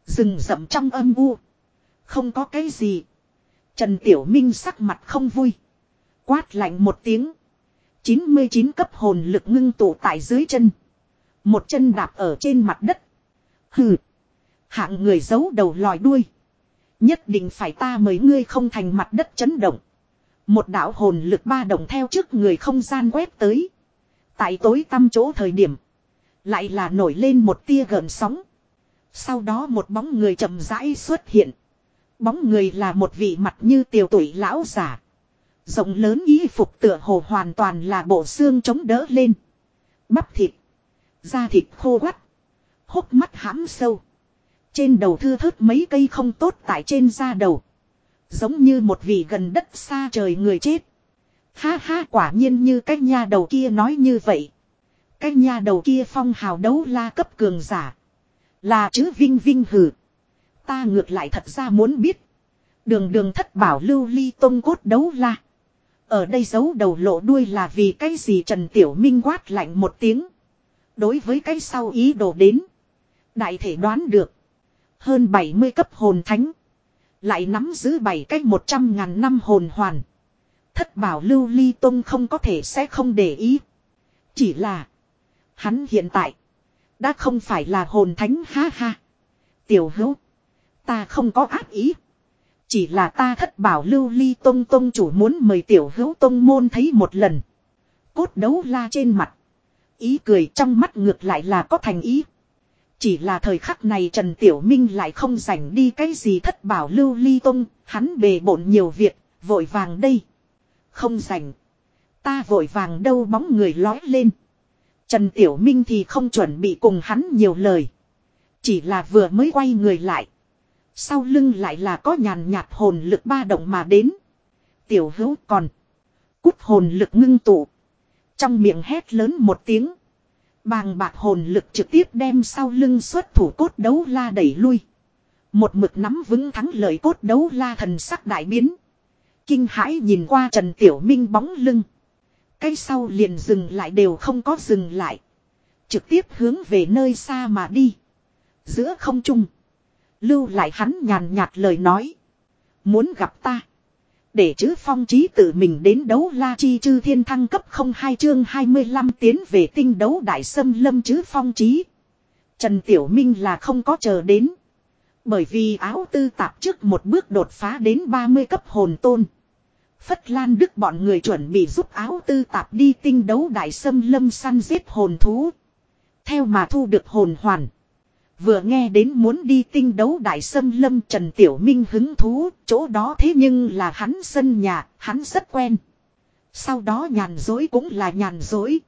Rừng rậm trong âm u. Không có cái gì. Trần Tiểu Minh sắc mặt không vui. Quát lạnh một tiếng. 99 cấp hồn lực ngưng tụ tại dưới chân. Một chân đạp ở trên mặt đất. Hừ. Hạng người giấu đầu lòi đuôi. Nhất định phải ta mời ngươi không thành mặt đất chấn động. Một đạo hồn lực ba đồng theo trước người không gian quét tới. Tại tối tăm chỗ thời điểm. Lại là nổi lên một tia gợn sóng. Sau đó một bóng người chậm rãi xuất hiện. Bóng người là một vị mặt như tiểu tuổi lão giả. Rộng lớn y phục tựa hồ hoàn toàn là bộ xương chống đỡ lên. Bắp thịt. Da thịt khô quắt. Hốc mắt hãm sâu. Trên đầu thưa thớt mấy cây không tốt tại trên da đầu. Giống như một vị gần đất xa trời người chết. Ha ha, quả nhiên như cái nha đầu kia nói như vậy. Cái nha đầu kia phong hào đấu la cấp cường giả. Là chữ vinh vinh hử. Ta ngược lại thật ra muốn biết. Đường đường thất bảo lưu ly tông cốt đấu la. Ở đây giấu đầu lộ đuôi là vì cái gì Trần Tiểu Minh quát lạnh một tiếng. Đối với cái sau ý đồ đến. Đại thể đoán được. Hơn 70 cấp hồn thánh. Lại nắm giữ bảy cách 100 ngàn năm hồn hoàn. Thất bảo lưu ly tông không có thể sẽ không để ý. Chỉ là. Hắn hiện tại. Đã không phải là hồn thánh ha ha. Tiểu hữu. Ta không có ác ý. Chỉ là ta thất bảo lưu ly tông tông chủ muốn mời tiểu hữu tông môn thấy một lần. Cốt đấu la trên mặt. Ý cười trong mắt ngược lại là có thành ý. Chỉ là thời khắc này Trần Tiểu Minh lại không rảnh đi cái gì thất bảo lưu ly tông, hắn bề bộn nhiều việc, vội vàng đây. Không rảnh. Ta vội vàng đâu bóng người lói lên. Trần Tiểu Minh thì không chuẩn bị cùng hắn nhiều lời. Chỉ là vừa mới quay người lại. Sau lưng lại là có nhàn nhạt hồn lực ba động mà đến. Tiểu hữu còn. Cút hồn lực ngưng tụ. Trong miệng hét lớn một tiếng. Bàng bạc hồn lực trực tiếp đem sau lưng xuất thủ cốt đấu la đẩy lui. Một mực nắm vững thắng lợi cốt đấu la thần sắc đại biến. Kinh hãi nhìn qua Trần Tiểu Minh bóng lưng. Cái sau liền dừng lại đều không có dừng lại. Trực tiếp hướng về nơi xa mà đi. Giữa không trung. Lưu lại hắn nhàn nhạt lời nói. Muốn gặp ta. Để chữ phong trí tự mình đến đấu la chi chư thiên thăng cấp không hai chương 25 tiến về tinh đấu đại sâm lâm chữ phong trí. Trần Tiểu Minh là không có chờ đến. Bởi vì áo tư tạp trước một bước đột phá đến 30 cấp hồn tôn. Phất Lan Đức bọn người chuẩn bị giúp áo tư tạp đi tinh đấu đại sâm lâm săn giết hồn thú. Theo mà thu được hồn hoàn. Vừa nghe đến muốn đi tinh đấu đại sâm lâm Trần Tiểu Minh hứng thú, chỗ đó thế nhưng là hắn sân nhà, hắn rất quen. Sau đó nhàn dối cũng là nhàn dối.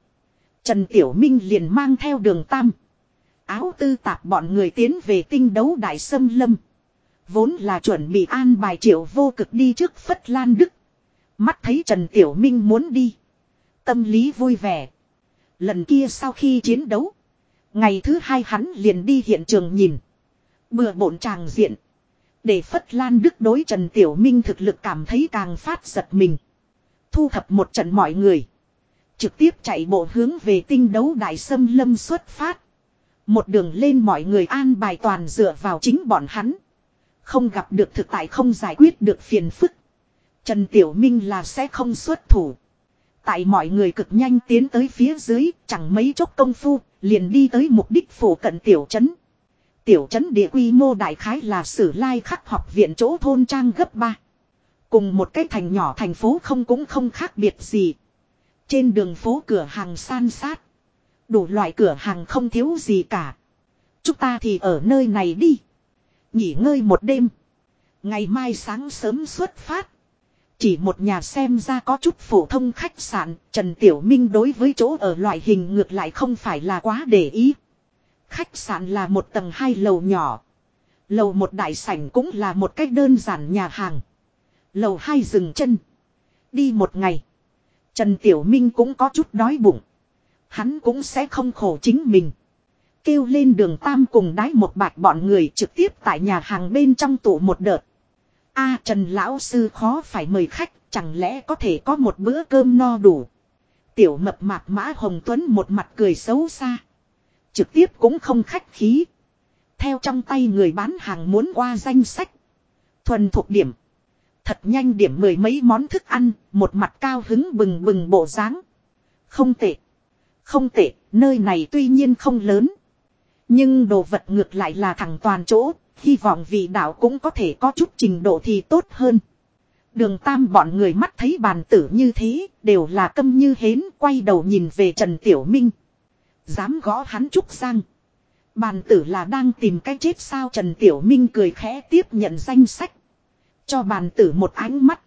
Trần Tiểu Minh liền mang theo đường tam. Áo tư tạp bọn người tiến về tinh đấu đại sâm lâm. Vốn là chuẩn bị an bài triệu vô cực đi trước Phất Lan Đức. Mắt thấy Trần Tiểu Minh muốn đi. Tâm lý vui vẻ. Lần kia sau khi chiến đấu. Ngày thứ hai hắn liền đi hiện trường nhìn. Bừa bộn tràng diện. Để Phất Lan Đức đối Trần Tiểu Minh thực lực cảm thấy càng phát giật mình. Thu thập một trận mọi người. Trực tiếp chạy bộ hướng về tinh đấu đại sâm lâm xuất phát. Một đường lên mọi người an bài toàn dựa vào chính bọn hắn. Không gặp được thực tại không giải quyết được phiền phức. Trần Tiểu Minh là sẽ không xuất thủ. Tại mọi người cực nhanh tiến tới phía dưới, chẳng mấy chốc công phu, liền đi tới mục đích phủ cận tiểu trấn. Tiểu trấn địa quy mô đại khái là sử lai khắc học viện chỗ thôn trang gấp 3. Cùng một cái thành nhỏ thành phố không cũng không khác biệt gì. Trên đường phố cửa hàng san sát. Đủ loại cửa hàng không thiếu gì cả. Chúng ta thì ở nơi này đi. Nghỉ ngơi một đêm. Ngày mai sáng sớm xuất phát. Chỉ một nhà xem ra có chút phổ thông khách sạn, Trần Tiểu Minh đối với chỗ ở loại hình ngược lại không phải là quá để ý. Khách sạn là một tầng hai lầu nhỏ. Lầu một đại sảnh cũng là một cách đơn giản nhà hàng. Lầu hai dừng chân. Đi một ngày. Trần Tiểu Minh cũng có chút đói bụng. Hắn cũng sẽ không khổ chính mình. Kêu lên đường Tam cùng đái một bạch bọn người trực tiếp tại nhà hàng bên trong tủ một đợt. A Trần Lão Sư khó phải mời khách, chẳng lẽ có thể có một bữa cơm no đủ. Tiểu mập mạp mã Hồng Tuấn một mặt cười xấu xa. Trực tiếp cũng không khách khí. Theo trong tay người bán hàng muốn qua danh sách. Thuần thuộc điểm. Thật nhanh điểm mười mấy món thức ăn, một mặt cao hứng bừng bừng bộ dáng. Không tệ. Không tệ, nơi này tuy nhiên không lớn. Nhưng đồ vật ngược lại là thẳng toàn chỗ, Hy vọng vị đạo cũng có thể có chút trình độ thì tốt hơn. Đường tam bọn người mắt thấy bàn tử như thế, đều là câm như hến, quay đầu nhìn về Trần Tiểu Minh. Dám gõ hắn trúc sang. Bàn tử là đang tìm cách chết sao Trần Tiểu Minh cười khẽ tiếp nhận danh sách. Cho bàn tử một ánh mắt.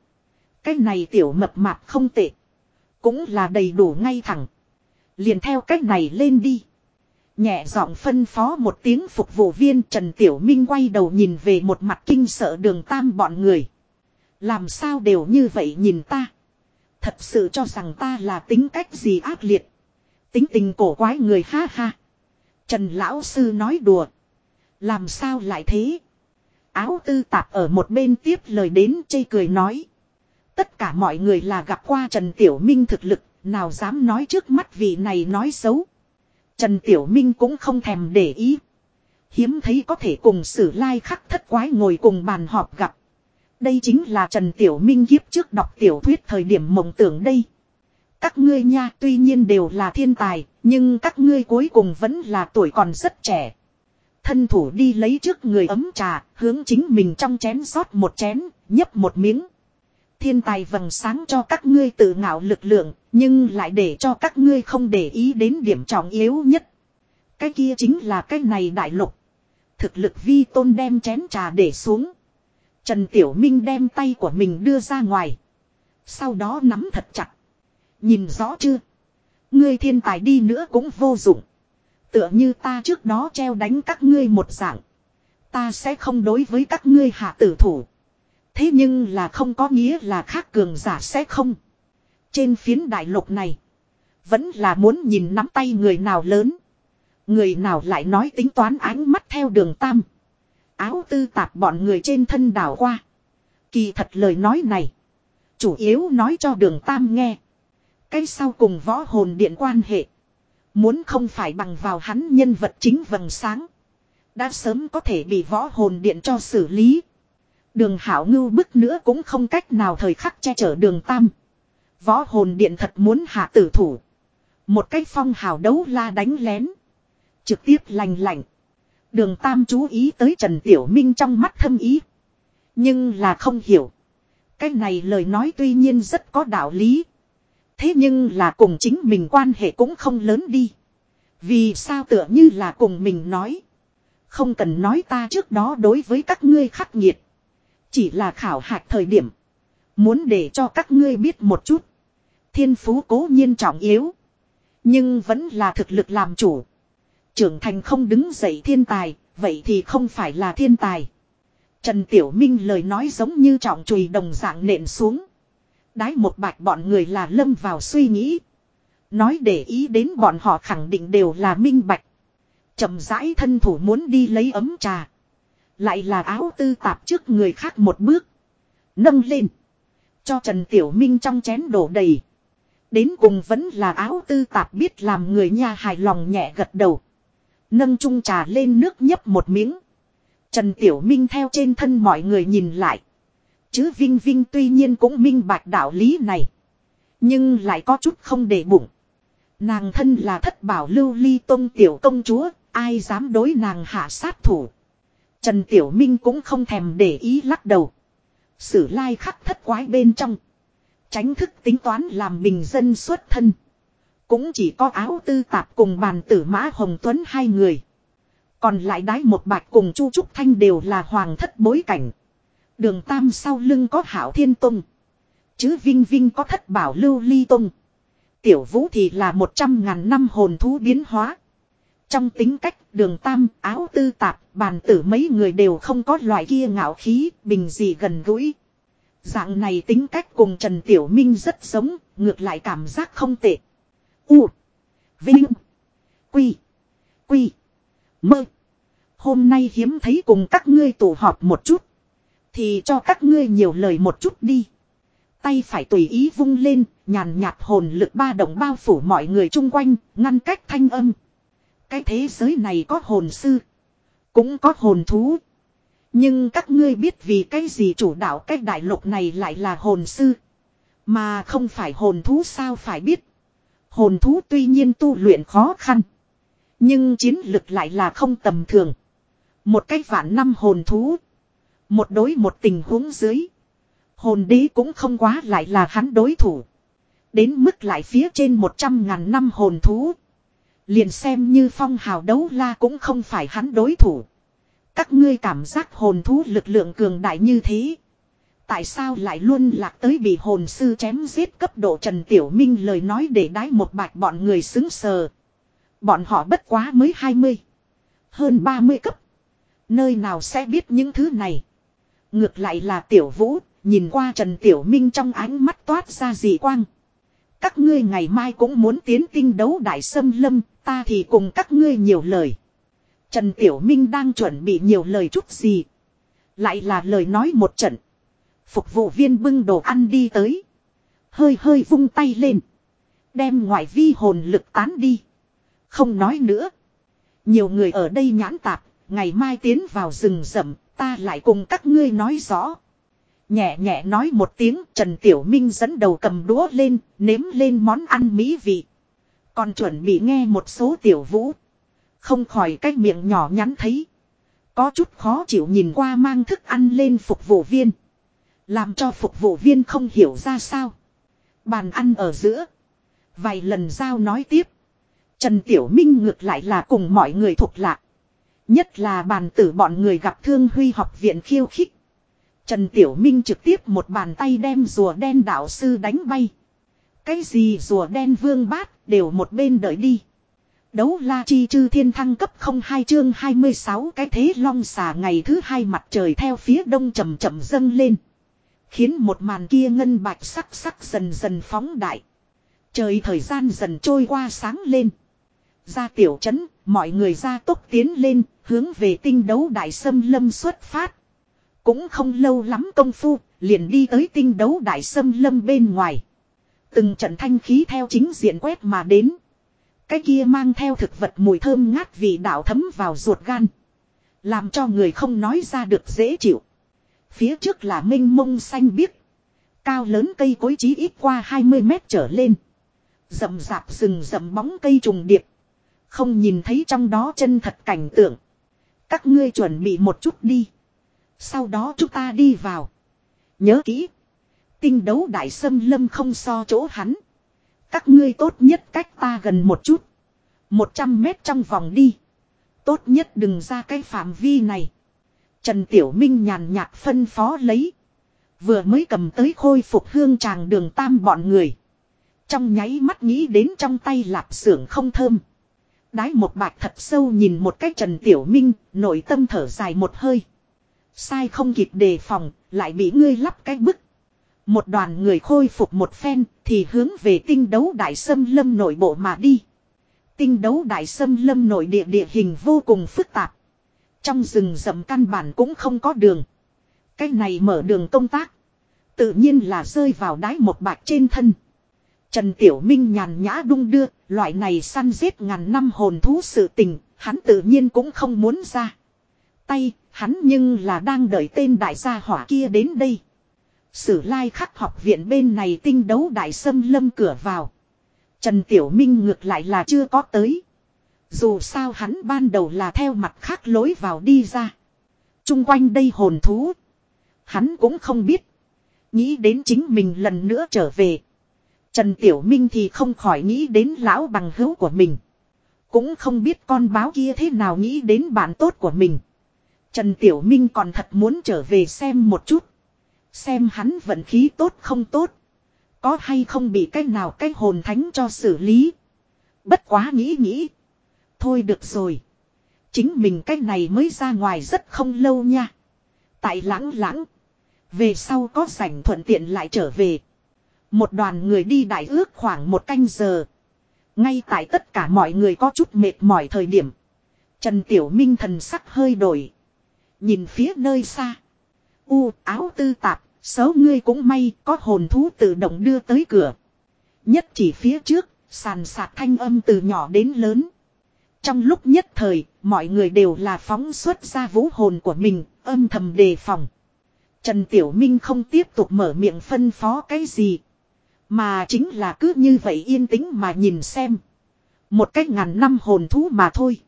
Cái này tiểu mập mạp không tệ. Cũng là đầy đủ ngay thẳng. Liền theo cách này lên đi. Nhẹ giọng phân phó một tiếng phục vụ viên Trần Tiểu Minh quay đầu nhìn về một mặt kinh sợ đường tam bọn người. Làm sao đều như vậy nhìn ta. Thật sự cho rằng ta là tính cách gì ác liệt. Tính tình cổ quái người ha ha. Trần Lão Sư nói đùa. Làm sao lại thế? Áo tư tạp ở một bên tiếp lời đến chây cười nói. Tất cả mọi người là gặp qua Trần Tiểu Minh thực lực, nào dám nói trước mắt vị này nói xấu. Trần Tiểu Minh cũng không thèm để ý. Hiếm thấy có thể cùng sử lai khắc thất quái ngồi cùng bàn họp gặp. Đây chính là Trần Tiểu Minh kiếp trước đọc tiểu thuyết thời điểm mộng tưởng đây. Các ngươi nha tuy nhiên đều là thiên tài, nhưng các ngươi cuối cùng vẫn là tuổi còn rất trẻ. Thân thủ đi lấy trước người ấm trà, hướng chính mình trong chén rót một chén, nhấp một miếng. Thiên tài vầng sáng cho các ngươi tự ngạo lực lượng, nhưng lại để cho các ngươi không để ý đến điểm trọng yếu nhất. Cái kia chính là cái này đại lục. Thực lực vi tôn đem chén trà để xuống. Trần Tiểu Minh đem tay của mình đưa ra ngoài. Sau đó nắm thật chặt. Nhìn rõ chưa? Ngươi thiên tài đi nữa cũng vô dụng. Tựa như ta trước đó treo đánh các ngươi một dạng. Ta sẽ không đối với các ngươi hạ tử thủ. Thế nhưng là không có nghĩa là khác cường giả sẽ không. Trên phiến đại lục này. Vẫn là muốn nhìn nắm tay người nào lớn. Người nào lại nói tính toán ánh mắt theo đường tam. Áo tư tạp bọn người trên thân đảo qua. Kỳ thật lời nói này. Chủ yếu nói cho đường tam nghe. Cái sau cùng võ hồn điện quan hệ. Muốn không phải bằng vào hắn nhân vật chính vầng sáng. Đã sớm có thể bị võ hồn điện cho xử lý. Đường hảo ngưu bức nữa cũng không cách nào thời khắc che chở đường tam. Võ hồn điện thật muốn hạ tử thủ. Một cách phong hào đấu la đánh lén. Trực tiếp lành lạnh. Đường tam chú ý tới Trần Tiểu Minh trong mắt thâm ý. Nhưng là không hiểu. Cái này lời nói tuy nhiên rất có đạo lý. Thế nhưng là cùng chính mình quan hệ cũng không lớn đi. Vì sao tựa như là cùng mình nói. Không cần nói ta trước đó đối với các ngươi khắc nghiệt. Chỉ là khảo hạch thời điểm. Muốn để cho các ngươi biết một chút. Thiên phú cố nhiên trọng yếu. Nhưng vẫn là thực lực làm chủ. Trưởng thành không đứng dậy thiên tài, vậy thì không phải là thiên tài. Trần Tiểu Minh lời nói giống như trọng chùy đồng dạng nện xuống. Đái một bạch bọn người là lâm vào suy nghĩ. Nói để ý đến bọn họ khẳng định đều là minh bạch. chậm rãi thân thủ muốn đi lấy ấm trà. Lại là áo tư tạp trước người khác một bước. Nâng lên. Cho Trần Tiểu Minh trong chén đổ đầy. Đến cùng vẫn là áo tư tạp biết làm người nhà hài lòng nhẹ gật đầu. Nâng chung trà lên nước nhấp một miếng. Trần Tiểu Minh theo trên thân mọi người nhìn lại. Chứ Vinh Vinh tuy nhiên cũng minh bạch đạo lý này. Nhưng lại có chút không để bụng. Nàng thân là thất bảo lưu ly tôn tiểu công chúa, ai dám đối nàng hạ sát thủ. Trần Tiểu Minh cũng không thèm để ý lắc đầu. Sử lai khắc thất quái bên trong. Tránh thức tính toán làm bình dân xuất thân. Cũng chỉ có áo tư tạp cùng bàn tử mã Hồng Tuấn hai người. Còn lại đái một bạch cùng Chu Trúc Thanh đều là hoàng thất bối cảnh. Đường Tam sau lưng có Hảo Thiên Tông. Chứ Vinh Vinh có thất bảo lưu ly tông. Tiểu Vũ thì là một trăm ngàn năm hồn thú biến hóa. Trong tính cách đường Tam, áo tư tạp, bàn tử mấy người đều không có loại kia ngạo khí, bình gì gần gũi. Dạng này tính cách cùng Trần Tiểu Minh rất giống, ngược lại cảm giác không tệ. U. Vinh. Quy. Quy. Mơ. Hôm nay hiếm thấy cùng các ngươi tụ họp một chút. Thì cho các ngươi nhiều lời một chút đi. Tay phải tùy ý vung lên, nhàn nhạt hồn lực ba động bao phủ mọi người chung quanh, ngăn cách thanh âm. Cái thế giới này có hồn sư. Cũng có hồn thú. Nhưng các ngươi biết vì cái gì chủ đạo cái đại lục này lại là hồn sư. Mà không phải hồn thú sao phải biết. Hồn thú tuy nhiên tu luyện khó khăn. Nhưng chiến lực lại là không tầm thường. Một cái vạn năm hồn thú. Một đối một tình huống dưới. Hồn đế cũng không quá lại là hắn đối thủ. Đến mức lại phía trên một trăm ngàn năm hồn thú. Liền xem như phong hào đấu la cũng không phải hắn đối thủ. Các ngươi cảm giác hồn thú lực lượng cường đại như thế. Tại sao lại luôn lạc tới bị hồn sư chém giết cấp độ Trần Tiểu Minh lời nói để đái một bạch bọn người xứng sờ. Bọn họ bất quá mới 20. Hơn 30 cấp. Nơi nào sẽ biết những thứ này. Ngược lại là Tiểu Vũ, nhìn qua Trần Tiểu Minh trong ánh mắt toát ra dị quang. Các ngươi ngày mai cũng muốn tiến tinh đấu đại sâm lâm, ta thì cùng các ngươi nhiều lời. Trần Tiểu Minh đang chuẩn bị nhiều lời chút gì. Lại là lời nói một trận. Phục vụ viên bưng đồ ăn đi tới. Hơi hơi vung tay lên. Đem ngoại vi hồn lực tán đi. Không nói nữa. Nhiều người ở đây nhãn tạp. Ngày mai tiến vào rừng rậm. Ta lại cùng các ngươi nói rõ. Nhẹ nhẹ nói một tiếng, Trần Tiểu Minh dẫn đầu cầm đũa lên. Nếm lên món ăn mỹ vị. Còn chuẩn bị nghe một số tiểu vũ. Không khỏi cái miệng nhỏ nhắn thấy. Có chút khó chịu nhìn qua mang thức ăn lên phục vụ viên. Làm cho phục vụ viên không hiểu ra sao. Bàn ăn ở giữa. Vài lần giao nói tiếp. Trần Tiểu Minh ngược lại là cùng mọi người thuộc lạc. Nhất là bàn tử bọn người gặp thương huy học viện khiêu khích. Trần Tiểu Minh trực tiếp một bàn tay đem rùa đen đạo sư đánh bay. Cái gì rùa đen vương bát đều một bên đợi đi. Đấu la chi chư thiên thăng cấp không hai chương 26 cái thế long xà ngày thứ hai mặt trời theo phía đông chậm chậm dâng lên. Khiến một màn kia ngân bạch sắc sắc dần dần phóng đại. Trời thời gian dần trôi qua sáng lên. Ra tiểu trấn, mọi người ra tốc tiến lên, hướng về tinh đấu đại sâm lâm xuất phát. Cũng không lâu lắm công phu, liền đi tới tinh đấu đại sâm lâm bên ngoài. Từng trận thanh khí theo chính diện quét mà đến. Cái kia mang theo thực vật mùi thơm ngát vị đạo thấm vào ruột gan. Làm cho người không nói ra được dễ chịu. Phía trước là minh mông xanh biếc. Cao lớn cây cối chí ít qua 20 mét trở lên. Rậm rạp rừng rậm bóng cây trùng điệp. Không nhìn thấy trong đó chân thật cảnh tượng. Các ngươi chuẩn bị một chút đi. Sau đó chúng ta đi vào. Nhớ kỹ. Tinh đấu đại sâm lâm không so chỗ hắn. Các ngươi tốt nhất cách ta gần một chút. Một trăm mét trong vòng đi. Tốt nhất đừng ra cái phạm vi này. Trần Tiểu Minh nhàn nhạt phân phó lấy. Vừa mới cầm tới khôi phục hương tràng đường tam bọn người. Trong nháy mắt nghĩ đến trong tay lạp xưởng không thơm. Đái một bạch thật sâu nhìn một cách Trần Tiểu Minh, nội tâm thở dài một hơi. Sai không kịp đề phòng, lại bị ngươi lắp cái bức. Một đoàn người khôi phục một phen, thì hướng về tinh đấu đại sâm lâm nội bộ mà đi. Tinh đấu đại sâm lâm nội địa địa hình vô cùng phức tạp. Trong rừng rậm căn bản cũng không có đường. Cái này mở đường công tác. Tự nhiên là rơi vào đáy một bạch trên thân. Trần Tiểu Minh nhàn nhã đung đưa, loại này săn giết ngàn năm hồn thú sự tình, hắn tự nhiên cũng không muốn ra. Tay, hắn nhưng là đang đợi tên đại gia hỏa kia đến đây. Sử lai khắc học viện bên này tinh đấu đại sâm lâm cửa vào. Trần Tiểu Minh ngược lại là chưa có tới. Dù sao hắn ban đầu là theo mặt khác lối vào đi ra. Trung quanh đây hồn thú. Hắn cũng không biết. Nghĩ đến chính mình lần nữa trở về. Trần Tiểu Minh thì không khỏi nghĩ đến lão bằng hữu của mình. Cũng không biết con báo kia thế nào nghĩ đến bạn tốt của mình. Trần Tiểu Minh còn thật muốn trở về xem một chút. Xem hắn vận khí tốt không tốt. Có hay không bị cái nào cái hồn thánh cho xử lý. Bất quá nghĩ nghĩ. Thôi được rồi. Chính mình cái này mới ra ngoài rất không lâu nha. Tại lãng lãng. Về sau có rảnh thuận tiện lại trở về. Một đoàn người đi đại ước khoảng một canh giờ. Ngay tại tất cả mọi người có chút mệt mỏi thời điểm. Trần Tiểu Minh thần sắc hơi đổi. Nhìn phía nơi xa. U áo tư tạp, xấu ngươi cũng may có hồn thú tự động đưa tới cửa. Nhất chỉ phía trước, sàn sạt thanh âm từ nhỏ đến lớn. Trong lúc nhất thời, mọi người đều là phóng xuất ra vũ hồn của mình, âm thầm đề phòng. Trần Tiểu Minh không tiếp tục mở miệng phân phó cái gì. Mà chính là cứ như vậy yên tĩnh mà nhìn xem. Một cách ngàn năm hồn thú mà thôi.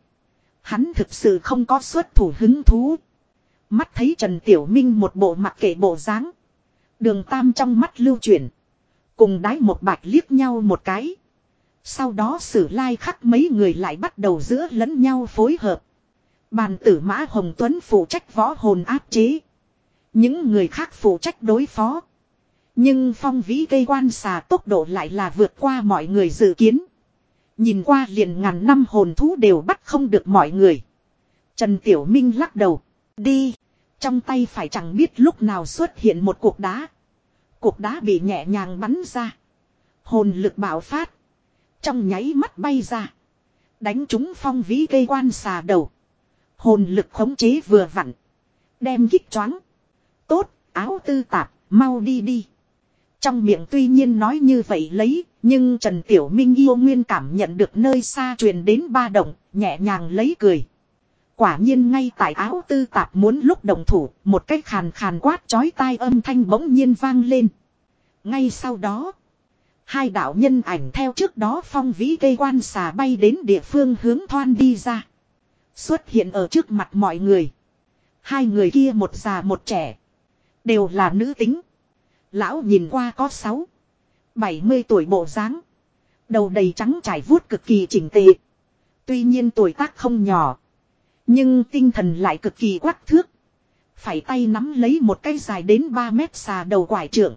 Hắn thực sự không có xuất thủ hứng thú. Mắt thấy Trần Tiểu Minh một bộ mặt kệ bộ dáng Đường tam trong mắt lưu chuyển. Cùng đái một bạch liếc nhau một cái. Sau đó sử lai like khắc mấy người lại bắt đầu giữa lẫn nhau phối hợp. Bàn tử mã Hồng Tuấn phụ trách võ hồn áp chế. Những người khác phụ trách đối phó. Nhưng phong vĩ cây quan xà tốc độ lại là vượt qua mọi người dự kiến. Nhìn qua liền ngàn năm hồn thú đều bắt không được mọi người. Trần Tiểu Minh lắc đầu. Đi. Trong tay phải chẳng biết lúc nào xuất hiện một cục đá. Cục đá bị nhẹ nhàng bắn ra. Hồn lực bạo phát. Trong nháy mắt bay ra. Đánh trúng phong vĩ cây quan xà đầu. Hồn lực khống chế vừa vặn. Đem kích choáng. Tốt, áo tư tạp, mau đi đi. Trong miệng tuy nhiên nói như vậy lấy, nhưng Trần Tiểu Minh yêu nguyên cảm nhận được nơi xa truyền đến ba động, nhẹ nhàng lấy cười. Quả nhiên ngay tại áo tư tạp muốn lúc đồng thủ, một cái khàn khàn quát chói tai âm thanh bỗng nhiên vang lên. Ngay sau đó, hai đạo nhân ảnh theo trước đó phong vĩ cây quan xà bay đến địa phương hướng thoan đi ra. Xuất hiện ở trước mặt mọi người. Hai người kia một già một trẻ. Đều là nữ tính. Lão nhìn qua có sáu, bảy mươi tuổi bộ dáng, đầu đầy trắng trải vuốt cực kỳ chỉnh tề. Tuy nhiên tuổi tác không nhỏ, nhưng tinh thần lại cực kỳ quắc thước. Phải tay nắm lấy một cây dài đến 3 mét xà đầu quải trưởng.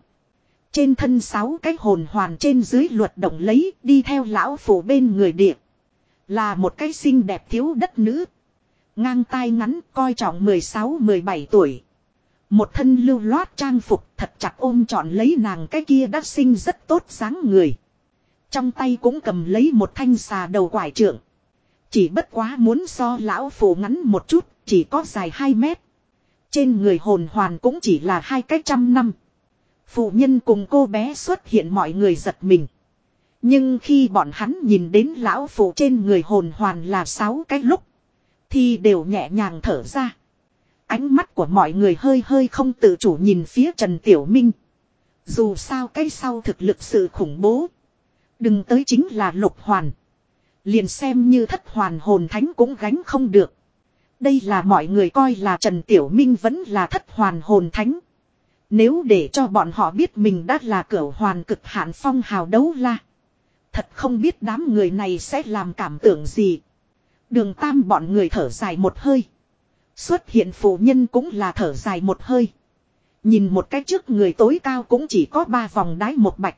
Trên thân sáu cái hồn hoàn trên dưới luật động lấy, đi theo lão phủ bên người địa. Là một cái xinh đẹp thiếu đất nữ. Ngang tai ngắn, coi trọng 16-17 tuổi. Một thân lưu loát trang phục thật chặt ôm trọn lấy nàng cái kia đã sinh rất tốt dáng người. Trong tay cũng cầm lấy một thanh xà đầu quải trưởng. Chỉ bất quá muốn so lão phù ngắn một chút, chỉ có dài 2 mét. Trên người hồn hoàn cũng chỉ là hai cái trăm năm. Phụ nhân cùng cô bé xuất hiện mọi người giật mình. Nhưng khi bọn hắn nhìn đến lão phụ trên người hồn hoàn là sáu cái lúc. Thì đều nhẹ nhàng thở ra. Ánh mắt của mọi người hơi hơi không tự chủ nhìn phía Trần Tiểu Minh. Dù sao cái sau thực lực sự khủng bố. Đừng tới chính là lục hoàn. Liền xem như thất hoàn hồn thánh cũng gánh không được. Đây là mọi người coi là Trần Tiểu Minh vẫn là thất hoàn hồn thánh. Nếu để cho bọn họ biết mình đã là cửa hoàn cực hạn phong hào đấu la. Thật không biết đám người này sẽ làm cảm tưởng gì. Đường tam bọn người thở dài một hơi. Xuất hiện phụ nhân cũng là thở dài một hơi. Nhìn một cái trước người tối cao cũng chỉ có ba vòng đái một bạch.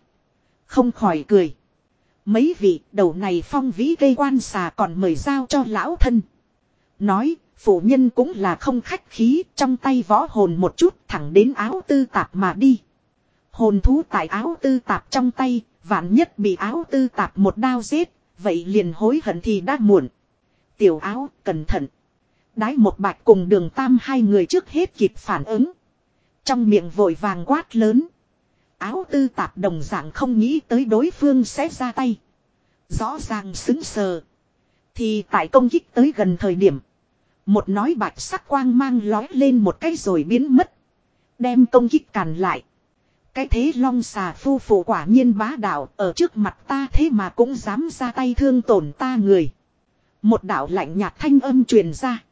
Không khỏi cười. Mấy vị đầu này phong vĩ gây quan xà còn mời giao cho lão thân. Nói, phụ nhân cũng là không khách khí, trong tay võ hồn một chút thẳng đến áo tư tạp mà đi. Hồn thú tại áo tư tạp trong tay, vạn nhất bị áo tư tạp một đao giết, vậy liền hối hận thì đã muộn. Tiểu áo, cẩn thận. Đái một bạch cùng đường tam hai người trước hết kịp phản ứng. Trong miệng vội vàng quát lớn. Áo tư tạp đồng dạng không nghĩ tới đối phương sẽ ra tay. Rõ ràng xứng sờ. Thì tại công kích tới gần thời điểm. Một nói bạch sắc quang mang lói lên một cái rồi biến mất. Đem công kích càn lại. Cái thế long xà phu phụ quả nhiên bá đạo, ở trước mặt ta thế mà cũng dám ra tay thương tổn ta người. Một đạo lạnh nhạt thanh âm truyền ra.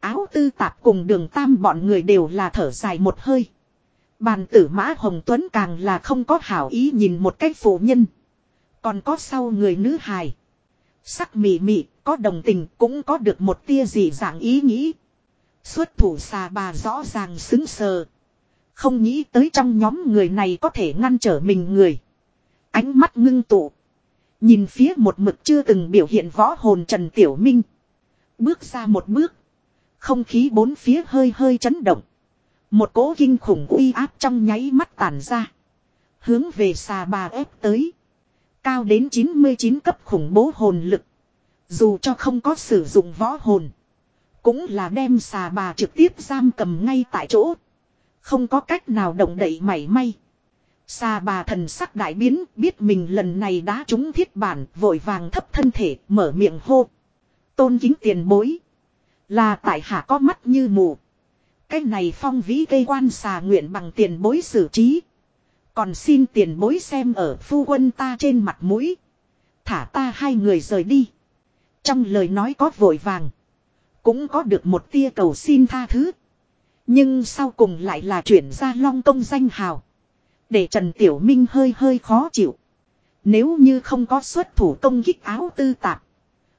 Áo tư tạp cùng đường tam bọn người đều là thở dài một hơi. Bàn tử mã Hồng Tuấn càng là không có hảo ý nhìn một cách phụ nhân. Còn có sau người nữ hài. Sắc mị mị, có đồng tình cũng có được một tia gì dạng ý nghĩ. Xuất thủ xà bà rõ ràng xứng sờ. Không nghĩ tới trong nhóm người này có thể ngăn trở mình người. Ánh mắt ngưng tụ. Nhìn phía một mực chưa từng biểu hiện võ hồn Trần Tiểu Minh. Bước ra một bước. Không khí bốn phía hơi hơi chấn động. Một cỗ kinh khủng uy áp trong nháy mắt tản ra. Hướng về xà bà ép tới. Cao đến 99 cấp khủng bố hồn lực. Dù cho không có sử dụng võ hồn. Cũng là đem xà bà trực tiếp giam cầm ngay tại chỗ. Không có cách nào động đậy mảy may. Xà bà thần sắc đại biến, biết mình lần này đã trúng thiết bản, vội vàng thấp thân thể, mở miệng hô. Tôn kính tiền bối. Là tại hạ có mắt như mù. Cái này phong vĩ cây quan xà nguyện bằng tiền bối xử trí. Còn xin tiền bối xem ở phu quân ta trên mặt mũi. Thả ta hai người rời đi. Trong lời nói có vội vàng. Cũng có được một tia cầu xin tha thứ. Nhưng sau cùng lại là chuyển ra long công danh hào. Để Trần Tiểu Minh hơi hơi khó chịu. Nếu như không có xuất thủ công kích áo tư tạp.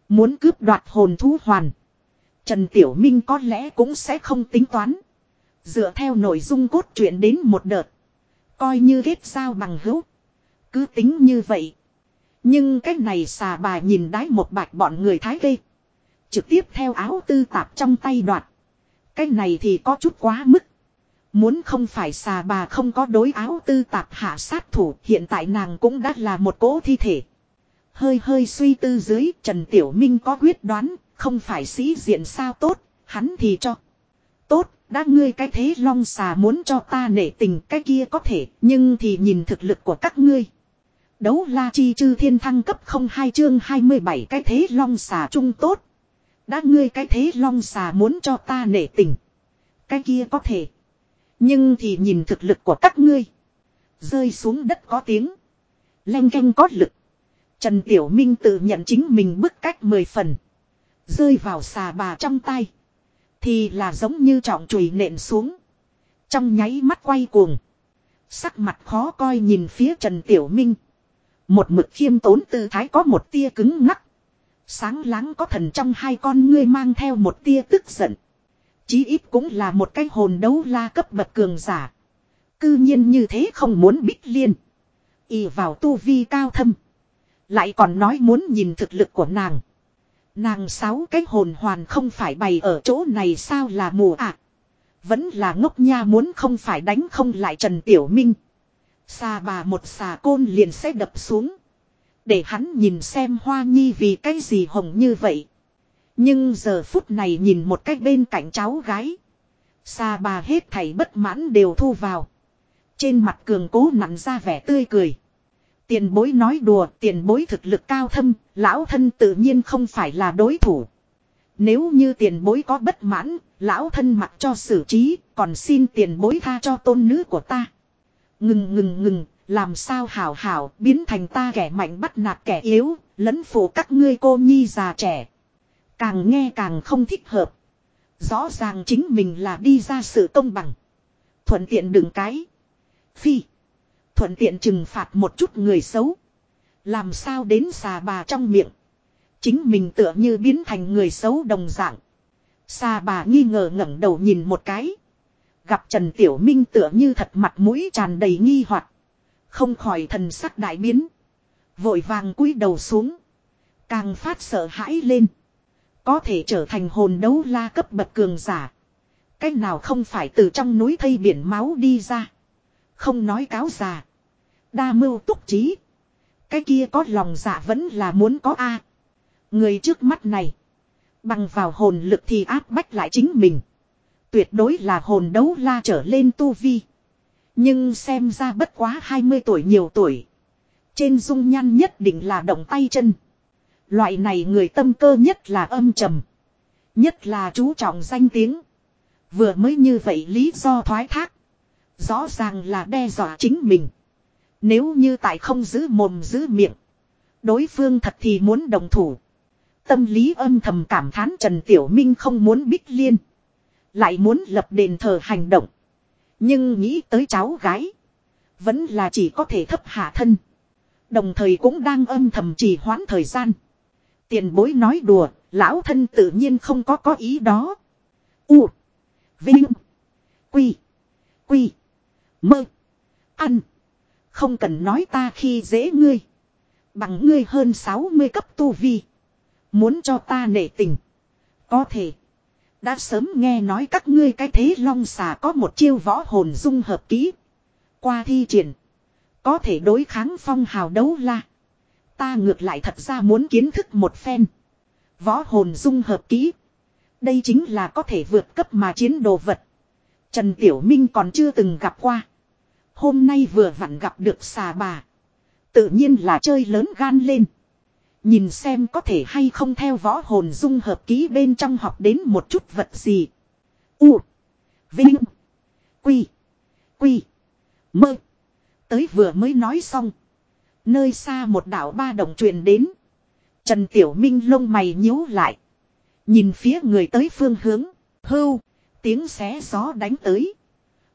Muốn cướp đoạt hồn thú hoàn. Trần Tiểu Minh có lẽ cũng sẽ không tính toán. Dựa theo nội dung cốt truyện đến một đợt. Coi như kết giao bằng hữu. Cứ tính như vậy. Nhưng cái này xà bà nhìn đái một bạch bọn người thái vê. Trực tiếp theo áo tư tạp trong tay đoạt. Cái này thì có chút quá mức. Muốn không phải xà bà không có đối áo tư tạp hạ sát thủ, hiện tại nàng cũng đã là một cỗ thi thể. Hơi hơi suy tư dưới, Trần Tiểu Minh có quyết đoán không phải sĩ diện sao tốt, hắn thì cho. Tốt, đã ngươi cái thế long xà muốn cho ta nể tình cái kia có thể, nhưng thì nhìn thực lực của các ngươi. Đấu la chi chư thiên thăng cấp không hai chương 27 cái thế long xà trung tốt. Đã ngươi cái thế long xà muốn cho ta nể tình. Cái kia có thể. Nhưng thì nhìn thực lực của các ngươi. Rơi xuống đất có tiếng. Lanh canh có lực. Trần Tiểu Minh tự nhận chính mình bức cách mười phần. Rơi vào xà bà trong tay. Thì là giống như trọng chùy nện xuống. Trong nháy mắt quay cuồng. Sắc mặt khó coi nhìn phía Trần Tiểu Minh. Một mực khiêm tốn tư thái có một tia cứng ngắc. Sáng láng có thần trong hai con ngươi mang theo một tia tức giận. Chí ít cũng là một cái hồn đấu la cấp bậc cường giả. Cư nhiên như thế không muốn bích liên. Y vào tu vi cao thâm. Lại còn nói muốn nhìn thực lực của nàng. Nàng sáu cái hồn hoàn không phải bày ở chỗ này sao là mù ạ. À? Vẫn là ngốc nha muốn không phải đánh không lại Trần Tiểu Minh. Xà bà một xà côn liền sẽ đập xuống. Để hắn nhìn xem hoa nhi vì cái gì hồng như vậy. Nhưng giờ phút này nhìn một cách bên cạnh cháu gái. Xà bà hết thảy bất mãn đều thu vào. Trên mặt cường cố nặn ra vẻ tươi cười. Tiền bối nói đùa, tiền bối thực lực cao thâm, lão thân tự nhiên không phải là đối thủ. Nếu như tiền bối có bất mãn, lão thân mặc cho xử trí, còn xin tiền bối tha cho tôn nữ của ta. Ngừng ngừng ngừng, làm sao hảo hảo, biến thành ta kẻ mạnh bắt nạt kẻ yếu, lẫn phụ các ngươi cô nhi già trẻ. Càng nghe càng không thích hợp. Rõ ràng chính mình là đi ra sự công bằng. Thuận tiện đừng cái. Phi. Thuận tiện trừng phạt một chút người xấu. Làm sao đến xà bà trong miệng. Chính mình tựa như biến thành người xấu đồng dạng. Xà bà nghi ngờ ngẩng đầu nhìn một cái. Gặp Trần Tiểu Minh tựa như thật mặt mũi tràn đầy nghi hoặc Không khỏi thần sắc đại biến. Vội vàng cúi đầu xuống. Càng phát sợ hãi lên. Có thể trở thành hồn đấu la cấp bậc cường giả. Cách nào không phải từ trong núi thây biển máu đi ra. Không nói cáo già. Đa mưu túc trí. Cái kia có lòng dạ vẫn là muốn có A. Người trước mắt này. Bằng vào hồn lực thì áp bách lại chính mình. Tuyệt đối là hồn đấu la trở lên tu vi. Nhưng xem ra bất quá 20 tuổi nhiều tuổi. Trên dung nhan nhất định là động tay chân. Loại này người tâm cơ nhất là âm trầm. Nhất là chú trọng danh tiếng. Vừa mới như vậy lý do thoái thác. Rõ ràng là đe dọa chính mình. Nếu như tại không giữ mồm giữ miệng. Đối phương thật thì muốn đồng thủ. Tâm lý âm thầm cảm thán Trần Tiểu Minh không muốn bích liên. Lại muốn lập đền thờ hành động. Nhưng nghĩ tới cháu gái. Vẫn là chỉ có thể thấp hạ thân. Đồng thời cũng đang âm thầm trì hoãn thời gian. Tiền bối nói đùa, lão thân tự nhiên không có có ý đó. U. Vinh. Quy. Quy. Mơ. Ăn. Không cần nói ta khi dễ ngươi. Bằng ngươi hơn 60 cấp tu vi. Muốn cho ta nể tình. Có thể. Đã sớm nghe nói các ngươi cái thế long xà có một chiêu võ hồn dung hợp kỹ. Qua thi triển. Có thể đối kháng phong hào đấu la. Ta ngược lại thật ra muốn kiến thức một phen. Võ hồn dung hợp kỹ. Đây chính là có thể vượt cấp mà chiến đồ vật. Trần Tiểu Minh còn chưa từng gặp qua. Hôm nay vừa vặn gặp được xà bà. Tự nhiên là chơi lớn gan lên. Nhìn xem có thể hay không theo võ hồn dung hợp ký bên trong học đến một chút vật gì. U. Vinh. Quy. Quy. Mơ. Tới vừa mới nói xong. Nơi xa một đảo ba đồng truyền đến. Trần Tiểu Minh lông mày nhíu lại. Nhìn phía người tới phương hướng. Hưu. Tiếng xé gió đánh tới.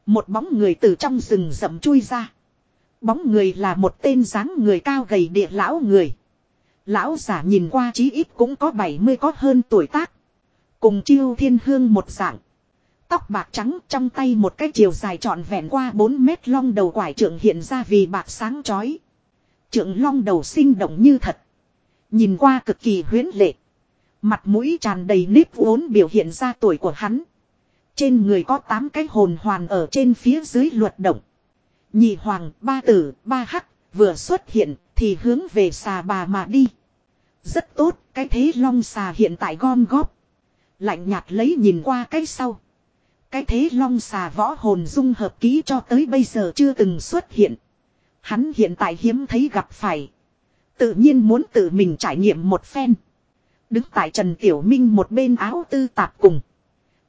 Một bóng người từ trong rừng rậm chui ra. Bóng người là một tên dáng người cao gầy địa lão người. Lão giả nhìn qua chí ít cũng có 70 có hơn tuổi tác. Cùng chiêu thiên hương một dạng. Tóc bạc trắng trong tay một cái chiều dài trọn vẹn qua 4 mét long đầu quải trượng hiện ra vì bạc sáng chói. Trượng long đầu sinh động như thật. Nhìn qua cực kỳ huyến lệ. Mặt mũi tràn đầy nếp uốn biểu hiện ra tuổi của hắn. Trên người có 8 cái hồn hoàn ở trên phía dưới luật động. Nhị hoàng, ba tử, ba hắc, vừa xuất hiện thì hướng về xà bà mà đi. Rất tốt, cái thế long xà hiện tại gom góp. Lạnh nhạt lấy nhìn qua cái sau. Cái thế long xà võ hồn dung hợp ký cho tới bây giờ chưa từng xuất hiện. Hắn hiện tại hiếm thấy gặp phải. Tự nhiên muốn tự mình trải nghiệm một phen. Đứng tại Trần Tiểu Minh một bên áo tư tạp cùng.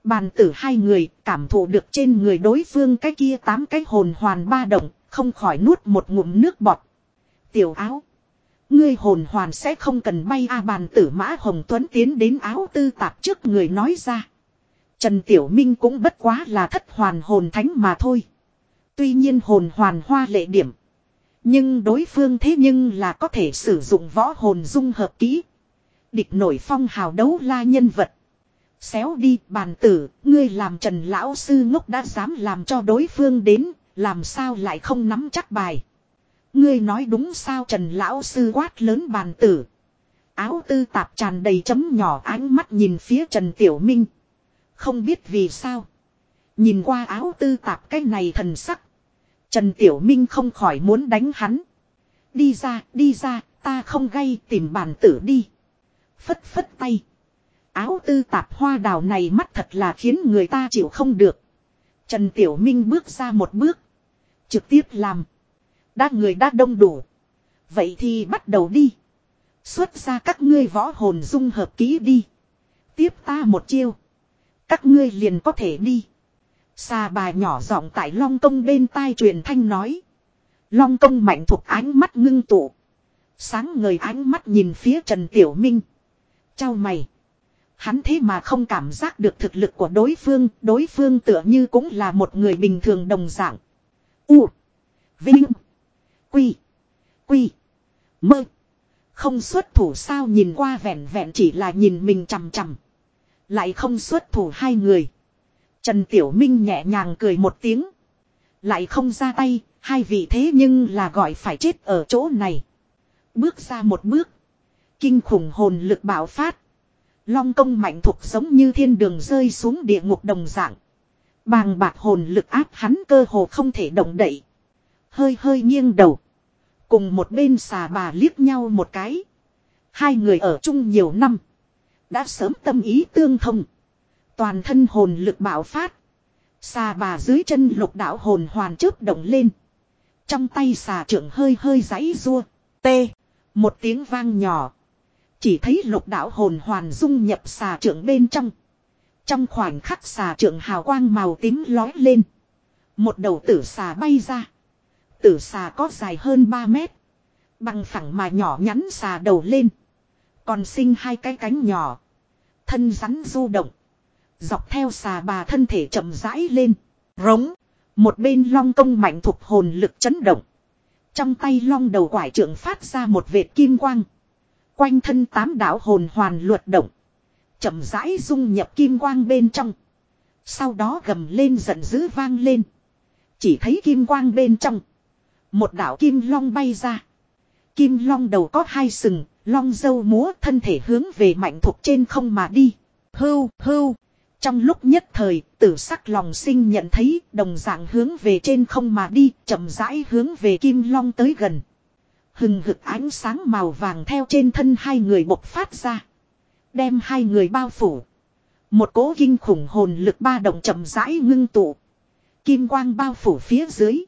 Bàn tử hai người cảm thụ được trên người đối phương cái kia tám cái hồn hoàn ba động, không khỏi nuốt một ngụm nước bọt. Tiểu áo. Ngươi hồn hoàn sẽ không cần bay a à, bàn tử mã hồng tuấn tiến đến áo tư tạp trước người nói ra. Trần Tiểu Minh cũng bất quá là thất hoàn hồn thánh mà thôi. Tuy nhiên hồn hoàn hoa lệ điểm. Nhưng đối phương thế nhưng là có thể sử dụng võ hồn dung hợp kỹ. Địch nổi phong hào đấu la nhân vật. Xéo đi bàn tử, ngươi làm trần lão sư ngốc đã dám làm cho đối phương đến, làm sao lại không nắm chắc bài. Ngươi nói đúng sao trần lão sư quát lớn bàn tử. Áo tư tạp tràn đầy chấm nhỏ ánh mắt nhìn phía Trần Tiểu Minh. Không biết vì sao. Nhìn qua áo tư tạp cái này thần sắc. Trần Tiểu Minh không khỏi muốn đánh hắn. Đi ra, đi ra, ta không gây tìm bản tử đi. Phất phất tay. Áo tư tạp hoa đào này mắt thật là khiến người ta chịu không được. Trần Tiểu Minh bước ra một bước. Trực tiếp làm. Đã người đã đông đủ. Vậy thì bắt đầu đi. Xuất ra các ngươi võ hồn dung hợp kỹ đi. Tiếp ta một chiêu. Các ngươi liền có thể đi. Xà bà nhỏ giọng tại Long Công bên tai truyền thanh nói. Long Công mạnh thuộc ánh mắt ngưng tụ. Sáng ngời ánh mắt nhìn phía Trần Tiểu Minh. Chào mày. Hắn thế mà không cảm giác được thực lực của đối phương. Đối phương tựa như cũng là một người bình thường đồng dạng. U. Vinh. Quy. Quy. Mơ. Không xuất thủ sao nhìn qua vẹn vẹn chỉ là nhìn mình chằm chằm. Lại không xuất thủ hai người. Trần Tiểu Minh nhẹ nhàng cười một tiếng. Lại không ra tay, hai vị thế nhưng là gọi phải chết ở chỗ này. Bước ra một bước. Kinh khủng hồn lực bạo phát. Long công mạnh thuộc giống như thiên đường rơi xuống địa ngục đồng dạng. Bàng bạc hồn lực áp hắn cơ hồ không thể động đậy. Hơi hơi nghiêng đầu. Cùng một bên xà bà liếc nhau một cái. Hai người ở chung nhiều năm. Đã sớm tâm ý tương thông. Toàn thân hồn lực bạo phát. Xà bà dưới chân lục đạo hồn hoàn chớp động lên. Trong tay xà trưởng hơi hơi giãy rua. T. Một tiếng vang nhỏ. Chỉ thấy lục đạo hồn hoàn dung nhập xà trưởng bên trong. Trong khoảnh khắc xà trưởng hào quang màu tím lói lên. Một đầu tử xà bay ra. Tử xà có dài hơn 3 mét. Bằng phẳng mà nhỏ nhắn xà đầu lên. Còn sinh hai cái cánh nhỏ. Thân rắn du động. Dọc theo xà bà thân thể chậm rãi lên. Rống. Một bên long công mạnh thuộc hồn lực chấn động. Trong tay long đầu quải trưởng phát ra một vệt kim quang. Quanh thân tám đạo hồn hoàn luật động. Chậm rãi dung nhập kim quang bên trong. Sau đó gầm lên giận dữ vang lên. Chỉ thấy kim quang bên trong. Một đạo kim long bay ra. Kim long đầu có hai sừng, long dâu múa thân thể hướng về mạnh thuộc trên không mà đi. Hưu, hưu. Trong lúc nhất thời, tử sắc lòng sinh nhận thấy đồng dạng hướng về trên không mà đi, chậm rãi hướng về kim long tới gần. Hừng hực ánh sáng màu vàng theo trên thân hai người bộc phát ra. Đem hai người bao phủ. Một cố kinh khủng hồn lực ba động chậm rãi ngưng tụ. Kim quang bao phủ phía dưới.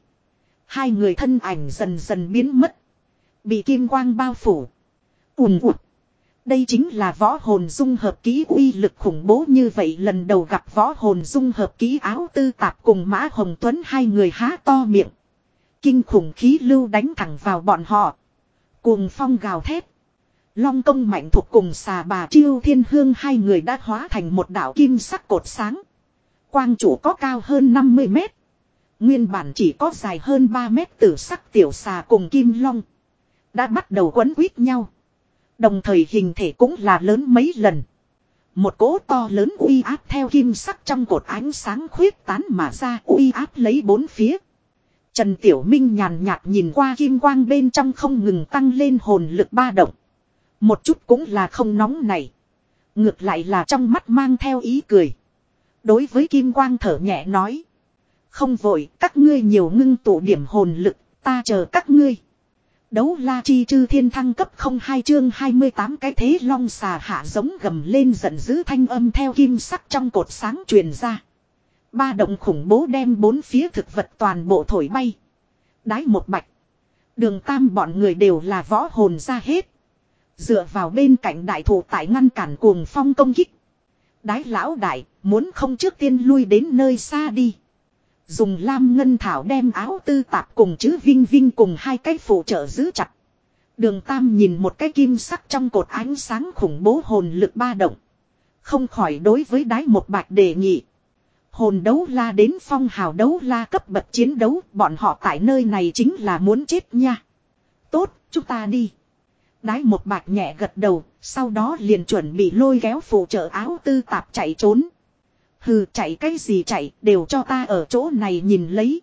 Hai người thân ảnh dần dần biến mất. Bị kim quang bao phủ. ùn ụt. Đây chính là võ hồn dung hợp ký uy lực khủng bố như vậy lần đầu gặp võ hồn dung hợp ký áo tư tạp cùng Mã Hồng Tuấn hai người há to miệng. Kinh khủng khí lưu đánh thẳng vào bọn họ. Cuồng phong gào thét. Long công mạnh thuộc cùng xà bà chiêu thiên hương hai người đã hóa thành một đảo kim sắc cột sáng. Quang chủ có cao hơn 50 mét. Nguyên bản chỉ có dài hơn 3 mét tử sắc tiểu xà cùng kim long. Đã bắt đầu quấn quýt nhau. Đồng thời hình thể cũng là lớn mấy lần. Một cỗ to lớn uy áp theo kim sắc trong cột ánh sáng khuyết tán mà ra, uy áp lấy bốn phía. Trần Tiểu Minh nhàn nhạt nhìn qua kim quang bên trong không ngừng tăng lên hồn lực ba động. Một chút cũng là không nóng này. Ngược lại là trong mắt mang theo ý cười. Đối với kim quang thở nhẹ nói. Không vội, các ngươi nhiều ngưng tụ điểm hồn lực, ta chờ các ngươi. Đấu la chi chư thiên thăng cấp không hai chương 28 cái thế long xà hạ giống gầm lên giận dữ thanh âm theo kim sắc trong cột sáng truyền ra. Ba động khủng bố đem bốn phía thực vật toàn bộ thổi bay. Đái một bạch. Đường tam bọn người đều là võ hồn ra hết. Dựa vào bên cạnh đại thủ tại ngăn cản cuồng phong công kích. Đái lão đại, muốn không trước tiên lui đến nơi xa đi. Dùng lam ngân thảo đem áo tư tạp cùng chữ vinh vinh cùng hai cái phụ trợ giữ chặt. Đường Tam nhìn một cái kim sắc trong cột ánh sáng khủng bố hồn lực ba động. Không khỏi đối với đái một bạch đề nghị. Hồn đấu la đến phong hào đấu la cấp bậc chiến đấu bọn họ tại nơi này chính là muốn chết nha. Tốt, chúng ta đi. Đái một bạc nhẹ gật đầu, sau đó liền chuẩn bị lôi kéo phụ trợ áo tư tạp chạy trốn. Hừ chạy cái gì chạy đều cho ta ở chỗ này nhìn lấy.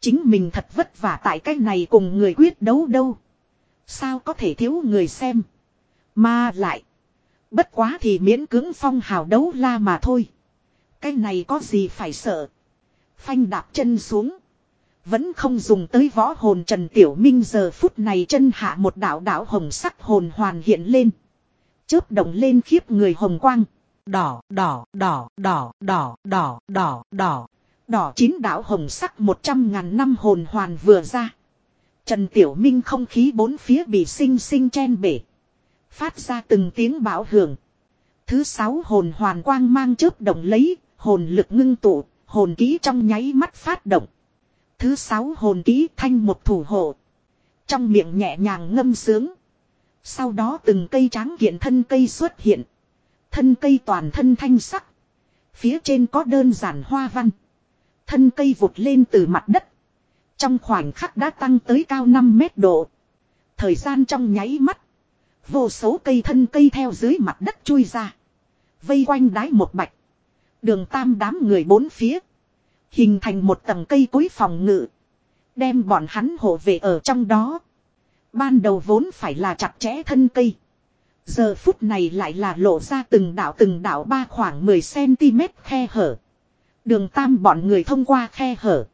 Chính mình thật vất vả tại cái này cùng người quyết đấu đâu. Sao có thể thiếu người xem. Mà lại. Bất quá thì miễn cưỡng phong hào đấu la mà thôi. Cái này có gì phải sợ. Phanh đạp chân xuống. Vẫn không dùng tới võ hồn Trần Tiểu Minh giờ phút này chân hạ một đạo đạo hồng sắc hồn hoàn hiện lên. Chớp động lên khiếp người hồng quang. Đỏ, đỏ, đỏ, đỏ, đỏ, đỏ, đỏ, đỏ. Đỏ chín đạo hồng sắc một trăm ngàn năm hồn hoàn vừa ra. Trần Tiểu Minh không khí bốn phía bị sinh sinh chen bể. Phát ra từng tiếng bão hưởng. Thứ sáu hồn hoàn quang mang chớp động lấy, hồn lực ngưng tụ, hồn ký trong nháy mắt phát động. Thứ sáu hồn ký thanh một thủ hộ. Trong miệng nhẹ nhàng ngâm sướng. Sau đó từng cây tráng kiện thân cây xuất hiện. Thân cây toàn thân thanh sắc. Phía trên có đơn giản hoa văn. Thân cây vụt lên từ mặt đất. Trong khoảnh khắc đã tăng tới cao 5 mét độ. Thời gian trong nháy mắt. Vô số cây thân cây theo dưới mặt đất chui ra. Vây quanh đái một bạch. Đường tam đám người bốn phía. Hình thành một tầng cây cối phòng ngự. Đem bọn hắn hộ về ở trong đó. Ban đầu vốn phải là chặt chẽ thân cây. Giờ phút này lại là lộ ra từng đảo từng đảo ba khoảng 10cm khe hở. Đường tam bọn người thông qua khe hở.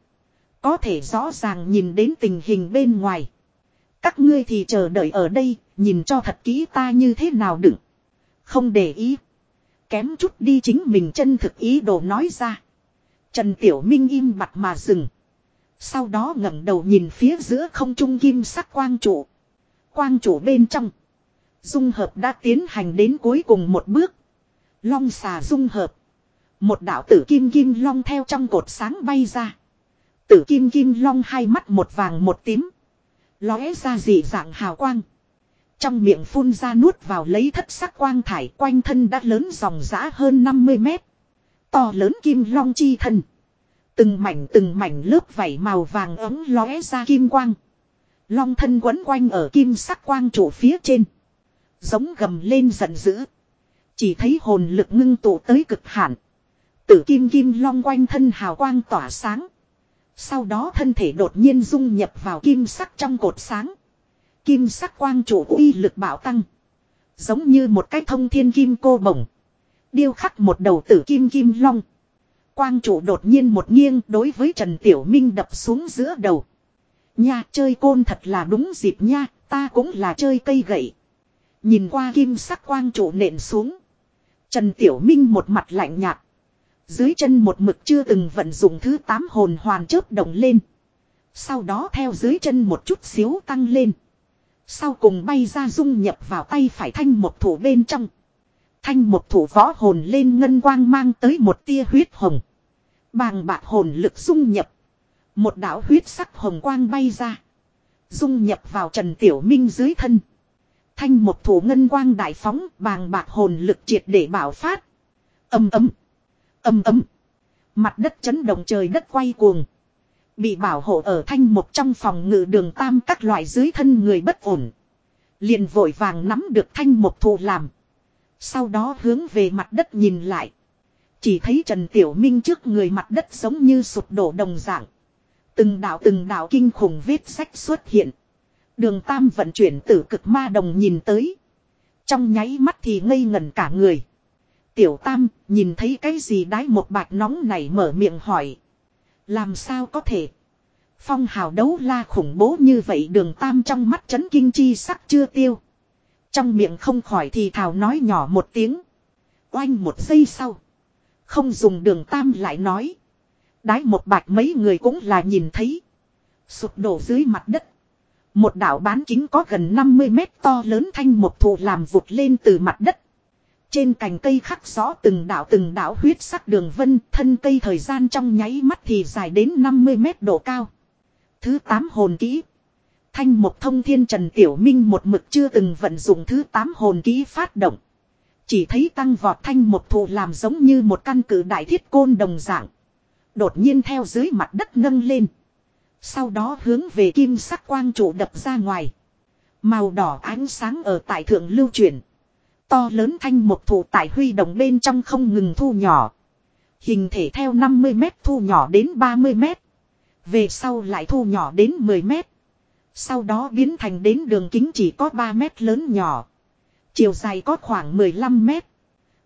Có thể rõ ràng nhìn đến tình hình bên ngoài. Các ngươi thì chờ đợi ở đây, nhìn cho thật kỹ ta như thế nào đựng. Không để ý. Kém chút đi chính mình chân thực ý đồ nói ra. Trần Tiểu Minh im mặt mà dừng. Sau đó ngẩng đầu nhìn phía giữa không trung kim sắc quang trụ. Quang trụ bên trong. Dung hợp đã tiến hành đến cuối cùng một bước. Long xà dung hợp. Một đạo tử kim kim long theo trong cột sáng bay ra. Tử kim kim long hai mắt một vàng một tím. Lóe ra dị dạng hào quang. Trong miệng phun ra nuốt vào lấy thất sắc quang thải quanh thân đã lớn dòng giã hơn 50 mét. To lớn kim long chi thân. Từng mảnh từng mảnh lớp vảy màu vàng ấm lóe ra kim quang. Long thân quấn quanh ở kim sắc quang trụ phía trên. Giống gầm lên giận dữ. Chỉ thấy hồn lực ngưng tụ tới cực hạn. Tử kim kim long quanh thân hào quang tỏa sáng. Sau đó thân thể đột nhiên dung nhập vào kim sắc trong cột sáng. Kim sắc quang trụ uy lực bạo tăng. Giống như một cái thông thiên kim cô bổng. Điêu khắc một đầu tử kim kim long. Quang trụ đột nhiên một nghiêng đối với Trần Tiểu Minh đập xuống giữa đầu. Nha chơi côn thật là đúng dịp nha, ta cũng là chơi cây gậy. Nhìn qua kim sắc quang trụ nện xuống. Trần Tiểu Minh một mặt lạnh nhạt. Dưới chân một mực chưa từng vận dụng thứ tám hồn hoàn chớp động lên. Sau đó theo dưới chân một chút xíu tăng lên. Sau cùng bay ra dung nhập vào tay phải thanh một thủ bên trong. Thanh một thủ võ hồn lên ngân quang mang tới một tia huyết hồng. Bàng bạc hồn lực dung nhập. Một đạo huyết sắc hồng quang bay ra. Dung nhập vào Trần Tiểu Minh dưới thân. Thanh một thủ ngân quang đại phóng, bàng bạc hồn lực triệt để bảo phát. Âm ấm. Âm ấm. Mặt đất chấn động trời đất quay cuồng. Bị bảo hộ ở thanh một trong phòng ngự đường tam các loại dưới thân người bất ổn. liền vội vàng nắm được thanh một thủ làm. Sau đó hướng về mặt đất nhìn lại. Chỉ thấy Trần Tiểu Minh trước người mặt đất giống như sụp đổ đồng dạng. Từng đạo từng đạo kinh khủng vết sách xuất hiện. Đường Tam vận chuyển tử cực ma đồng nhìn tới. Trong nháy mắt thì ngây ngẩn cả người. Tiểu Tam, nhìn thấy cái gì đái một bạch nóng này mở miệng hỏi. Làm sao có thể? Phong hào đấu la khủng bố như vậy đường Tam trong mắt chấn kinh chi sắc chưa tiêu. Trong miệng không khỏi thì thảo nói nhỏ một tiếng. Oanh một giây sau. Không dùng đường Tam lại nói. Đái một bạch mấy người cũng là nhìn thấy. Sụp đổ dưới mặt đất. Một đảo bán kính có gần 50 mét to lớn thanh một thụ làm vụt lên từ mặt đất. Trên cành cây khắc rõ từng đảo từng đảo huyết sắc đường vân, thân cây thời gian trong nháy mắt thì dài đến 50 mét độ cao. Thứ 8 hồn kỹ. Thanh một thông thiên Trần Tiểu Minh một mực chưa từng vận dụng thứ 8 hồn kỹ phát động. Chỉ thấy tăng vọt thanh một thụ làm giống như một căn cử đại thiết côn đồng dạng. Đột nhiên theo dưới mặt đất nâng lên. Sau đó hướng về kim sắc quang trụ đập ra ngoài. Màu đỏ ánh sáng ở tại thượng lưu chuyển. To lớn thanh một thủ tại huy động bên trong không ngừng thu nhỏ. Hình thể theo 50 mét thu nhỏ đến 30 mét. Về sau lại thu nhỏ đến 10 mét. Sau đó biến thành đến đường kính chỉ có 3 mét lớn nhỏ. Chiều dài có khoảng 15 mét.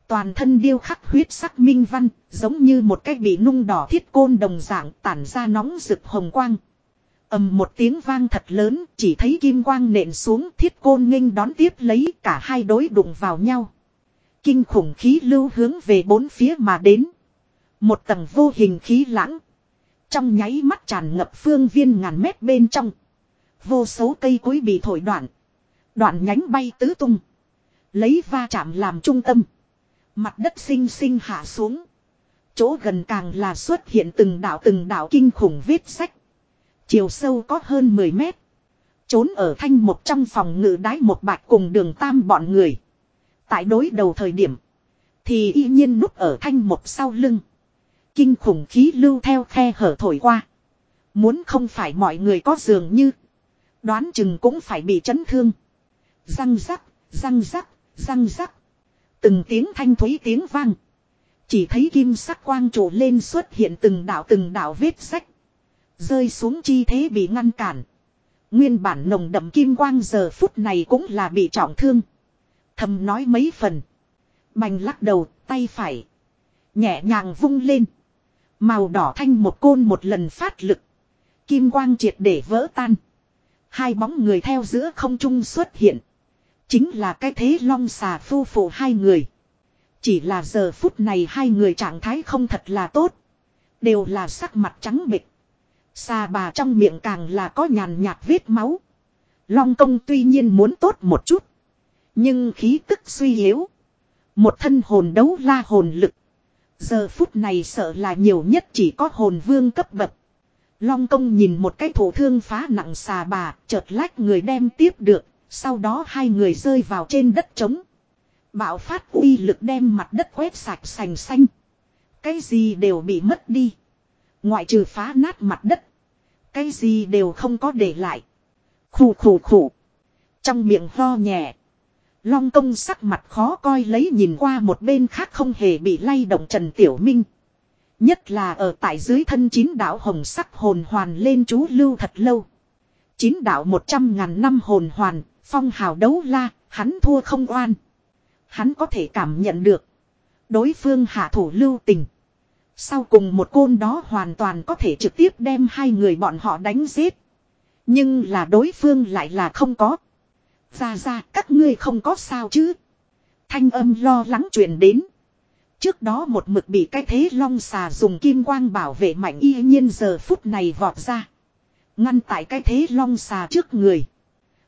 Toàn thân điêu khắc huyết sắc minh văn, giống như một cái bị nung đỏ thiết côn đồng dạng tản ra nóng rực hồng quang ầm một tiếng vang thật lớn, chỉ thấy kim quang nện xuống thiết côn nghênh đón tiếp lấy cả hai đối đụng vào nhau. Kinh khủng khí lưu hướng về bốn phía mà đến. Một tầng vô hình khí lãng. Trong nháy mắt tràn ngập phương viên ngàn mét bên trong. Vô số cây cối bị thổi đoạn. Đoạn nhánh bay tứ tung. Lấy va chạm làm trung tâm. Mặt đất xinh xinh hạ xuống. Chỗ gần càng là xuất hiện từng đảo từng đảo kinh khủng vết sách. Chiều sâu có hơn 10 mét. Trốn ở thanh một trong phòng ngự đái một bạch cùng đường tam bọn người. Tại đối đầu thời điểm. Thì y nhiên núp ở thanh một sau lưng. Kinh khủng khí lưu theo khe hở thổi qua. Muốn không phải mọi người có dường như. Đoán chừng cũng phải bị chấn thương. Răng rắc, răng rắc, răng rắc. Từng tiếng thanh thúy tiếng vang. Chỉ thấy kim sắc quang trụ lên xuất hiện từng đạo từng đạo vết sách. Rơi xuống chi thế bị ngăn cản. Nguyên bản nồng đậm kim quang giờ phút này cũng là bị trọng thương. Thầm nói mấy phần. Bành lắc đầu, tay phải. Nhẹ nhàng vung lên. Màu đỏ thanh một côn một lần phát lực. Kim quang triệt để vỡ tan. Hai bóng người theo giữa không trung xuất hiện. Chính là cái thế long xà phu phụ hai người. Chỉ là giờ phút này hai người trạng thái không thật là tốt. Đều là sắc mặt trắng bịch. Xà bà trong miệng càng là có nhàn nhạt vết máu. Long công tuy nhiên muốn tốt một chút. Nhưng khí tức suy yếu. Một thân hồn đấu la hồn lực. Giờ phút này sợ là nhiều nhất chỉ có hồn vương cấp bậc. Long công nhìn một cái thủ thương phá nặng xà bà, chợt lách người đem tiếp được, sau đó hai người rơi vào trên đất trống. Bạo phát uy lực đem mặt đất quét sạch sành xanh. Cái gì đều bị mất đi. Ngoại trừ phá nát mặt đất. Cái gì đều không có để lại. Khủ khủ khủ. Trong miệng ho nhẹ. Long công sắc mặt khó coi lấy nhìn qua một bên khác không hề bị lay động Trần Tiểu Minh. Nhất là ở tại dưới thân chín đạo hồng sắc hồn hoàn lên chú lưu thật lâu. Chín đạo một trăm ngàn năm hồn hoàn, phong hào đấu la, hắn thua không oan. Hắn có thể cảm nhận được. Đối phương hạ thủ lưu tình. Sau cùng một côn đó hoàn toàn có thể trực tiếp đem hai người bọn họ đánh giết. Nhưng là đối phương lại là không có. Ra ra các ngươi không có sao chứ. Thanh âm lo lắng truyền đến. Trước đó một mực bị cái thế long xà dùng kim quang bảo vệ mạnh y nhiên giờ phút này vọt ra. Ngăn tại cái thế long xà trước người.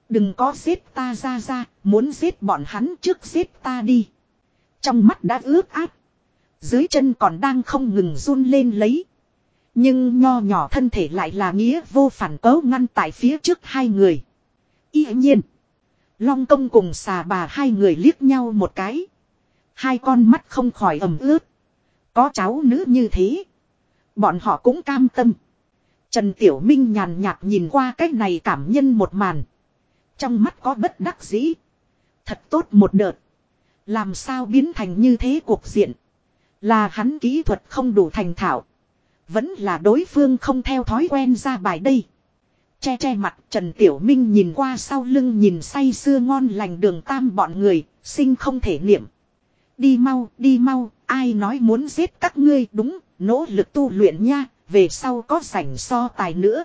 Đừng có giết ta ra ra, muốn giết bọn hắn trước giết ta đi. Trong mắt đã ướt át. Dưới chân còn đang không ngừng run lên lấy. Nhưng nho nhỏ thân thể lại là nghĩa vô phản cấu ngăn tại phía trước hai người. Y nhiên. Long công cùng xà bà hai người liếc nhau một cái. Hai con mắt không khỏi ẩm ướt. Có cháu nữ như thế. Bọn họ cũng cam tâm. Trần Tiểu Minh nhàn nhạt nhìn qua cái này cảm nhân một màn. Trong mắt có bất đắc dĩ. Thật tốt một đợt. Làm sao biến thành như thế cuộc diện. Là hắn kỹ thuật không đủ thành thạo. Vẫn là đối phương không theo thói quen ra bài đây. Che che mặt Trần Tiểu Minh nhìn qua sau lưng nhìn say sưa ngon lành đường tam bọn người, sinh không thể niệm. Đi mau, đi mau, ai nói muốn giết các ngươi đúng, nỗ lực tu luyện nha, về sau có sảnh so tài nữa.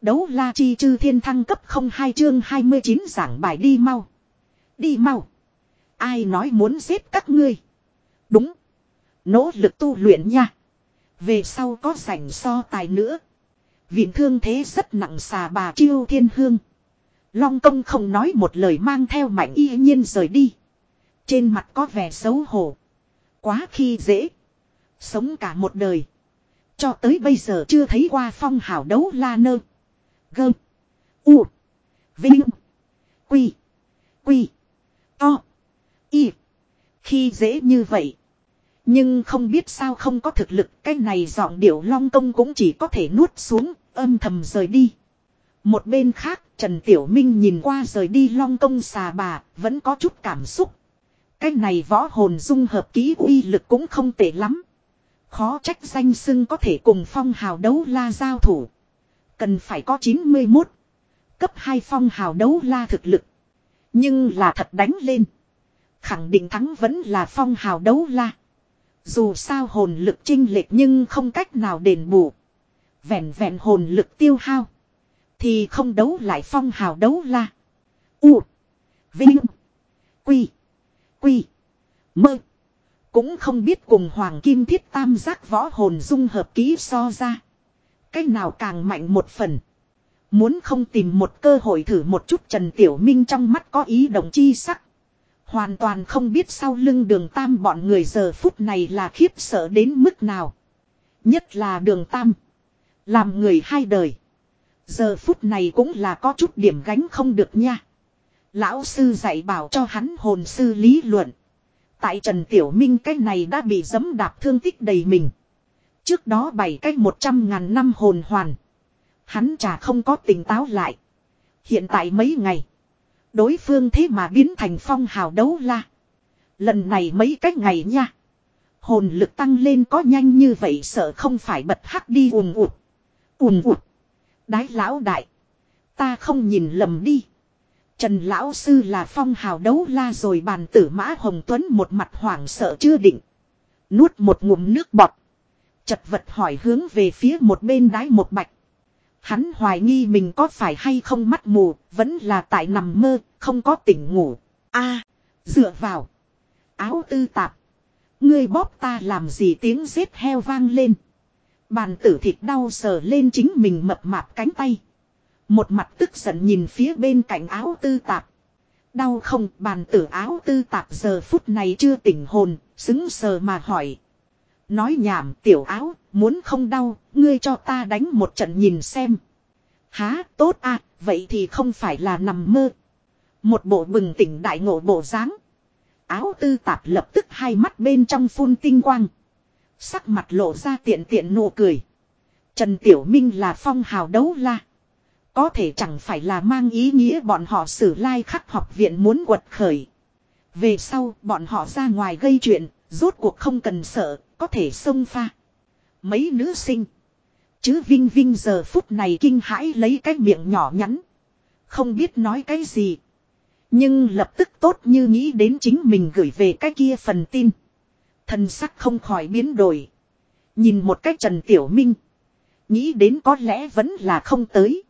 Đấu la chi chư thiên thăng cấp không hai chương 29 giảng bài đi mau. Đi mau. Ai nói muốn giết các ngươi. Đúng. Nỗ lực tu luyện nha. Về sau có rảnh so tài nữa. Viện thương thế rất nặng xà bà chiêu thiên hương. Long công không nói một lời mang theo mạnh y nhiên rời đi. Trên mặt có vẻ xấu hổ. Quá khi dễ. Sống cả một đời. Cho tới bây giờ chưa thấy qua phong hảo đấu la nơ. Gơm. U. Vinh. Quy. Quy. To. Y. Khi dễ như vậy. Nhưng không biết sao không có thực lực, cái này giọng điệu long công cũng chỉ có thể nuốt xuống, âm thầm rời đi. Một bên khác, Trần Tiểu Minh nhìn qua rời đi long công xà bà, vẫn có chút cảm xúc. Cái này võ hồn dung hợp ký uy lực cũng không tệ lắm. Khó trách danh xưng có thể cùng phong hào đấu la giao thủ. Cần phải có 91. Cấp 2 phong hào đấu la thực lực. Nhưng là thật đánh lên. Khẳng định thắng vẫn là phong hào đấu la. Dù sao hồn lực trinh lệch nhưng không cách nào đền bù. Vẹn vẹn hồn lực tiêu hao. Thì không đấu lại phong hào đấu la. U. Vinh. Quy. Quy. Mơ. Cũng không biết cùng hoàng kim thiết tam giác võ hồn dung hợp kỹ so ra. Cách nào càng mạnh một phần. Muốn không tìm một cơ hội thử một chút Trần Tiểu Minh trong mắt có ý động chi sắc. Hoàn toàn không biết sau lưng đường tam bọn người giờ phút này là khiếp sợ đến mức nào. Nhất là đường tam. Làm người hai đời. Giờ phút này cũng là có chút điểm gánh không được nha. Lão sư dạy bảo cho hắn hồn sư lý luận. Tại Trần Tiểu Minh cái này đã bị dấm đạp thương tích đầy mình. Trước đó bảy cách một trăm ngàn năm hồn hoàn. Hắn chả không có tỉnh táo lại. Hiện tại mấy ngày. Đối phương thế mà biến thành phong hào đấu la. Lần này mấy cách ngày nha. Hồn lực tăng lên có nhanh như vậy sợ không phải bật hắc đi ùn ụt. ùn ụt. Đái lão đại. Ta không nhìn lầm đi. Trần lão sư là phong hào đấu la rồi bàn tử mã hồng tuấn một mặt hoảng sợ chưa định. Nuốt một ngụm nước bọt. Chật vật hỏi hướng về phía một bên đái một bạch. Hắn hoài nghi mình có phải hay không mắt mù, vẫn là tại nằm mơ, không có tỉnh ngủ. a dựa vào. Áo tư tạp. Ngươi bóp ta làm gì tiếng giết heo vang lên. Bàn tử thịt đau sờ lên chính mình mập mạp cánh tay. Một mặt tức giận nhìn phía bên cạnh áo tư tạp. Đau không bàn tử áo tư tạp giờ phút này chưa tỉnh hồn, xứng sờ mà hỏi. Nói nhảm tiểu áo, muốn không đau, ngươi cho ta đánh một trận nhìn xem. Há, tốt à, vậy thì không phải là nằm mơ. Một bộ bừng tỉnh đại ngộ bộ dáng Áo tư tạp lập tức hai mắt bên trong phun tinh quang. Sắc mặt lộ ra tiện tiện nụ cười. Trần Tiểu Minh là phong hào đấu la. Có thể chẳng phải là mang ý nghĩa bọn họ xử lai khắc học viện muốn quật khởi. Về sau bọn họ ra ngoài gây chuyện, rốt cuộc không cần sợ, có thể xông pha. Mấy nữ sinh. Chứ Vinh Vinh giờ phút này kinh hãi lấy cái miệng nhỏ nhắn. Không biết nói cái gì. Nhưng lập tức tốt như nghĩ đến chính mình gửi về cái kia phần tin. Thân sắc không khỏi biến đổi. Nhìn một cách Trần Tiểu Minh. Nghĩ đến có lẽ vẫn là không tới.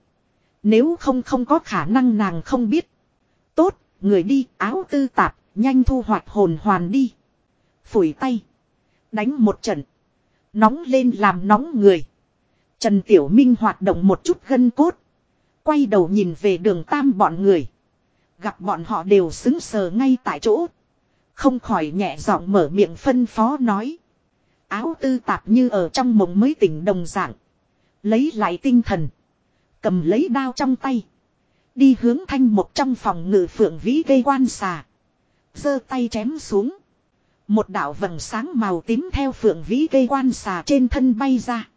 Nếu không không có khả năng nàng không biết. Tốt, người đi áo tư tạp, nhanh thu hoạch hồn hoàn đi. Phủi tay. Đánh một trận. Nóng lên làm nóng người. Trần Tiểu Minh hoạt động một chút gân cốt. Quay đầu nhìn về đường tam bọn người. Gặp bọn họ đều xứng sờ ngay tại chỗ. Không khỏi nhẹ giọng mở miệng phân phó nói. Áo tư tạp như ở trong mộng mới tỉnh đồng dạng. Lấy lại tinh thần. Cầm lấy đao trong tay. Đi hướng thanh một trong phòng ngự phượng vĩ gây quan xà. giơ tay chém xuống. Một đạo vầng sáng màu tím theo phượng vĩ cây quan xà trên thân bay ra.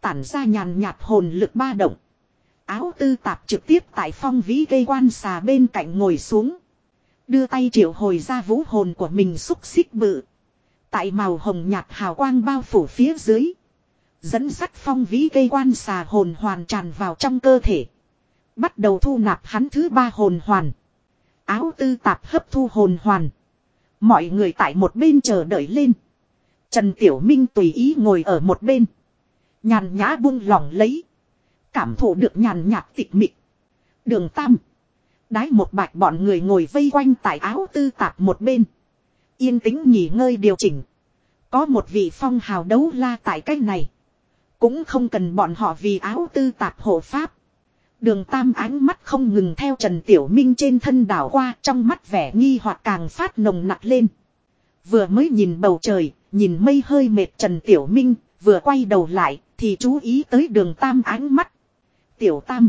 Tản ra nhàn nhạt hồn lực ba động. Áo tư tạp trực tiếp tại phong vĩ cây quan xà bên cạnh ngồi xuống. Đưa tay triệu hồi ra vũ hồn của mình xúc xích bự. Tại màu hồng nhạt hào quang bao phủ phía dưới. Dẫn sắt phong vĩ cây quan xà hồn hoàn tràn vào trong cơ thể. Bắt đầu thu nạp hắn thứ ba hồn hoàn. Áo tư tạp hấp thu hồn hoàn. Mọi người tại một bên chờ đợi lên. Trần Tiểu Minh tùy ý ngồi ở một bên. Nhàn nhã buông lòng lấy. Cảm thụ được nhàn nhạt tịch mịch. Đường Tam. Đái một bạch bọn người ngồi vây quanh tại áo tư tạp một bên. Yên tĩnh nghỉ ngơi điều chỉnh. Có một vị phong hào đấu la tại cách này. Cũng không cần bọn họ vì áo tư tạp hộ pháp. Đường tam ánh mắt không ngừng theo Trần Tiểu Minh trên thân đảo qua trong mắt vẻ nghi hoặc càng phát nồng nặc lên. Vừa mới nhìn bầu trời, nhìn mây hơi mệt Trần Tiểu Minh, vừa quay đầu lại, thì chú ý tới đường tam ánh mắt. Tiểu tam,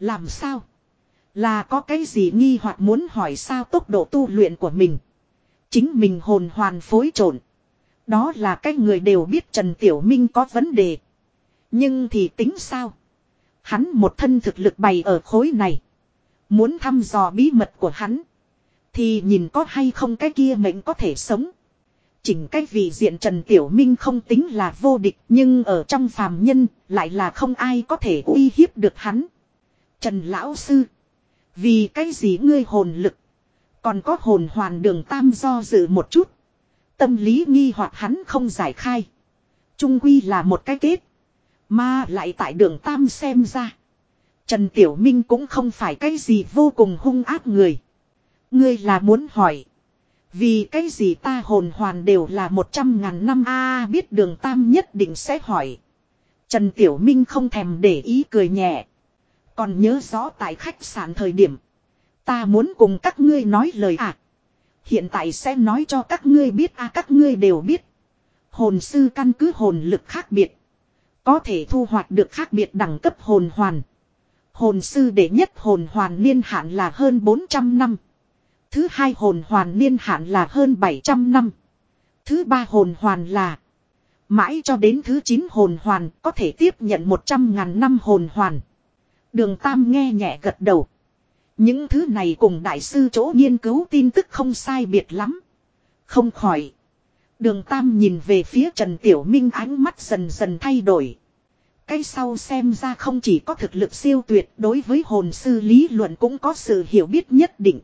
làm sao? Là có cái gì nghi hoặc muốn hỏi sao tốc độ tu luyện của mình. Chính mình hồn hoàn phối trộn. Đó là cái người đều biết Trần Tiểu Minh có vấn đề. Nhưng thì tính sao? Hắn một thân thực lực bày ở khối này. Muốn thăm dò bí mật của hắn. Thì nhìn có hay không cái kia mệnh có thể sống. Chỉnh cái vị diện Trần Tiểu Minh không tính là vô địch, nhưng ở trong phàm nhân lại là không ai có thể uy hiếp được hắn. Trần Lão Sư. Vì cái gì ngươi hồn lực. Còn có hồn hoàn đường tam do dự một chút. Tâm lý nghi hoặc hắn không giải khai. Trung quy là một cái kết. Mà lại tại đường tam xem ra. Trần Tiểu Minh cũng không phải cái gì vô cùng hung ác người. Ngươi là muốn hỏi. Vì cái gì ta hồn hoàn đều là một trăm ngàn năm a, biết đường tam nhất định sẽ hỏi. Trần Tiểu Minh không thèm để ý cười nhẹ. Còn nhớ rõ tại khách sạn thời điểm. Ta muốn cùng các ngươi nói lời à. Hiện tại sẽ nói cho các ngươi biết à các ngươi đều biết. Hồn sư căn cứ hồn lực khác biệt. Có thể thu hoạch được khác biệt đẳng cấp hồn hoàn. Hồn sư đệ nhất hồn hoàn niên hạn là hơn 400 năm. Thứ hai hồn hoàn niên hạn là hơn 700 năm. Thứ ba hồn hoàn là mãi cho đến thứ 9 hồn hoàn có thể tiếp nhận 100 ngàn năm hồn hoàn. Đường Tam nghe nhẹ gật đầu. Những thứ này cùng đại sư chỗ nghiên cứu tin tức không sai biệt lắm. Không khỏi. Đường Tam nhìn về phía Trần Tiểu Minh ánh mắt dần dần thay đổi. Cái sau xem ra không chỉ có thực lực siêu tuyệt, đối với hồn sư lý luận cũng có sự hiểu biết nhất định.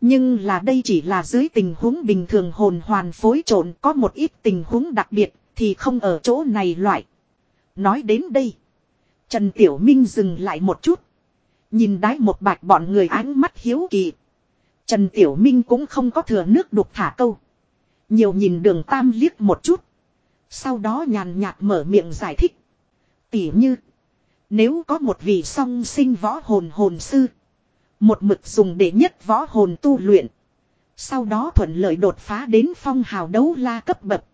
Nhưng là đây chỉ là dưới tình huống bình thường hồn hoàn phối trộn có một ít tình huống đặc biệt, thì không ở chỗ này loại. Nói đến đây. Trần Tiểu Minh dừng lại một chút. Nhìn đái một bạch bọn người ánh mắt hiếu kỳ. Trần Tiểu Minh cũng không có thừa nước đục thả câu. Nhiều nhìn đường tam liếc một chút. Sau đó nhàn nhạt mở miệng giải thích. Tỉ như. Nếu có một vị song sinh võ hồn hồn sư. Một mực dùng để nhất võ hồn tu luyện. Sau đó thuận lợi đột phá đến phong hào đấu la cấp bậc.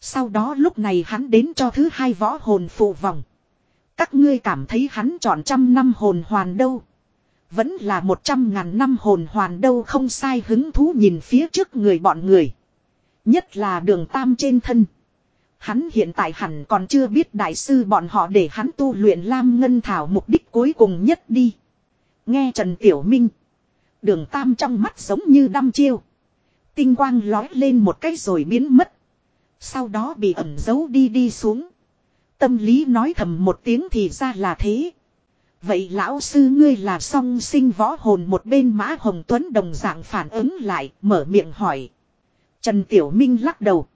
Sau đó lúc này hắn đến cho thứ hai võ hồn phụ vòng. Các ngươi cảm thấy hắn chọn trăm năm hồn hoàn đâu. Vẫn là một trăm ngàn năm hồn hoàn đâu không sai hứng thú nhìn phía trước người bọn người. Nhất là đường tam trên thân. Hắn hiện tại hẳn còn chưa biết đại sư bọn họ để hắn tu luyện Lam Ngân Thảo mục đích cuối cùng nhất đi. Nghe Trần Tiểu Minh. Đường tam trong mắt giống như đăm chiêu. Tinh quang lói lên một cái rồi biến mất. Sau đó bị ẩn giấu đi đi xuống. Tâm lý nói thầm một tiếng thì ra là thế. Vậy lão sư ngươi là song sinh võ hồn một bên mã hồng tuấn đồng dạng phản ứng lại, mở miệng hỏi. Trần Tiểu Minh lắc đầu.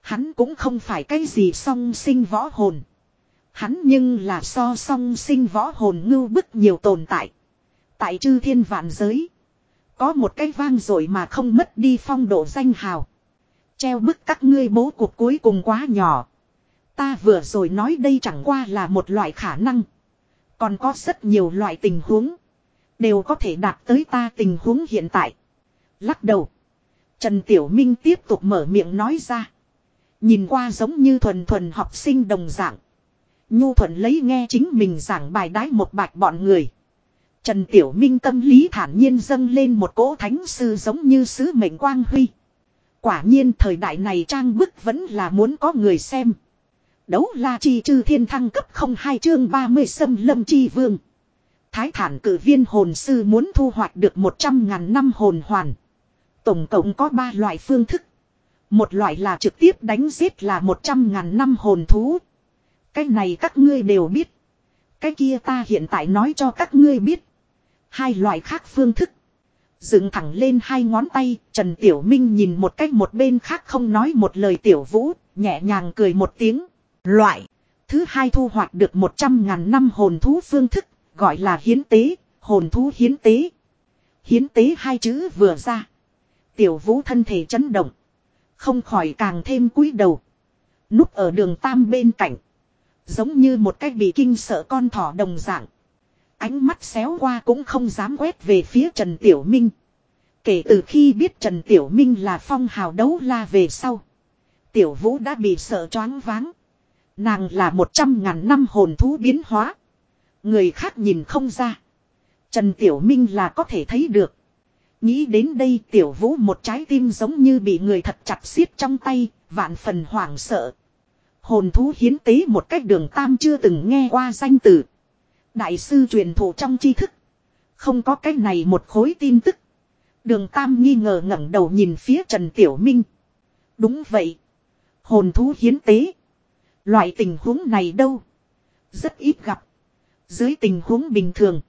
Hắn cũng không phải cái gì song sinh võ hồn. Hắn nhưng là so song sinh võ hồn ngưu bức nhiều tồn tại. Tại chư thiên vạn giới. Có một cái vang rồi mà không mất đi phong độ danh hào. Treo bức các ngươi bố cục cuối cùng quá nhỏ. Ta vừa rồi nói đây chẳng qua là một loại khả năng. Còn có rất nhiều loại tình huống. Đều có thể đạt tới ta tình huống hiện tại. Lắc đầu. Trần Tiểu Minh tiếp tục mở miệng nói ra. Nhìn qua giống như thuần thuần học sinh đồng dạng. Nhu thuận lấy nghe chính mình giảng bài đái một bạch bọn người. Trần Tiểu Minh tâm lý thản nhiên dâng lên một cỗ thánh sư giống như sứ mệnh quang huy. Quả nhiên thời đại này trang bức vẫn là muốn có người xem. Đấu la chi chư thiên thăng cấp không hai chương 30 xâm lâm chi vương. Thái thản cử viên hồn sư muốn thu hoạch được 100 ngàn năm hồn hoàn. Tổng cộng có 3 loại phương thức. Một loại là trực tiếp đánh giết là 100 ngàn năm hồn thú. Cái này các ngươi đều biết. Cái kia ta hiện tại nói cho các ngươi biết. Hai loại khác phương thức. Dựng thẳng lên hai ngón tay, Trần Tiểu Minh nhìn một cách một bên khác không nói một lời Tiểu Vũ, nhẹ nhàng cười một tiếng. Loại. Thứ hai thu hoạch được 100 ngàn năm hồn thú phương thức, gọi là hiến tế, hồn thú hiến tế. Hiến tế hai chữ vừa ra. Tiểu Vũ thân thể chấn động. Không khỏi càng thêm cúi đầu. Núp ở đường tam bên cạnh. Giống như một cách bị kinh sợ con thỏ đồng dạng. Ánh mắt xéo qua cũng không dám quét về phía Trần Tiểu Minh. Kể từ khi biết Trần Tiểu Minh là phong hào đấu la về sau. Tiểu Vũ đã bị sợ choáng váng. Nàng là một trăm ngàn năm hồn thú biến hóa. Người khác nhìn không ra. Trần Tiểu Minh là có thể thấy được. Nghĩ đến đây Tiểu Vũ một trái tim giống như bị người thật chặt xiết trong tay, vạn phần hoảng sợ. Hồn thú hiến tế một cách đường tam chưa từng nghe qua danh từ. Đại sư truyền thụ trong tri thức. Không có cái này một khối tin tức. Đường Tam nghi ngờ ngẩng đầu nhìn phía Trần Tiểu Minh. Đúng vậy. Hồn thú hiến tế. Loại tình huống này đâu. Rất ít gặp. Dưới tình huống bình thường.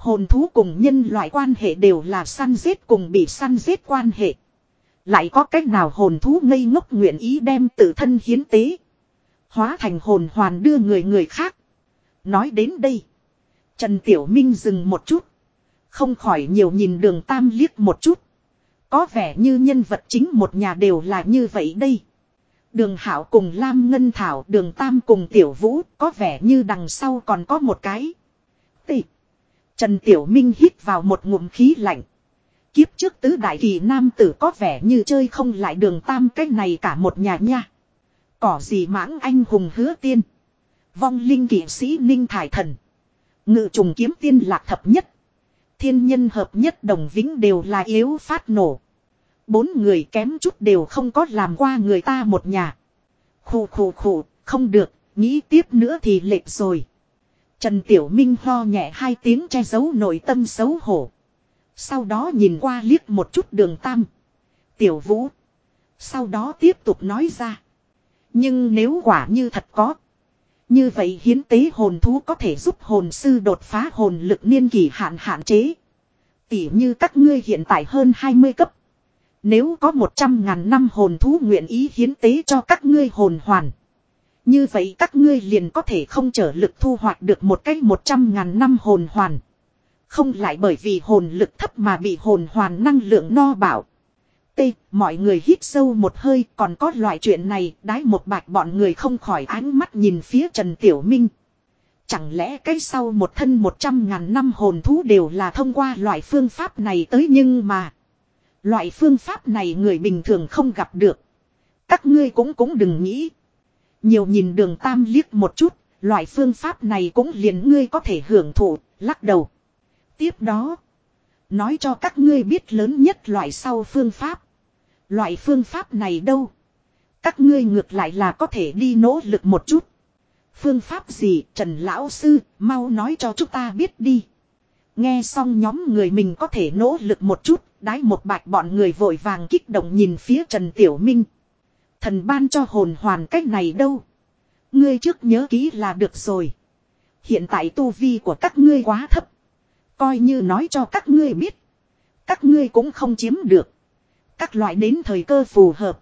Hồn thú cùng nhân loại quan hệ đều là săn giết cùng bị săn giết quan hệ. Lại có cách nào hồn thú ngây ngốc nguyện ý đem tự thân hiến tế. Hóa thành hồn hoàn đưa người người khác. Nói đến đây. Trần Tiểu Minh dừng một chút. Không khỏi nhiều nhìn đường Tam liếc một chút. Có vẻ như nhân vật chính một nhà đều là như vậy đây. Đường Hảo cùng Lam Ngân Thảo, đường Tam cùng Tiểu Vũ, có vẻ như đằng sau còn có một cái. Tị. Trần Tiểu Minh hít vào một ngụm khí lạnh. Kiếp trước tứ đại kỳ nam tử có vẻ như chơi không lại đường Tam cái này cả một nhà nha. Cỏ gì mãng anh hùng hứa tiên. Vong linh kỷ sĩ ninh thải thần. Ngự trùng kiếm tiên lạc thập nhất. Thiên nhân hợp nhất đồng vĩnh đều là yếu phát nổ. Bốn người kém chút đều không có làm qua người ta một nhà. Khù khù khù, không được, nghĩ tiếp nữa thì lệch rồi. Trần Tiểu Minh ho nhẹ hai tiếng che giấu nội tâm xấu hổ. Sau đó nhìn qua liếc một chút đường tam. Tiểu vũ. Sau đó tiếp tục nói ra. Nhưng nếu quả như thật có. Như vậy hiến tế hồn thú có thể giúp hồn sư đột phá hồn lực niên kỳ hạn hạn chế. Tỉ như các ngươi hiện tại hơn 20 cấp. Nếu có 100 ngàn năm hồn thú nguyện ý hiến tế cho các ngươi hồn hoàn. Như vậy các ngươi liền có thể không trở lực thu hoạch được một cái 100 ngàn năm hồn hoàn. Không lại bởi vì hồn lực thấp mà bị hồn hoàn năng lượng no bảo. T. Mọi người hít sâu một hơi, còn có loại chuyện này, đái một bạch bọn người không khỏi ánh mắt nhìn phía Trần Tiểu Minh. Chẳng lẽ cái sau một thân một trăm ngàn năm hồn thú đều là thông qua loại phương pháp này tới nhưng mà. Loại phương pháp này người bình thường không gặp được. Các ngươi cũng cũng đừng nghĩ. Nhiều nhìn đường tam liếc một chút, loại phương pháp này cũng liền ngươi có thể hưởng thụ, lắc đầu. Tiếp đó, nói cho các ngươi biết lớn nhất loại sau phương pháp. Loại phương pháp này đâu? Các ngươi ngược lại là có thể đi nỗ lực một chút. Phương pháp gì Trần Lão Sư mau nói cho chúng ta biết đi. Nghe xong nhóm người mình có thể nỗ lực một chút. Đái một bạch bọn người vội vàng kích động nhìn phía Trần Tiểu Minh. Thần ban cho hồn hoàn cách này đâu. Ngươi trước nhớ kỹ là được rồi. Hiện tại tu vi của các ngươi quá thấp. Coi như nói cho các ngươi biết. Các ngươi cũng không chiếm được. Các loại đến thời cơ phù hợp.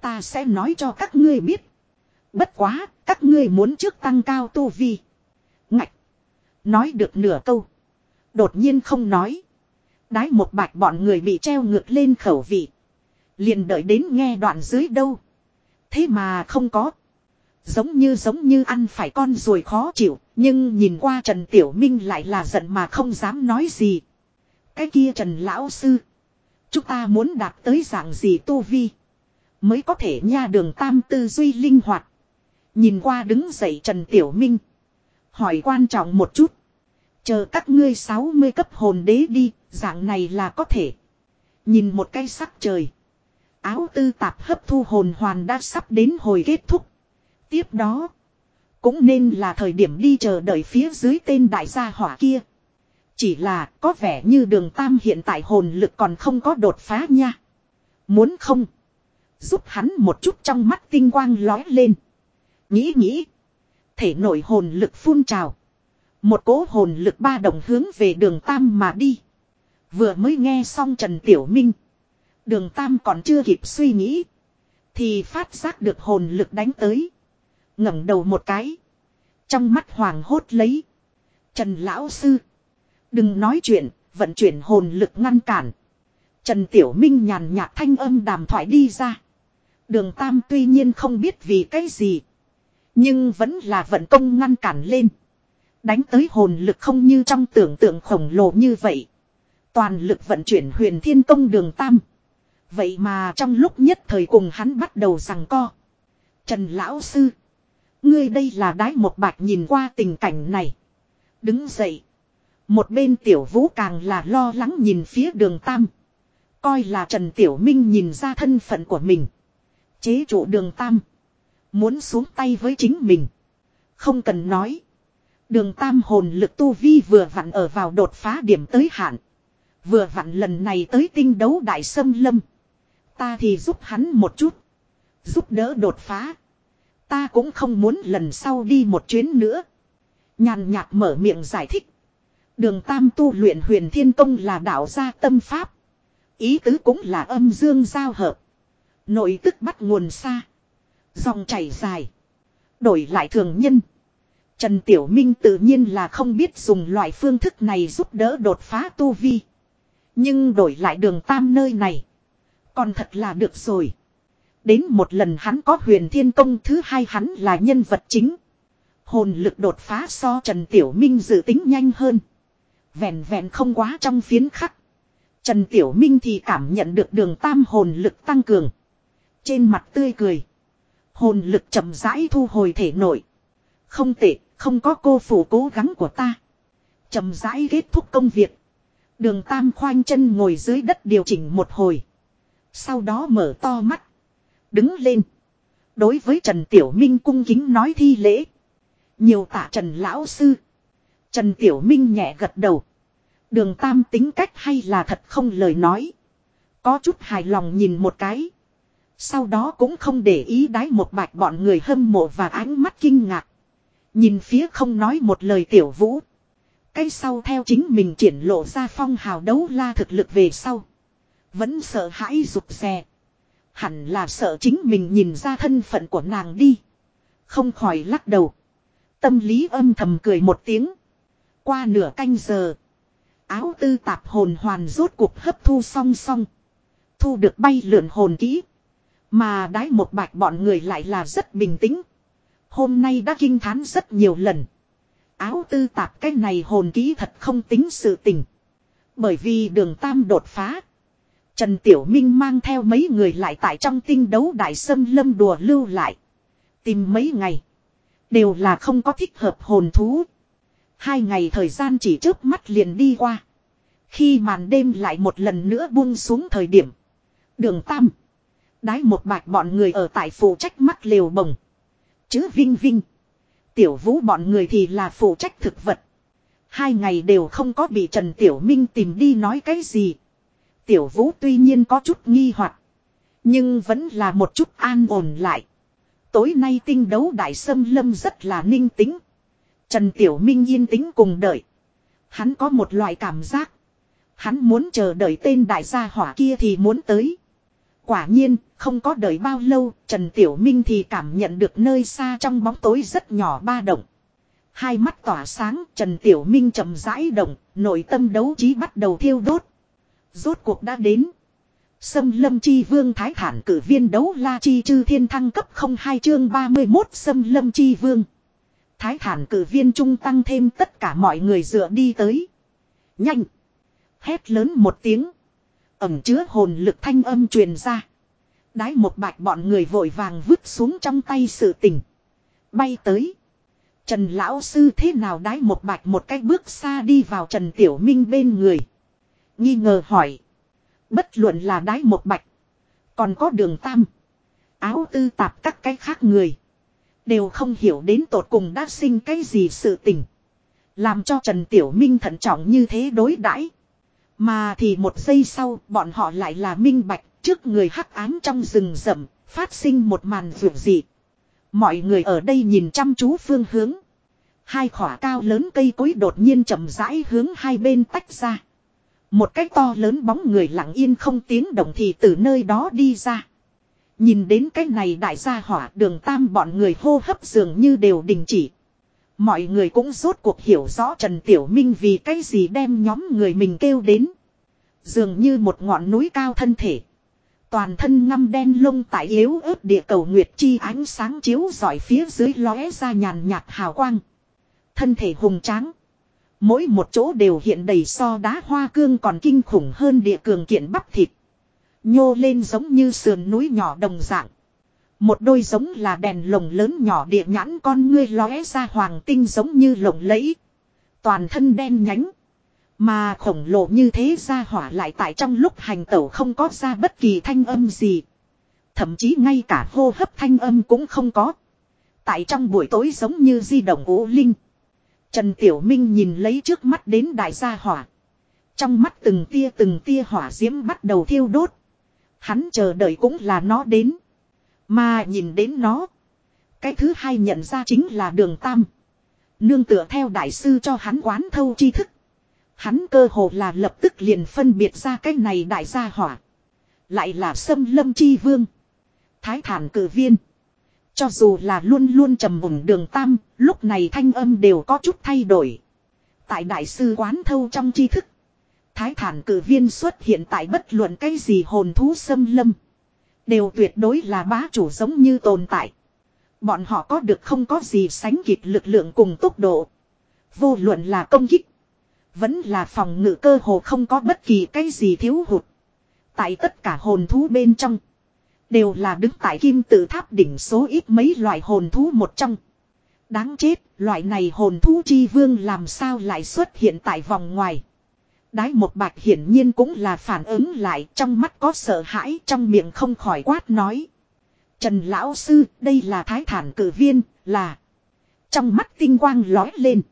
Ta sẽ nói cho các ngươi biết. Bất quá, các ngươi muốn trước tăng cao tu vi. Ngạch. Nói được nửa câu. Đột nhiên không nói. Đái một bạch bọn người bị treo ngược lên khẩu vị. Liền đợi đến nghe đoạn dưới đâu. Thế mà không có. Giống như giống như ăn phải con rồi khó chịu. Nhưng nhìn qua Trần Tiểu Minh lại là giận mà không dám nói gì. Cái kia Trần Lão Sư. Chúng ta muốn đạt tới dạng gì tu vi. Mới có thể nha đường tam tư duy linh hoạt. Nhìn qua đứng dậy Trần Tiểu Minh. Hỏi quan trọng một chút. Chờ các ngươi 60 cấp hồn đế đi, dạng này là có thể. Nhìn một cái sắc trời. Áo tư tạp hấp thu hồn hoàn đã sắp đến hồi kết thúc. Tiếp đó. Cũng nên là thời điểm đi chờ đợi phía dưới tên đại gia hỏa kia. Chỉ là, có vẻ như đường tam hiện tại hồn lực còn không có đột phá nha. Muốn không? Giúp hắn một chút trong mắt tinh quang lói lên. Nghĩ nghĩ. Thể nổi hồn lực phun trào. Một cố hồn lực ba đồng hướng về đường tam mà đi. Vừa mới nghe xong Trần Tiểu Minh. Đường tam còn chưa kịp suy nghĩ. Thì phát giác được hồn lực đánh tới. ngẩng đầu một cái. Trong mắt hoàng hốt lấy. Trần Lão Sư. Đừng nói chuyện, vận chuyển hồn lực ngăn cản. Trần Tiểu Minh nhàn nhạt thanh âm đàm thoại đi ra. Đường Tam tuy nhiên không biết vì cái gì. Nhưng vẫn là vận công ngăn cản lên. Đánh tới hồn lực không như trong tưởng tượng khổng lồ như vậy. Toàn lực vận chuyển huyền thiên công đường Tam. Vậy mà trong lúc nhất thời cùng hắn bắt đầu rằng co. Trần Lão Sư. Ngươi đây là đái một bạch nhìn qua tình cảnh này. Đứng dậy. Một bên tiểu vũ càng là lo lắng nhìn phía đường Tam. Coi là Trần Tiểu Minh nhìn ra thân phận của mình. Chế trụ đường Tam. Muốn xuống tay với chính mình. Không cần nói. Đường Tam hồn lực tu vi vừa vặn ở vào đột phá điểm tới hạn. Vừa vặn lần này tới tinh đấu đại sâm lâm. Ta thì giúp hắn một chút. Giúp đỡ đột phá. Ta cũng không muốn lần sau đi một chuyến nữa. Nhàn nhạt mở miệng giải thích. Đường Tam tu luyện huyền thiên công là đạo gia tâm pháp. Ý tứ cũng là âm dương giao hợp. Nội tức bắt nguồn xa. Dòng chảy dài. Đổi lại thường nhân. Trần Tiểu Minh tự nhiên là không biết dùng loại phương thức này giúp đỡ đột phá tu vi. Nhưng đổi lại đường tam nơi này. Còn thật là được rồi. Đến một lần hắn có huyền thiên công thứ hai hắn là nhân vật chính. Hồn lực đột phá so Trần Tiểu Minh dự tính nhanh hơn. Vẹn vẹn không quá trong phiến khắc. Trần Tiểu Minh thì cảm nhận được đường tam hồn lực tăng cường. Trên mặt tươi cười. Hồn lực chậm rãi thu hồi thể nội. Không tệ, không có cô phủ cố gắng của ta. chậm rãi kết thúc công việc. Đường tam khoanh chân ngồi dưới đất điều chỉnh một hồi. Sau đó mở to mắt. Đứng lên. Đối với Trần Tiểu Minh cung kính nói thi lễ. Nhiều tạ Trần Lão Sư. Trần Tiểu Minh nhẹ gật đầu. Đường tam tính cách hay là thật không lời nói. Có chút hài lòng nhìn một cái. Sau đó cũng không để ý đái một bạch bọn người hâm mộ và ánh mắt kinh ngạc. Nhìn phía không nói một lời tiểu vũ. Cái sau theo chính mình triển lộ ra phong hào đấu la thực lực về sau. Vẫn sợ hãi rụt rè. Hẳn là sợ chính mình nhìn ra thân phận của nàng đi. Không khỏi lắc đầu. Tâm lý âm thầm cười một tiếng. Qua nửa canh giờ. Áo tư tạp hồn hoàn rốt cuộc hấp thu song song. Thu được bay lượn hồn kỹ. Mà đái một bạch bọn người lại là rất bình tĩnh. Hôm nay đã kinh thán rất nhiều lần. Áo tư tạp cái này hồn kỹ thật không tính sự tình. Bởi vì đường tam đột phá. Trần Tiểu Minh mang theo mấy người lại tại trong tinh đấu đại sâm lâm đùa lưu lại. Tìm mấy ngày. Đều là không có thích hợp hồn thú. Hai ngày thời gian chỉ trước mắt liền đi qua. Khi màn đêm lại một lần nữa buông xuống thời điểm. Đường Tam. Đái một bạch bọn người ở tại phụ trách mắt liều bồng. Chứ Vinh Vinh. Tiểu vũ bọn người thì là phụ trách thực vật. Hai ngày đều không có bị Trần Tiểu Minh tìm đi nói cái gì. Tiểu vũ tuy nhiên có chút nghi hoặc Nhưng vẫn là một chút an ổn lại. Tối nay tinh đấu đại sâm lâm rất là ninh tĩnh. Trần Tiểu Minh yên tĩnh cùng đợi. Hắn có một loại cảm giác. Hắn muốn chờ đợi tên đại gia hỏa kia thì muốn tới. Quả nhiên, không có đợi bao lâu, Trần Tiểu Minh thì cảm nhận được nơi xa trong bóng tối rất nhỏ ba động. Hai mắt tỏa sáng, Trần Tiểu Minh chậm rãi động, nội tâm đấu trí bắt đầu thiêu đốt. Rốt cuộc đã đến. Sâm lâm chi vương thái thản cử viên đấu la chi chư thiên thăng cấp 02 chương 31 sâm lâm chi vương. Thái thản cử viên trung tăng thêm tất cả mọi người dựa đi tới. Nhanh. Hét lớn một tiếng. Ẩm chứa hồn lực thanh âm truyền ra. Đái một bạch bọn người vội vàng vứt xuống trong tay sự tình. Bay tới. Trần lão sư thế nào đái một bạch một cách bước xa đi vào Trần Tiểu Minh bên người. Nghi ngờ hỏi. Bất luận là đái một bạch. Còn có đường tam. Áo tư tạp các cái khác người. Đều không hiểu đến tột cùng đã sinh cái gì sự tình. Làm cho Trần Tiểu Minh thận trọng như thế đối đãi Mà thì một giây sau, bọn họ lại là minh bạch, trước người hắc ám trong rừng rậm, phát sinh một màn vượt dị. Mọi người ở đây nhìn chăm chú phương hướng. Hai khỏa cao lớn cây cối đột nhiên chậm rãi hướng hai bên tách ra. Một cái to lớn bóng người lặng yên không tiếng động thì từ nơi đó đi ra. Nhìn đến cái này đại gia hỏa, đường tam bọn người hô hấp dường như đều đình chỉ. Mọi người cũng rốt cuộc hiểu rõ Trần Tiểu Minh vì cái gì đem nhóm người mình kêu đến. Dường như một ngọn núi cao thân thể. Toàn thân ngăm đen lông tại yếu ớt địa cầu nguyệt chi ánh sáng chiếu dọi phía dưới lóe ra nhàn nhạt hào quang. Thân thể hùng tráng. Mỗi một chỗ đều hiện đầy so đá hoa cương còn kinh khủng hơn địa cường kiện bắp thịt. Nhô lên giống như sườn núi nhỏ đồng dạng. Một đôi giống là đèn lồng lớn nhỏ địa nhãn con ngươi lóe ra hoàng tinh giống như lồng lẫy. Toàn thân đen nhánh. Mà khổng lồ như thế ra hỏa lại tại trong lúc hành tẩu không có ra bất kỳ thanh âm gì. Thậm chí ngay cả hô hấp thanh âm cũng không có. Tại trong buổi tối giống như di động ố linh. Trần Tiểu Minh nhìn lấy trước mắt đến đại gia hỏa. Trong mắt từng tia từng tia hỏa diễm bắt đầu thiêu đốt. Hắn chờ đợi cũng là nó đến. Mà nhìn đến nó. Cái thứ hai nhận ra chính là đường tam. Nương tựa theo đại sư cho hắn quán thâu tri thức. Hắn cơ hồ là lập tức liền phân biệt ra cái này đại gia hỏa. Lại là sâm lâm chi vương. Thái thản cử viên. Cho dù là luôn luôn trầm mùng đường tam, lúc này thanh âm đều có chút thay đổi. Tại đại sư quán thâu trong tri thức. Thái thản cử viên xuất hiện tại bất luận cái gì hồn thú xâm lâm. Đều tuyệt đối là bá chủ giống như tồn tại. Bọn họ có được không có gì sánh kịp lực lượng cùng tốc độ. Vô luận là công kích. Vẫn là phòng ngự cơ hồ không có bất kỳ cái gì thiếu hụt. Tại tất cả hồn thú bên trong. Đều là đứng tại kim tự tháp đỉnh số ít mấy loại hồn thú một trong. Đáng chết, loại này hồn thú chi vương làm sao lại xuất hiện tại vòng ngoài. Đái một bạch hiển nhiên cũng là phản ứng lại trong mắt có sợ hãi trong miệng không khỏi quát nói. Trần Lão Sư, đây là thái thản cử viên, là. Trong mắt tinh quang lói lên.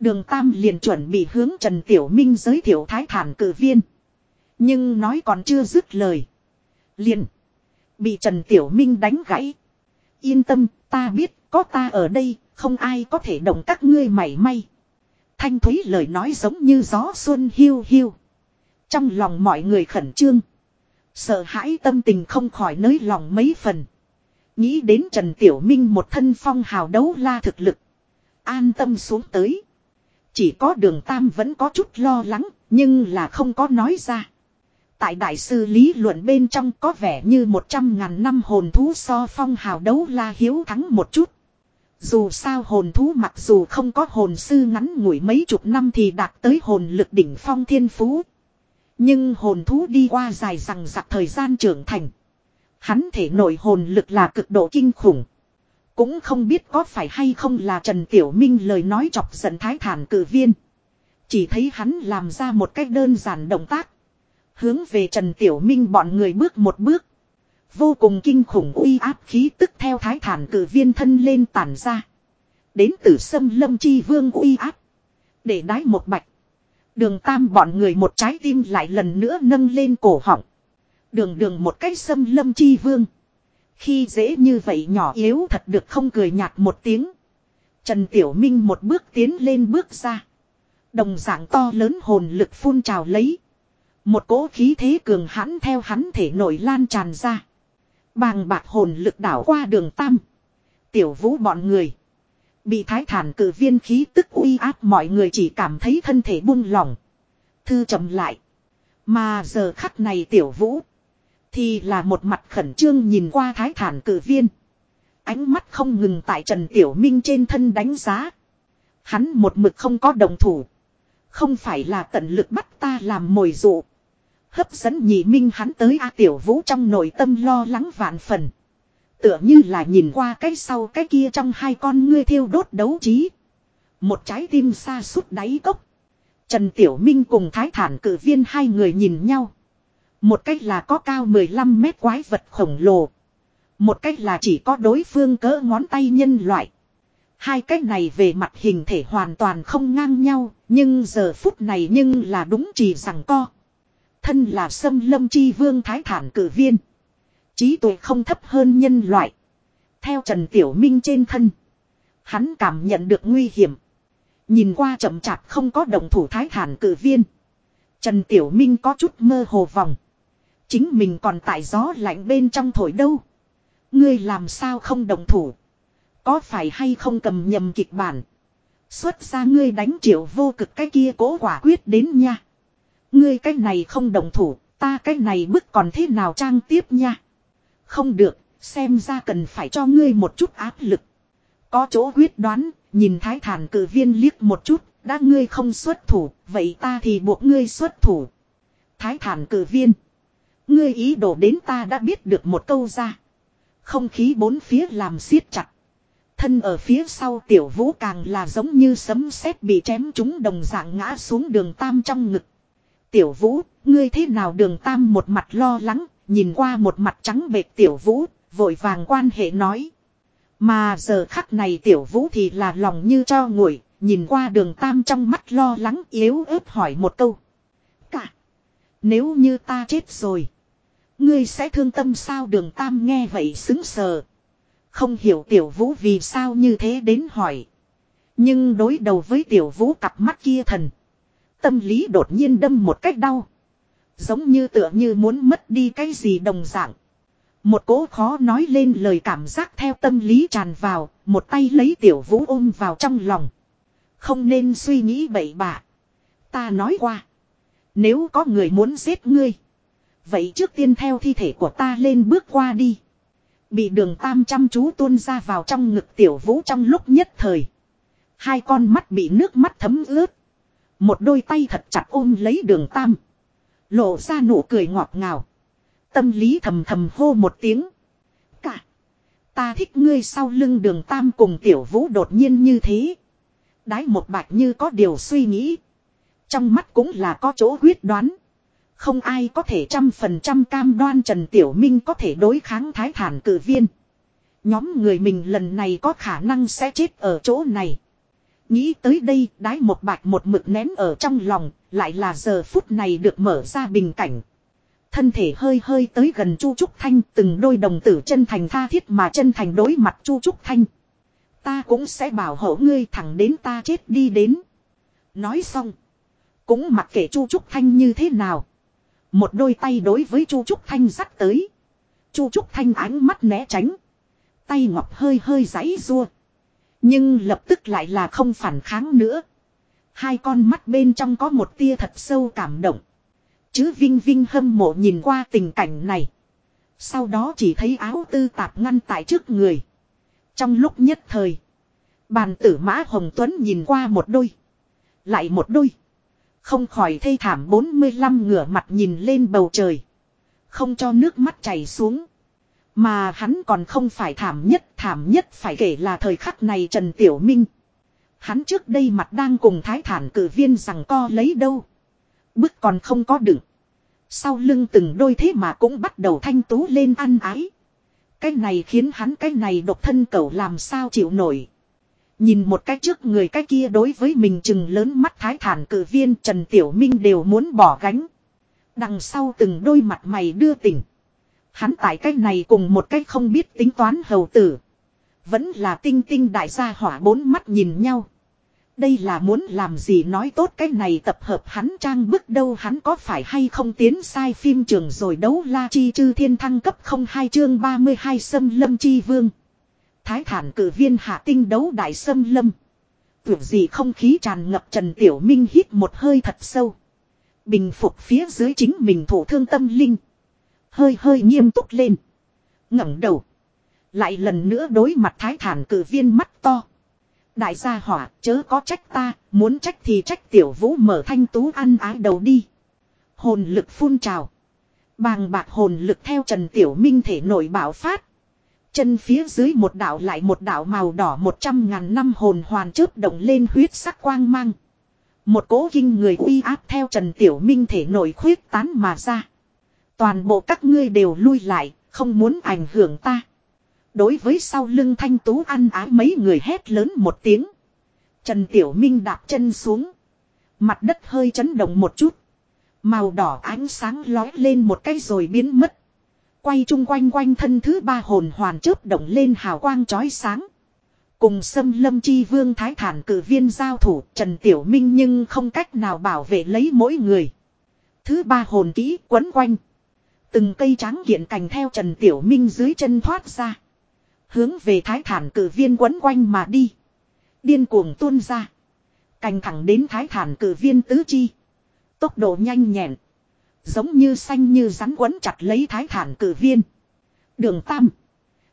Đường Tam liền chuẩn bị hướng Trần Tiểu Minh giới thiệu thái thản cử viên. Nhưng nói còn chưa dứt lời. Liền. Bị Trần Tiểu Minh đánh gãy. Yên tâm, ta biết, có ta ở đây, không ai có thể động các ngươi mảy may. Thanh Thúy lời nói giống như gió xuân hiu hiu. Trong lòng mọi người khẩn trương. Sợ hãi tâm tình không khỏi nới lòng mấy phần. Nghĩ đến Trần Tiểu Minh một thân phong hào đấu la thực lực. An tâm xuống tới. Chỉ có đường Tam vẫn có chút lo lắng, nhưng là không có nói ra. Tại đại sư lý luận bên trong có vẻ như một trăm ngàn năm hồn thú so phong hào đấu la hiếu thắng một chút. Dù sao hồn thú mặc dù không có hồn sư ngắn ngủi mấy chục năm thì đạt tới hồn lực đỉnh phong thiên phú. Nhưng hồn thú đi qua dài rằng giặc thời gian trưởng thành. Hắn thể nội hồn lực là cực độ kinh khủng. Cũng không biết có phải hay không là Trần Tiểu Minh lời nói chọc giận thái thản cử viên. Chỉ thấy hắn làm ra một cách đơn giản động tác. Hướng về Trần Tiểu Minh bọn người bước một bước. Vô cùng kinh khủng uy áp khí tức theo thái thản cử viên thân lên tản ra. Đến từ sâm lâm chi vương uy áp. Để đái một bạch. Đường tam bọn người một trái tim lại lần nữa nâng lên cổ họng. Đường đường một cái sâm lâm chi vương. Khi dễ như vậy nhỏ yếu thật được không cười nhạt một tiếng. Trần Tiểu Minh một bước tiến lên bước ra. Đồng dạng to lớn hồn lực phun trào lấy. Một cỗ khí thế cường hãn theo hắn thể nổi lan tràn ra. Bàng bạc hồn lực đảo qua đường tam. Tiểu vũ bọn người. Bị thái thản cử viên khí tức uy áp mọi người chỉ cảm thấy thân thể buông lỏng. Thư chậm lại. Mà giờ khắc này tiểu vũ. Thì là một mặt khẩn trương nhìn qua thái thản cử viên. Ánh mắt không ngừng tại Trần Tiểu Minh trên thân đánh giá. Hắn một mực không có đồng thủ. Không phải là tận lực bắt ta làm mồi dụ. Hấp dẫn nhị minh hắn tới A Tiểu Vũ trong nội tâm lo lắng vạn phần. Tựa như là nhìn qua cái sau cái kia trong hai con ngươi thiêu đốt đấu trí. Một trái tim xa suốt đáy cốc. Trần Tiểu Minh cùng Thái Thản cử viên hai người nhìn nhau. Một cách là có cao 15 mét quái vật khổng lồ. Một cách là chỉ có đối phương cỡ ngón tay nhân loại. Hai cách này về mặt hình thể hoàn toàn không ngang nhau, nhưng giờ phút này nhưng là đúng chỉ rằng co. Thân là sâm lâm chi vương thái thản cử viên. Trí tuệ không thấp hơn nhân loại. Theo Trần Tiểu Minh trên thân. Hắn cảm nhận được nguy hiểm. Nhìn qua chậm chạp không có đồng thủ thái thản cử viên. Trần Tiểu Minh có chút mơ hồ vòng. Chính mình còn tại gió lạnh bên trong thổi đâu. Ngươi làm sao không đồng thủ. Có phải hay không cầm nhầm kịch bản. Xuất ra ngươi đánh triệu vô cực cái kia cố quả quyết đến nha. Ngươi cái này không đồng thủ, ta cái này bức còn thế nào trang tiếp nha. Không được, xem ra cần phải cho ngươi một chút áp lực. Có chỗ quyết đoán, nhìn thái thản cử viên liếc một chút, đã ngươi không xuất thủ, vậy ta thì buộc ngươi xuất thủ. Thái thản cử viên. Ngươi ý đồ đến ta đã biết được một câu ra. Không khí bốn phía làm siết chặt. Thân ở phía sau tiểu vũ càng là giống như sấm sét bị chém chúng đồng dạng ngã xuống đường tam trong ngực. Tiểu vũ, ngươi thế nào đường tam một mặt lo lắng, nhìn qua một mặt trắng bệt tiểu vũ, vội vàng quan hệ nói. Mà giờ khắc này tiểu vũ thì là lòng như cho nguội, nhìn qua đường tam trong mắt lo lắng yếu ớt hỏi một câu. Cả, nếu như ta chết rồi, ngươi sẽ thương tâm sao đường tam nghe vậy xứng sờ. Không hiểu tiểu vũ vì sao như thế đến hỏi. Nhưng đối đầu với tiểu vũ cặp mắt kia thần tâm lý đột nhiên đâm một cách đau. Giống như tựa như muốn mất đi cái gì đồng dạng. Một cố khó nói lên lời cảm giác theo tâm lý tràn vào, một tay lấy tiểu vũ ôm vào trong lòng. Không nên suy nghĩ bậy bạ. Ta nói qua. Nếu có người muốn giết ngươi. Vậy trước tiên theo thi thể của ta lên bước qua đi. Bị đường tam chăm chú tuôn ra vào trong ngực tiểu vũ trong lúc nhất thời. Hai con mắt bị nước mắt thấm ướt. Một đôi tay thật chặt ôm lấy đường tam. Lộ ra nụ cười ngọt ngào. Tâm lý thầm thầm hô một tiếng. Cả. Ta thích ngươi sau lưng đường tam cùng tiểu vũ đột nhiên như thế. Đái một bạch như có điều suy nghĩ. Trong mắt cũng là có chỗ quyết đoán. Không ai có thể trăm phần trăm cam đoan Trần Tiểu Minh có thể đối kháng thái thản cử viên. Nhóm người mình lần này có khả năng sẽ chết ở chỗ này. Nghĩ tới đây đái một bạch một mực nén ở trong lòng, lại là giờ phút này được mở ra bình cảnh. Thân thể hơi hơi tới gần Chu Trúc Thanh từng đôi đồng tử chân thành tha thiết mà chân thành đối mặt Chu Trúc Thanh. Ta cũng sẽ bảo hộ ngươi thẳng đến ta chết đi đến. Nói xong. Cũng mặc kệ Chu Trúc Thanh như thế nào. Một đôi tay đối với Chu Trúc Thanh dắt tới. Chu Trúc Thanh ánh mắt né tránh. Tay ngọc hơi hơi giãy rua. Nhưng lập tức lại là không phản kháng nữa. Hai con mắt bên trong có một tia thật sâu cảm động. Chứ Vinh Vinh hâm mộ nhìn qua tình cảnh này. Sau đó chỉ thấy áo tư tạp ngăn tại trước người. Trong lúc nhất thời. Bàn tử mã Hồng Tuấn nhìn qua một đôi. Lại một đôi. Không khỏi thê thảm 45 ngửa mặt nhìn lên bầu trời. Không cho nước mắt chảy xuống. Mà hắn còn không phải thảm nhất, thảm nhất phải kể là thời khắc này Trần Tiểu Minh. Hắn trước đây mặt đang cùng thái thản cử viên rằng co lấy đâu. Bức còn không có đựng. Sau lưng từng đôi thế mà cũng bắt đầu thanh tú lên ăn ái. Cái này khiến hắn cái này độc thân cẩu làm sao chịu nổi. Nhìn một cái trước người cái kia đối với mình chừng lớn mắt thái thản cử viên Trần Tiểu Minh đều muốn bỏ gánh. Đằng sau từng đôi mặt mày đưa tỉnh. Hắn tại cái này cùng một cái không biết tính toán hầu tử. Vẫn là tinh tinh đại gia hỏa bốn mắt nhìn nhau. Đây là muốn làm gì nói tốt cái này tập hợp hắn trang bức đâu hắn có phải hay không tiến sai phim trường rồi đấu la chi chư thiên thăng cấp không hai chương 32 xâm lâm chi vương. Thái thản cử viên hạ tinh đấu đại xâm lâm. Tưởng gì không khí tràn ngập Trần Tiểu Minh hít một hơi thật sâu. Bình phục phía dưới chính mình thủ thương tâm linh. Hơi hơi nghiêm túc lên. ngẩng đầu. Lại lần nữa đối mặt thái thản cử viên mắt to. Đại gia hỏa chớ có trách ta, muốn trách thì trách tiểu vũ mở thanh tú ăn ái đầu đi. Hồn lực phun trào. Bàng bạc hồn lực theo Trần Tiểu Minh thể nổi bạo phát. Chân phía dưới một đạo lại một đạo màu đỏ một trăm ngàn năm hồn hoàn chớp động lên huyết sắc quang mang. Một cố kinh người uy áp theo Trần Tiểu Minh thể nổi khuyết tán mà ra. Toàn bộ các ngươi đều lui lại, không muốn ảnh hưởng ta. Đối với sau lưng thanh tú ăn ái mấy người hét lớn một tiếng. Trần Tiểu Minh đạp chân xuống. Mặt đất hơi chấn động một chút. Màu đỏ ánh sáng lói lên một cái rồi biến mất. Quay chung quanh quanh thân thứ ba hồn hoàn chớp động lên hào quang chói sáng. Cùng xâm lâm chi vương thái thản cử viên giao thủ Trần Tiểu Minh nhưng không cách nào bảo vệ lấy mỗi người. Thứ ba hồn kỹ quấn quanh. Từng cây trắng kiện cành theo Trần Tiểu Minh dưới chân thoát ra. Hướng về thái thản cử viên quấn quanh mà đi. Điên cuồng tuôn ra. Cành thẳng đến thái thản cử viên tứ chi. Tốc độ nhanh nhẹn. Giống như xanh như rắn quấn chặt lấy thái thản cử viên. Đường Tam.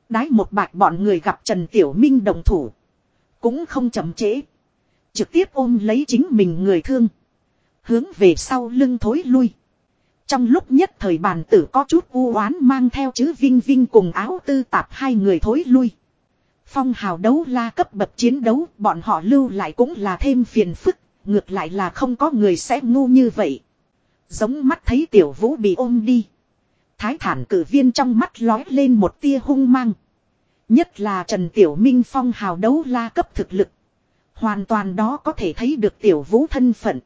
Đái một bạc bọn người gặp Trần Tiểu Minh đồng thủ. Cũng không chậm trễ. Trực tiếp ôm lấy chính mình người thương. Hướng về sau lưng thối lui. Trong lúc nhất thời bàn tử có chút u oán mang theo chữ Vinh Vinh cùng áo tư tạp hai người thối lui. Phong hào đấu la cấp bậc chiến đấu bọn họ lưu lại cũng là thêm phiền phức, ngược lại là không có người sẽ ngu như vậy. Giống mắt thấy tiểu vũ bị ôm đi. Thái thản cử viên trong mắt lói lên một tia hung mang. Nhất là Trần Tiểu Minh phong hào đấu la cấp thực lực. Hoàn toàn đó có thể thấy được tiểu vũ thân phận.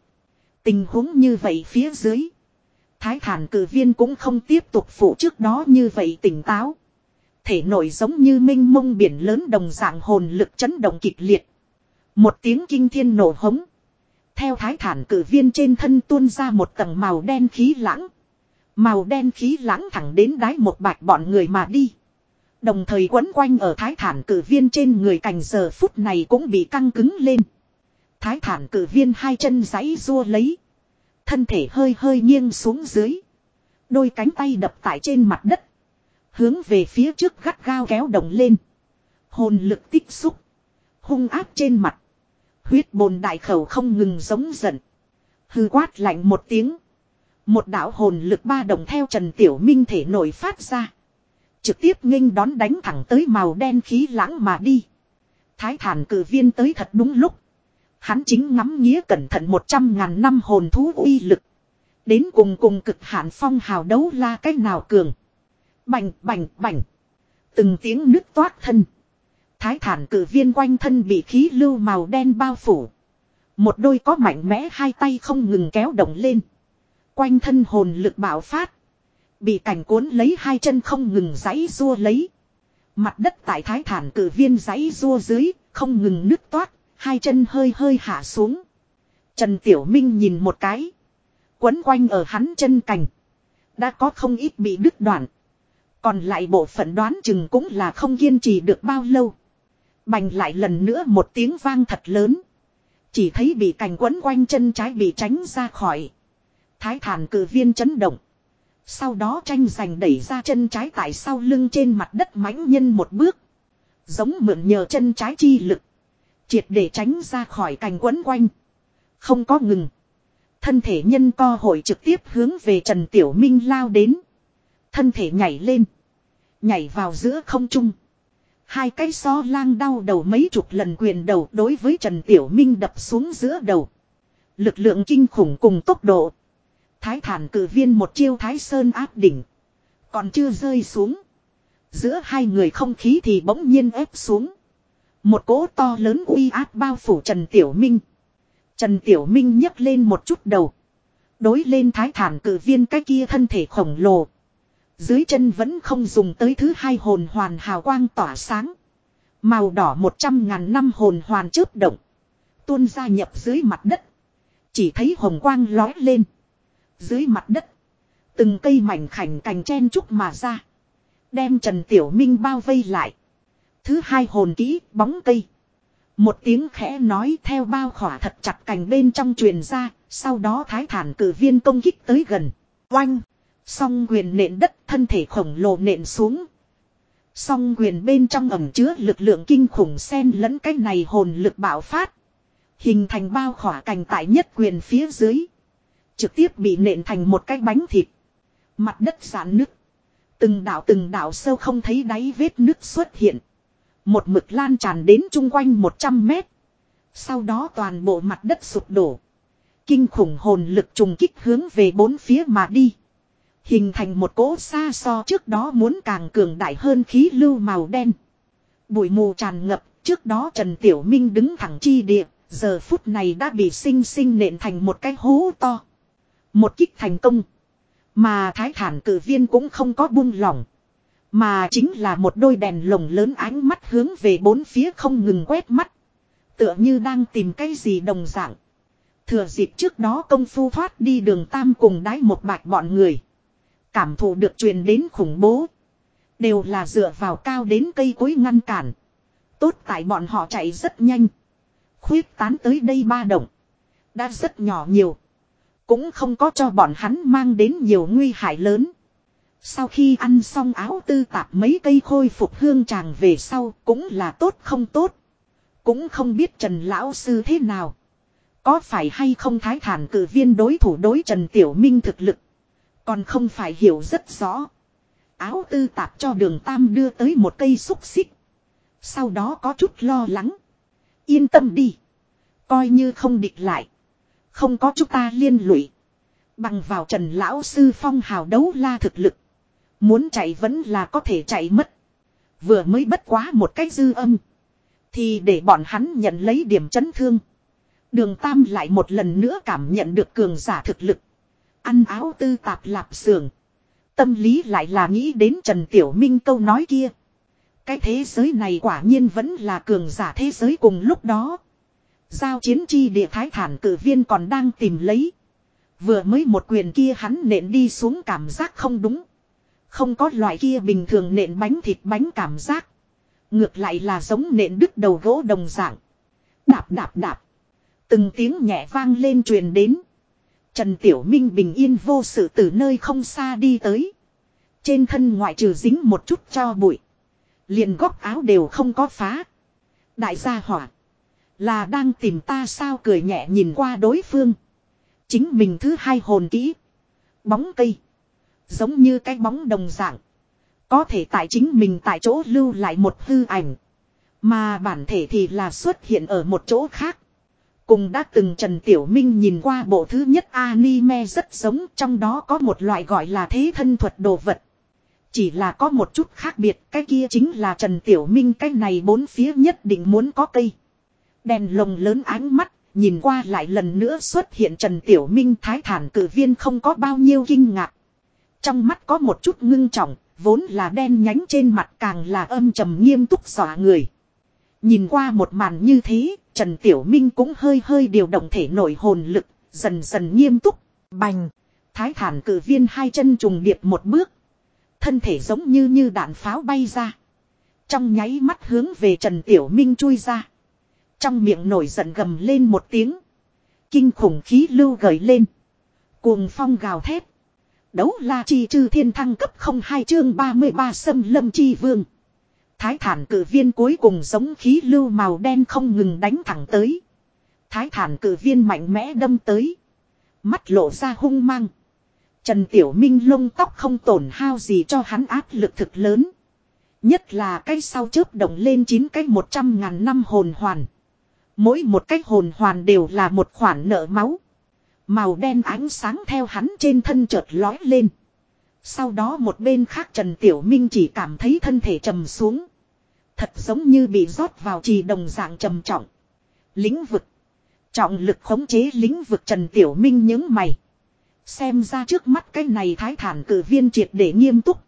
Tình huống như vậy phía dưới. Thái thản cử viên cũng không tiếp tục phụ trước đó như vậy tỉnh táo. Thể nổi giống như minh mông biển lớn đồng dạng hồn lực chấn động kịch liệt. Một tiếng kinh thiên nổ hống. Theo thái thản cử viên trên thân tuôn ra một tầng màu đen khí lãng. Màu đen khí lãng thẳng đến đáy một bạch bọn người mà đi. Đồng thời quấn quanh ở thái thản cử viên trên người cành giờ phút này cũng bị căng cứng lên. Thái thản cử viên hai chân giãy rua lấy. Thân thể hơi hơi nghiêng xuống dưới. Đôi cánh tay đập tại trên mặt đất. Hướng về phía trước gắt gao kéo động lên. Hồn lực tích xúc. Hung áp trên mặt. Huyết bồn đại khẩu không ngừng giống giận. Hư quát lạnh một tiếng. Một đạo hồn lực ba đồng theo Trần Tiểu Minh thể nổi phát ra. Trực tiếp nghênh đón đánh thẳng tới màu đen khí lãng mà đi. Thái thản cử viên tới thật đúng lúc. Hắn chính ngắm nghĩa cẩn thận một trăm ngàn năm hồn thú uy lực. Đến cùng cùng cực hạn phong hào đấu la cách nào cường. Bành bành bành. Từng tiếng nứt toát thân. Thái thản cử viên quanh thân bị khí lưu màu đen bao phủ. Một đôi có mạnh mẽ hai tay không ngừng kéo động lên. Quanh thân hồn lực bạo phát. Bị cảnh cuốn lấy hai chân không ngừng giãy rua lấy. Mặt đất tại thái thản cử viên giãy rua dưới, không ngừng nứt toát, hai chân hơi hơi hạ xuống. Trần Tiểu Minh nhìn một cái. Quấn quanh ở hắn chân cành. Đã có không ít bị đứt đoạn. Còn lại bộ phận đoán chừng cũng là không kiên trì được bao lâu. Bành lại lần nữa một tiếng vang thật lớn. Chỉ thấy bị cành quấn quanh chân trái bị tránh ra khỏi. Thái thản cử viên chấn động. Sau đó tranh giành đẩy ra chân trái tại sau lưng trên mặt đất mãnh nhân một bước. Giống mượn nhờ chân trái chi lực. Triệt để tránh ra khỏi cành quấn quanh. Không có ngừng. Thân thể nhân co hội trực tiếp hướng về Trần Tiểu Minh lao đến. Thân thể nhảy lên. Nhảy vào giữa không trung. Hai cái so lang đau đầu mấy chục lần quyền đầu đối với Trần Tiểu Minh đập xuống giữa đầu. Lực lượng kinh khủng cùng tốc độ. Thái thản cử viên một chiêu thái sơn áp đỉnh. Còn chưa rơi xuống. Giữa hai người không khí thì bỗng nhiên ép xuống. Một cỗ to lớn uy áp bao phủ Trần Tiểu Minh. Trần Tiểu Minh nhấc lên một chút đầu. Đối lên thái thản cử viên cái kia thân thể khổng lồ. Dưới chân vẫn không dùng tới thứ hai hồn hoàn hào quang tỏa sáng. Màu đỏ một trăm ngàn năm hồn hoàn chớp động. Tuôn ra nhập dưới mặt đất. Chỉ thấy hồng quang lói lên. Dưới mặt đất. Từng cây mảnh khảnh cành chen trúc mà ra. Đem Trần Tiểu Minh bao vây lại. Thứ hai hồn kỹ bóng cây. Một tiếng khẽ nói theo bao khỏa thật chặt cành bên trong truyền ra. Sau đó thái thản cử viên công kích tới gần. Oanh. Song quyền nện đất, thân thể khổng lồ nện xuống. Song quyền bên trong ẩm chứa lực lượng kinh khủng xen lẫn cái này hồn lực bạo phát. Hình thành bao khỏa cành tại nhất quyền phía dưới. Trực tiếp bị nện thành một cái bánh thịt. Mặt đất giãn nứt. Từng đảo từng đảo sâu không thấy đáy vết nứt xuất hiện. Một mực lan tràn đến chung quanh 100 mét. Sau đó toàn bộ mặt đất sụp đổ. Kinh khủng hồn lực trùng kích hướng về bốn phía mà đi. Hình thành một cỗ xa so trước đó muốn càng cường đại hơn khí lưu màu đen. Bụi mù tràn ngập, trước đó Trần Tiểu Minh đứng thẳng chi địa, giờ phút này đã bị sinh sinh nện thành một cái hố to. Một kích thành công. Mà thái thản cử viên cũng không có buông lỏng. Mà chính là một đôi đèn lồng lớn ánh mắt hướng về bốn phía không ngừng quét mắt. Tựa như đang tìm cái gì đồng dạng. Thừa dịp trước đó công phu thoát đi đường tam cùng đái một bạch bọn người. Cảm thụ được truyền đến khủng bố. Đều là dựa vào cao đến cây cối ngăn cản. Tốt tại bọn họ chạy rất nhanh. Khuyết tán tới đây ba động. Đã rất nhỏ nhiều. Cũng không có cho bọn hắn mang đến nhiều nguy hại lớn. Sau khi ăn xong áo tư tạp mấy cây khôi phục hương tràng về sau cũng là tốt không tốt. Cũng không biết Trần Lão Sư thế nào. Có phải hay không thái thản cử viên đối thủ đối Trần Tiểu Minh thực lực. Còn không phải hiểu rất rõ. Áo tư tạp cho đường Tam đưa tới một cây xúc xích. Sau đó có chút lo lắng. Yên tâm đi. Coi như không địch lại. Không có chúng ta liên lụy. Bằng vào Trần Lão Sư Phong hào đấu la thực lực. Muốn chạy vẫn là có thể chạy mất. Vừa mới bất quá một cách dư âm. Thì để bọn hắn nhận lấy điểm chấn thương. Đường Tam lại một lần nữa cảm nhận được cường giả thực lực. Ăn áo tư tạp lạp sườn. Tâm lý lại là nghĩ đến Trần Tiểu Minh câu nói kia. Cái thế giới này quả nhiên vẫn là cường giả thế giới cùng lúc đó. Giao chiến chi địa thái thản cử viên còn đang tìm lấy. Vừa mới một quyền kia hắn nện đi xuống cảm giác không đúng. Không có loại kia bình thường nện bánh thịt bánh cảm giác. Ngược lại là giống nện đứt đầu gỗ đồng dạng. Đạp đạp đạp. Từng tiếng nhẹ vang lên truyền đến. Trần Tiểu Minh bình yên vô sự từ nơi không xa đi tới. Trên thân ngoại trừ dính một chút cho bụi. Liền góc áo đều không có phá. Đại gia hỏa. Là đang tìm ta sao cười nhẹ nhìn qua đối phương. Chính mình thứ hai hồn kỹ. Bóng cây. Giống như cái bóng đồng dạng. Có thể tại chính mình tại chỗ lưu lại một hư ảnh. Mà bản thể thì là xuất hiện ở một chỗ khác. Cùng đã từng Trần Tiểu Minh nhìn qua bộ thứ nhất anime rất giống trong đó có một loại gọi là thế thân thuật đồ vật. Chỉ là có một chút khác biệt cái kia chính là Trần Tiểu Minh cái này bốn phía nhất định muốn có cây. Đèn lồng lớn ánh mắt, nhìn qua lại lần nữa xuất hiện Trần Tiểu Minh thái thản cử viên không có bao nhiêu kinh ngạc. Trong mắt có một chút ngưng trọng, vốn là đen nhánh trên mặt càng là âm trầm nghiêm túc dọa người. Nhìn qua một màn như thế, Trần Tiểu Minh cũng hơi hơi điều động thể nội hồn lực, dần dần nghiêm túc, bành. Thái thản cử viên hai chân trùng điệp một bước. Thân thể giống như như đạn pháo bay ra. Trong nháy mắt hướng về Trần Tiểu Minh chui ra. Trong miệng nổi giận gầm lên một tiếng. Kinh khủng khí lưu gởi lên. Cuồng phong gào thét. Đấu la chi trừ thiên thăng cấp không hai chương 33 xâm lâm chi vương. Thái thản cử viên cuối cùng giống khí lưu màu đen không ngừng đánh thẳng tới. Thái thản cử viên mạnh mẽ đâm tới. Mắt lộ ra hung mang. Trần Tiểu Minh lông tóc không tổn hao gì cho hắn áp lực thực lớn. Nhất là cái sau chớp động lên chín cái một trăm ngàn năm hồn hoàn. Mỗi một cái hồn hoàn đều là một khoản nợ máu. Màu đen ánh sáng theo hắn trên thân chợt lói lên. Sau đó một bên khác Trần Tiểu Minh chỉ cảm thấy thân thể trầm xuống. Thật giống như bị rót vào trì đồng dạng trầm trọng. Lĩnh vực. Trọng lực khống chế lĩnh vực Trần Tiểu Minh nhớ mày. Xem ra trước mắt cái này thái thản cử viên triệt để nghiêm túc.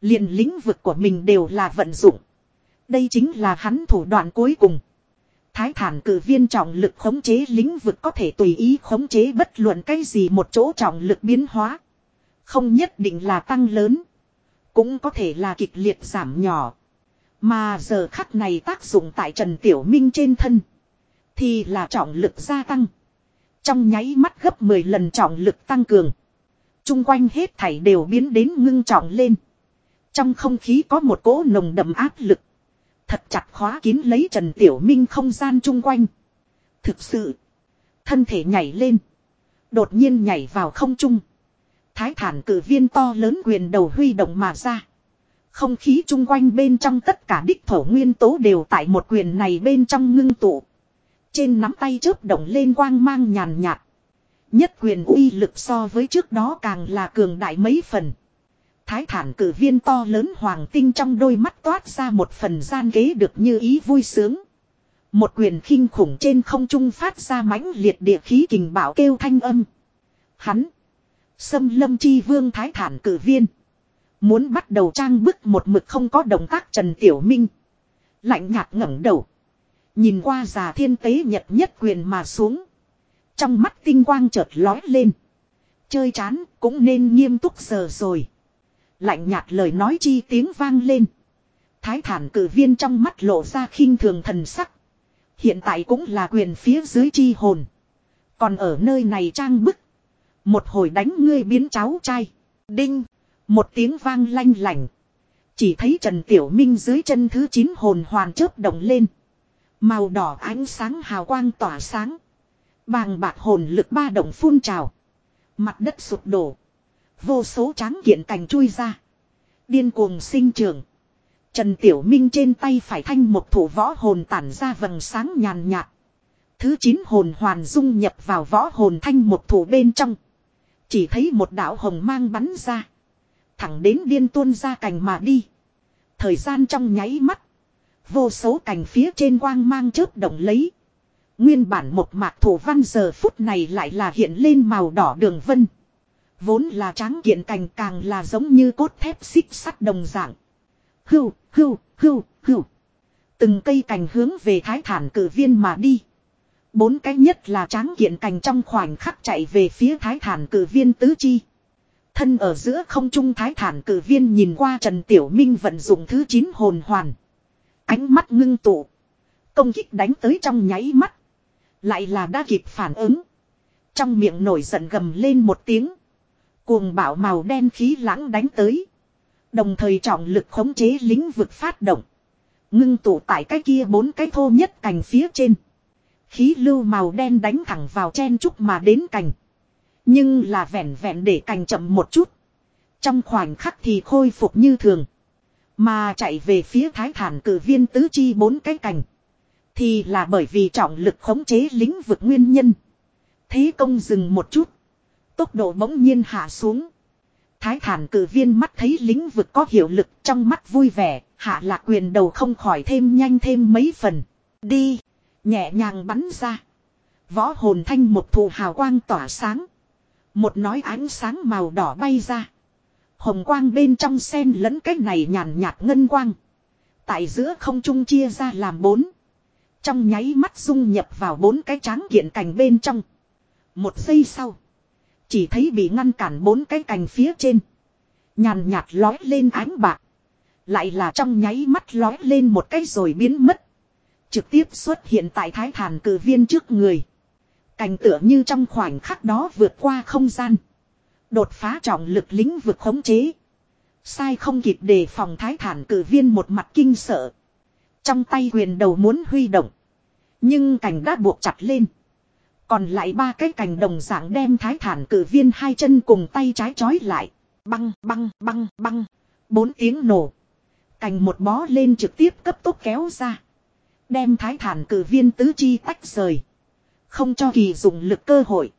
liền lĩnh vực của mình đều là vận dụng. Đây chính là hắn thủ đoạn cuối cùng. Thái thản cử viên trọng lực khống chế lĩnh vực có thể tùy ý khống chế bất luận cái gì một chỗ trọng lực biến hóa. Không nhất định là tăng lớn. Cũng có thể là kịch liệt giảm nhỏ. Mà giờ khắc này tác dụng tại Trần Tiểu Minh trên thân. Thì là trọng lực gia tăng. Trong nháy mắt gấp 10 lần trọng lực tăng cường. Trung quanh hết thảy đều biến đến ngưng trọng lên. Trong không khí có một cỗ nồng đậm áp lực. Thật chặt khóa kín lấy Trần Tiểu Minh không gian chung quanh. Thực sự. Thân thể nhảy lên. Đột nhiên nhảy vào không trung. Thái thản cử viên to lớn quyền đầu huy động mà ra. Không khí chung quanh bên trong tất cả đích thổ nguyên tố đều tại một quyền này bên trong ngưng tụ. Trên nắm tay chớp động lên quang mang nhàn nhạt. Nhất quyền uy lực so với trước đó càng là cường đại mấy phần. Thái thản cử viên to lớn hoàng tinh trong đôi mắt toát ra một phần gian kế được như ý vui sướng. Một quyền khinh khủng trên không trung phát ra mãnh liệt địa khí kình bảo kêu thanh âm. Hắn. Xâm lâm chi vương thái thản cử viên. Muốn bắt đầu trang bức một mực không có động tác Trần Tiểu Minh. Lạnh nhạt ngẩng đầu. Nhìn qua già thiên tế nhật nhất quyền mà xuống. Trong mắt tinh quang chợt lói lên. Chơi chán cũng nên nghiêm túc giờ rồi. Lạnh nhạt lời nói chi tiếng vang lên. Thái thản cử viên trong mắt lộ ra khinh thường thần sắc. Hiện tại cũng là quyền phía dưới chi hồn. Còn ở nơi này trang bức. Một hồi đánh ngươi biến cháu trai. Đinh. Một tiếng vang lanh lành. Chỉ thấy Trần Tiểu Minh dưới chân thứ 9 hồn hoàn chớp động lên. Màu đỏ ánh sáng hào quang tỏa sáng. Bàng bạc hồn lực ba động phun trào. Mặt đất sụp đổ. Vô số tráng kiện cành chui ra. Điên cuồng sinh trưởng. Trần Tiểu Minh trên tay phải thanh một thủ võ hồn tản ra vầng sáng nhàn nhạt. Thứ 9 hồn hoàn dung nhập vào võ hồn thanh một thủ bên trong. Chỉ thấy một đạo hồng mang bắn ra. Thẳng đến điên tuôn ra cành mà đi. Thời gian trong nháy mắt. Vô số cành phía trên quang mang chớp động lấy. Nguyên bản một mạc thủ văn giờ phút này lại là hiện lên màu đỏ đường vân. Vốn là tráng kiện cành càng là giống như cốt thép xích sắt đồng dạng. Hưu, hưu, hưu, hưu. Từng cây cành hướng về thái thản cử viên mà đi. Bốn cái nhất là tráng kiện cành trong khoảnh khắc chạy về phía thái thản cử viên tứ chi. Thân ở giữa không trung thái thản cử viên nhìn qua Trần Tiểu Minh vận dụng thứ 9 hồn hoàn. Ánh mắt ngưng tụ. Công kích đánh tới trong nháy mắt. Lại là đã kịp phản ứng. Trong miệng nổi giận gầm lên một tiếng. Cuồng bạo màu đen khí lãng đánh tới. Đồng thời trọng lực khống chế lĩnh vực phát động. Ngưng tụ tại cái kia bốn cái thô nhất cành phía trên. Khí lưu màu đen đánh thẳng vào chen trúc mà đến cành. Nhưng là vẹn vẹn để cành chậm một chút. Trong khoảnh khắc thì khôi phục như thường. Mà chạy về phía thái thản cử viên tứ chi bốn cái cành. Thì là bởi vì trọng lực khống chế lĩnh vực nguyên nhân. Thế công dừng một chút. Tốc độ bỗng nhiên hạ xuống. Thái thản cử viên mắt thấy lĩnh vực có hiệu lực trong mắt vui vẻ, hạ lạc quyền đầu không khỏi thêm nhanh thêm mấy phần. Đi, nhẹ nhàng bắn ra. Võ hồn thanh một thù hào quang tỏa sáng. Một nói ánh sáng màu đỏ bay ra. Hồng quang bên trong sen lẫn cách này nhàn nhạt ngân quang. Tại giữa không trung chia ra làm bốn. Trong nháy mắt dung nhập vào bốn cái tráng kiện cành bên trong. Một giây sau. Chỉ thấy bị ngăn cản bốn cái cành phía trên. Nhàn nhạt lói lên ánh bạc. Lại là trong nháy mắt lói lên một cái rồi biến mất. Trực tiếp xuất hiện tại thái thản cử viên trước người. Cành tựa như trong khoảnh khắc đó vượt qua không gian. Đột phá trọng lực lĩnh vực khống chế. Sai không kịp đề phòng thái thản cử viên một mặt kinh sợ. Trong tay quyền đầu muốn huy động. Nhưng cành đã buộc chặt lên. Còn lại ba cái cành đồng dạng đem thái thản cử viên hai chân cùng tay trái chói lại. Băng băng băng băng. Bốn tiếng nổ. Cành một bó lên trực tiếp cấp tốc kéo ra. Đem thái thản cử viên tứ chi tách rời. Không cho kỳ dùng lực cơ hội.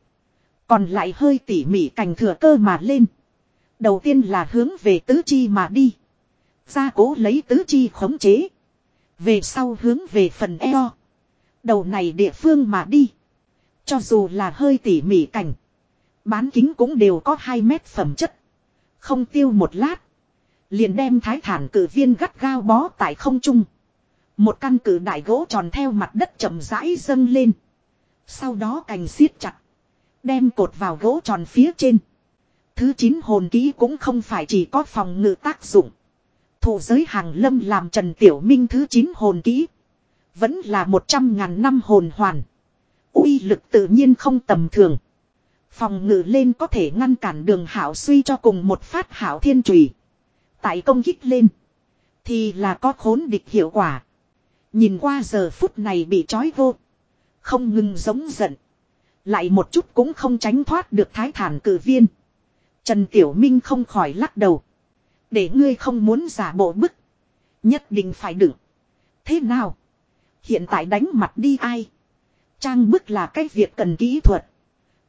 Còn lại hơi tỉ mỉ cành thừa cơ mà lên. Đầu tiên là hướng về tứ chi mà đi. Ra cố lấy tứ chi khống chế. Về sau hướng về phần eo. Đầu này địa phương mà đi. Cho dù là hơi tỉ mỉ cảnh. Bán kính cũng đều có 2 mét phẩm chất. Không tiêu một lát. Liền đem thái thản cử viên gắt gao bó tại không trung. Một căn cử đại gỗ tròn theo mặt đất chậm rãi dâng lên. Sau đó cành siết chặt. Đem cột vào gỗ tròn phía trên. Thứ 9 hồn ký cũng không phải chỉ có phòng ngự tác dụng. Thủ giới hàng lâm làm Trần Tiểu Minh thứ 9 hồn ký. Vẫn là 100 ngàn năm hồn hoàn uy lực tự nhiên không tầm thường. Phòng ngự lên có thể ngăn cản đường hảo suy cho cùng một phát hảo thiên trùy. Tại công kích lên. Thì là có khốn địch hiệu quả. Nhìn qua giờ phút này bị trói vô. Không ngừng giống giận. Lại một chút cũng không tránh thoát được thái thản cử viên. Trần Tiểu Minh không khỏi lắc đầu. Để ngươi không muốn giả bộ bức. Nhất định phải đựng. Thế nào? Hiện tại đánh mặt đi ai? Trang bức là cái việc cần kỹ thuật.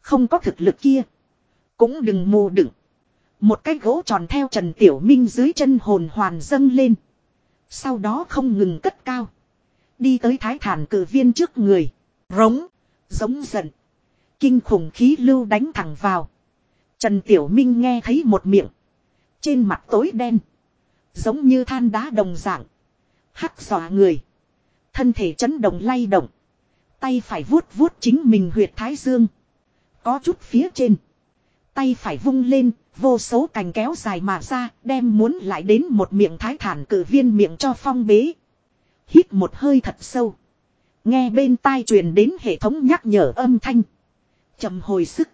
Không có thực lực kia. Cũng đừng mù đựng. Một cái gỗ tròn theo Trần Tiểu Minh dưới chân hồn hoàn dâng lên. Sau đó không ngừng cất cao. Đi tới thái thản cử viên trước người. Rống. Giống giận. Kinh khủng khí lưu đánh thẳng vào. Trần Tiểu Minh nghe thấy một miệng. Trên mặt tối đen. Giống như than đá đồng dạng. Hắc xòa người. Thân thể chấn động lay động. Tay phải vuốt vuốt chính mình huyệt thái dương. Có chút phía trên. Tay phải vung lên, vô số cành kéo dài mà ra, đem muốn lại đến một miệng thái thản cử viên miệng cho phong bế. Hít một hơi thật sâu. Nghe bên tai truyền đến hệ thống nhắc nhở âm thanh. trầm hồi sức.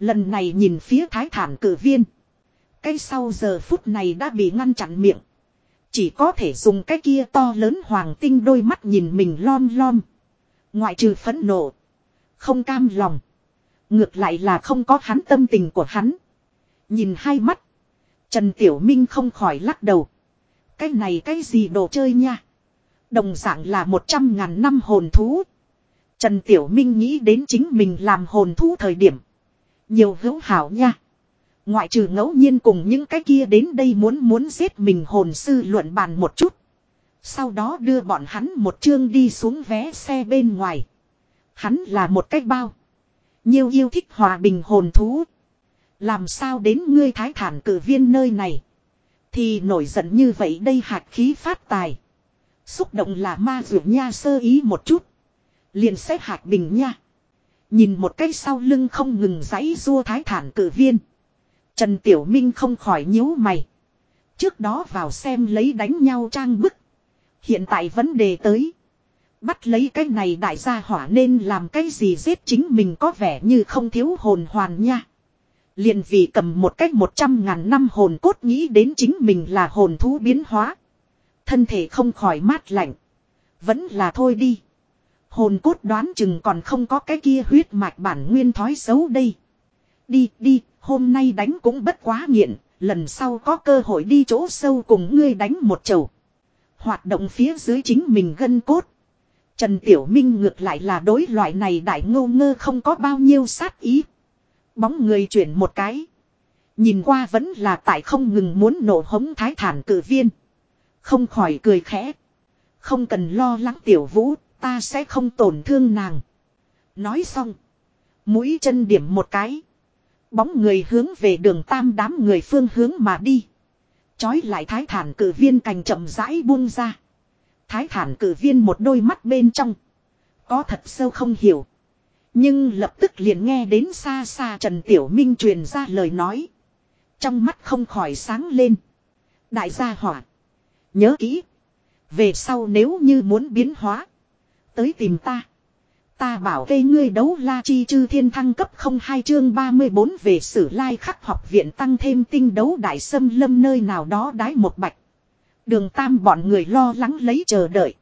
Lần này nhìn phía thái thản cử viên. Cái sau giờ phút này đã bị ngăn chặn miệng. Chỉ có thể dùng cái kia to lớn hoàng tinh đôi mắt nhìn mình lom lom. Ngoại trừ phẫn nộ. Không cam lòng. Ngược lại là không có hắn tâm tình của hắn. Nhìn hai mắt. Trần Tiểu Minh không khỏi lắc đầu. Cái này cái gì đồ chơi nha. Đồng dạng là một trăm ngàn năm hồn thú. Trần Tiểu Minh nghĩ đến chính mình làm hồn thú thời điểm. Nhiều hữu hảo nha. Ngoại trừ ngẫu nhiên cùng những cái kia đến đây muốn muốn giết mình hồn sư luận bàn một chút. Sau đó đưa bọn hắn một chương đi xuống vé xe bên ngoài. Hắn là một cách bao. Nhiều yêu thích hòa bình hồn thú. Làm sao đến ngươi thái thản cử viên nơi này. Thì nổi giận như vậy đây hạt khí phát tài. Xúc động là ma dược nha sơ ý một chút. Liền xếp hạt bình nha. Nhìn một cái sau lưng không ngừng giãy rua thái thản cử viên. Trần Tiểu Minh không khỏi nhíu mày. Trước đó vào xem lấy đánh nhau trang bức. Hiện tại vấn đề tới. Bắt lấy cái này đại gia hỏa nên làm cái gì giết chính mình có vẻ như không thiếu hồn hoàn nha. Liền vì cầm một cách một trăm ngàn năm hồn cốt nghĩ đến chính mình là hồn thú biến hóa. Thân thể không khỏi mát lạnh. Vẫn là thôi đi. Hồn cốt đoán chừng còn không có cái kia huyết mạch bản nguyên thói xấu đây. Đi đi, hôm nay đánh cũng bất quá nghiện, lần sau có cơ hội đi chỗ sâu cùng ngươi đánh một chầu. Hoạt động phía dưới chính mình gân cốt. Trần Tiểu Minh ngược lại là đối loại này đại ngô ngơ không có bao nhiêu sát ý. Bóng người chuyển một cái. Nhìn qua vẫn là tại không ngừng muốn nổ hống thái thản cử viên. Không khỏi cười khẽ. Không cần lo lắng tiểu vũ, ta sẽ không tổn thương nàng. Nói xong. Mũi chân điểm một cái. Bóng người hướng về đường tam đám người phương hướng mà đi. Chói lại thái thản cử viên cành chậm rãi buông ra. Thái thản cử viên một đôi mắt bên trong. Có thật sâu không hiểu. Nhưng lập tức liền nghe đến xa xa Trần Tiểu Minh truyền ra lời nói. Trong mắt không khỏi sáng lên. Đại gia hỏa. Nhớ kỹ. Về sau nếu như muốn biến hóa. Tới tìm ta. Ta bảo cây ngươi đấu la chi chư thiên thăng cấp không hai chương 34 về sử lai khắc học viện tăng thêm tinh đấu đại sâm lâm nơi nào đó đái một bạch. Đường tam bọn người lo lắng lấy chờ đợi.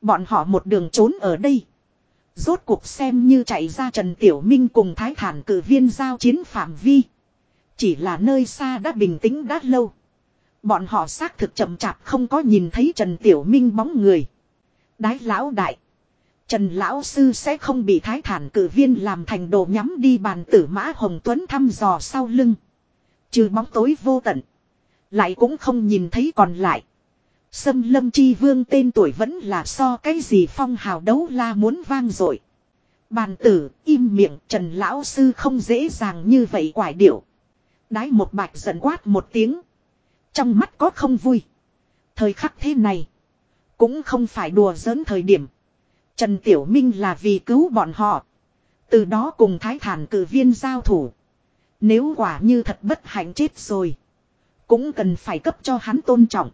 Bọn họ một đường trốn ở đây. Rốt cuộc xem như chạy ra Trần Tiểu Minh cùng Thái Thản cử viên giao chiến phạm vi. Chỉ là nơi xa đã bình tĩnh đã lâu. Bọn họ xác thực chậm chạp không có nhìn thấy Trần Tiểu Minh bóng người. Đái lão đại. Trần Lão Sư sẽ không bị thái thản cử viên làm thành đồ nhắm đi bàn tử mã Hồng Tuấn thăm dò sau lưng. Trừ bóng tối vô tận. Lại cũng không nhìn thấy còn lại. Sâm lâm chi vương tên tuổi vẫn là so cái gì phong hào đấu la muốn vang dội Bàn tử, im miệng, Trần Lão Sư không dễ dàng như vậy quải điệu. Đái một bạch giận quát một tiếng. Trong mắt có không vui. Thời khắc thế này. Cũng không phải đùa giỡn thời điểm. Trần Tiểu Minh là vì cứu bọn họ. Từ đó cùng thái thản cử viên giao thủ. Nếu quả như thật bất hạnh chết rồi. Cũng cần phải cấp cho hắn tôn trọng.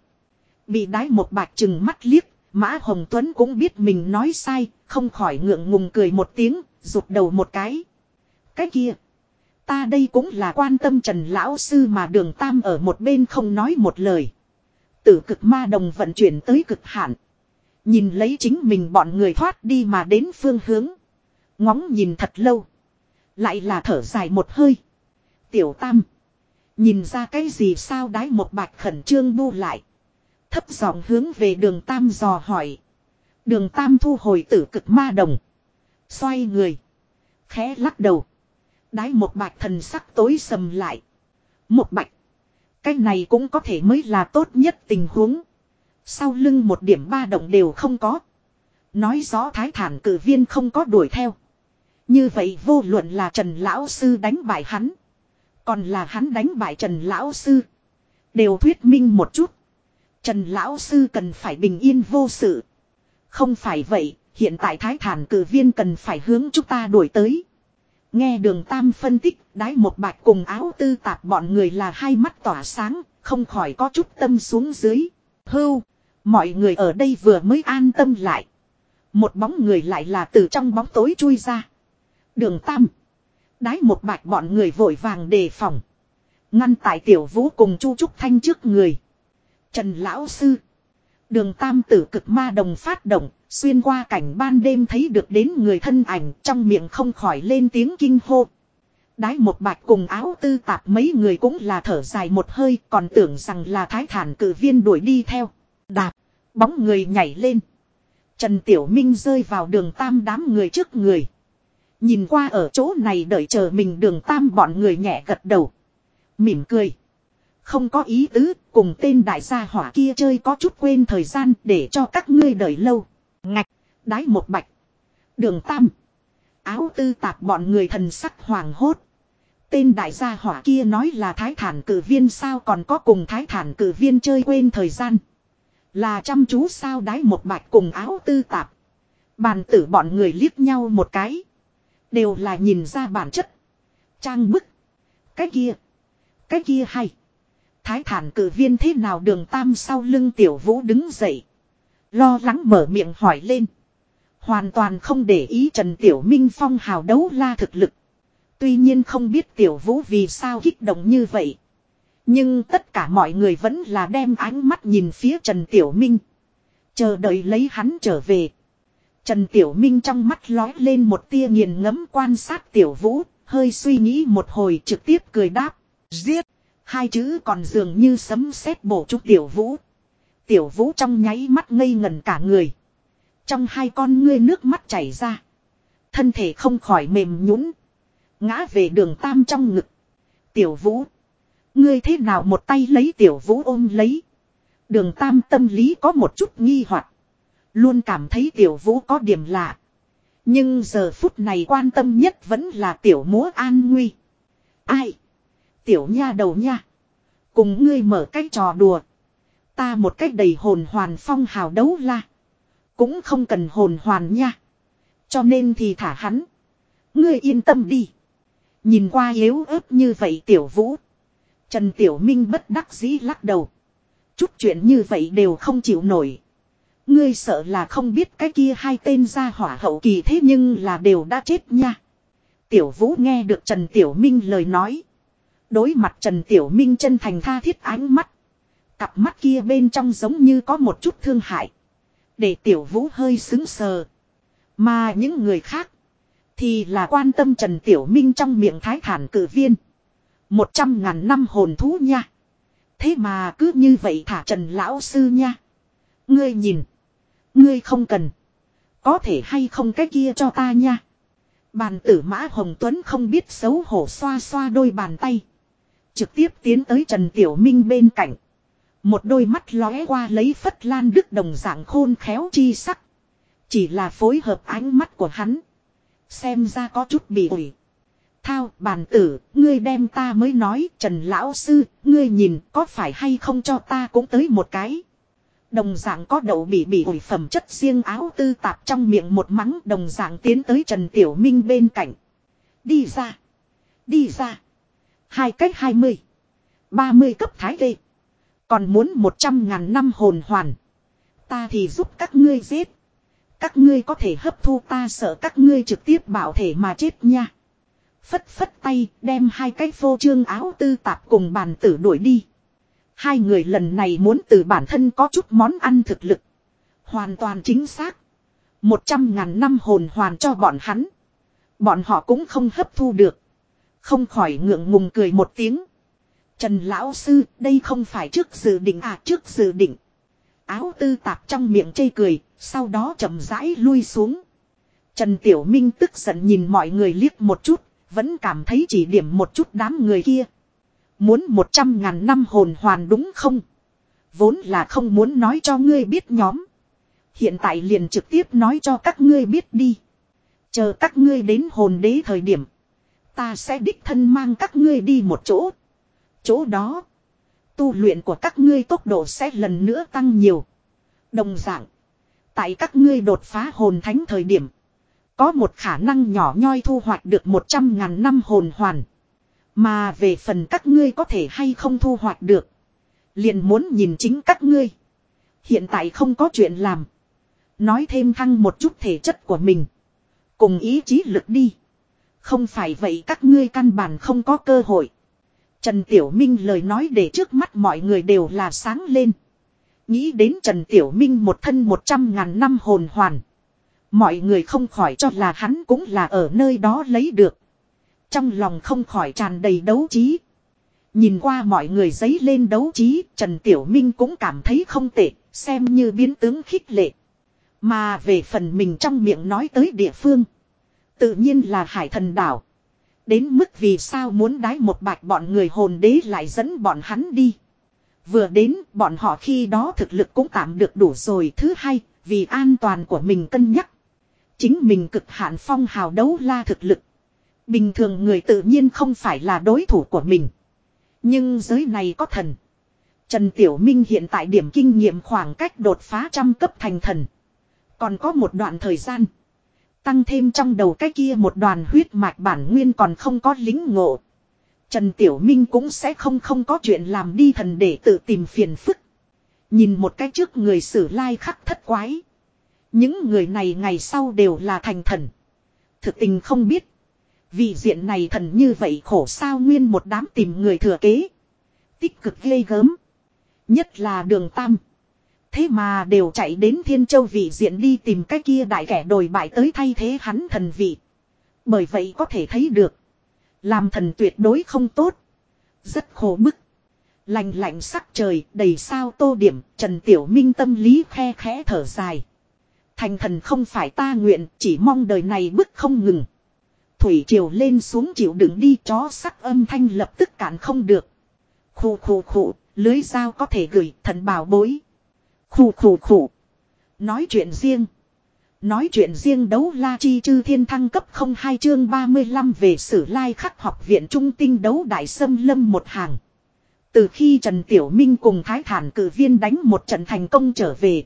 Bị đái một bạch chừng mắt liếc. Mã Hồng Tuấn cũng biết mình nói sai. Không khỏi ngượng ngùng cười một tiếng. Rụt đầu một cái. Cái kia. Ta đây cũng là quan tâm Trần Lão Sư mà đường Tam ở một bên không nói một lời. Tử cực ma đồng vận chuyển tới cực hạn. Nhìn lấy chính mình bọn người thoát đi mà đến phương hướng. Ngóng nhìn thật lâu. Lại là thở dài một hơi. Tiểu Tam. Nhìn ra cái gì sao đái một bạch khẩn trương bu lại. Thấp giọng hướng về đường Tam dò hỏi. Đường Tam thu hồi tử cực ma đồng. Xoay người. Khẽ lắc đầu. Đái một bạch thần sắc tối sầm lại. Một bạch. Cái này cũng có thể mới là tốt nhất tình huống. Sau lưng một điểm ba động đều không có. Nói rõ thái thản cử viên không có đuổi theo. Như vậy vô luận là Trần Lão Sư đánh bại hắn. Còn là hắn đánh bại Trần Lão Sư. Đều thuyết minh một chút. Trần Lão Sư cần phải bình yên vô sự. Không phải vậy, hiện tại thái thản cử viên cần phải hướng chúng ta đuổi tới. Nghe đường Tam phân tích, đái một bạch cùng áo tư tạp bọn người là hai mắt tỏa sáng, không khỏi có chút tâm xuống dưới. Hưu, mọi người ở đây vừa mới an tâm lại. Một bóng người lại là từ trong bóng tối chui ra. Đường Tam. Đái một bạch bọn người vội vàng đề phòng. Ngăn tại tiểu vũ cùng Chu Trúc Thanh trước người. Trần Lão Sư. Đường Tam tử cực ma đồng phát động, xuyên qua cảnh ban đêm thấy được đến người thân ảnh trong miệng không khỏi lên tiếng kinh hô. Đái một bạch cùng áo tư tạp mấy người cũng là thở dài một hơi còn tưởng rằng là thái thản cử viên đuổi đi theo. Đạp, bóng người nhảy lên. Trần Tiểu Minh rơi vào đường tam đám người trước người. Nhìn qua ở chỗ này đợi chờ mình đường tam bọn người nhẹ gật đầu. Mỉm cười. Không có ý tứ, cùng tên đại gia hỏa kia chơi có chút quên thời gian để cho các ngươi đợi lâu. Ngạch, đái một bạch. Đường tam. Áo tư tạp bọn người thần sắc hoàng hốt. Tên đại gia hỏa kia nói là thái thản cử viên sao còn có cùng thái thản cử viên chơi quên thời gian. Là chăm chú sao đái một bạch cùng áo tư tạp. Bàn tử bọn người liếc nhau một cái. Đều là nhìn ra bản chất. Trang bức. Cái kia. Cái kia hay. Thái thản cử viên thế nào đường tam sau lưng tiểu vũ đứng dậy. Lo lắng mở miệng hỏi lên. Hoàn toàn không để ý Trần Tiểu Minh Phong hào đấu la thực lực. Tuy nhiên không biết Tiểu Vũ vì sao kích động như vậy. Nhưng tất cả mọi người vẫn là đem ánh mắt nhìn phía Trần Tiểu Minh. Chờ đợi lấy hắn trở về. Trần Tiểu Minh trong mắt lói lên một tia nghiền ngẫm quan sát Tiểu Vũ, hơi suy nghĩ một hồi trực tiếp cười đáp. Giết! Hai chữ còn dường như sấm sét bổ trúc Tiểu Vũ. Tiểu Vũ trong nháy mắt ngây ngẩn cả người. Trong hai con ngươi nước mắt chảy ra. Thân thể không khỏi mềm nhũn Ngã về đường tam trong ngực. Tiểu Vũ! Ngươi thế nào một tay lấy Tiểu Vũ ôm lấy. Đường tam tâm lý có một chút nghi hoặc Luôn cảm thấy tiểu vũ có điểm lạ. Nhưng giờ phút này quan tâm nhất vẫn là tiểu múa an nguy. Ai? Tiểu nha đầu nha. Cùng ngươi mở cái trò đùa. Ta một cách đầy hồn hoàn phong hào đấu la. Cũng không cần hồn hoàn nha. Cho nên thì thả hắn. Ngươi yên tâm đi. Nhìn qua yếu ớt như vậy tiểu vũ. Trần Tiểu Minh bất đắc dĩ lắc đầu. Chút chuyện như vậy đều không chịu nổi. Ngươi sợ là không biết cái kia hai tên ra hỏa hậu kỳ thế nhưng là đều đã chết nha. Tiểu Vũ nghe được Trần Tiểu Minh lời nói. Đối mặt Trần Tiểu Minh chân thành tha thiết ánh mắt. Cặp mắt kia bên trong giống như có một chút thương hại. Để Tiểu Vũ hơi xứng sờ. Mà những người khác. Thì là quan tâm Trần Tiểu Minh trong miệng thái thản cử viên. Một trăm ngàn năm hồn thú nha. Thế mà cứ như vậy thả Trần Lão Sư nha. Ngươi nhìn. Ngươi không cần. Có thể hay không cái kia cho ta nha. Bàn tử mã Hồng Tuấn không biết xấu hổ xoa xoa đôi bàn tay. Trực tiếp tiến tới Trần Tiểu Minh bên cạnh. Một đôi mắt lóe qua lấy phất lan đức đồng dạng khôn khéo chi sắc. Chỉ là phối hợp ánh mắt của hắn. Xem ra có chút bị ủi. Thao, bàn tử, ngươi đem ta mới nói, Trần Lão Sư, ngươi nhìn, có phải hay không cho ta cũng tới một cái. Đồng dạng có đậu bị bị ủi phẩm chất riêng áo tư tạp trong miệng một mắng đồng dạng tiến tới Trần Tiểu Minh bên cạnh. Đi ra. Đi ra. Hai cách hai mươi. Ba mươi cấp thái lê. Còn muốn một trăm ngàn năm hồn hoàn. Ta thì giúp các ngươi giết. Các ngươi có thể hấp thu ta sợ các ngươi trực tiếp bảo thể mà chết nha. Phất phất tay đem hai cái phô trương áo tư tạp cùng bàn tử đuổi đi. Hai người lần này muốn từ bản thân có chút món ăn thực lực. Hoàn toàn chính xác. Một trăm ngàn năm hồn hoàn cho bọn hắn. Bọn họ cũng không hấp thu được. Không khỏi ngượng ngùng cười một tiếng. Trần Lão Sư, đây không phải trước dự định à trước dự định. Áo tư tạp trong miệng chây cười, sau đó chậm rãi lui xuống. Trần Tiểu Minh tức giận nhìn mọi người liếc một chút, vẫn cảm thấy chỉ điểm một chút đám người kia. Muốn một trăm ngàn năm hồn hoàn đúng không? Vốn là không muốn nói cho ngươi biết nhóm. Hiện tại liền trực tiếp nói cho các ngươi biết đi. Chờ các ngươi đến hồn đế thời điểm. Ta sẽ đích thân mang các ngươi đi một chỗ. Chỗ đó. Tu luyện của các ngươi tốc độ sẽ lần nữa tăng nhiều. Đồng dạng. Tại các ngươi đột phá hồn thánh thời điểm. Có một khả năng nhỏ nhoi thu hoạch được một trăm ngàn năm hồn hoàn. Mà về phần các ngươi có thể hay không thu hoạch được. Liền muốn nhìn chính các ngươi. Hiện tại không có chuyện làm. Nói thêm thăng một chút thể chất của mình. Cùng ý chí lực đi. Không phải vậy các ngươi căn bản không có cơ hội. Trần Tiểu Minh lời nói để trước mắt mọi người đều là sáng lên. Nghĩ đến Trần Tiểu Minh một thân một trăm ngàn năm hồn hoàn. Mọi người không khỏi cho là hắn cũng là ở nơi đó lấy được. Trong lòng không khỏi tràn đầy đấu trí. Nhìn qua mọi người giấy lên đấu trí, Trần Tiểu Minh cũng cảm thấy không tệ, xem như biến tướng khích lệ. Mà về phần mình trong miệng nói tới địa phương. Tự nhiên là hải thần đảo. Đến mức vì sao muốn đái một bạch bọn người hồn đế lại dẫn bọn hắn đi. Vừa đến bọn họ khi đó thực lực cũng tạm được đủ rồi. Thứ hai, vì an toàn của mình cân nhắc. Chính mình cực hạn phong hào đấu la thực lực. Bình thường người tự nhiên không phải là đối thủ của mình. Nhưng giới này có thần. Trần Tiểu Minh hiện tại điểm kinh nghiệm khoảng cách đột phá trăm cấp thành thần. Còn có một đoạn thời gian. Tăng thêm trong đầu cái kia một đoàn huyết mạch bản nguyên còn không có lính ngộ. Trần Tiểu Minh cũng sẽ không không có chuyện làm đi thần để tự tìm phiền phức. Nhìn một cái trước người sử lai khắc thất quái. Những người này ngày sau đều là thành thần. Thực tình không biết. Vị diện này thần như vậy khổ sao nguyên một đám tìm người thừa kế. Tích cực ghê gớm. Nhất là đường tam. Thế mà đều chạy đến Thiên Châu vị diện đi tìm cái kia đại kẻ đồi bại tới thay thế hắn thần vị. Bởi vậy có thể thấy được. Làm thần tuyệt đối không tốt. Rất khổ bức. Lành lạnh sắc trời, đầy sao tô điểm, Trần Tiểu Minh tâm lý khe khẽ thở dài. Thành thần không phải ta nguyện chỉ mong đời này bức không ngừng. Thủy triều lên xuống chịu đựng đi chó sắc âm thanh lập tức cản không được. Khủ khủ khủ, lưới dao có thể gửi thần bảo bối. Khủ khủ khủ. Nói chuyện riêng. Nói chuyện riêng đấu la chi chư thiên thăng cấp 02 chương 35 về sử lai khắc học viện trung tinh đấu đại sâm lâm một hàng. Từ khi Trần Tiểu Minh cùng Thái Thản cử viên đánh một trận thành công trở về.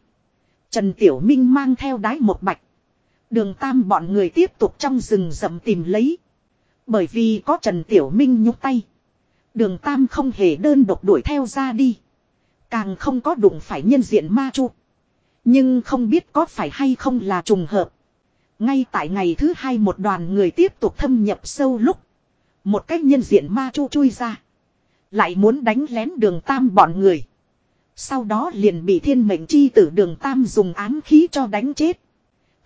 Trần Tiểu Minh mang theo đái một bạch. Đường tam bọn người tiếp tục trong rừng rậm tìm lấy. Bởi vì có Trần Tiểu Minh nhúc tay. Đường tam không hề đơn độc đuổi theo ra đi. Càng không có đụng phải nhân diện ma chu. Nhưng không biết có phải hay không là trùng hợp. Ngay tại ngày thứ hai một đoàn người tiếp tục thâm nhập sâu lúc. Một cách nhân diện ma chu chui ra. Lại muốn đánh lén đường tam bọn người. Sau đó liền bị thiên mệnh chi tử đường tam dùng ám khí cho đánh chết.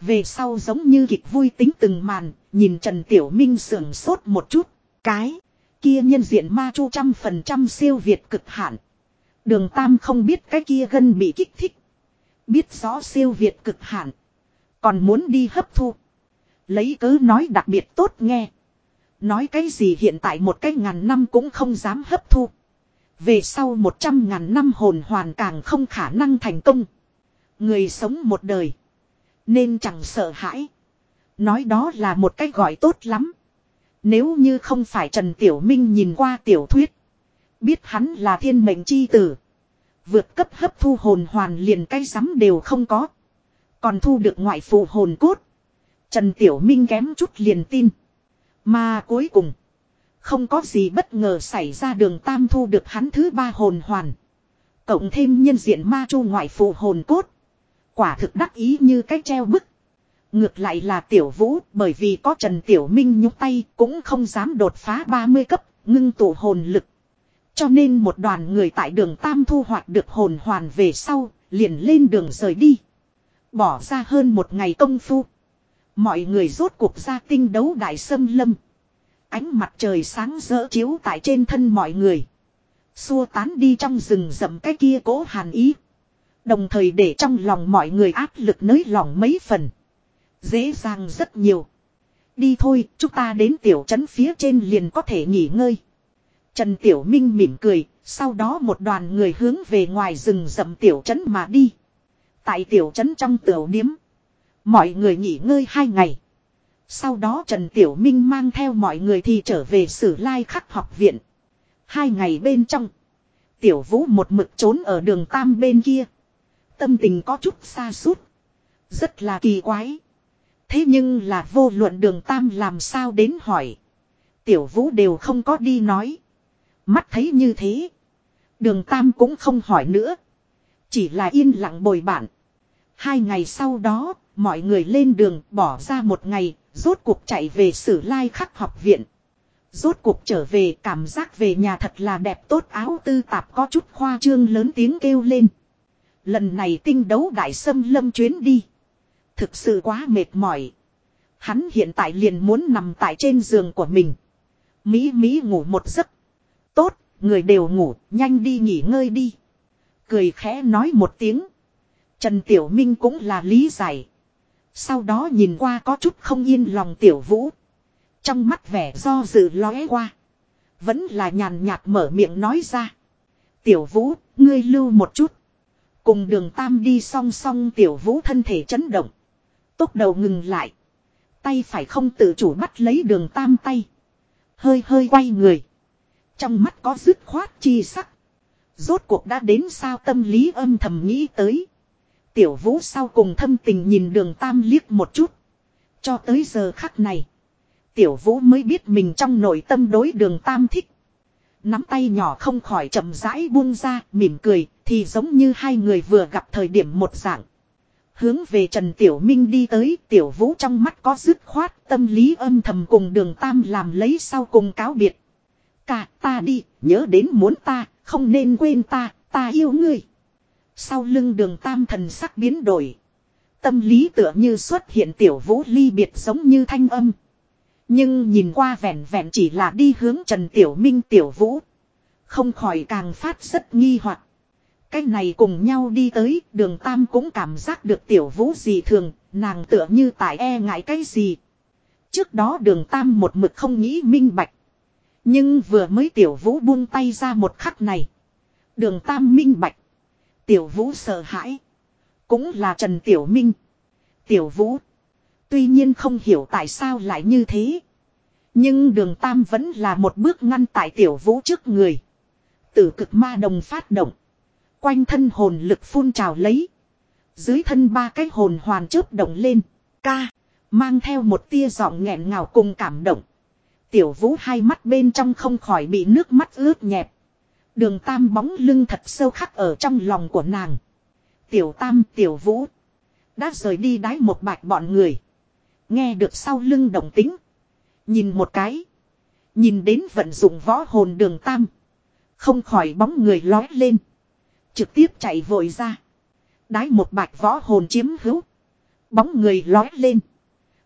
Về sau giống như kịch vui tính từng màn, nhìn Trần Tiểu Minh sưởng sốt một chút. Cái, kia nhân diện ma chu trăm phần trăm siêu việt cực hạn. Đường tam không biết cái kia gân bị kích thích. Biết rõ siêu việt cực hạn. Còn muốn đi hấp thu. Lấy cớ nói đặc biệt tốt nghe. Nói cái gì hiện tại một cái ngàn năm cũng không dám hấp thu. Về sau một trăm ngàn năm hồn hoàn càng không khả năng thành công. Người sống một đời. Nên chẳng sợ hãi. Nói đó là một cách gọi tốt lắm. Nếu như không phải Trần Tiểu Minh nhìn qua tiểu thuyết. Biết hắn là thiên mệnh chi tử. Vượt cấp hấp thu hồn hoàn liền cây rắm đều không có. Còn thu được ngoại phụ hồn cốt. Trần Tiểu Minh kém chút liền tin. Mà cuối cùng. Không có gì bất ngờ xảy ra đường tam thu được hắn thứ ba hồn hoàn. Cộng thêm nhân diện ma chu ngoại phụ hồn cốt. Quả thực đắc ý như cách treo bức. Ngược lại là tiểu vũ bởi vì có Trần Tiểu Minh nhúc tay cũng không dám đột phá 30 cấp, ngưng tụ hồn lực. Cho nên một đoàn người tại đường Tam thu hoạch được hồn hoàn về sau, liền lên đường rời đi. Bỏ ra hơn một ngày công phu. Mọi người rốt cuộc ra tinh đấu đại sâm lâm. Ánh mặt trời sáng rỡ chiếu tại trên thân mọi người. Xua tán đi trong rừng rậm cái kia cố hàn ý. Đồng thời để trong lòng mọi người áp lực nới lỏng mấy phần. Dễ dàng rất nhiều. Đi thôi, chúng ta đến tiểu trấn phía trên liền có thể nghỉ ngơi. Trần Tiểu Minh mỉm cười, sau đó một đoàn người hướng về ngoài rừng rậm tiểu trấn mà đi. Tại tiểu trấn trong tiểu điếm, mọi người nghỉ ngơi hai ngày. Sau đó Trần Tiểu Minh mang theo mọi người thì trở về Sử Lai Khắc học viện. Hai ngày bên trong, Tiểu Vũ một mực trốn ở đường Tam bên kia. Tâm tình có chút xa suốt. Rất là kỳ quái. Thế nhưng là vô luận đường Tam làm sao đến hỏi. Tiểu Vũ đều không có đi nói. Mắt thấy như thế. Đường Tam cũng không hỏi nữa. Chỉ là yên lặng bồi bản. Hai ngày sau đó, mọi người lên đường bỏ ra một ngày, rốt cuộc chạy về Sử Lai Khắc học viện. Rốt cuộc trở về cảm giác về nhà thật là đẹp tốt áo tư tạp có chút khoa trương lớn tiếng kêu lên. Lần này tinh đấu đại sâm lâm chuyến đi. Thực sự quá mệt mỏi. Hắn hiện tại liền muốn nằm tại trên giường của mình. Mỹ Mỹ ngủ một giấc. Tốt, người đều ngủ, nhanh đi nghỉ ngơi đi. Cười khẽ nói một tiếng. Trần Tiểu Minh cũng là lý giải. Sau đó nhìn qua có chút không yên lòng Tiểu Vũ. Trong mắt vẻ do dự lóe qua. Vẫn là nhàn nhạt mở miệng nói ra. Tiểu Vũ, ngươi lưu một chút. Cùng đường Tam đi song song Tiểu Vũ thân thể chấn động. Tốc đầu ngừng lại. Tay phải không tự chủ bắt lấy đường Tam tay. Hơi hơi quay người. Trong mắt có dứt khoát chi sắc. Rốt cuộc đã đến sao tâm lý âm thầm nghĩ tới. Tiểu vũ sau cùng thâm tình nhìn đường tam liếc một chút. Cho tới giờ khắc này. Tiểu vũ mới biết mình trong nội tâm đối đường tam thích. Nắm tay nhỏ không khỏi chậm rãi buông ra, mỉm cười, thì giống như hai người vừa gặp thời điểm một dạng. Hướng về Trần Tiểu Minh đi tới, Tiểu Vũ trong mắt có dứt khoát, tâm lý âm thầm cùng đường Tam làm lấy sau cùng cáo biệt. Cả ta đi, nhớ đến muốn ta, không nên quên ta, ta yêu ngươi. Sau lưng đường Tam thần sắc biến đổi. Tâm lý tựa như xuất hiện Tiểu Vũ ly biệt giống như thanh âm. Nhưng nhìn qua vẻn vẹn chỉ là đi hướng Trần Tiểu Minh Tiểu Vũ. Không khỏi càng phát rất nghi hoặc cái này cùng nhau đi tới, đường Tam cũng cảm giác được tiểu vũ gì thường, nàng tựa như tại e ngại cái gì. Trước đó đường Tam một mực không nghĩ minh bạch. Nhưng vừa mới tiểu vũ buông tay ra một khắc này. Đường Tam minh bạch. Tiểu vũ sợ hãi. Cũng là Trần Tiểu Minh. Tiểu vũ. Tuy nhiên không hiểu tại sao lại như thế. Nhưng đường Tam vẫn là một bước ngăn tại tiểu vũ trước người. Tử cực ma đồng phát động. Quanh thân hồn lực phun trào lấy. Dưới thân ba cái hồn hoàn chớp động lên. Ca. Mang theo một tia giọng nghẹn ngào cùng cảm động. Tiểu vũ hai mắt bên trong không khỏi bị nước mắt ướt nhẹp. Đường tam bóng lưng thật sâu khắc ở trong lòng của nàng. Tiểu tam, tiểu vũ. Đã rời đi đái một bạch bọn người. Nghe được sau lưng động tính. Nhìn một cái. Nhìn đến vận dụng võ hồn đường tam. Không khỏi bóng người lói lên. Trực tiếp chạy vội ra. Đái một bạch võ hồn chiếm hữu. Bóng người lói lên.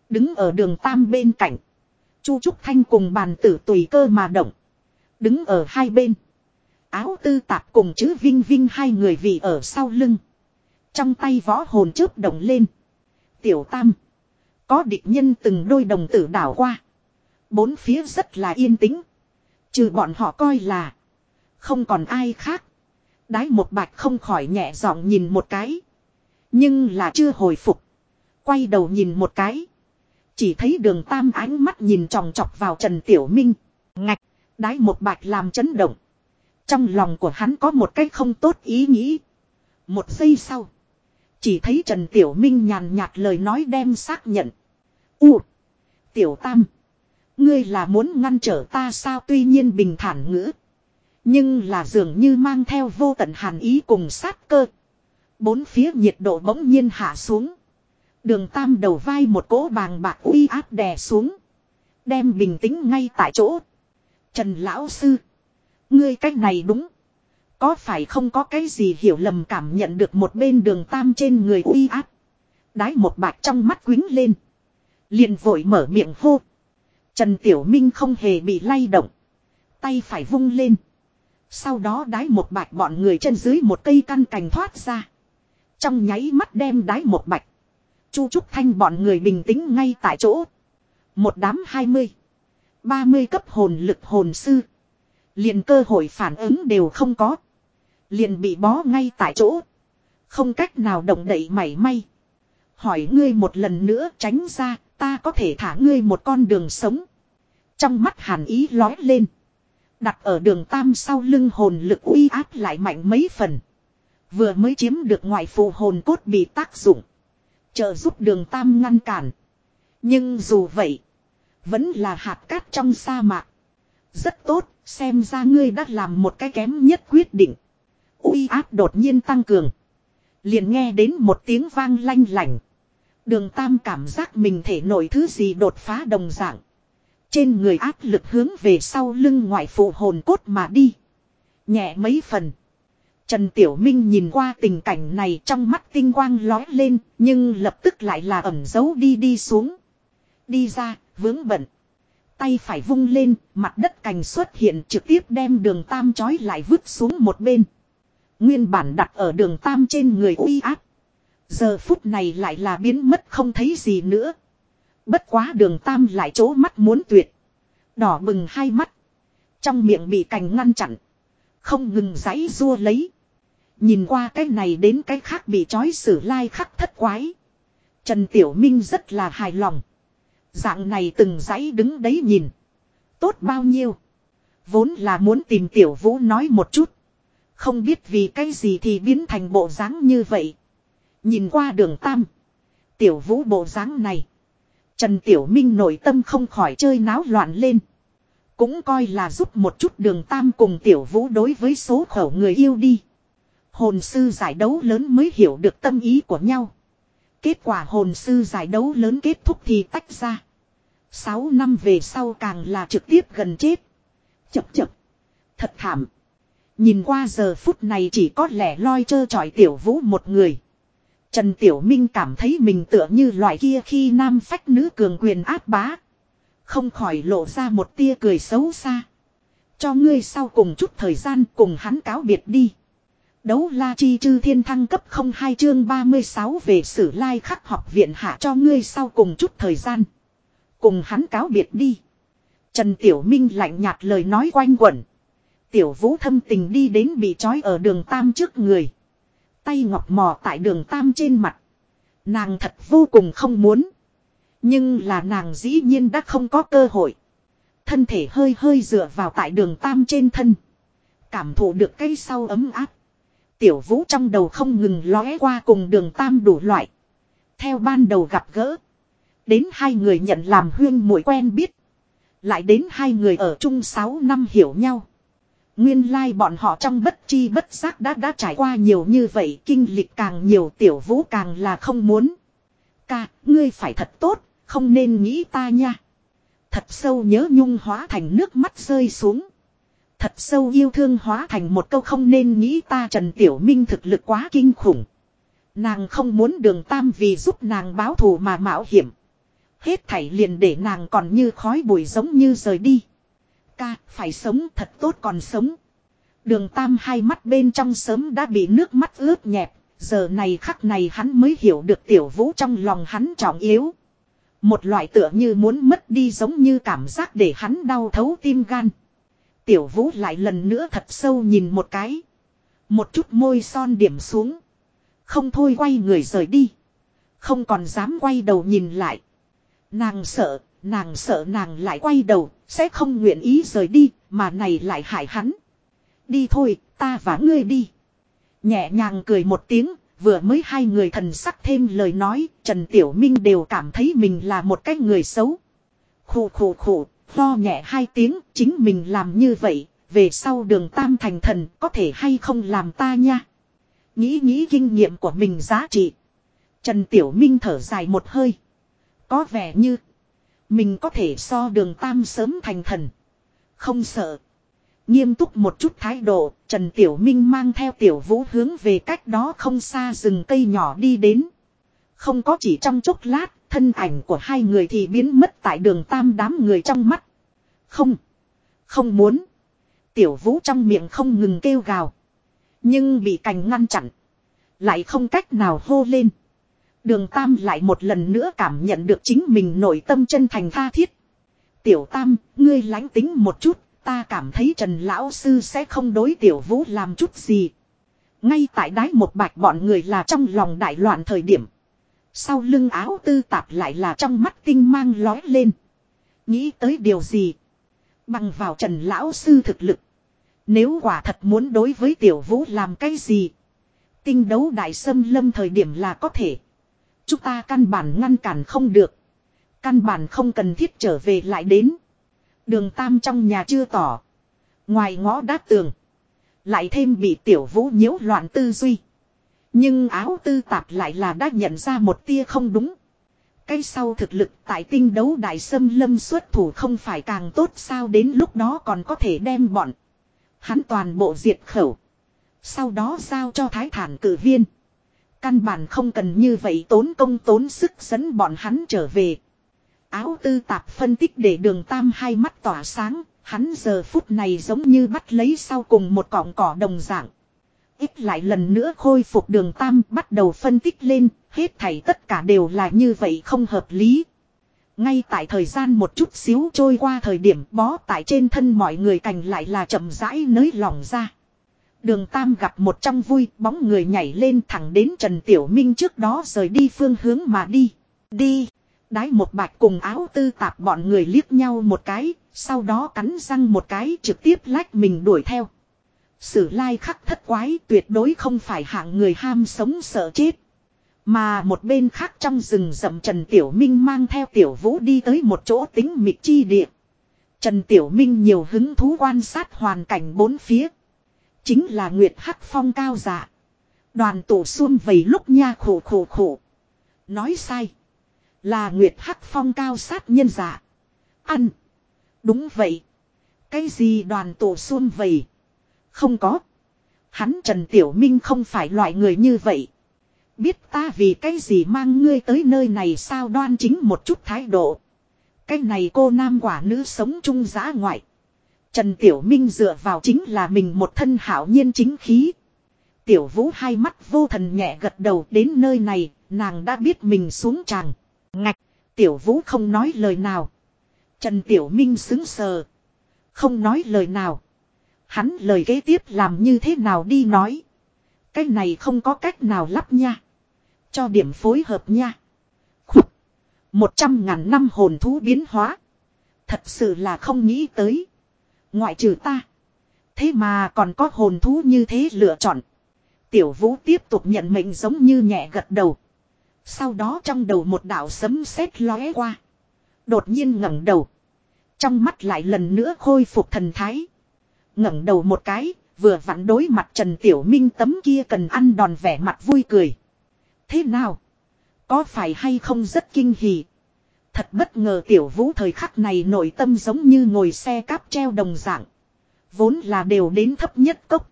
Đứng ở đường tam bên cạnh. Chu Trúc Thanh cùng bàn tử tùy cơ mà động. Đứng ở hai bên. Áo tư tạp cùng chữ Vinh Vinh hai người vì ở sau lưng. Trong tay võ hồn chớp động lên. Tiểu tam. Có địch nhân từng đôi đồng tử đảo qua. Bốn phía rất là yên tĩnh. Trừ bọn họ coi là. Không còn ai khác. Đái một bạch không khỏi nhẹ giọng nhìn một cái. Nhưng là chưa hồi phục. Quay đầu nhìn một cái. Chỉ thấy đường tam ánh mắt nhìn tròng trọc vào Trần Tiểu Minh. Ngạch, đái một bạch làm chấn động. Trong lòng của hắn có một cái không tốt ý nghĩ. Một giây sau. Chỉ thấy Trần Tiểu Minh nhàn nhạt lời nói đem xác nhận. U. Tiểu Tam. Ngươi là muốn ngăn trở ta sao tuy nhiên bình thản ngữ. Nhưng là dường như mang theo vô tận hàn ý cùng sát cơ. Bốn phía nhiệt độ bỗng nhiên hạ xuống. Đường tam đầu vai một cỗ bàng bạc uy áp đè xuống. Đem bình tĩnh ngay tại chỗ. Trần Lão Sư. Ngươi cách này đúng. Có phải không có cái gì hiểu lầm cảm nhận được một bên đường tam trên người uy áp. Đái một bạc trong mắt quính lên. Liền vội mở miệng hô. Trần Tiểu Minh không hề bị lay động. Tay phải vung lên. Sau đó đái một bạch bọn người chân dưới một cây căn cành thoát ra. Trong nháy mắt đem đái một bạch. Chu Trúc Thanh bọn người bình tĩnh ngay tại chỗ. Một đám hai mươi. Ba mươi cấp hồn lực hồn sư. Liền cơ hội phản ứng đều không có. Liền bị bó ngay tại chỗ. Không cách nào động đậy mảy may. Hỏi ngươi một lần nữa tránh ra, ta có thể thả ngươi một con đường sống. Trong mắt hàn ý lói lên. Đặt ở đường tam sau lưng hồn lực uy áp lại mạnh mấy phần. Vừa mới chiếm được ngoại phụ hồn cốt bị tác dụng. Trợ giúp đường tam ngăn cản. Nhưng dù vậy. Vẫn là hạt cát trong sa mạc. Rất tốt, xem ra ngươi đã làm một cái kém nhất quyết định. uy áp đột nhiên tăng cường. Liền nghe đến một tiếng vang lanh lảnh. Đường tam cảm giác mình thể nổi thứ gì đột phá đồng dạng. Trên người áp lực hướng về sau lưng ngoại phụ hồn cốt mà đi. Nhẹ mấy phần. Trần Tiểu Minh nhìn qua tình cảnh này trong mắt tinh quang lói lên, nhưng lập tức lại là ẩm giấu đi đi xuống. Đi ra, vướng bận. Tay phải vung lên, mặt đất cành xuất hiện trực tiếp đem đường tam chói lại vứt xuống một bên. Nguyên bản đặt ở đường tam trên người uy áp. Giờ phút này lại là biến mất không thấy gì nữa. Bất quá đường tam lại chỗ mắt muốn tuyệt. Đỏ bừng hai mắt. Trong miệng bị cành ngăn chặn. Không ngừng giãy rua lấy. Nhìn qua cái này đến cái khác bị trói sử lai khắc thất quái. Trần Tiểu Minh rất là hài lòng. Dạng này từng dãy đứng đấy nhìn. Tốt bao nhiêu. Vốn là muốn tìm Tiểu Vũ nói một chút. Không biết vì cái gì thì biến thành bộ dáng như vậy. Nhìn qua đường tam. Tiểu vũ bộ dáng này. Trần Tiểu Minh nội tâm không khỏi chơi náo loạn lên. Cũng coi là giúp một chút đường tam cùng Tiểu Vũ đối với số khẩu người yêu đi. Hồn sư giải đấu lớn mới hiểu được tâm ý của nhau. Kết quả hồn sư giải đấu lớn kết thúc thì tách ra. Sáu năm về sau càng là trực tiếp gần chết. Chập chập. Thật thảm. Nhìn qua giờ phút này chỉ có lẻ loi trơ trọi tiểu vũ một người. Trần Tiểu Minh cảm thấy mình tựa như loại kia khi nam phách nữ cường quyền áp bá. Không khỏi lộ ra một tia cười xấu xa. Cho ngươi sau cùng chút thời gian cùng hắn cáo biệt đi. Đấu la chi chư thiên thăng cấp 02 chương 36 về sử lai khắc học viện hạ cho ngươi sau cùng chút thời gian. Cùng hắn cáo biệt đi. Trần Tiểu Minh lạnh nhạt lời nói quanh quẩn. Tiểu vũ thâm tình đi đến bị trói ở đường tam trước người. Tay ngọc mò tại đường tam trên mặt. Nàng thật vô cùng không muốn. Nhưng là nàng dĩ nhiên đã không có cơ hội. Thân thể hơi hơi dựa vào tại đường tam trên thân. Cảm thụ được cây sau ấm áp. Tiểu vũ trong đầu không ngừng lóe qua cùng đường tam đủ loại. Theo ban đầu gặp gỡ. Đến hai người nhận làm huyên muội quen biết. Lại đến hai người ở chung sáu năm hiểu nhau. Nguyên lai like bọn họ trong bất chi bất giác đã đã trải qua nhiều như vậy kinh lịch càng nhiều tiểu vũ càng là không muốn. Ca, ngươi phải thật tốt, không nên nghĩ ta nha. Thật sâu nhớ nhung hóa thành nước mắt rơi xuống. Thật sâu yêu thương hóa thành một câu không nên nghĩ ta Trần Tiểu Minh thực lực quá kinh khủng. Nàng không muốn đường tam vì giúp nàng báo thù mà mạo hiểm. Hết thảy liền để nàng còn như khói bụi giống như rời đi. Ca, phải sống thật tốt còn sống. Đường tam hai mắt bên trong sớm đã bị nước mắt ướt nhẹp. Giờ này khắc này hắn mới hiểu được tiểu vũ trong lòng hắn trọng yếu. Một loại tựa như muốn mất đi giống như cảm giác để hắn đau thấu tim gan. Tiểu vũ lại lần nữa thật sâu nhìn một cái. Một chút môi son điểm xuống. Không thôi quay người rời đi. Không còn dám quay đầu nhìn lại. Nàng sợ, nàng sợ nàng lại quay đầu, sẽ không nguyện ý rời đi, mà này lại hại hắn. Đi thôi, ta và ngươi đi. Nhẹ nhàng cười một tiếng, vừa mới hai người thần sắc thêm lời nói, Trần Tiểu Minh đều cảm thấy mình là một cái người xấu. Khủ khủ khủ, lo nhẹ hai tiếng, chính mình làm như vậy, về sau đường tam thành thần có thể hay không làm ta nha. Nghĩ nghĩ kinh nghiệm của mình giá trị. Trần Tiểu Minh thở dài một hơi. Có vẻ như mình có thể so đường tam sớm thành thần. Không sợ. Nghiêm túc một chút thái độ, Trần Tiểu Minh mang theo Tiểu Vũ hướng về cách đó không xa rừng cây nhỏ đi đến. Không có chỉ trong chốc lát, thân ảnh của hai người thì biến mất tại đường tam đám người trong mắt. Không. Không muốn. Tiểu Vũ trong miệng không ngừng kêu gào. Nhưng bị cành ngăn chặn. Lại không cách nào hô lên. Đường Tam lại một lần nữa cảm nhận được chính mình nội tâm chân thành tha thiết. Tiểu Tam, ngươi lánh tính một chút, ta cảm thấy Trần Lão Sư sẽ không đối Tiểu Vũ làm chút gì. Ngay tại đáy một bạch bọn người là trong lòng đại loạn thời điểm. Sau lưng áo tư tạp lại là trong mắt tinh mang lói lên. Nghĩ tới điều gì? Bằng vào Trần Lão Sư thực lực. Nếu quả thật muốn đối với Tiểu Vũ làm cái gì? Tinh đấu đại sâm lâm thời điểm là có thể. Chúng ta căn bản ngăn cản không được. Căn bản không cần thiết trở về lại đến. Đường Tam trong nhà chưa tỏ. Ngoài ngõ đá tường. Lại thêm bị tiểu vũ nhiễu loạn tư duy. Nhưng áo tư tạp lại là đã nhận ra một tia không đúng. Cái sau thực lực tại tinh đấu đại sâm lâm xuất thủ không phải càng tốt sao đến lúc đó còn có thể đem bọn. Hắn toàn bộ diệt khẩu. Sau đó giao cho thái thản cử viên. Căn bản không cần như vậy tốn công tốn sức dẫn bọn hắn trở về. Áo tư tạp phân tích để đường tam hai mắt tỏa sáng, hắn giờ phút này giống như bắt lấy sau cùng một cọng cỏ đồng dạng. Ít lại lần nữa khôi phục đường tam bắt đầu phân tích lên, hết thảy tất cả đều là như vậy không hợp lý. Ngay tại thời gian một chút xíu trôi qua thời điểm bó tại trên thân mọi người cành lại là chậm rãi nới lỏng ra. Đường Tam gặp một trong vui, bóng người nhảy lên thẳng đến Trần Tiểu Minh trước đó rời đi phương hướng mà đi. Đi. Đái một bạch cùng áo tư tạp bọn người liếc nhau một cái, sau đó cắn răng một cái trực tiếp lách mình đuổi theo. Sử lai khắc thất quái tuyệt đối không phải hạng người ham sống sợ chết. Mà một bên khác trong rừng rậm Trần Tiểu Minh mang theo Tiểu Vũ đi tới một chỗ tính mịt chi địa. Trần Tiểu Minh nhiều hứng thú quan sát hoàn cảnh bốn phía. Chính là Nguyệt Hắc Phong cao dạ. Đoàn tổ xuân vầy lúc nha khổ khổ khổ. Nói sai. Là Nguyệt Hắc Phong cao sát nhân dạ. Ăn. Đúng vậy. Cái gì đoàn tổ xuân vầy. Không có. Hắn Trần Tiểu Minh không phải loại người như vậy. Biết ta vì cái gì mang ngươi tới nơi này sao đoan chính một chút thái độ. Cái này cô nam quả nữ sống chung giã ngoại. Trần Tiểu Minh dựa vào chính là mình một thân hảo nhiên chính khí. Tiểu Vũ hai mắt vô thần nhẹ gật đầu đến nơi này, nàng đã biết mình xuống tràng. Ngạch, Tiểu Vũ không nói lời nào. Trần Tiểu Minh xứng sờ. Không nói lời nào. Hắn lời kế tiếp làm như thế nào đi nói. Cái này không có cách nào lắp nha. Cho điểm phối hợp nha. Khúc. Một trăm ngàn năm hồn thú biến hóa. Thật sự là không nghĩ tới. Ngoại trừ ta. Thế mà còn có hồn thú như thế lựa chọn. Tiểu vũ tiếp tục nhận mệnh giống như nhẹ gật đầu. Sau đó trong đầu một đạo sấm sét lóe qua. Đột nhiên ngẩng đầu. Trong mắt lại lần nữa khôi phục thần thái ngẩng đầu một cái, vừa vặn đối mặt Trần Tiểu Minh tấm kia cần ăn đòn vẻ mặt vui cười. Thế nào? Có phải hay không rất kinh hỉ? Thật bất ngờ tiểu vũ thời khắc này nội tâm giống như ngồi xe cáp treo đồng dạng. Vốn là đều đến thấp nhất cốc.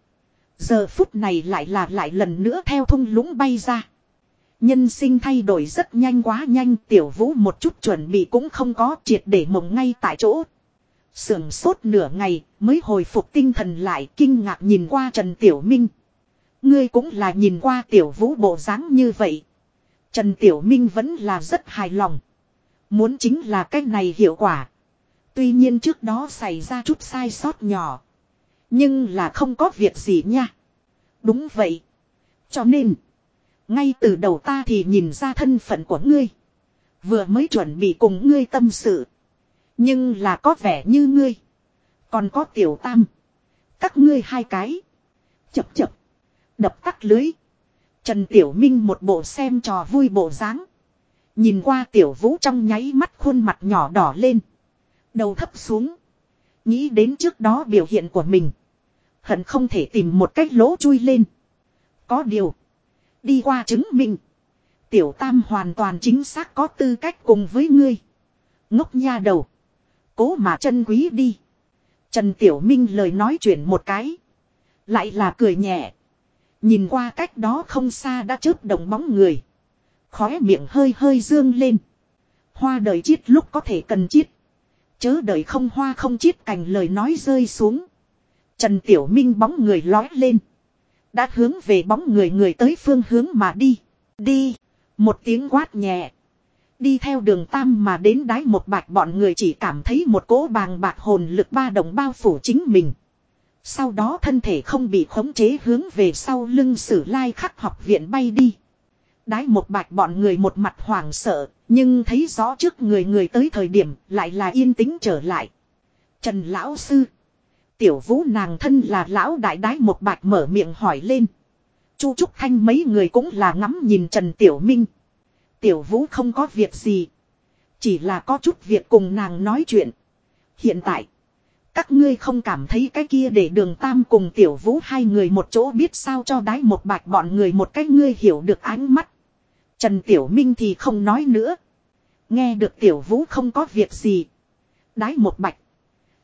Giờ phút này lại là lại lần nữa theo thung lũng bay ra. Nhân sinh thay đổi rất nhanh quá nhanh tiểu vũ một chút chuẩn bị cũng không có triệt để mộng ngay tại chỗ. Sưởng sốt nửa ngày mới hồi phục tinh thần lại kinh ngạc nhìn qua Trần Tiểu Minh. Ngươi cũng là nhìn qua tiểu vũ bộ dáng như vậy. Trần Tiểu Minh vẫn là rất hài lòng. Muốn chính là cách này hiệu quả. Tuy nhiên trước đó xảy ra chút sai sót nhỏ. Nhưng là không có việc gì nha. Đúng vậy. Cho nên. Ngay từ đầu ta thì nhìn ra thân phận của ngươi. Vừa mới chuẩn bị cùng ngươi tâm sự. Nhưng là có vẻ như ngươi. Còn có tiểu tam. Các ngươi hai cái. Chập chập. Đập tắt lưới. Trần Tiểu Minh một bộ xem trò vui bộ dáng. Nhìn qua Tiểu Vũ trong nháy mắt khuôn mặt nhỏ đỏ lên. Đầu thấp xuống. Nghĩ đến trước đó biểu hiện của mình. Hận không thể tìm một cách lỗ chui lên. Có điều. Đi qua chứng minh. Tiểu Tam hoàn toàn chính xác có tư cách cùng với ngươi. Ngốc nha đầu. Cố mà chân quý đi. Trần Tiểu Minh lời nói chuyển một cái. Lại là cười nhẹ. Nhìn qua cách đó không xa đã chớp đồng bóng người. Khóe miệng hơi hơi dương lên. Hoa đời chiết lúc có thể cần chiết. Chớ đời không hoa không chiết cành lời nói rơi xuống. Trần Tiểu Minh bóng người lói lên. Đã hướng về bóng người người tới phương hướng mà đi. Đi. Một tiếng quát nhẹ. Đi theo đường tam mà đến đái một bạch bọn người chỉ cảm thấy một cỗ bàng bạc hồn lực ba đồng bao phủ chính mình. Sau đó thân thể không bị khống chế hướng về sau lưng sử lai khắc học viện bay đi. Đái một bạch bọn người một mặt hoảng sợ, nhưng thấy rõ trước người người tới thời điểm lại là yên tĩnh trở lại. Trần Lão Sư. Tiểu vũ nàng thân là lão đại đái một bạch mở miệng hỏi lên. Chu Trúc Thanh mấy người cũng là ngắm nhìn Trần Tiểu Minh. Tiểu vũ không có việc gì. Chỉ là có chút việc cùng nàng nói chuyện. Hiện tại. Các ngươi không cảm thấy cái kia để đường tam cùng tiểu vũ hai người một chỗ biết sao cho đái một bạch bọn người một cái ngươi hiểu được ánh mắt. Trần Tiểu Minh thì không nói nữa. Nghe được tiểu vũ không có việc gì. Đái một bạch.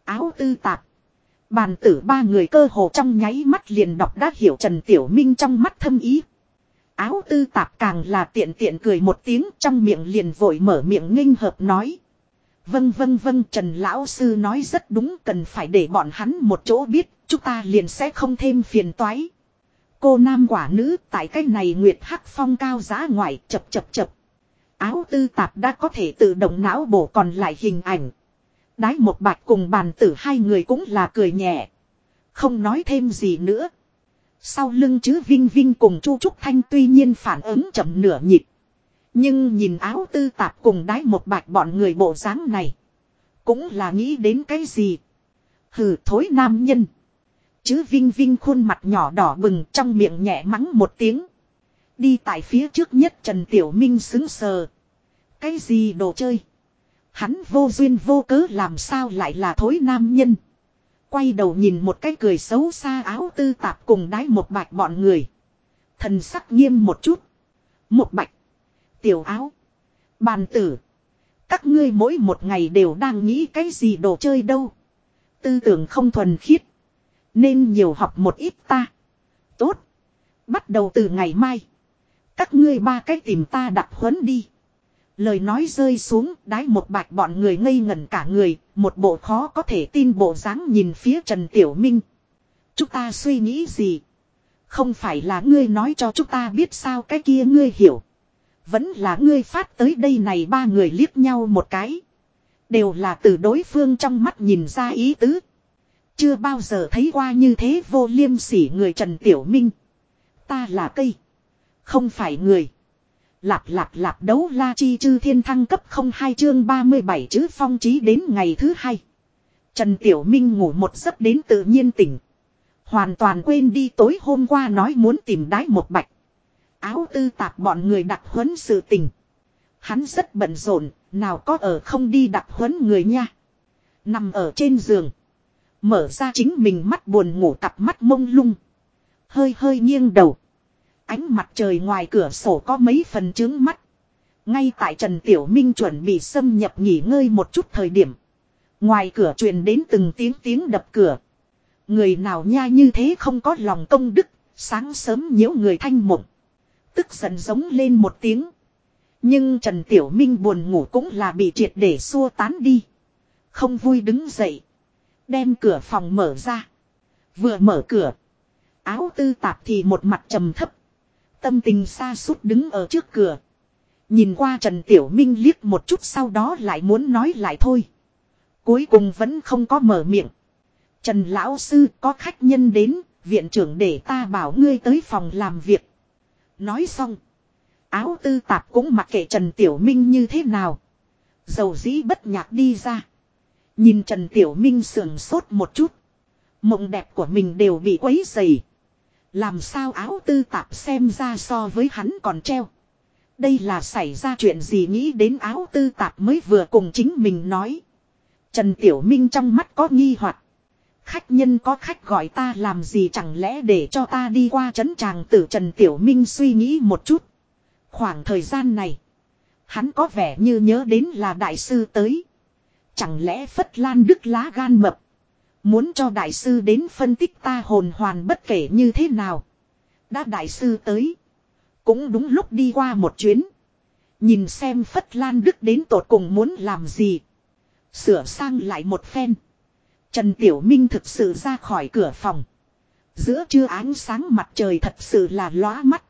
Áo tư tạp. Bàn tử ba người cơ hồ trong nháy mắt liền đọc đã hiểu Trần Tiểu Minh trong mắt thâm ý. Áo tư tạp càng là tiện tiện cười một tiếng trong miệng liền vội mở miệng nghênh hợp nói. Vâng vâng vâng Trần Lão Sư nói rất đúng cần phải để bọn hắn một chỗ biết, chúng ta liền sẽ không thêm phiền toái. Cô nam quả nữ tại cái này Nguyệt Hắc Phong cao giá ngoại chập chập chập. Áo tư tạp đã có thể tự động não bổ còn lại hình ảnh. Đái một bạch cùng bàn tử hai người cũng là cười nhẹ. Không nói thêm gì nữa. Sau lưng chứ Vinh Vinh cùng Chu Trúc Thanh tuy nhiên phản ứng chậm nửa nhịp. Nhưng nhìn áo tư tạp cùng đái một bạch bọn người bộ dáng này. Cũng là nghĩ đến cái gì. Hừ, thối nam nhân. Chứ Vinh Vinh khuôn mặt nhỏ đỏ bừng trong miệng nhẹ mắng một tiếng. Đi tại phía trước nhất Trần Tiểu Minh xứng sờ. Cái gì đồ chơi? Hắn vô duyên vô cớ làm sao lại là thối nam nhân. Quay đầu nhìn một cái cười xấu xa áo tư tạp cùng đái một bạch bọn người. Thần sắc nghiêm một chút. Một bạch. Tiểu áo. Bàn tử. Các ngươi mỗi một ngày đều đang nghĩ cái gì đồ chơi đâu. Tư tưởng không thuần khiết. Nên nhiều học một ít ta. Tốt. Bắt đầu từ ngày mai. Các ngươi ba cái tìm ta đặt huấn đi. Lời nói rơi xuống, đái một bạch bọn người ngây ngẩn cả người, một bộ khó có thể tin bộ dáng nhìn phía Trần Tiểu Minh. Chúng ta suy nghĩ gì? Không phải là ngươi nói cho chúng ta biết sao cái kia ngươi hiểu. Vẫn là ngươi phát tới đây này ba người liếc nhau một cái. Đều là từ đối phương trong mắt nhìn ra ý tứ. Chưa bao giờ thấy qua như thế vô liêm sỉ người Trần Tiểu Minh. Ta là cây. Không phải người. Lạp lạp lạp đấu la chi chư thiên thăng cấp không hai chương 37 chữ phong trí đến ngày thứ hai. Trần Tiểu Minh ngủ một giấc đến tự nhiên tỉnh. Hoàn toàn quên đi tối hôm qua nói muốn tìm đái một bạch. Áo tư tạp bọn người đặt huấn sự tình. Hắn rất bận rộn, nào có ở không đi đặt huấn người nha. Nằm ở trên giường. Mở ra chính mình mắt buồn ngủ cặp mắt mông lung. Hơi hơi nghiêng đầu. Ánh mặt trời ngoài cửa sổ có mấy phần trướng mắt. Ngay tại Trần Tiểu Minh chuẩn bị xâm nhập nghỉ ngơi một chút thời điểm. Ngoài cửa truyền đến từng tiếng tiếng đập cửa. Người nào nha như thế không có lòng công đức, sáng sớm nhiễu người thanh mộng. Tức giận giống lên một tiếng. Nhưng Trần Tiểu Minh buồn ngủ cũng là bị triệt để xua tán đi. Không vui đứng dậy. Đem cửa phòng mở ra. Vừa mở cửa. Áo tư tạp thì một mặt trầm thấp. Tâm tình xa suốt đứng ở trước cửa. Nhìn qua Trần Tiểu Minh liếc một chút sau đó lại muốn nói lại thôi. Cuối cùng vẫn không có mở miệng. Trần Lão Sư có khách nhân đến, viện trưởng để ta bảo ngươi tới phòng làm việc. Nói xong. Áo tư tạp cũng mặc kệ Trần Tiểu Minh như thế nào. Dầu dĩ bất nhạc đi ra. Nhìn Trần Tiểu Minh sườn sốt một chút. Mộng đẹp của mình đều bị quấy dày. Làm sao áo tư tạp xem ra so với hắn còn treo. Đây là xảy ra chuyện gì nghĩ đến áo tư tạp mới vừa cùng chính mình nói. Trần Tiểu Minh trong mắt có nghi hoặc Khách nhân có khách gọi ta làm gì chẳng lẽ để cho ta đi qua trấn tràng tử Trần Tiểu Minh suy nghĩ một chút. Khoảng thời gian này. Hắn có vẻ như nhớ đến là đại sư tới. Chẳng lẽ Phất Lan Đức lá gan mập. Muốn cho đại sư đến phân tích ta hồn hoàn bất kể như thế nào. Đã đại sư tới. Cũng đúng lúc đi qua một chuyến. Nhìn xem Phất Lan Đức đến tột cùng muốn làm gì. Sửa sang lại một phen. Trần Tiểu Minh thực sự ra khỏi cửa phòng. Giữa trưa ánh sáng mặt trời thật sự là lóa mắt.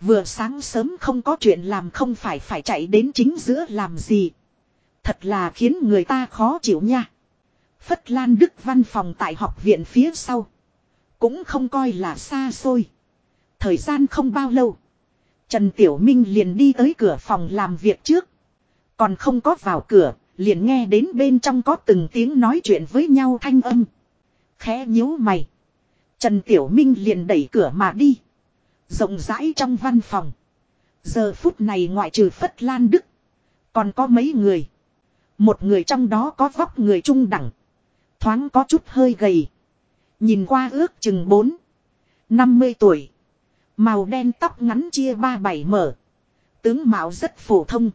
Vừa sáng sớm không có chuyện làm không phải phải chạy đến chính giữa làm gì. Thật là khiến người ta khó chịu nha. Phất Lan Đức văn phòng tại học viện phía sau. Cũng không coi là xa xôi. Thời gian không bao lâu. Trần Tiểu Minh liền đi tới cửa phòng làm việc trước. Còn không có vào cửa, liền nghe đến bên trong có từng tiếng nói chuyện với nhau thanh âm. Khẽ nhíu mày. Trần Tiểu Minh liền đẩy cửa mà đi. Rộng rãi trong văn phòng. Giờ phút này ngoại trừ Phất Lan Đức. Còn có mấy người. Một người trong đó có vóc người trung đẳng. Thoáng có chút hơi gầy. Nhìn qua ước chừng 4. 50 tuổi. Màu đen tóc ngắn chia ba bảy mở. Tướng mạo rất phổ thông.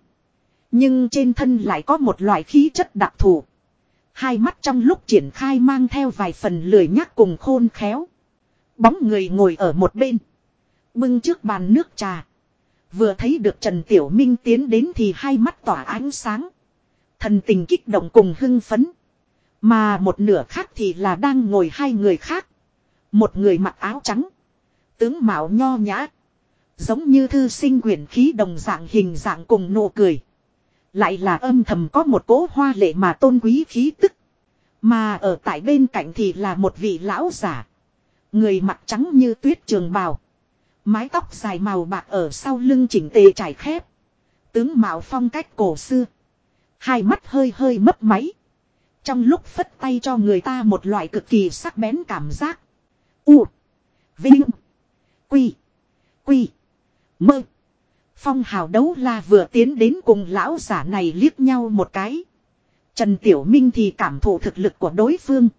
Nhưng trên thân lại có một loại khí chất đặc thù. Hai mắt trong lúc triển khai mang theo vài phần lười nhắc cùng khôn khéo. Bóng người ngồi ở một bên. Bưng trước bàn nước trà. Vừa thấy được Trần Tiểu Minh tiến đến thì hai mắt tỏa ánh sáng. Thần tình kích động cùng hưng phấn. Mà một nửa khác thì là đang ngồi hai người khác. Một người mặc áo trắng. Tướng mạo nho nhã. Giống như thư sinh quyển khí đồng dạng hình dạng cùng nụ cười. Lại là âm thầm có một cỗ hoa lệ mà tôn quý khí tức. Mà ở tại bên cạnh thì là một vị lão giả. Người mặt trắng như tuyết trường bào. Mái tóc dài màu bạc ở sau lưng chỉnh tề trải khép. Tướng mạo phong cách cổ xưa. Hai mắt hơi hơi mấp máy. Trong lúc phất tay cho người ta một loại cực kỳ sắc bén cảm giác. U. Vinh. Quy. Quy. Mơ. Phong hào đấu la vừa tiến đến cùng lão giả này liếc nhau một cái. Trần Tiểu Minh thì cảm thụ thực lực của đối phương.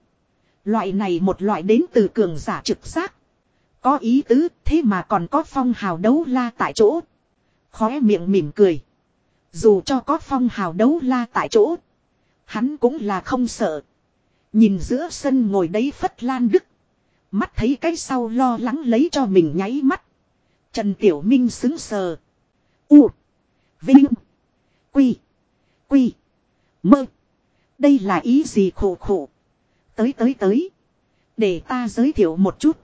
Loại này một loại đến từ cường giả trực giác. Có ý tứ, thế mà còn có phong hào đấu la tại chỗ. Khóe miệng mỉm cười. Dù cho có phong hào đấu la tại chỗ. Hắn cũng là không sợ. Nhìn giữa sân ngồi đấy Phất Lan Đức. Mắt thấy cái sau lo lắng lấy cho mình nháy mắt. Trần Tiểu Minh xứng sờ. U. Vinh. Quy. Quy. Mơ. Đây là ý gì khổ khổ. Tới tới tới. Để ta giới thiệu một chút.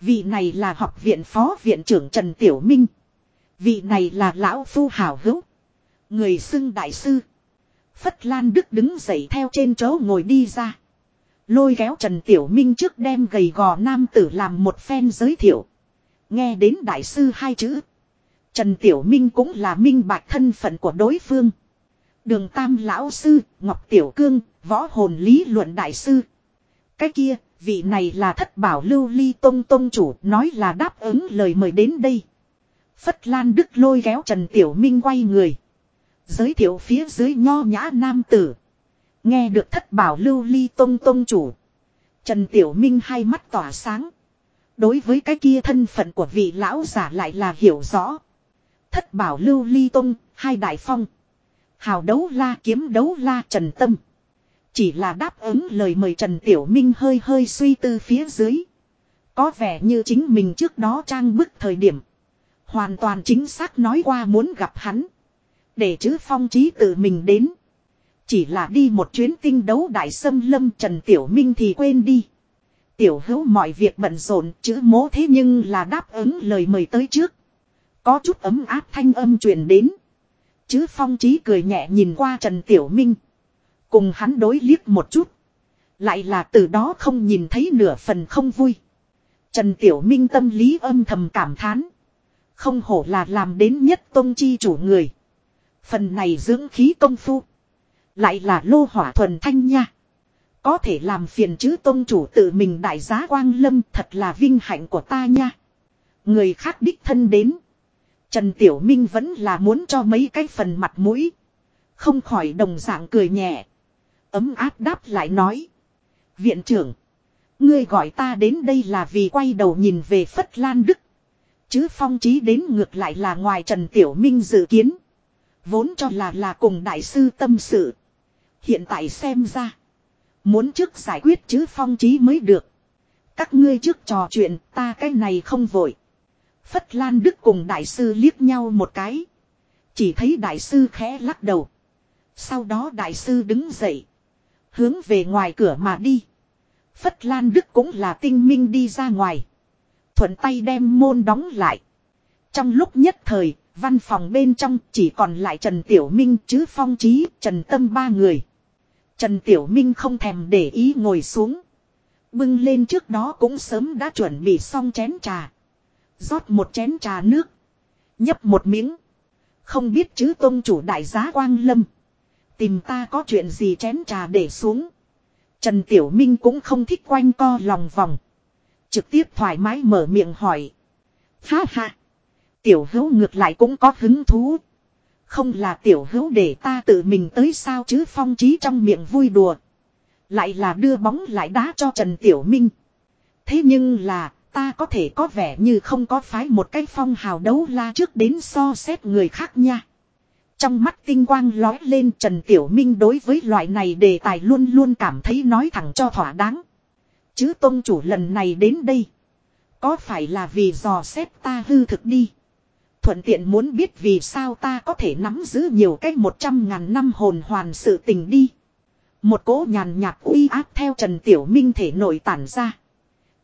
Vị này là học viện phó viện trưởng Trần Tiểu Minh. Vị này là lão phu hảo hữu. Người xưng đại sư. Phất Lan Đức đứng dậy theo trên chỗ ngồi đi ra. Lôi kéo Trần Tiểu Minh trước đem gầy gò nam tử làm một phen giới thiệu. Nghe đến đại sư hai chữ. Trần Tiểu Minh cũng là minh bạch thân phận của đối phương. Đường Tam Lão Sư, Ngọc Tiểu Cương, Võ Hồn Lý Luận Đại Sư. Cái kia, vị này là thất bảo lưu ly tông tông chủ, nói là đáp ứng lời mời đến đây. Phất Lan Đức lôi kéo Trần Tiểu Minh quay người. Giới thiệu phía dưới nho nhã nam tử. Nghe được thất bảo lưu ly tông tông chủ. Trần Tiểu Minh hai mắt tỏa sáng. Đối với cái kia thân phận của vị lão giả lại là hiểu rõ. Thất bảo lưu ly tông, hai đại phong. Hào đấu la kiếm đấu la Trần Tâm. Chỉ là đáp ứng lời mời Trần Tiểu Minh hơi hơi suy tư phía dưới. Có vẻ như chính mình trước đó trang bức thời điểm. Hoàn toàn chính xác nói qua muốn gặp hắn. Để chứ phong trí tự mình đến. Chỉ là đi một chuyến tinh đấu đại sâm lâm Trần Tiểu Minh thì quên đi. Tiểu hữu mọi việc bận rộn, chữ mố thế nhưng là đáp ứng lời mời tới trước. Có chút ấm áp thanh âm truyền đến. Chứ phong trí cười nhẹ nhìn qua Trần Tiểu Minh. Cùng hắn đối liếc một chút. Lại là từ đó không nhìn thấy nửa phần không vui. Trần Tiểu Minh tâm lý âm thầm cảm thán. Không hổ là làm đến nhất tôn chi chủ người. Phần này dưỡng khí công phu. Lại là lô hỏa thuần thanh nha. Có thể làm phiền chứ tôn chủ tự mình đại giá quang lâm thật là vinh hạnh của ta nha. Người khác đích thân đến. Trần Tiểu Minh vẫn là muốn cho mấy cái phần mặt mũi. Không khỏi đồng dạng cười nhẹ. Ấm áp đáp lại nói. Viện trưởng. Ngươi gọi ta đến đây là vì quay đầu nhìn về Phất Lan Đức. Chứ phong trí đến ngược lại là ngoài Trần Tiểu Minh dự kiến. Vốn cho là là cùng đại sư tâm sự. Hiện tại xem ra. Muốn trước giải quyết chứ phong trí mới được. Các ngươi trước trò chuyện ta cái này không vội. Phất Lan Đức cùng đại sư liếc nhau một cái. Chỉ thấy đại sư khẽ lắc đầu. Sau đó đại sư đứng dậy. Hướng về ngoài cửa mà đi. Phất Lan Đức cũng là tinh minh đi ra ngoài. Thuận tay đem môn đóng lại. Trong lúc nhất thời, văn phòng bên trong chỉ còn lại Trần Tiểu Minh chứ Phong Trí, Trần Tâm ba người. Trần Tiểu Minh không thèm để ý ngồi xuống. Bưng lên trước đó cũng sớm đã chuẩn bị xong chén trà. rót một chén trà nước. Nhấp một miếng. Không biết chứ tôn chủ đại giá Quang Lâm. Tìm ta có chuyện gì chén trà để xuống. Trần Tiểu Minh cũng không thích quanh co lòng vòng. Trực tiếp thoải mái mở miệng hỏi. Ha ha. Tiểu hữu ngược lại cũng có hứng thú. Không là tiểu hữu để ta tự mình tới sao chứ phong trí trong miệng vui đùa. Lại là đưa bóng lại đá cho Trần Tiểu Minh. Thế nhưng là, ta có thể có vẻ như không có phái một cái phong hào đấu la trước đến so xét người khác nha. Trong mắt tinh quang lói lên Trần Tiểu Minh đối với loại này đề tài luôn luôn cảm thấy nói thẳng cho thỏa đáng. Chứ tôn chủ lần này đến đây. Có phải là vì dò xét ta hư thực đi. Thuận tiện muốn biết vì sao ta có thể nắm giữ nhiều cách một trăm ngàn năm hồn hoàn sự tình đi. Một cỗ nhàn nhạt uy áp theo Trần Tiểu Minh thể nội tản ra.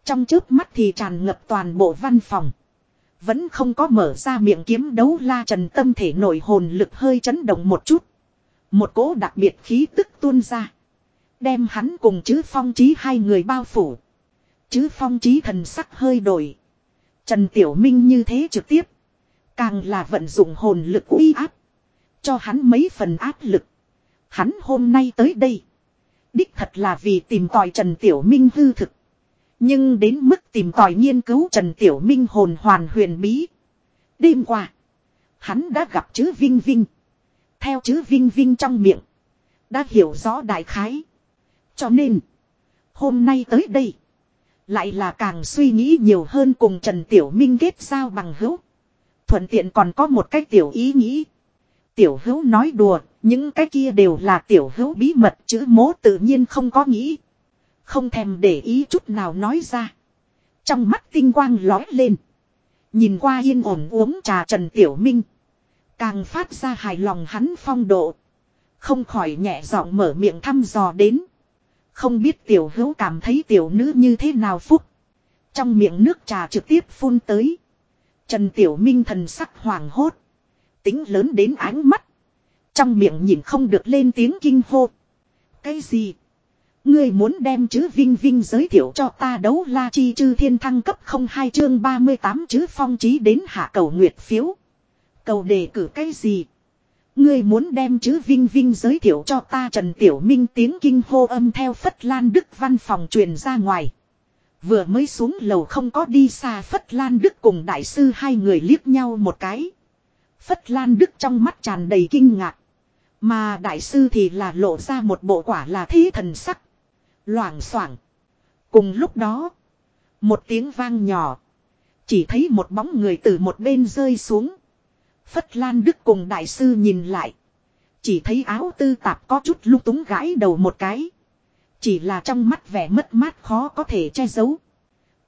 Trong trước mắt thì tràn ngập toàn bộ văn phòng. Vẫn không có mở ra miệng kiếm đấu la trần tâm thể nội hồn lực hơi chấn động một chút. Một cỗ đặc biệt khí tức tuôn ra. Đem hắn cùng chứ phong trí hai người bao phủ. Chứ phong trí thần sắc hơi đổi. Trần Tiểu Minh như thế trực tiếp. Càng là vận dụng hồn lực uy áp. Cho hắn mấy phần áp lực. Hắn hôm nay tới đây. Đích thật là vì tìm tòi Trần Tiểu Minh hư thực. Nhưng đến mức tìm tòi nghiên cứu Trần Tiểu Minh hồn hoàn huyền bí. Đêm qua. Hắn đã gặp chữ Vinh Vinh. Theo chữ Vinh Vinh trong miệng. Đã hiểu rõ đại khái. Cho nên. Hôm nay tới đây. Lại là càng suy nghĩ nhiều hơn cùng Trần Tiểu Minh kết giao bằng hữu. Thuận tiện còn có một cái tiểu ý nghĩ. Tiểu hữu nói đùa, những cái kia đều là tiểu hữu bí mật chữ mố tự nhiên không có nghĩ. Không thèm để ý chút nào nói ra. Trong mắt tinh quang lói lên. Nhìn qua yên ổn uống trà Trần Tiểu Minh. Càng phát ra hài lòng hắn phong độ. Không khỏi nhẹ giọng mở miệng thăm dò đến. Không biết tiểu hữu cảm thấy tiểu nữ như thế nào phúc. Trong miệng nước trà trực tiếp phun tới. Trần Tiểu Minh thần sắc hoàng hốt. Tính lớn đến ánh mắt. Trong miệng nhìn không được lên tiếng kinh hô. Cái gì? Ngươi muốn đem chữ Vinh Vinh giới thiệu cho ta đấu la chi chư thiên thăng cấp không hai chương 38 chữ phong trí đến hạ cầu nguyệt phiếu. Cầu đề cử cái gì? Ngươi muốn đem chữ Vinh Vinh giới thiệu cho ta Trần Tiểu Minh tiếng kinh hô âm theo Phất Lan Đức văn phòng truyền ra ngoài. Vừa mới xuống lầu không có đi xa Phất Lan Đức cùng đại sư hai người liếc nhau một cái. Phất Lan Đức trong mắt tràn đầy kinh ngạc. Mà đại sư thì là lộ ra một bộ quả là thí thần sắc. Loảng xoảng. Cùng lúc đó. Một tiếng vang nhỏ. Chỉ thấy một bóng người từ một bên rơi xuống. Phất Lan Đức cùng đại sư nhìn lại. Chỉ thấy áo tư tạp có chút lung túng gãi đầu một cái. Chỉ là trong mắt vẻ mất mát khó có thể che giấu.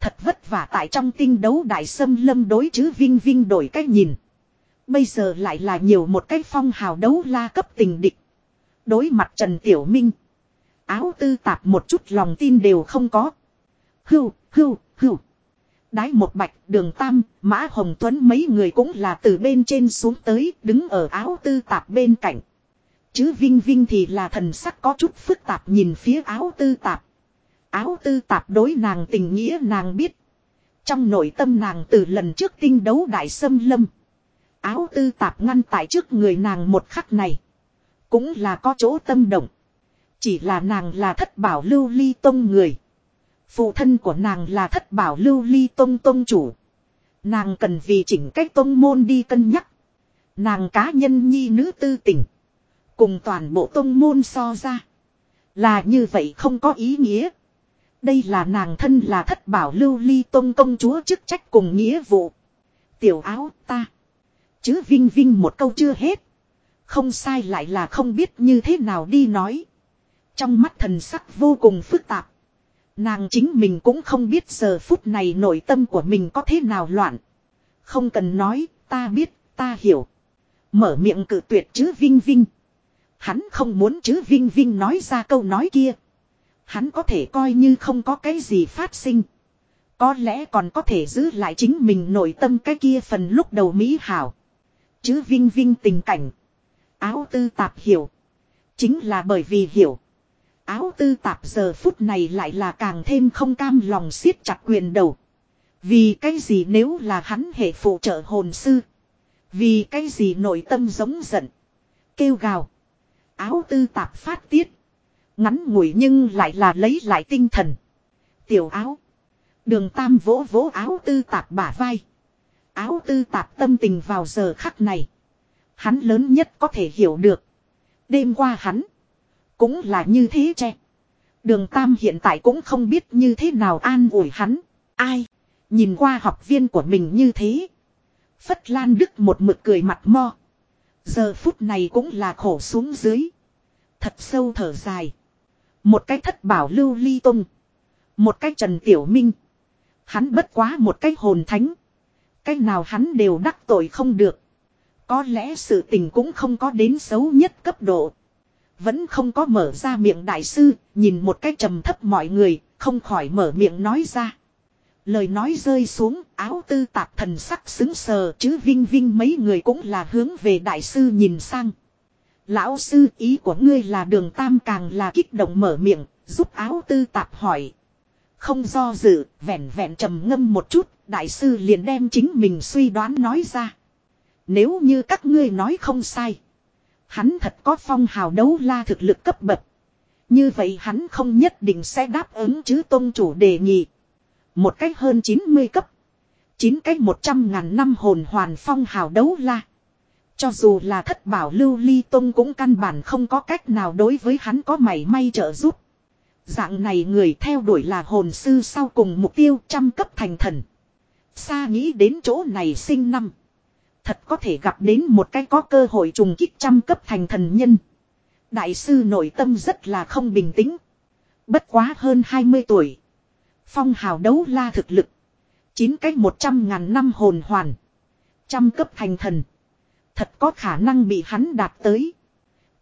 Thật vất vả tại trong tinh đấu đại sâm lâm đối chứ Vinh Vinh đổi cách nhìn. Bây giờ lại là nhiều một cách phong hào đấu la cấp tình địch. Đối mặt Trần Tiểu Minh. Áo tư tạp một chút lòng tin đều không có. Hưu, hưu, hưu. Đái một bạch, đường tam, mã hồng tuấn mấy người cũng là từ bên trên xuống tới, đứng ở áo tư tạp bên cạnh. Chứ Vinh Vinh thì là thần sắc có chút phức tạp nhìn phía áo tư tạp. Áo tư tạp đối nàng tình nghĩa nàng biết. Trong nội tâm nàng từ lần trước tinh đấu đại sâm lâm. Áo tư tạp ngăn tại trước người nàng một khắc này. Cũng là có chỗ tâm động. Chỉ là nàng là thất bảo lưu ly tông người. Phụ thân của nàng là thất bảo lưu ly tông tông chủ. Nàng cần vì chỉnh cách tông môn đi cân nhắc. Nàng cá nhân nhi nữ tư tình. Cùng toàn bộ tông môn so ra. Là như vậy không có ý nghĩa. Đây là nàng thân là thất bảo lưu ly tông công chúa chức trách cùng nghĩa vụ. Tiểu áo ta. Chứ Vinh Vinh một câu chưa hết. Không sai lại là không biết như thế nào đi nói. Trong mắt thần sắc vô cùng phức tạp. Nàng chính mình cũng không biết giờ phút này nội tâm của mình có thế nào loạn. Không cần nói, ta biết, ta hiểu. Mở miệng cự tuyệt chứ Vinh Vinh. Hắn không muốn chứ Vinh Vinh nói ra câu nói kia. Hắn có thể coi như không có cái gì phát sinh. Có lẽ còn có thể giữ lại chính mình nội tâm cái kia phần lúc đầu mỹ hảo. Chứ Vinh Vinh tình cảnh. Áo tư tạp hiểu. Chính là bởi vì hiểu. Áo tư tạp giờ phút này lại là càng thêm không cam lòng siết chặt quyền đầu. Vì cái gì nếu là hắn hệ phụ trợ hồn sư. Vì cái gì nội tâm giống giận. Kêu gào. Áo tư tạp phát tiết. Ngắn ngủi nhưng lại là lấy lại tinh thần. Tiểu áo. Đường tam vỗ vỗ áo tư tạp bả vai. Áo tư tạp tâm tình vào giờ khắc này. Hắn lớn nhất có thể hiểu được. Đêm qua hắn. Cũng là như thế che. Đường Tam hiện tại cũng không biết như thế nào an ủi hắn. Ai. Nhìn qua học viên của mình như thế. Phất Lan Đức một mực cười mặt mo. Giờ phút này cũng là khổ xuống dưới. Thật sâu thở dài. Một cái thất bảo lưu ly tung. Một cái trần tiểu minh. Hắn bất quá một cái hồn thánh. Cái nào hắn đều đắc tội không được. Có lẽ sự tình cũng không có đến xấu nhất cấp độ. Vẫn không có mở ra miệng đại sư, nhìn một cách trầm thấp mọi người, không khỏi mở miệng nói ra. Lời nói rơi xuống, áo tư tạp thần sắc xứng sờ chứ vinh vinh mấy người cũng là hướng về đại sư nhìn sang. Lão sư ý của ngươi là đường tam càng là kích động mở miệng, giúp áo tư tạp hỏi. Không do dự, vẹn vẹn trầm ngâm một chút, đại sư liền đem chính mình suy đoán nói ra. Nếu như các ngươi nói không sai. Hắn thật có phong hào đấu la thực lực cấp bậc. Như vậy hắn không nhất định sẽ đáp ứng chứ tôn chủ đề nghị. Một cách hơn 90 cấp. chín cách một trăm ngàn năm hồn hoàn phong hào đấu la. Cho dù là thất bảo lưu ly tông cũng căn bản không có cách nào đối với hắn có mảy may trợ giúp. Dạng này người theo đuổi là hồn sư sau cùng mục tiêu trăm cấp thành thần. Xa nghĩ đến chỗ này sinh năm. Thật có thể gặp đến một cái có cơ hội trùng kích trăm cấp thành thần nhân. Đại sư nội tâm rất là không bình tĩnh. Bất quá hơn 20 tuổi. Phong hào đấu la thực lực. Chín cách 100 ngàn năm hồn hoàn. Trăm cấp thành thần. Thật có khả năng bị hắn đạt tới.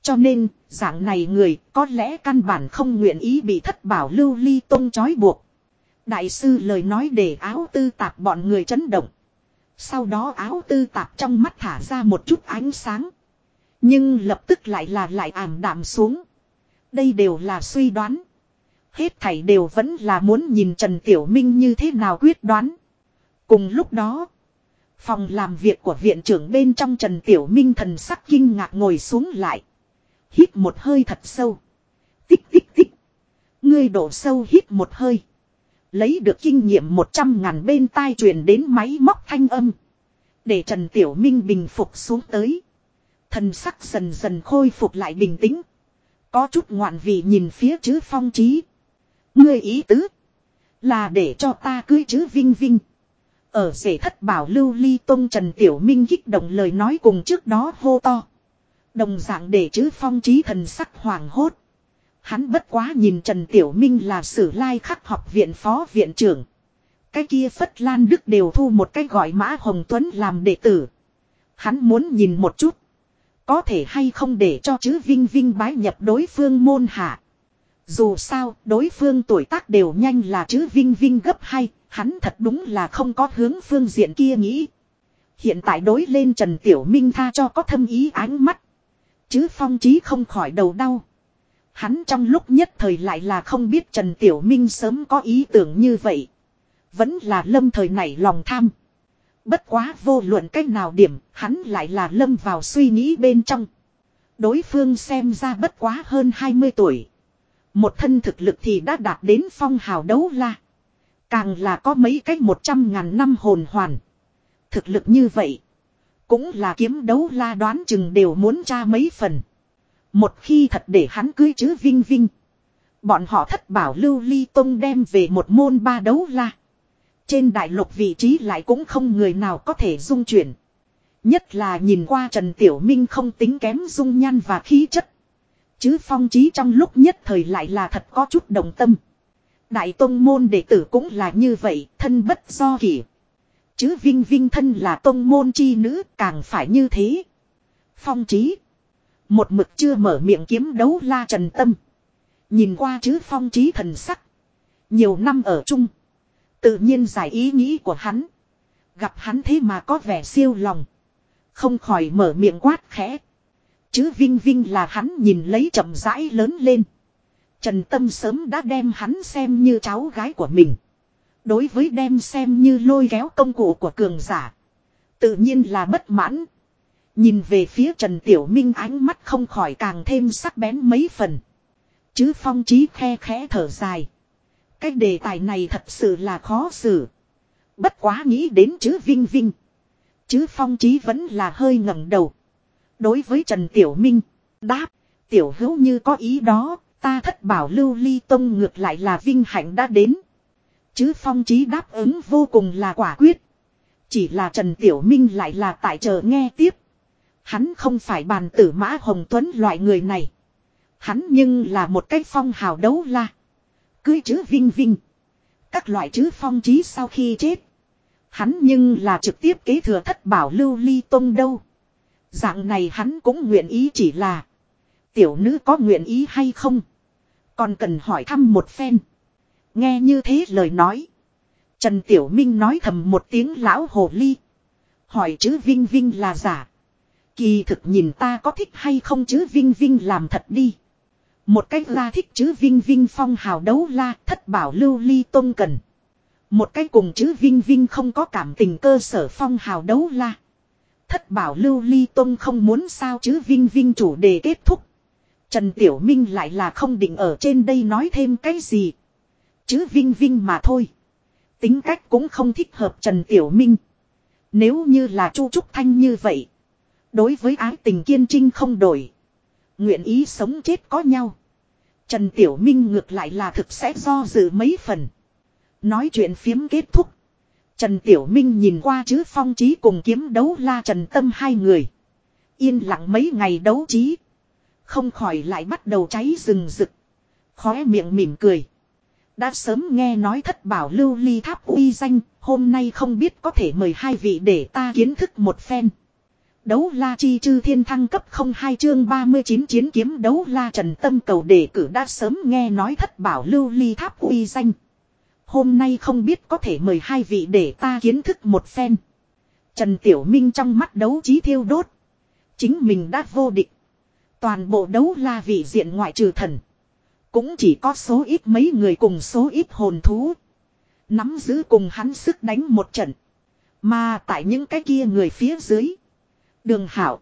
Cho nên, dạng này người có lẽ căn bản không nguyện ý bị thất bảo lưu ly tôn trói buộc. Đại sư lời nói để áo tư tạp bọn người chấn động. Sau đó áo tư tạp trong mắt thả ra một chút ánh sáng. Nhưng lập tức lại là lại ảm đạm xuống. Đây đều là suy đoán. Hết thảy đều vẫn là muốn nhìn Trần Tiểu Minh như thế nào quyết đoán. Cùng lúc đó, phòng làm việc của viện trưởng bên trong Trần Tiểu Minh thần sắc kinh ngạc ngồi xuống lại. Hít một hơi thật sâu. Tích tích tích. Ngươi đổ sâu hít một hơi. Lấy được kinh nghiệm một trăm ngàn bên tai truyền đến máy móc thanh âm. Để Trần Tiểu Minh bình phục xuống tới. Thần sắc dần dần khôi phục lại bình tĩnh. Có chút ngoạn vị nhìn phía chứ phong trí. Ngươi ý tứ. Là để cho ta cưới chữ vinh vinh. Ở rể thất bảo lưu ly tông Trần Tiểu Minh kích động lời nói cùng trước đó hô to. Đồng dạng để chữ phong trí thần sắc hoàng hốt. Hắn bất quá nhìn Trần Tiểu Minh là sử lai khắc học viện phó viện trưởng. Cái kia Phất Lan Đức đều thu một cái gọi Mã Hồng Tuấn làm đệ tử. Hắn muốn nhìn một chút. Có thể hay không để cho chữ Vinh Vinh bái nhập đối phương môn hạ. Dù sao, đối phương tuổi tác đều nhanh là chữ Vinh Vinh gấp hay, hắn thật đúng là không có hướng phương diện kia nghĩ. Hiện tại đối lên Trần Tiểu Minh tha cho có thâm ý ánh mắt. Chứ phong trí không khỏi đầu đau. Hắn trong lúc nhất thời lại là không biết Trần Tiểu Minh sớm có ý tưởng như vậy. Vẫn là lâm thời nảy lòng tham. Bất quá vô luận cách nào điểm, hắn lại là lâm vào suy nghĩ bên trong. Đối phương xem ra bất quá hơn 20 tuổi. Một thân thực lực thì đã đạt đến phong hào đấu la. Càng là có mấy cách một trăm ngàn năm hồn hoàn. Thực lực như vậy. Cũng là kiếm đấu la đoán chừng đều muốn tra mấy phần. Một khi thật để hắn cưới chứ vinh vinh. Bọn họ thất bảo lưu ly tông đem về một môn ba đấu la. Trên đại lục vị trí lại cũng không người nào có thể dung chuyển. Nhất là nhìn qua Trần Tiểu Minh không tính kém dung nhan và khí chất. Chứ phong trí trong lúc nhất thời lại là thật có chút đồng tâm. Đại tông môn đệ tử cũng là như vậy, thân bất do kỷ. Chứ Vinh Vinh thân là tông môn chi nữ càng phải như thế. Phong trí. Một mực chưa mở miệng kiếm đấu la trần tâm. Nhìn qua chứ phong trí thần sắc. Nhiều năm ở chung. Tự nhiên giải ý nghĩ của hắn. Gặp hắn thế mà có vẻ siêu lòng. Không khỏi mở miệng quát khẽ. Chứ Vinh Vinh là hắn nhìn lấy chậm rãi lớn lên. Trần Tâm sớm đã đem hắn xem như cháu gái của mình. Đối với đem xem như lôi kéo công cụ của cường giả. Tự nhiên là bất mãn. Nhìn về phía Trần Tiểu Minh ánh mắt không khỏi càng thêm sắc bén mấy phần. Chứ phong trí khe khẽ thở dài. Cái đề tài này thật sự là khó xử. Bất quá nghĩ đến chứ Vinh Vinh. Chứ phong trí vẫn là hơi ngẩng đầu. Đối với Trần Tiểu Minh, đáp, Tiểu hữu như có ý đó, ta thất bảo lưu ly tông ngược lại là vinh hạnh đã đến. Chứ phong trí đáp ứng vô cùng là quả quyết. Chỉ là Trần Tiểu Minh lại là tại chờ nghe tiếp. Hắn không phải bàn tử mã hồng tuấn loại người này. Hắn nhưng là một cái phong hào đấu la. Cưới chữ vinh vinh. Các loại chữ phong trí sau khi chết. Hắn nhưng là trực tiếp kế thừa thất bảo lưu ly tông đâu. Dạng này hắn cũng nguyện ý chỉ là. Tiểu nữ có nguyện ý hay không? Còn cần hỏi thăm một phen. Nghe như thế lời nói. Trần Tiểu Minh nói thầm một tiếng lão hồ ly. Hỏi chữ Vinh Vinh là giả. Kỳ thực nhìn ta có thích hay không chứ Vinh Vinh làm thật đi. Một cách ra thích chứ Vinh Vinh phong hào đấu la thất bảo lưu ly tôn cần. Một cách cùng chứ Vinh Vinh không có cảm tình cơ sở phong hào đấu la. Thất bảo lưu ly tông không muốn sao chứ Vinh Vinh chủ đề kết thúc. Trần Tiểu Minh lại là không định ở trên đây nói thêm cái gì. Chứ Vinh Vinh mà thôi. Tính cách cũng không thích hợp Trần Tiểu Minh. Nếu như là Chu Trúc Thanh như vậy. Đối với ái tình kiên trinh không đổi. Nguyện ý sống chết có nhau. Trần Tiểu Minh ngược lại là thực sẽ do dự mấy phần. Nói chuyện phiếm kết thúc. Trần Tiểu Minh nhìn qua chứ phong trí cùng kiếm đấu la Trần Tâm hai người. Yên lặng mấy ngày đấu trí. Không khỏi lại bắt đầu cháy rừng rực. Khóe miệng mỉm cười. Đã sớm nghe nói thất bảo lưu ly tháp uy danh, hôm nay không biết có thể mời hai vị để ta kiến thức một phen. Đấu la chi chư thiên thăng cấp 02 chương 39 chiến kiếm đấu la trần tâm cầu đề cử đã sớm nghe nói thất bảo lưu ly tháp uy danh. Hôm nay không biết có thể mời hai vị để ta kiến thức một phen. Trần Tiểu Minh trong mắt đấu trí thiêu đốt. Chính mình đã vô địch. Toàn bộ đấu la vị diện ngoại trừ thần. Cũng chỉ có số ít mấy người cùng số ít hồn thú. Nắm giữ cùng hắn sức đánh một trận. Mà tại những cái kia người phía dưới. Đường hảo.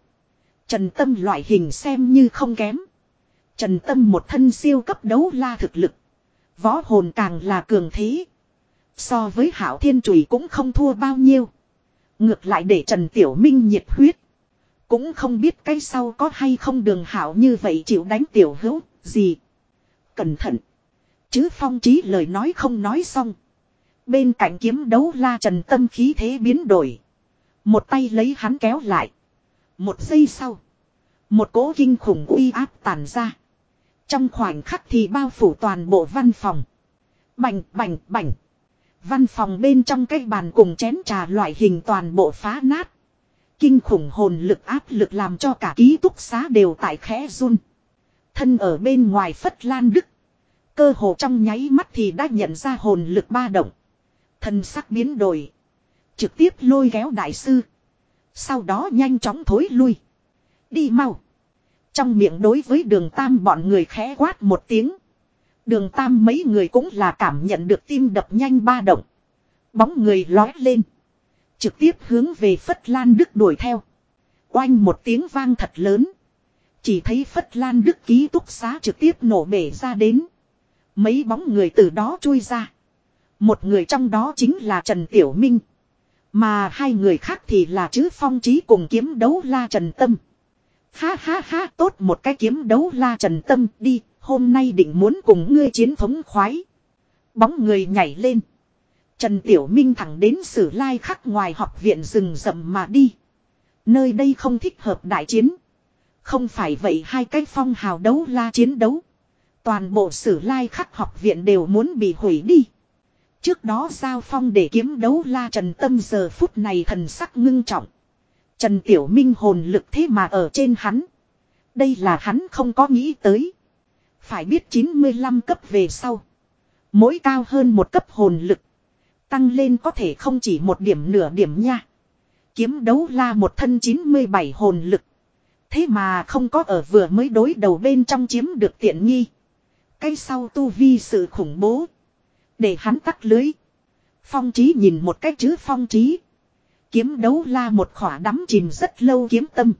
Trần Tâm loại hình xem như không kém. Trần Tâm một thân siêu cấp đấu la thực lực. Võ hồn càng là cường thế. So với hảo thiên trùy cũng không thua bao nhiêu. Ngược lại để Trần Tiểu Minh nhiệt huyết. Cũng không biết cái sau có hay không đường hảo như vậy chịu đánh tiểu hữu, gì. Cẩn thận. Chứ phong trí lời nói không nói xong. Bên cạnh kiếm đấu la trần tâm khí thế biến đổi. Một tay lấy hắn kéo lại. Một giây sau. Một cỗ kinh khủng uy áp tàn ra. Trong khoảnh khắc thì bao phủ toàn bộ văn phòng. Bành bành bành. Văn phòng bên trong cái bàn cùng chén trà loại hình toàn bộ phá nát. Kinh khủng hồn lực áp lực làm cho cả ký túc xá đều tại khẽ run. Thân ở bên ngoài phất lan đức. Cơ hồ trong nháy mắt thì đã nhận ra hồn lực ba động. Thân sắc biến đổi. Trực tiếp lôi kéo đại sư. Sau đó nhanh chóng thối lui. Đi mau. Trong miệng đối với đường tam bọn người khẽ quát một tiếng. Đường tam mấy người cũng là cảm nhận được tim đập nhanh ba động. Bóng người lói lên. Trực tiếp hướng về Phất Lan Đức đuổi theo. Oanh một tiếng vang thật lớn. Chỉ thấy Phất Lan Đức ký túc xá trực tiếp nổ bể ra đến. Mấy bóng người từ đó chui ra. Một người trong đó chính là Trần Tiểu Minh. Mà hai người khác thì là chữ phong trí cùng kiếm đấu la Trần Tâm. Ha ha ha tốt một cái kiếm đấu la Trần Tâm đi, hôm nay định muốn cùng ngươi chiến thống khoái. Bóng người nhảy lên. Trần Tiểu Minh thẳng đến sử lai khắc ngoài học viện rừng rậm mà đi. Nơi đây không thích hợp đại chiến. Không phải vậy hai cái phong hào đấu la chiến đấu. Toàn bộ sử lai khắc học viện đều muốn bị hủy đi. Trước đó giao phong để kiếm đấu la Trần Tâm giờ phút này thần sắc ngưng trọng. Trần Tiểu Minh hồn lực thế mà ở trên hắn. Đây là hắn không có nghĩ tới. Phải biết 95 cấp về sau. Mỗi cao hơn một cấp hồn lực. Tăng lên có thể không chỉ một điểm nửa điểm nha. Kiếm đấu la một thân 97 hồn lực. Thế mà không có ở vừa mới đối đầu bên trong chiếm được tiện nghi. cây sau tu vi sự khủng bố. Để hắn tắt lưới. Phong trí nhìn một cách chứ phong trí. Kiếm đấu la một khỏa đắm chìm rất lâu kiếm tâm.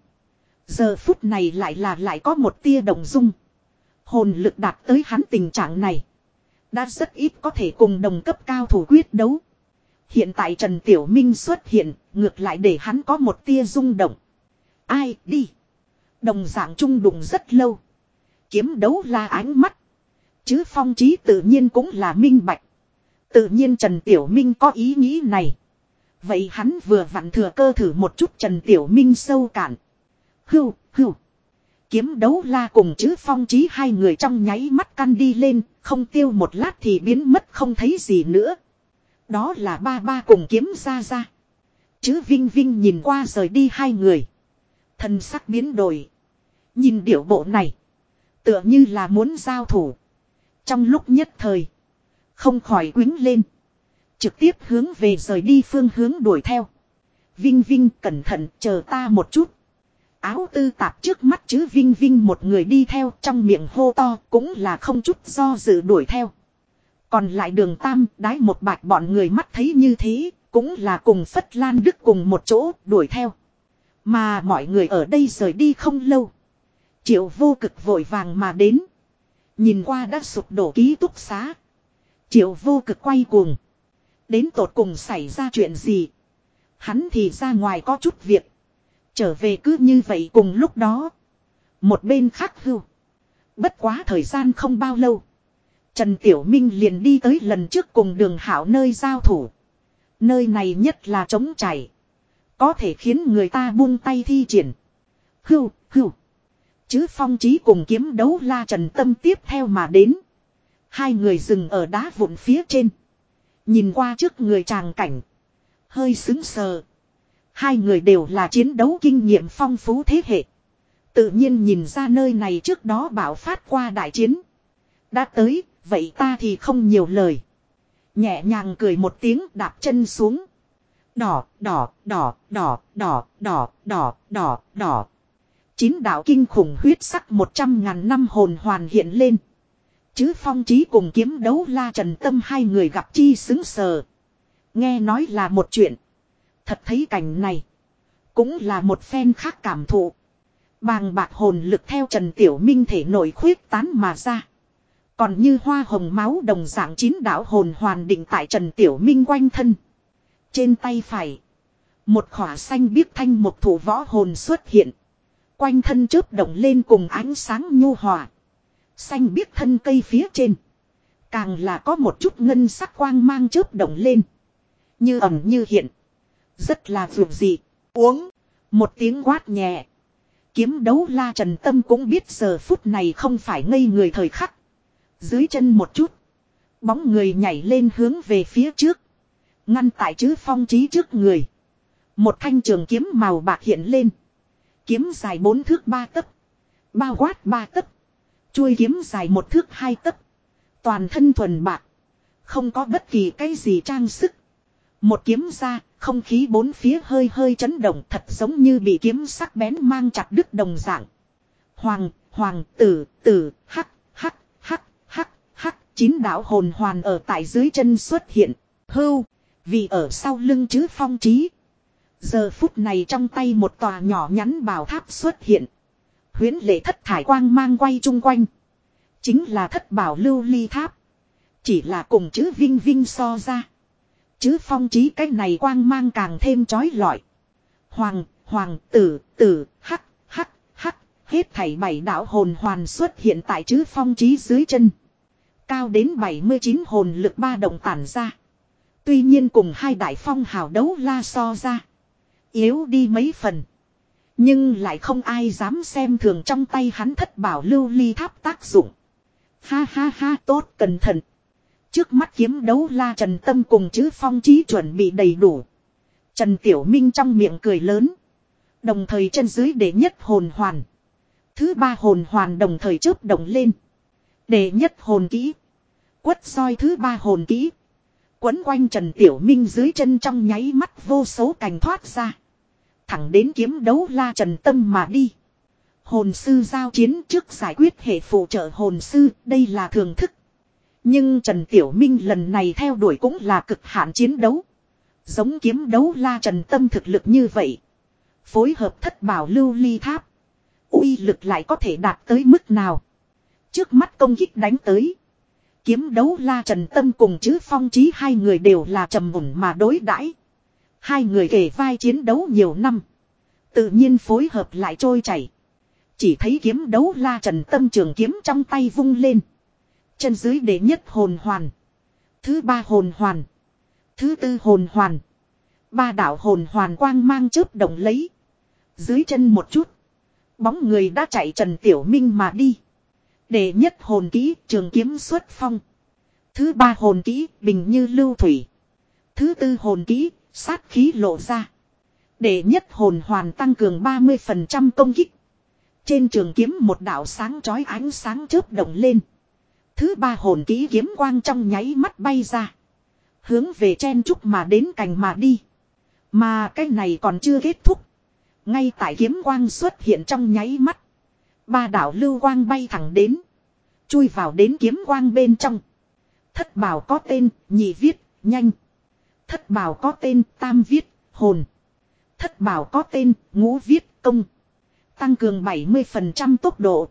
Giờ phút này lại là lại có một tia đồng dung. Hồn lực đạt tới hắn tình trạng này. Đã rất ít có thể cùng đồng cấp cao thủ quyết đấu. Hiện tại Trần Tiểu Minh xuất hiện, ngược lại để hắn có một tia rung động. Ai đi? Đồng dạng trung đụng rất lâu. Kiếm đấu la ánh mắt. Chứ phong trí tự nhiên cũng là minh bạch. Tự nhiên Trần Tiểu Minh có ý nghĩ này. Vậy hắn vừa vặn thừa cơ thử một chút Trần Tiểu Minh sâu cạn. Hưu, hưu. Kiếm đấu la cùng chữ phong trí hai người trong nháy mắt căn đi lên, không tiêu một lát thì biến mất không thấy gì nữa. Đó là ba ba cùng kiếm ra ra. Chữ Vinh Vinh nhìn qua rời đi hai người. Thân sắc biến đổi. Nhìn điệu bộ này. Tựa như là muốn giao thủ. Trong lúc nhất thời. Không khỏi quính lên. Trực tiếp hướng về rời đi phương hướng đuổi theo. Vinh Vinh cẩn thận chờ ta một chút. Áo tư tạp trước mắt chứ Vinh Vinh một người đi theo trong miệng hô to cũng là không chút do dự đuổi theo. Còn lại đường tam, đái một bạch bọn người mắt thấy như thế, cũng là cùng Phất Lan Đức cùng một chỗ đuổi theo. Mà mọi người ở đây rời đi không lâu. Triệu vô cực vội vàng mà đến. Nhìn qua đã sụp đổ ký túc xá. Triệu vô cực quay cuồng. Đến tột cùng xảy ra chuyện gì. Hắn thì ra ngoài có chút việc. Trở về cứ như vậy cùng lúc đó. Một bên khác hưu. Bất quá thời gian không bao lâu. Trần Tiểu Minh liền đi tới lần trước cùng đường hảo nơi giao thủ. Nơi này nhất là trống chảy. Có thể khiến người ta buông tay thi triển. Hưu, hưu. Chứ phong trí cùng kiếm đấu la trần tâm tiếp theo mà đến. Hai người dừng ở đá vụn phía trên. Nhìn qua trước người chàng cảnh. Hơi xứng sờ. Hai người đều là chiến đấu kinh nghiệm phong phú thế hệ. Tự nhiên nhìn ra nơi này trước đó bảo phát qua đại chiến. Đã tới, vậy ta thì không nhiều lời. Nhẹ nhàng cười một tiếng đạp chân xuống. Đỏ, đỏ, đỏ, đỏ, đỏ, đỏ, đỏ, đỏ, đỏ. Chín đạo kinh khủng huyết sắc một trăm ngàn năm hồn hoàn hiện lên. Chứ phong trí cùng kiếm đấu la trần tâm hai người gặp chi xứng sờ. Nghe nói là một chuyện. Thật thấy cảnh này. Cũng là một phen khác cảm thụ. Bàng bạc hồn lực theo Trần Tiểu Minh thể nổi khuyết tán mà ra. Còn như hoa hồng máu đồng dạng chín đảo hồn hoàn định tại Trần Tiểu Minh quanh thân. Trên tay phải. Một khỏa xanh biếc thanh một thủ võ hồn xuất hiện. Quanh thân chớp động lên cùng ánh sáng nhu hòa. Xanh biếc thân cây phía trên. Càng là có một chút ngân sắc quang mang chớp động lên. Như ẩm như hiện. Rất là vượt dị. Uống. Một tiếng quát nhẹ. Kiếm đấu la trần tâm cũng biết giờ phút này không phải ngây người thời khắc. Dưới chân một chút. Bóng người nhảy lên hướng về phía trước. Ngăn tại chữ phong trí trước người. Một thanh trường kiếm màu bạc hiện lên. Kiếm dài bốn thước ba tấc. Bao quát ba tấc. Chuôi kiếm dài một thước hai tấc. Toàn thân thuần bạc. Không có bất kỳ cái gì trang sức. Một kiếm ra, không khí bốn phía hơi hơi chấn động thật giống như bị kiếm sắc bén mang chặt đứt đồng dạng. Hoàng, hoàng, tử, tử, hắc, hắc, hắc, hắc, hắc, chín đạo hồn hoàn ở tại dưới chân xuất hiện. Hưu, vì ở sau lưng chứ phong trí. Giờ phút này trong tay một tòa nhỏ nhắn bảo tháp xuất hiện. Huyến lệ thất thải quang mang quay chung quanh. Chính là thất bảo lưu ly tháp. Chỉ là cùng chữ vinh vinh so ra. Chứ phong trí cái này quang mang càng thêm chói lọi. Hoàng, hoàng, tử, tử, hắc, hắc, hắc, hết thảy bảy đạo hồn hoàn xuất hiện tại chữ phong trí dưới chân. Cao đến 79 hồn lực ba động tản ra. Tuy nhiên cùng hai đại phong hào đấu la so ra. Yếu đi mấy phần. Nhưng lại không ai dám xem thường trong tay hắn thất bảo lưu ly tháp tác dụng. Ha ha ha, tốt, cẩn thận. Trước mắt kiếm đấu la Trần Tâm cùng chữ phong trí chuẩn bị đầy đủ. Trần Tiểu Minh trong miệng cười lớn. Đồng thời chân dưới để nhất hồn hoàn. Thứ ba hồn hoàn đồng thời chớp động lên. Để nhất hồn kỹ. Quất soi thứ ba hồn kỹ. Quấn quanh Trần Tiểu Minh dưới chân trong nháy mắt vô số cành thoát ra. Thẳng đến kiếm đấu la Trần Tâm mà đi. Hồn sư giao chiến trước giải quyết hệ phụ trợ hồn sư, đây là thường thức. Nhưng Trần Tiểu Minh lần này theo đuổi cũng là cực hạn chiến đấu. Giống kiếm đấu la Trần Tâm thực lực như vậy. Phối hợp thất bảo lưu ly tháp. uy lực lại có thể đạt tới mức nào. Trước mắt công kích đánh tới. Kiếm đấu la Trần Tâm cùng chữ phong trí hai người đều là trầm mùn mà đối đãi Hai người kể vai chiến đấu nhiều năm. Tự nhiên phối hợp lại trôi chảy. Chỉ thấy kiếm đấu la Trần Tâm trường kiếm trong tay vung lên. Chân dưới để nhất hồn hoàn. Thứ ba hồn hoàn. Thứ tư hồn hoàn. Ba đạo hồn hoàn quang mang chớp động lấy. Dưới chân một chút. Bóng người đã chạy Trần Tiểu Minh mà đi. Để nhất hồn kỹ, trường kiếm xuất phong. Thứ ba hồn kỹ, bình như lưu thủy. Thứ tư hồn kỹ sát khí lộ ra. Để nhất hồn hoàn tăng cường 30% công kích. Trên trường kiếm một đạo sáng chói ánh sáng chớp động lên. Thứ ba hồn ký kiếm quang trong nháy mắt bay ra. Hướng về chen trúc mà đến cành mà đi. Mà cái này còn chưa kết thúc. Ngay tại kiếm quang xuất hiện trong nháy mắt. Ba đạo lưu quang bay thẳng đến. Chui vào đến kiếm quang bên trong. Thất bảo có tên, nhị viết, nhanh. Thất bảo có tên, tam viết, hồn. Thất bảo có tên, ngũ viết, công. Tăng cường 70% tốc độ.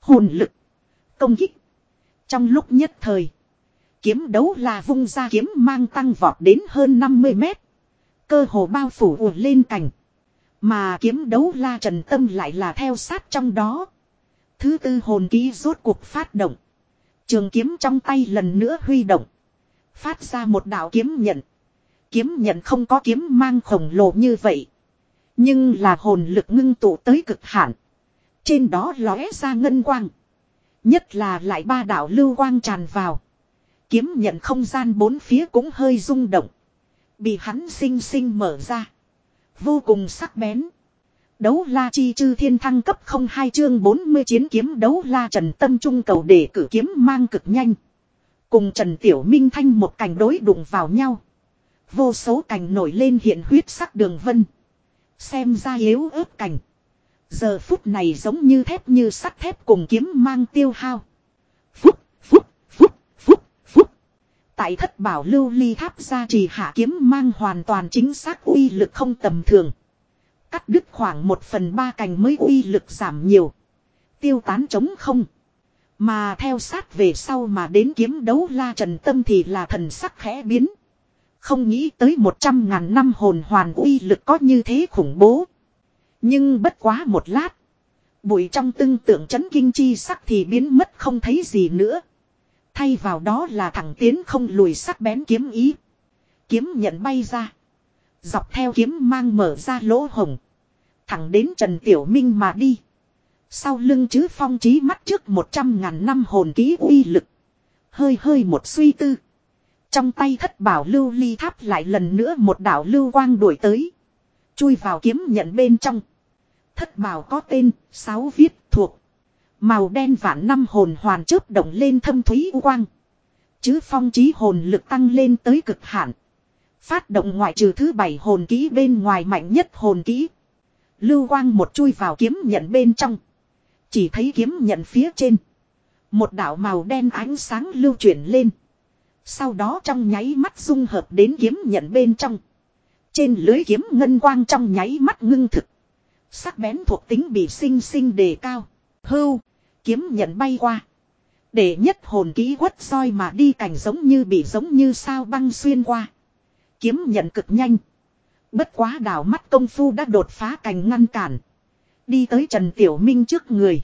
Hồn lực. Công kích. Trong lúc nhất thời. Kiếm đấu la vung ra kiếm mang tăng vọt đến hơn 50 mét. Cơ hồ bao phủ ùa lên cành. Mà kiếm đấu la trần tâm lại là theo sát trong đó. Thứ tư hồn ký rốt cuộc phát động. Trường kiếm trong tay lần nữa huy động. Phát ra một đạo kiếm nhận. Kiếm nhận không có kiếm mang khổng lồ như vậy. Nhưng là hồn lực ngưng tụ tới cực hạn. Trên đó lóe ra ngân quang. Nhất là lại ba đạo lưu quang tràn vào. Kiếm nhận không gian bốn phía cũng hơi rung động. Bị hắn sinh sinh mở ra. Vô cùng sắc bén. Đấu la chi chư thiên thăng cấp 02 chương 40 chiến kiếm đấu la trần tâm trung cầu để cử kiếm mang cực nhanh. Cùng Trần Tiểu Minh Thanh một cảnh đối đụng vào nhau. Vô số cảnh nổi lên hiện huyết sắc đường vân. Xem ra yếu ớt cảnh. Giờ phút này giống như thép như sắt thép cùng kiếm mang tiêu hao. Phúc, phúc, phúc, phúc, phúc. Tại thất bảo lưu ly tháp ra trì hạ kiếm mang hoàn toàn chính xác uy lực không tầm thường. Cắt đứt khoảng một phần ba cành mới uy lực giảm nhiều. Tiêu tán chống không. Mà theo sát về sau mà đến kiếm đấu la trần tâm thì là thần sắc khẽ biến. Không nghĩ tới một trăm ngàn năm hồn hoàn uy lực có như thế khủng bố. Nhưng bất quá một lát. Bụi trong tương tượng chấn kinh chi sắc thì biến mất không thấy gì nữa. Thay vào đó là thẳng tiến không lùi sắc bén kiếm ý. Kiếm nhận bay ra. Dọc theo kiếm mang mở ra lỗ hồng. Thẳng đến Trần Tiểu Minh mà đi. Sau lưng chứ phong trí mắt trước một trăm ngàn năm hồn ký uy lực. Hơi hơi một suy tư. Trong tay thất bảo lưu ly tháp lại lần nữa một đảo lưu quang đuổi tới. Chui vào kiếm nhận bên trong. Thất bảo có tên, sáu viết, thuộc. Màu đen vạn năm hồn hoàn chớp động lên thâm thúy quang. Chứ phong trí hồn lực tăng lên tới cực hạn. Phát động ngoại trừ thứ bảy hồn ký bên ngoài mạnh nhất hồn ký. Lưu quang một chui vào kiếm nhận bên trong. Chỉ thấy kiếm nhận phía trên. Một đạo màu đen ánh sáng lưu chuyển lên. Sau đó trong nháy mắt dung hợp đến kiếm nhận bên trong. Trên lưới kiếm ngân quang trong nháy mắt ngưng thực. Sắc bén thuộc tính bị sinh sinh đề cao. Hưu. Kiếm nhận bay qua. Để nhất hồn ký quất soi mà đi cảnh giống như bị giống như sao băng xuyên qua. Kiếm nhận cực nhanh. Bất quá đảo mắt công phu đã đột phá cảnh ngăn cản. Đi tới Trần Tiểu Minh trước người.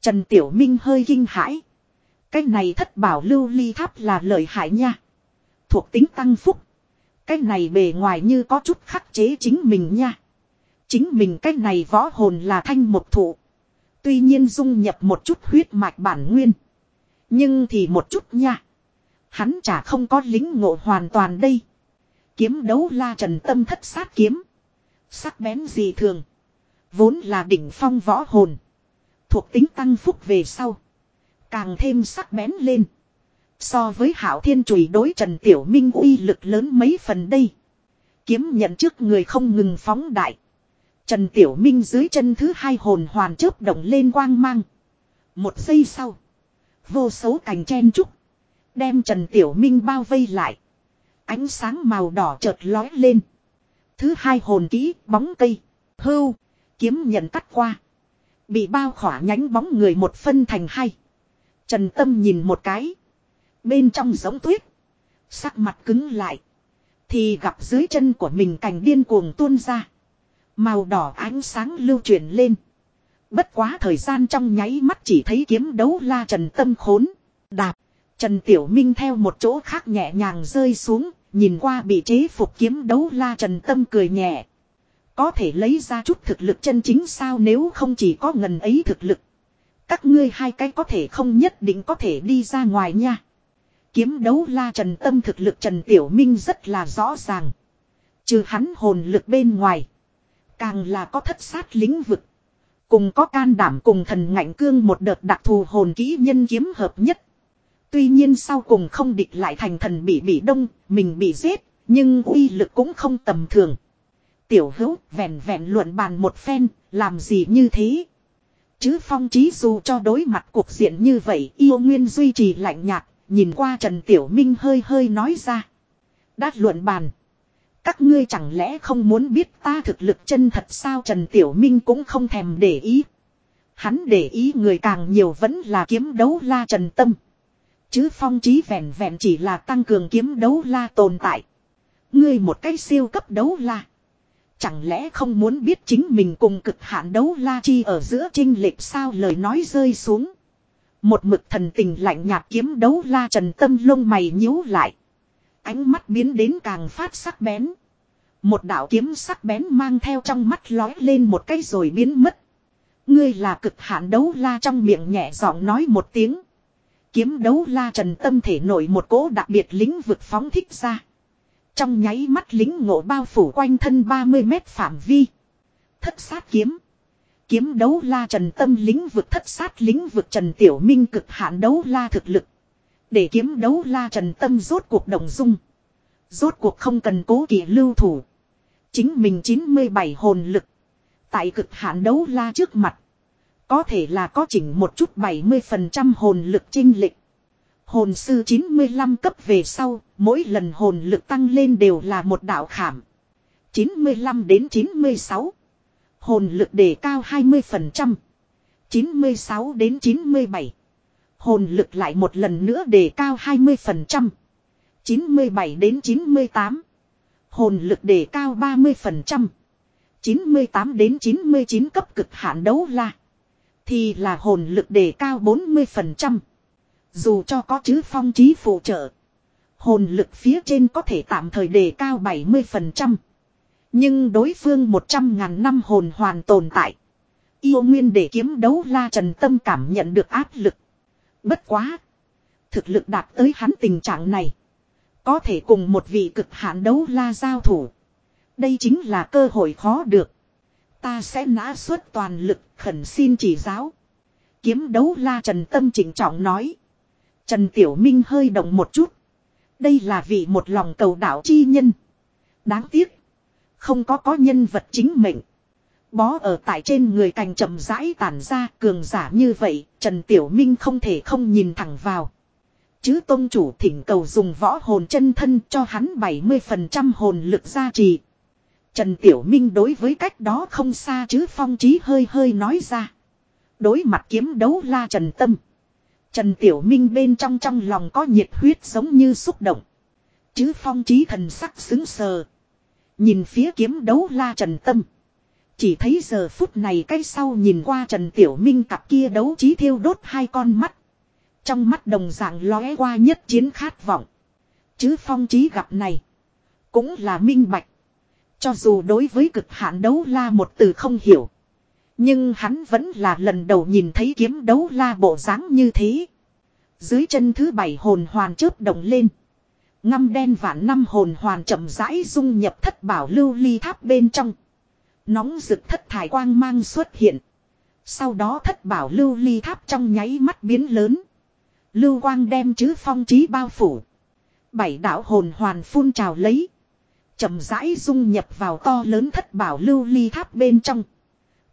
Trần Tiểu Minh hơi kinh hãi. Cái này thất bảo lưu ly tháp là lợi hại nha. Thuộc tính tăng phúc. Cái này bề ngoài như có chút khắc chế chính mình nha. Chính mình cái này võ hồn là thanh một thụ. Tuy nhiên dung nhập một chút huyết mạch bản nguyên. Nhưng thì một chút nha. Hắn chả không có lính ngộ hoàn toàn đây. Kiếm đấu la trần tâm thất sát kiếm. Sắc bén gì thường. Vốn là đỉnh phong võ hồn. Thuộc tính tăng phúc về sau. Càng thêm sắc bén lên. So với hảo thiên chùy đối Trần Tiểu Minh uy lực lớn mấy phần đây. Kiếm nhận trước người không ngừng phóng đại. Trần Tiểu Minh dưới chân thứ hai hồn hoàn chớp động lên quang mang. Một giây sau. Vô số cành chen trúc. Đem Trần Tiểu Minh bao vây lại. Ánh sáng màu đỏ chợt lói lên. Thứ hai hồn kỹ, bóng cây. Hưu. Kiếm nhận cắt qua. Bị bao khỏa nhánh bóng người một phân thành hai. Trần Tâm nhìn một cái. Bên trong giống tuyết. Sắc mặt cứng lại. Thì gặp dưới chân của mình cành điên cuồng tuôn ra. Màu đỏ ánh sáng lưu chuyển lên. Bất quá thời gian trong nháy mắt chỉ thấy kiếm đấu la Trần Tâm khốn. Đạp. Trần Tiểu Minh theo một chỗ khác nhẹ nhàng rơi xuống. Nhìn qua bị chế phục kiếm đấu la Trần Tâm cười nhẹ. Có thể lấy ra chút thực lực chân chính sao nếu không chỉ có ngần ấy thực lực. Các ngươi hai cái có thể không nhất định có thể đi ra ngoài nha. Kiếm đấu la trần tâm thực lực Trần Tiểu Minh rất là rõ ràng. Trừ hắn hồn lực bên ngoài. Càng là có thất sát lĩnh vực. Cùng có can đảm cùng thần ngạnh cương một đợt đặc thù hồn kỹ nhân kiếm hợp nhất. Tuy nhiên sau cùng không địch lại thành thần bị bị đông, mình bị giết, nhưng uy lực cũng không tầm thường. Tiểu hữu vẹn vẹn luận bàn một phen, làm gì như thế? Chứ phong trí dù cho đối mặt cuộc diện như vậy yêu nguyên duy trì lạnh nhạt, nhìn qua Trần Tiểu Minh hơi hơi nói ra. Đát luận bàn. Các ngươi chẳng lẽ không muốn biết ta thực lực chân thật sao Trần Tiểu Minh cũng không thèm để ý. Hắn để ý người càng nhiều vẫn là kiếm đấu la Trần Tâm. Chứ phong trí vẹn vẹn chỉ là tăng cường kiếm đấu la tồn tại. Ngươi một cái siêu cấp đấu la. Chẳng lẽ không muốn biết chính mình cùng cực hạn đấu la chi ở giữa trinh lệch sao lời nói rơi xuống. Một mực thần tình lạnh nhạt kiếm đấu la trần tâm lông mày nhíu lại. Ánh mắt biến đến càng phát sắc bén. Một đạo kiếm sắc bén mang theo trong mắt lói lên một cái rồi biến mất. Ngươi là cực hạn đấu la trong miệng nhẹ giọng nói một tiếng. Kiếm đấu la trần tâm thể nổi một cỗ đặc biệt lĩnh vực phóng thích ra. Trong nháy mắt lính ngộ bao phủ quanh thân 30 mét phạm vi. Thất sát kiếm. Kiếm đấu la trần tâm lính vực thất sát lính vực trần tiểu minh cực hạn đấu la thực lực. Để kiếm đấu la trần tâm rốt cuộc đồng dung. Rốt cuộc không cần cố kỳ lưu thủ. Chính mình 97 hồn lực. Tại cực hạn đấu la trước mặt. Có thể là có chỉnh một chút 70% hồn lực trinh lịch. Hồn sư 95 cấp về sau, mỗi lần hồn lực tăng lên đều là một đạo khảm. 95 đến 96. Hồn lực đề cao 20%. 96 đến 97. Hồn lực lại một lần nữa đề cao 20%. 97 đến 98. Hồn lực đề cao 30%. 98 đến 99 cấp cực hạn đấu la. Thì là hồn lực đề cao 40%. Dù cho có chữ phong trí phụ trợ. Hồn lực phía trên có thể tạm thời đề cao 70%. Nhưng đối phương 100 ngàn năm hồn hoàn tồn tại. Yêu nguyên để kiếm đấu la trần tâm cảm nhận được áp lực. Bất quá. Thực lực đạt tới hắn tình trạng này. Có thể cùng một vị cực hạn đấu la giao thủ. Đây chính là cơ hội khó được. Ta sẽ nã suốt toàn lực khẩn xin chỉ giáo. Kiếm đấu la Trần Tâm chỉnh trọng nói. Trần Tiểu Minh hơi động một chút. Đây là vị một lòng cầu đạo chi nhân. Đáng tiếc. Không có có nhân vật chính mệnh. Bó ở tại trên người cành chậm rãi tản ra cường giả như vậy. Trần Tiểu Minh không thể không nhìn thẳng vào. Chứ tôn chủ thỉnh cầu dùng võ hồn chân thân cho hắn 70% hồn lực gia trì. Trần Tiểu Minh đối với cách đó không xa chứ phong trí hơi hơi nói ra. Đối mặt kiếm đấu la Trần Tâm. Trần Tiểu Minh bên trong trong lòng có nhiệt huyết giống như xúc động. Chứ phong trí thần sắc xứng sờ. Nhìn phía kiếm đấu la Trần Tâm. Chỉ thấy giờ phút này cái sau nhìn qua Trần Tiểu Minh cặp kia đấu trí thiêu đốt hai con mắt. Trong mắt đồng dạng lóe qua nhất chiến khát vọng. Chứ phong trí gặp này. Cũng là minh bạch. Cho dù đối với cực hạn đấu la một từ không hiểu. Nhưng hắn vẫn là lần đầu nhìn thấy kiếm đấu la bộ dáng như thế. Dưới chân thứ bảy hồn hoàn chớp động lên. Ngăm đen vạn năm hồn hoàn chậm rãi dung nhập thất bảo lưu ly tháp bên trong. Nóng rực thất thải quang mang xuất hiện. Sau đó thất bảo lưu ly tháp trong nháy mắt biến lớn. Lưu quang đem chứ phong trí bao phủ. Bảy đạo hồn hoàn phun trào lấy chậm rãi dung nhập vào to lớn thất bảo lưu ly tháp bên trong.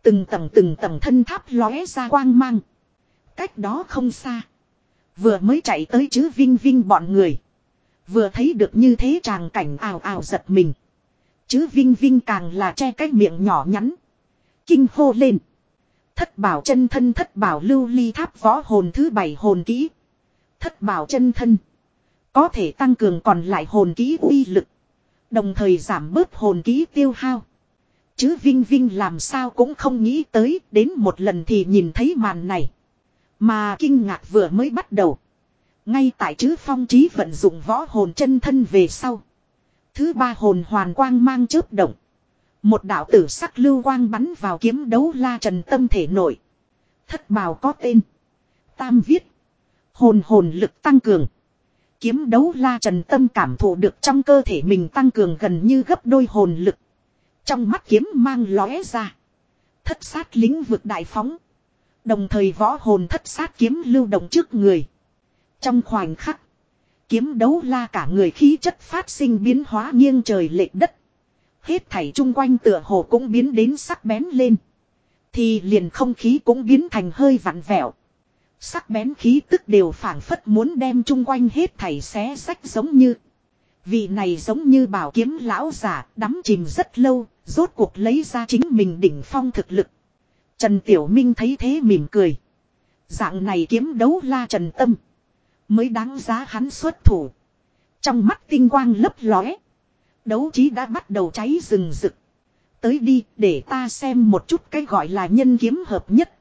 Từng tầng từng tầng thân tháp lóe ra quang mang. Cách đó không xa. Vừa mới chạy tới chứ vinh vinh bọn người. Vừa thấy được như thế tràng cảnh ảo ảo giật mình. Chứ vinh vinh càng là che cái miệng nhỏ nhắn. Kinh hô lên. Thất bảo chân thân thất bảo lưu ly tháp võ hồn thứ bảy hồn kỹ. Thất bảo chân thân. Có thể tăng cường còn lại hồn kỹ uy lực. Đồng thời giảm bớt hồn ký tiêu hao. Chứ Vinh Vinh làm sao cũng không nghĩ tới, đến một lần thì nhìn thấy màn này. Mà kinh ngạc vừa mới bắt đầu. Ngay tại chứ phong trí vận dụng võ hồn chân thân về sau. Thứ ba hồn hoàn quang mang chớp động. Một đạo tử sắc lưu quang bắn vào kiếm đấu la trần tâm thể nội Thất bào có tên. Tam viết. Hồn hồn lực tăng cường. Kiếm đấu la trần tâm cảm thụ được trong cơ thể mình tăng cường gần như gấp đôi hồn lực. Trong mắt kiếm mang lóe ra. Thất sát lính vực đại phóng. Đồng thời võ hồn thất sát kiếm lưu động trước người. Trong khoảnh khắc. Kiếm đấu la cả người khí chất phát sinh biến hóa nghiêng trời lệch đất. Hết thảy chung quanh tựa hồ cũng biến đến sắc bén lên. Thì liền không khí cũng biến thành hơi vặn vẹo. Sắc bén khí tức đều phảng phất muốn đem chung quanh hết thảy xé sách giống như. Vị này giống như bảo kiếm lão giả đắm chìm rất lâu, rốt cuộc lấy ra chính mình đỉnh phong thực lực. Trần Tiểu Minh thấy thế mỉm cười. Dạng này kiếm đấu la trần tâm. Mới đáng giá hắn xuất thủ. Trong mắt tinh quang lấp lóe. Đấu trí đã bắt đầu cháy rừng rực. Tới đi, để ta xem một chút cái gọi là nhân kiếm hợp nhất.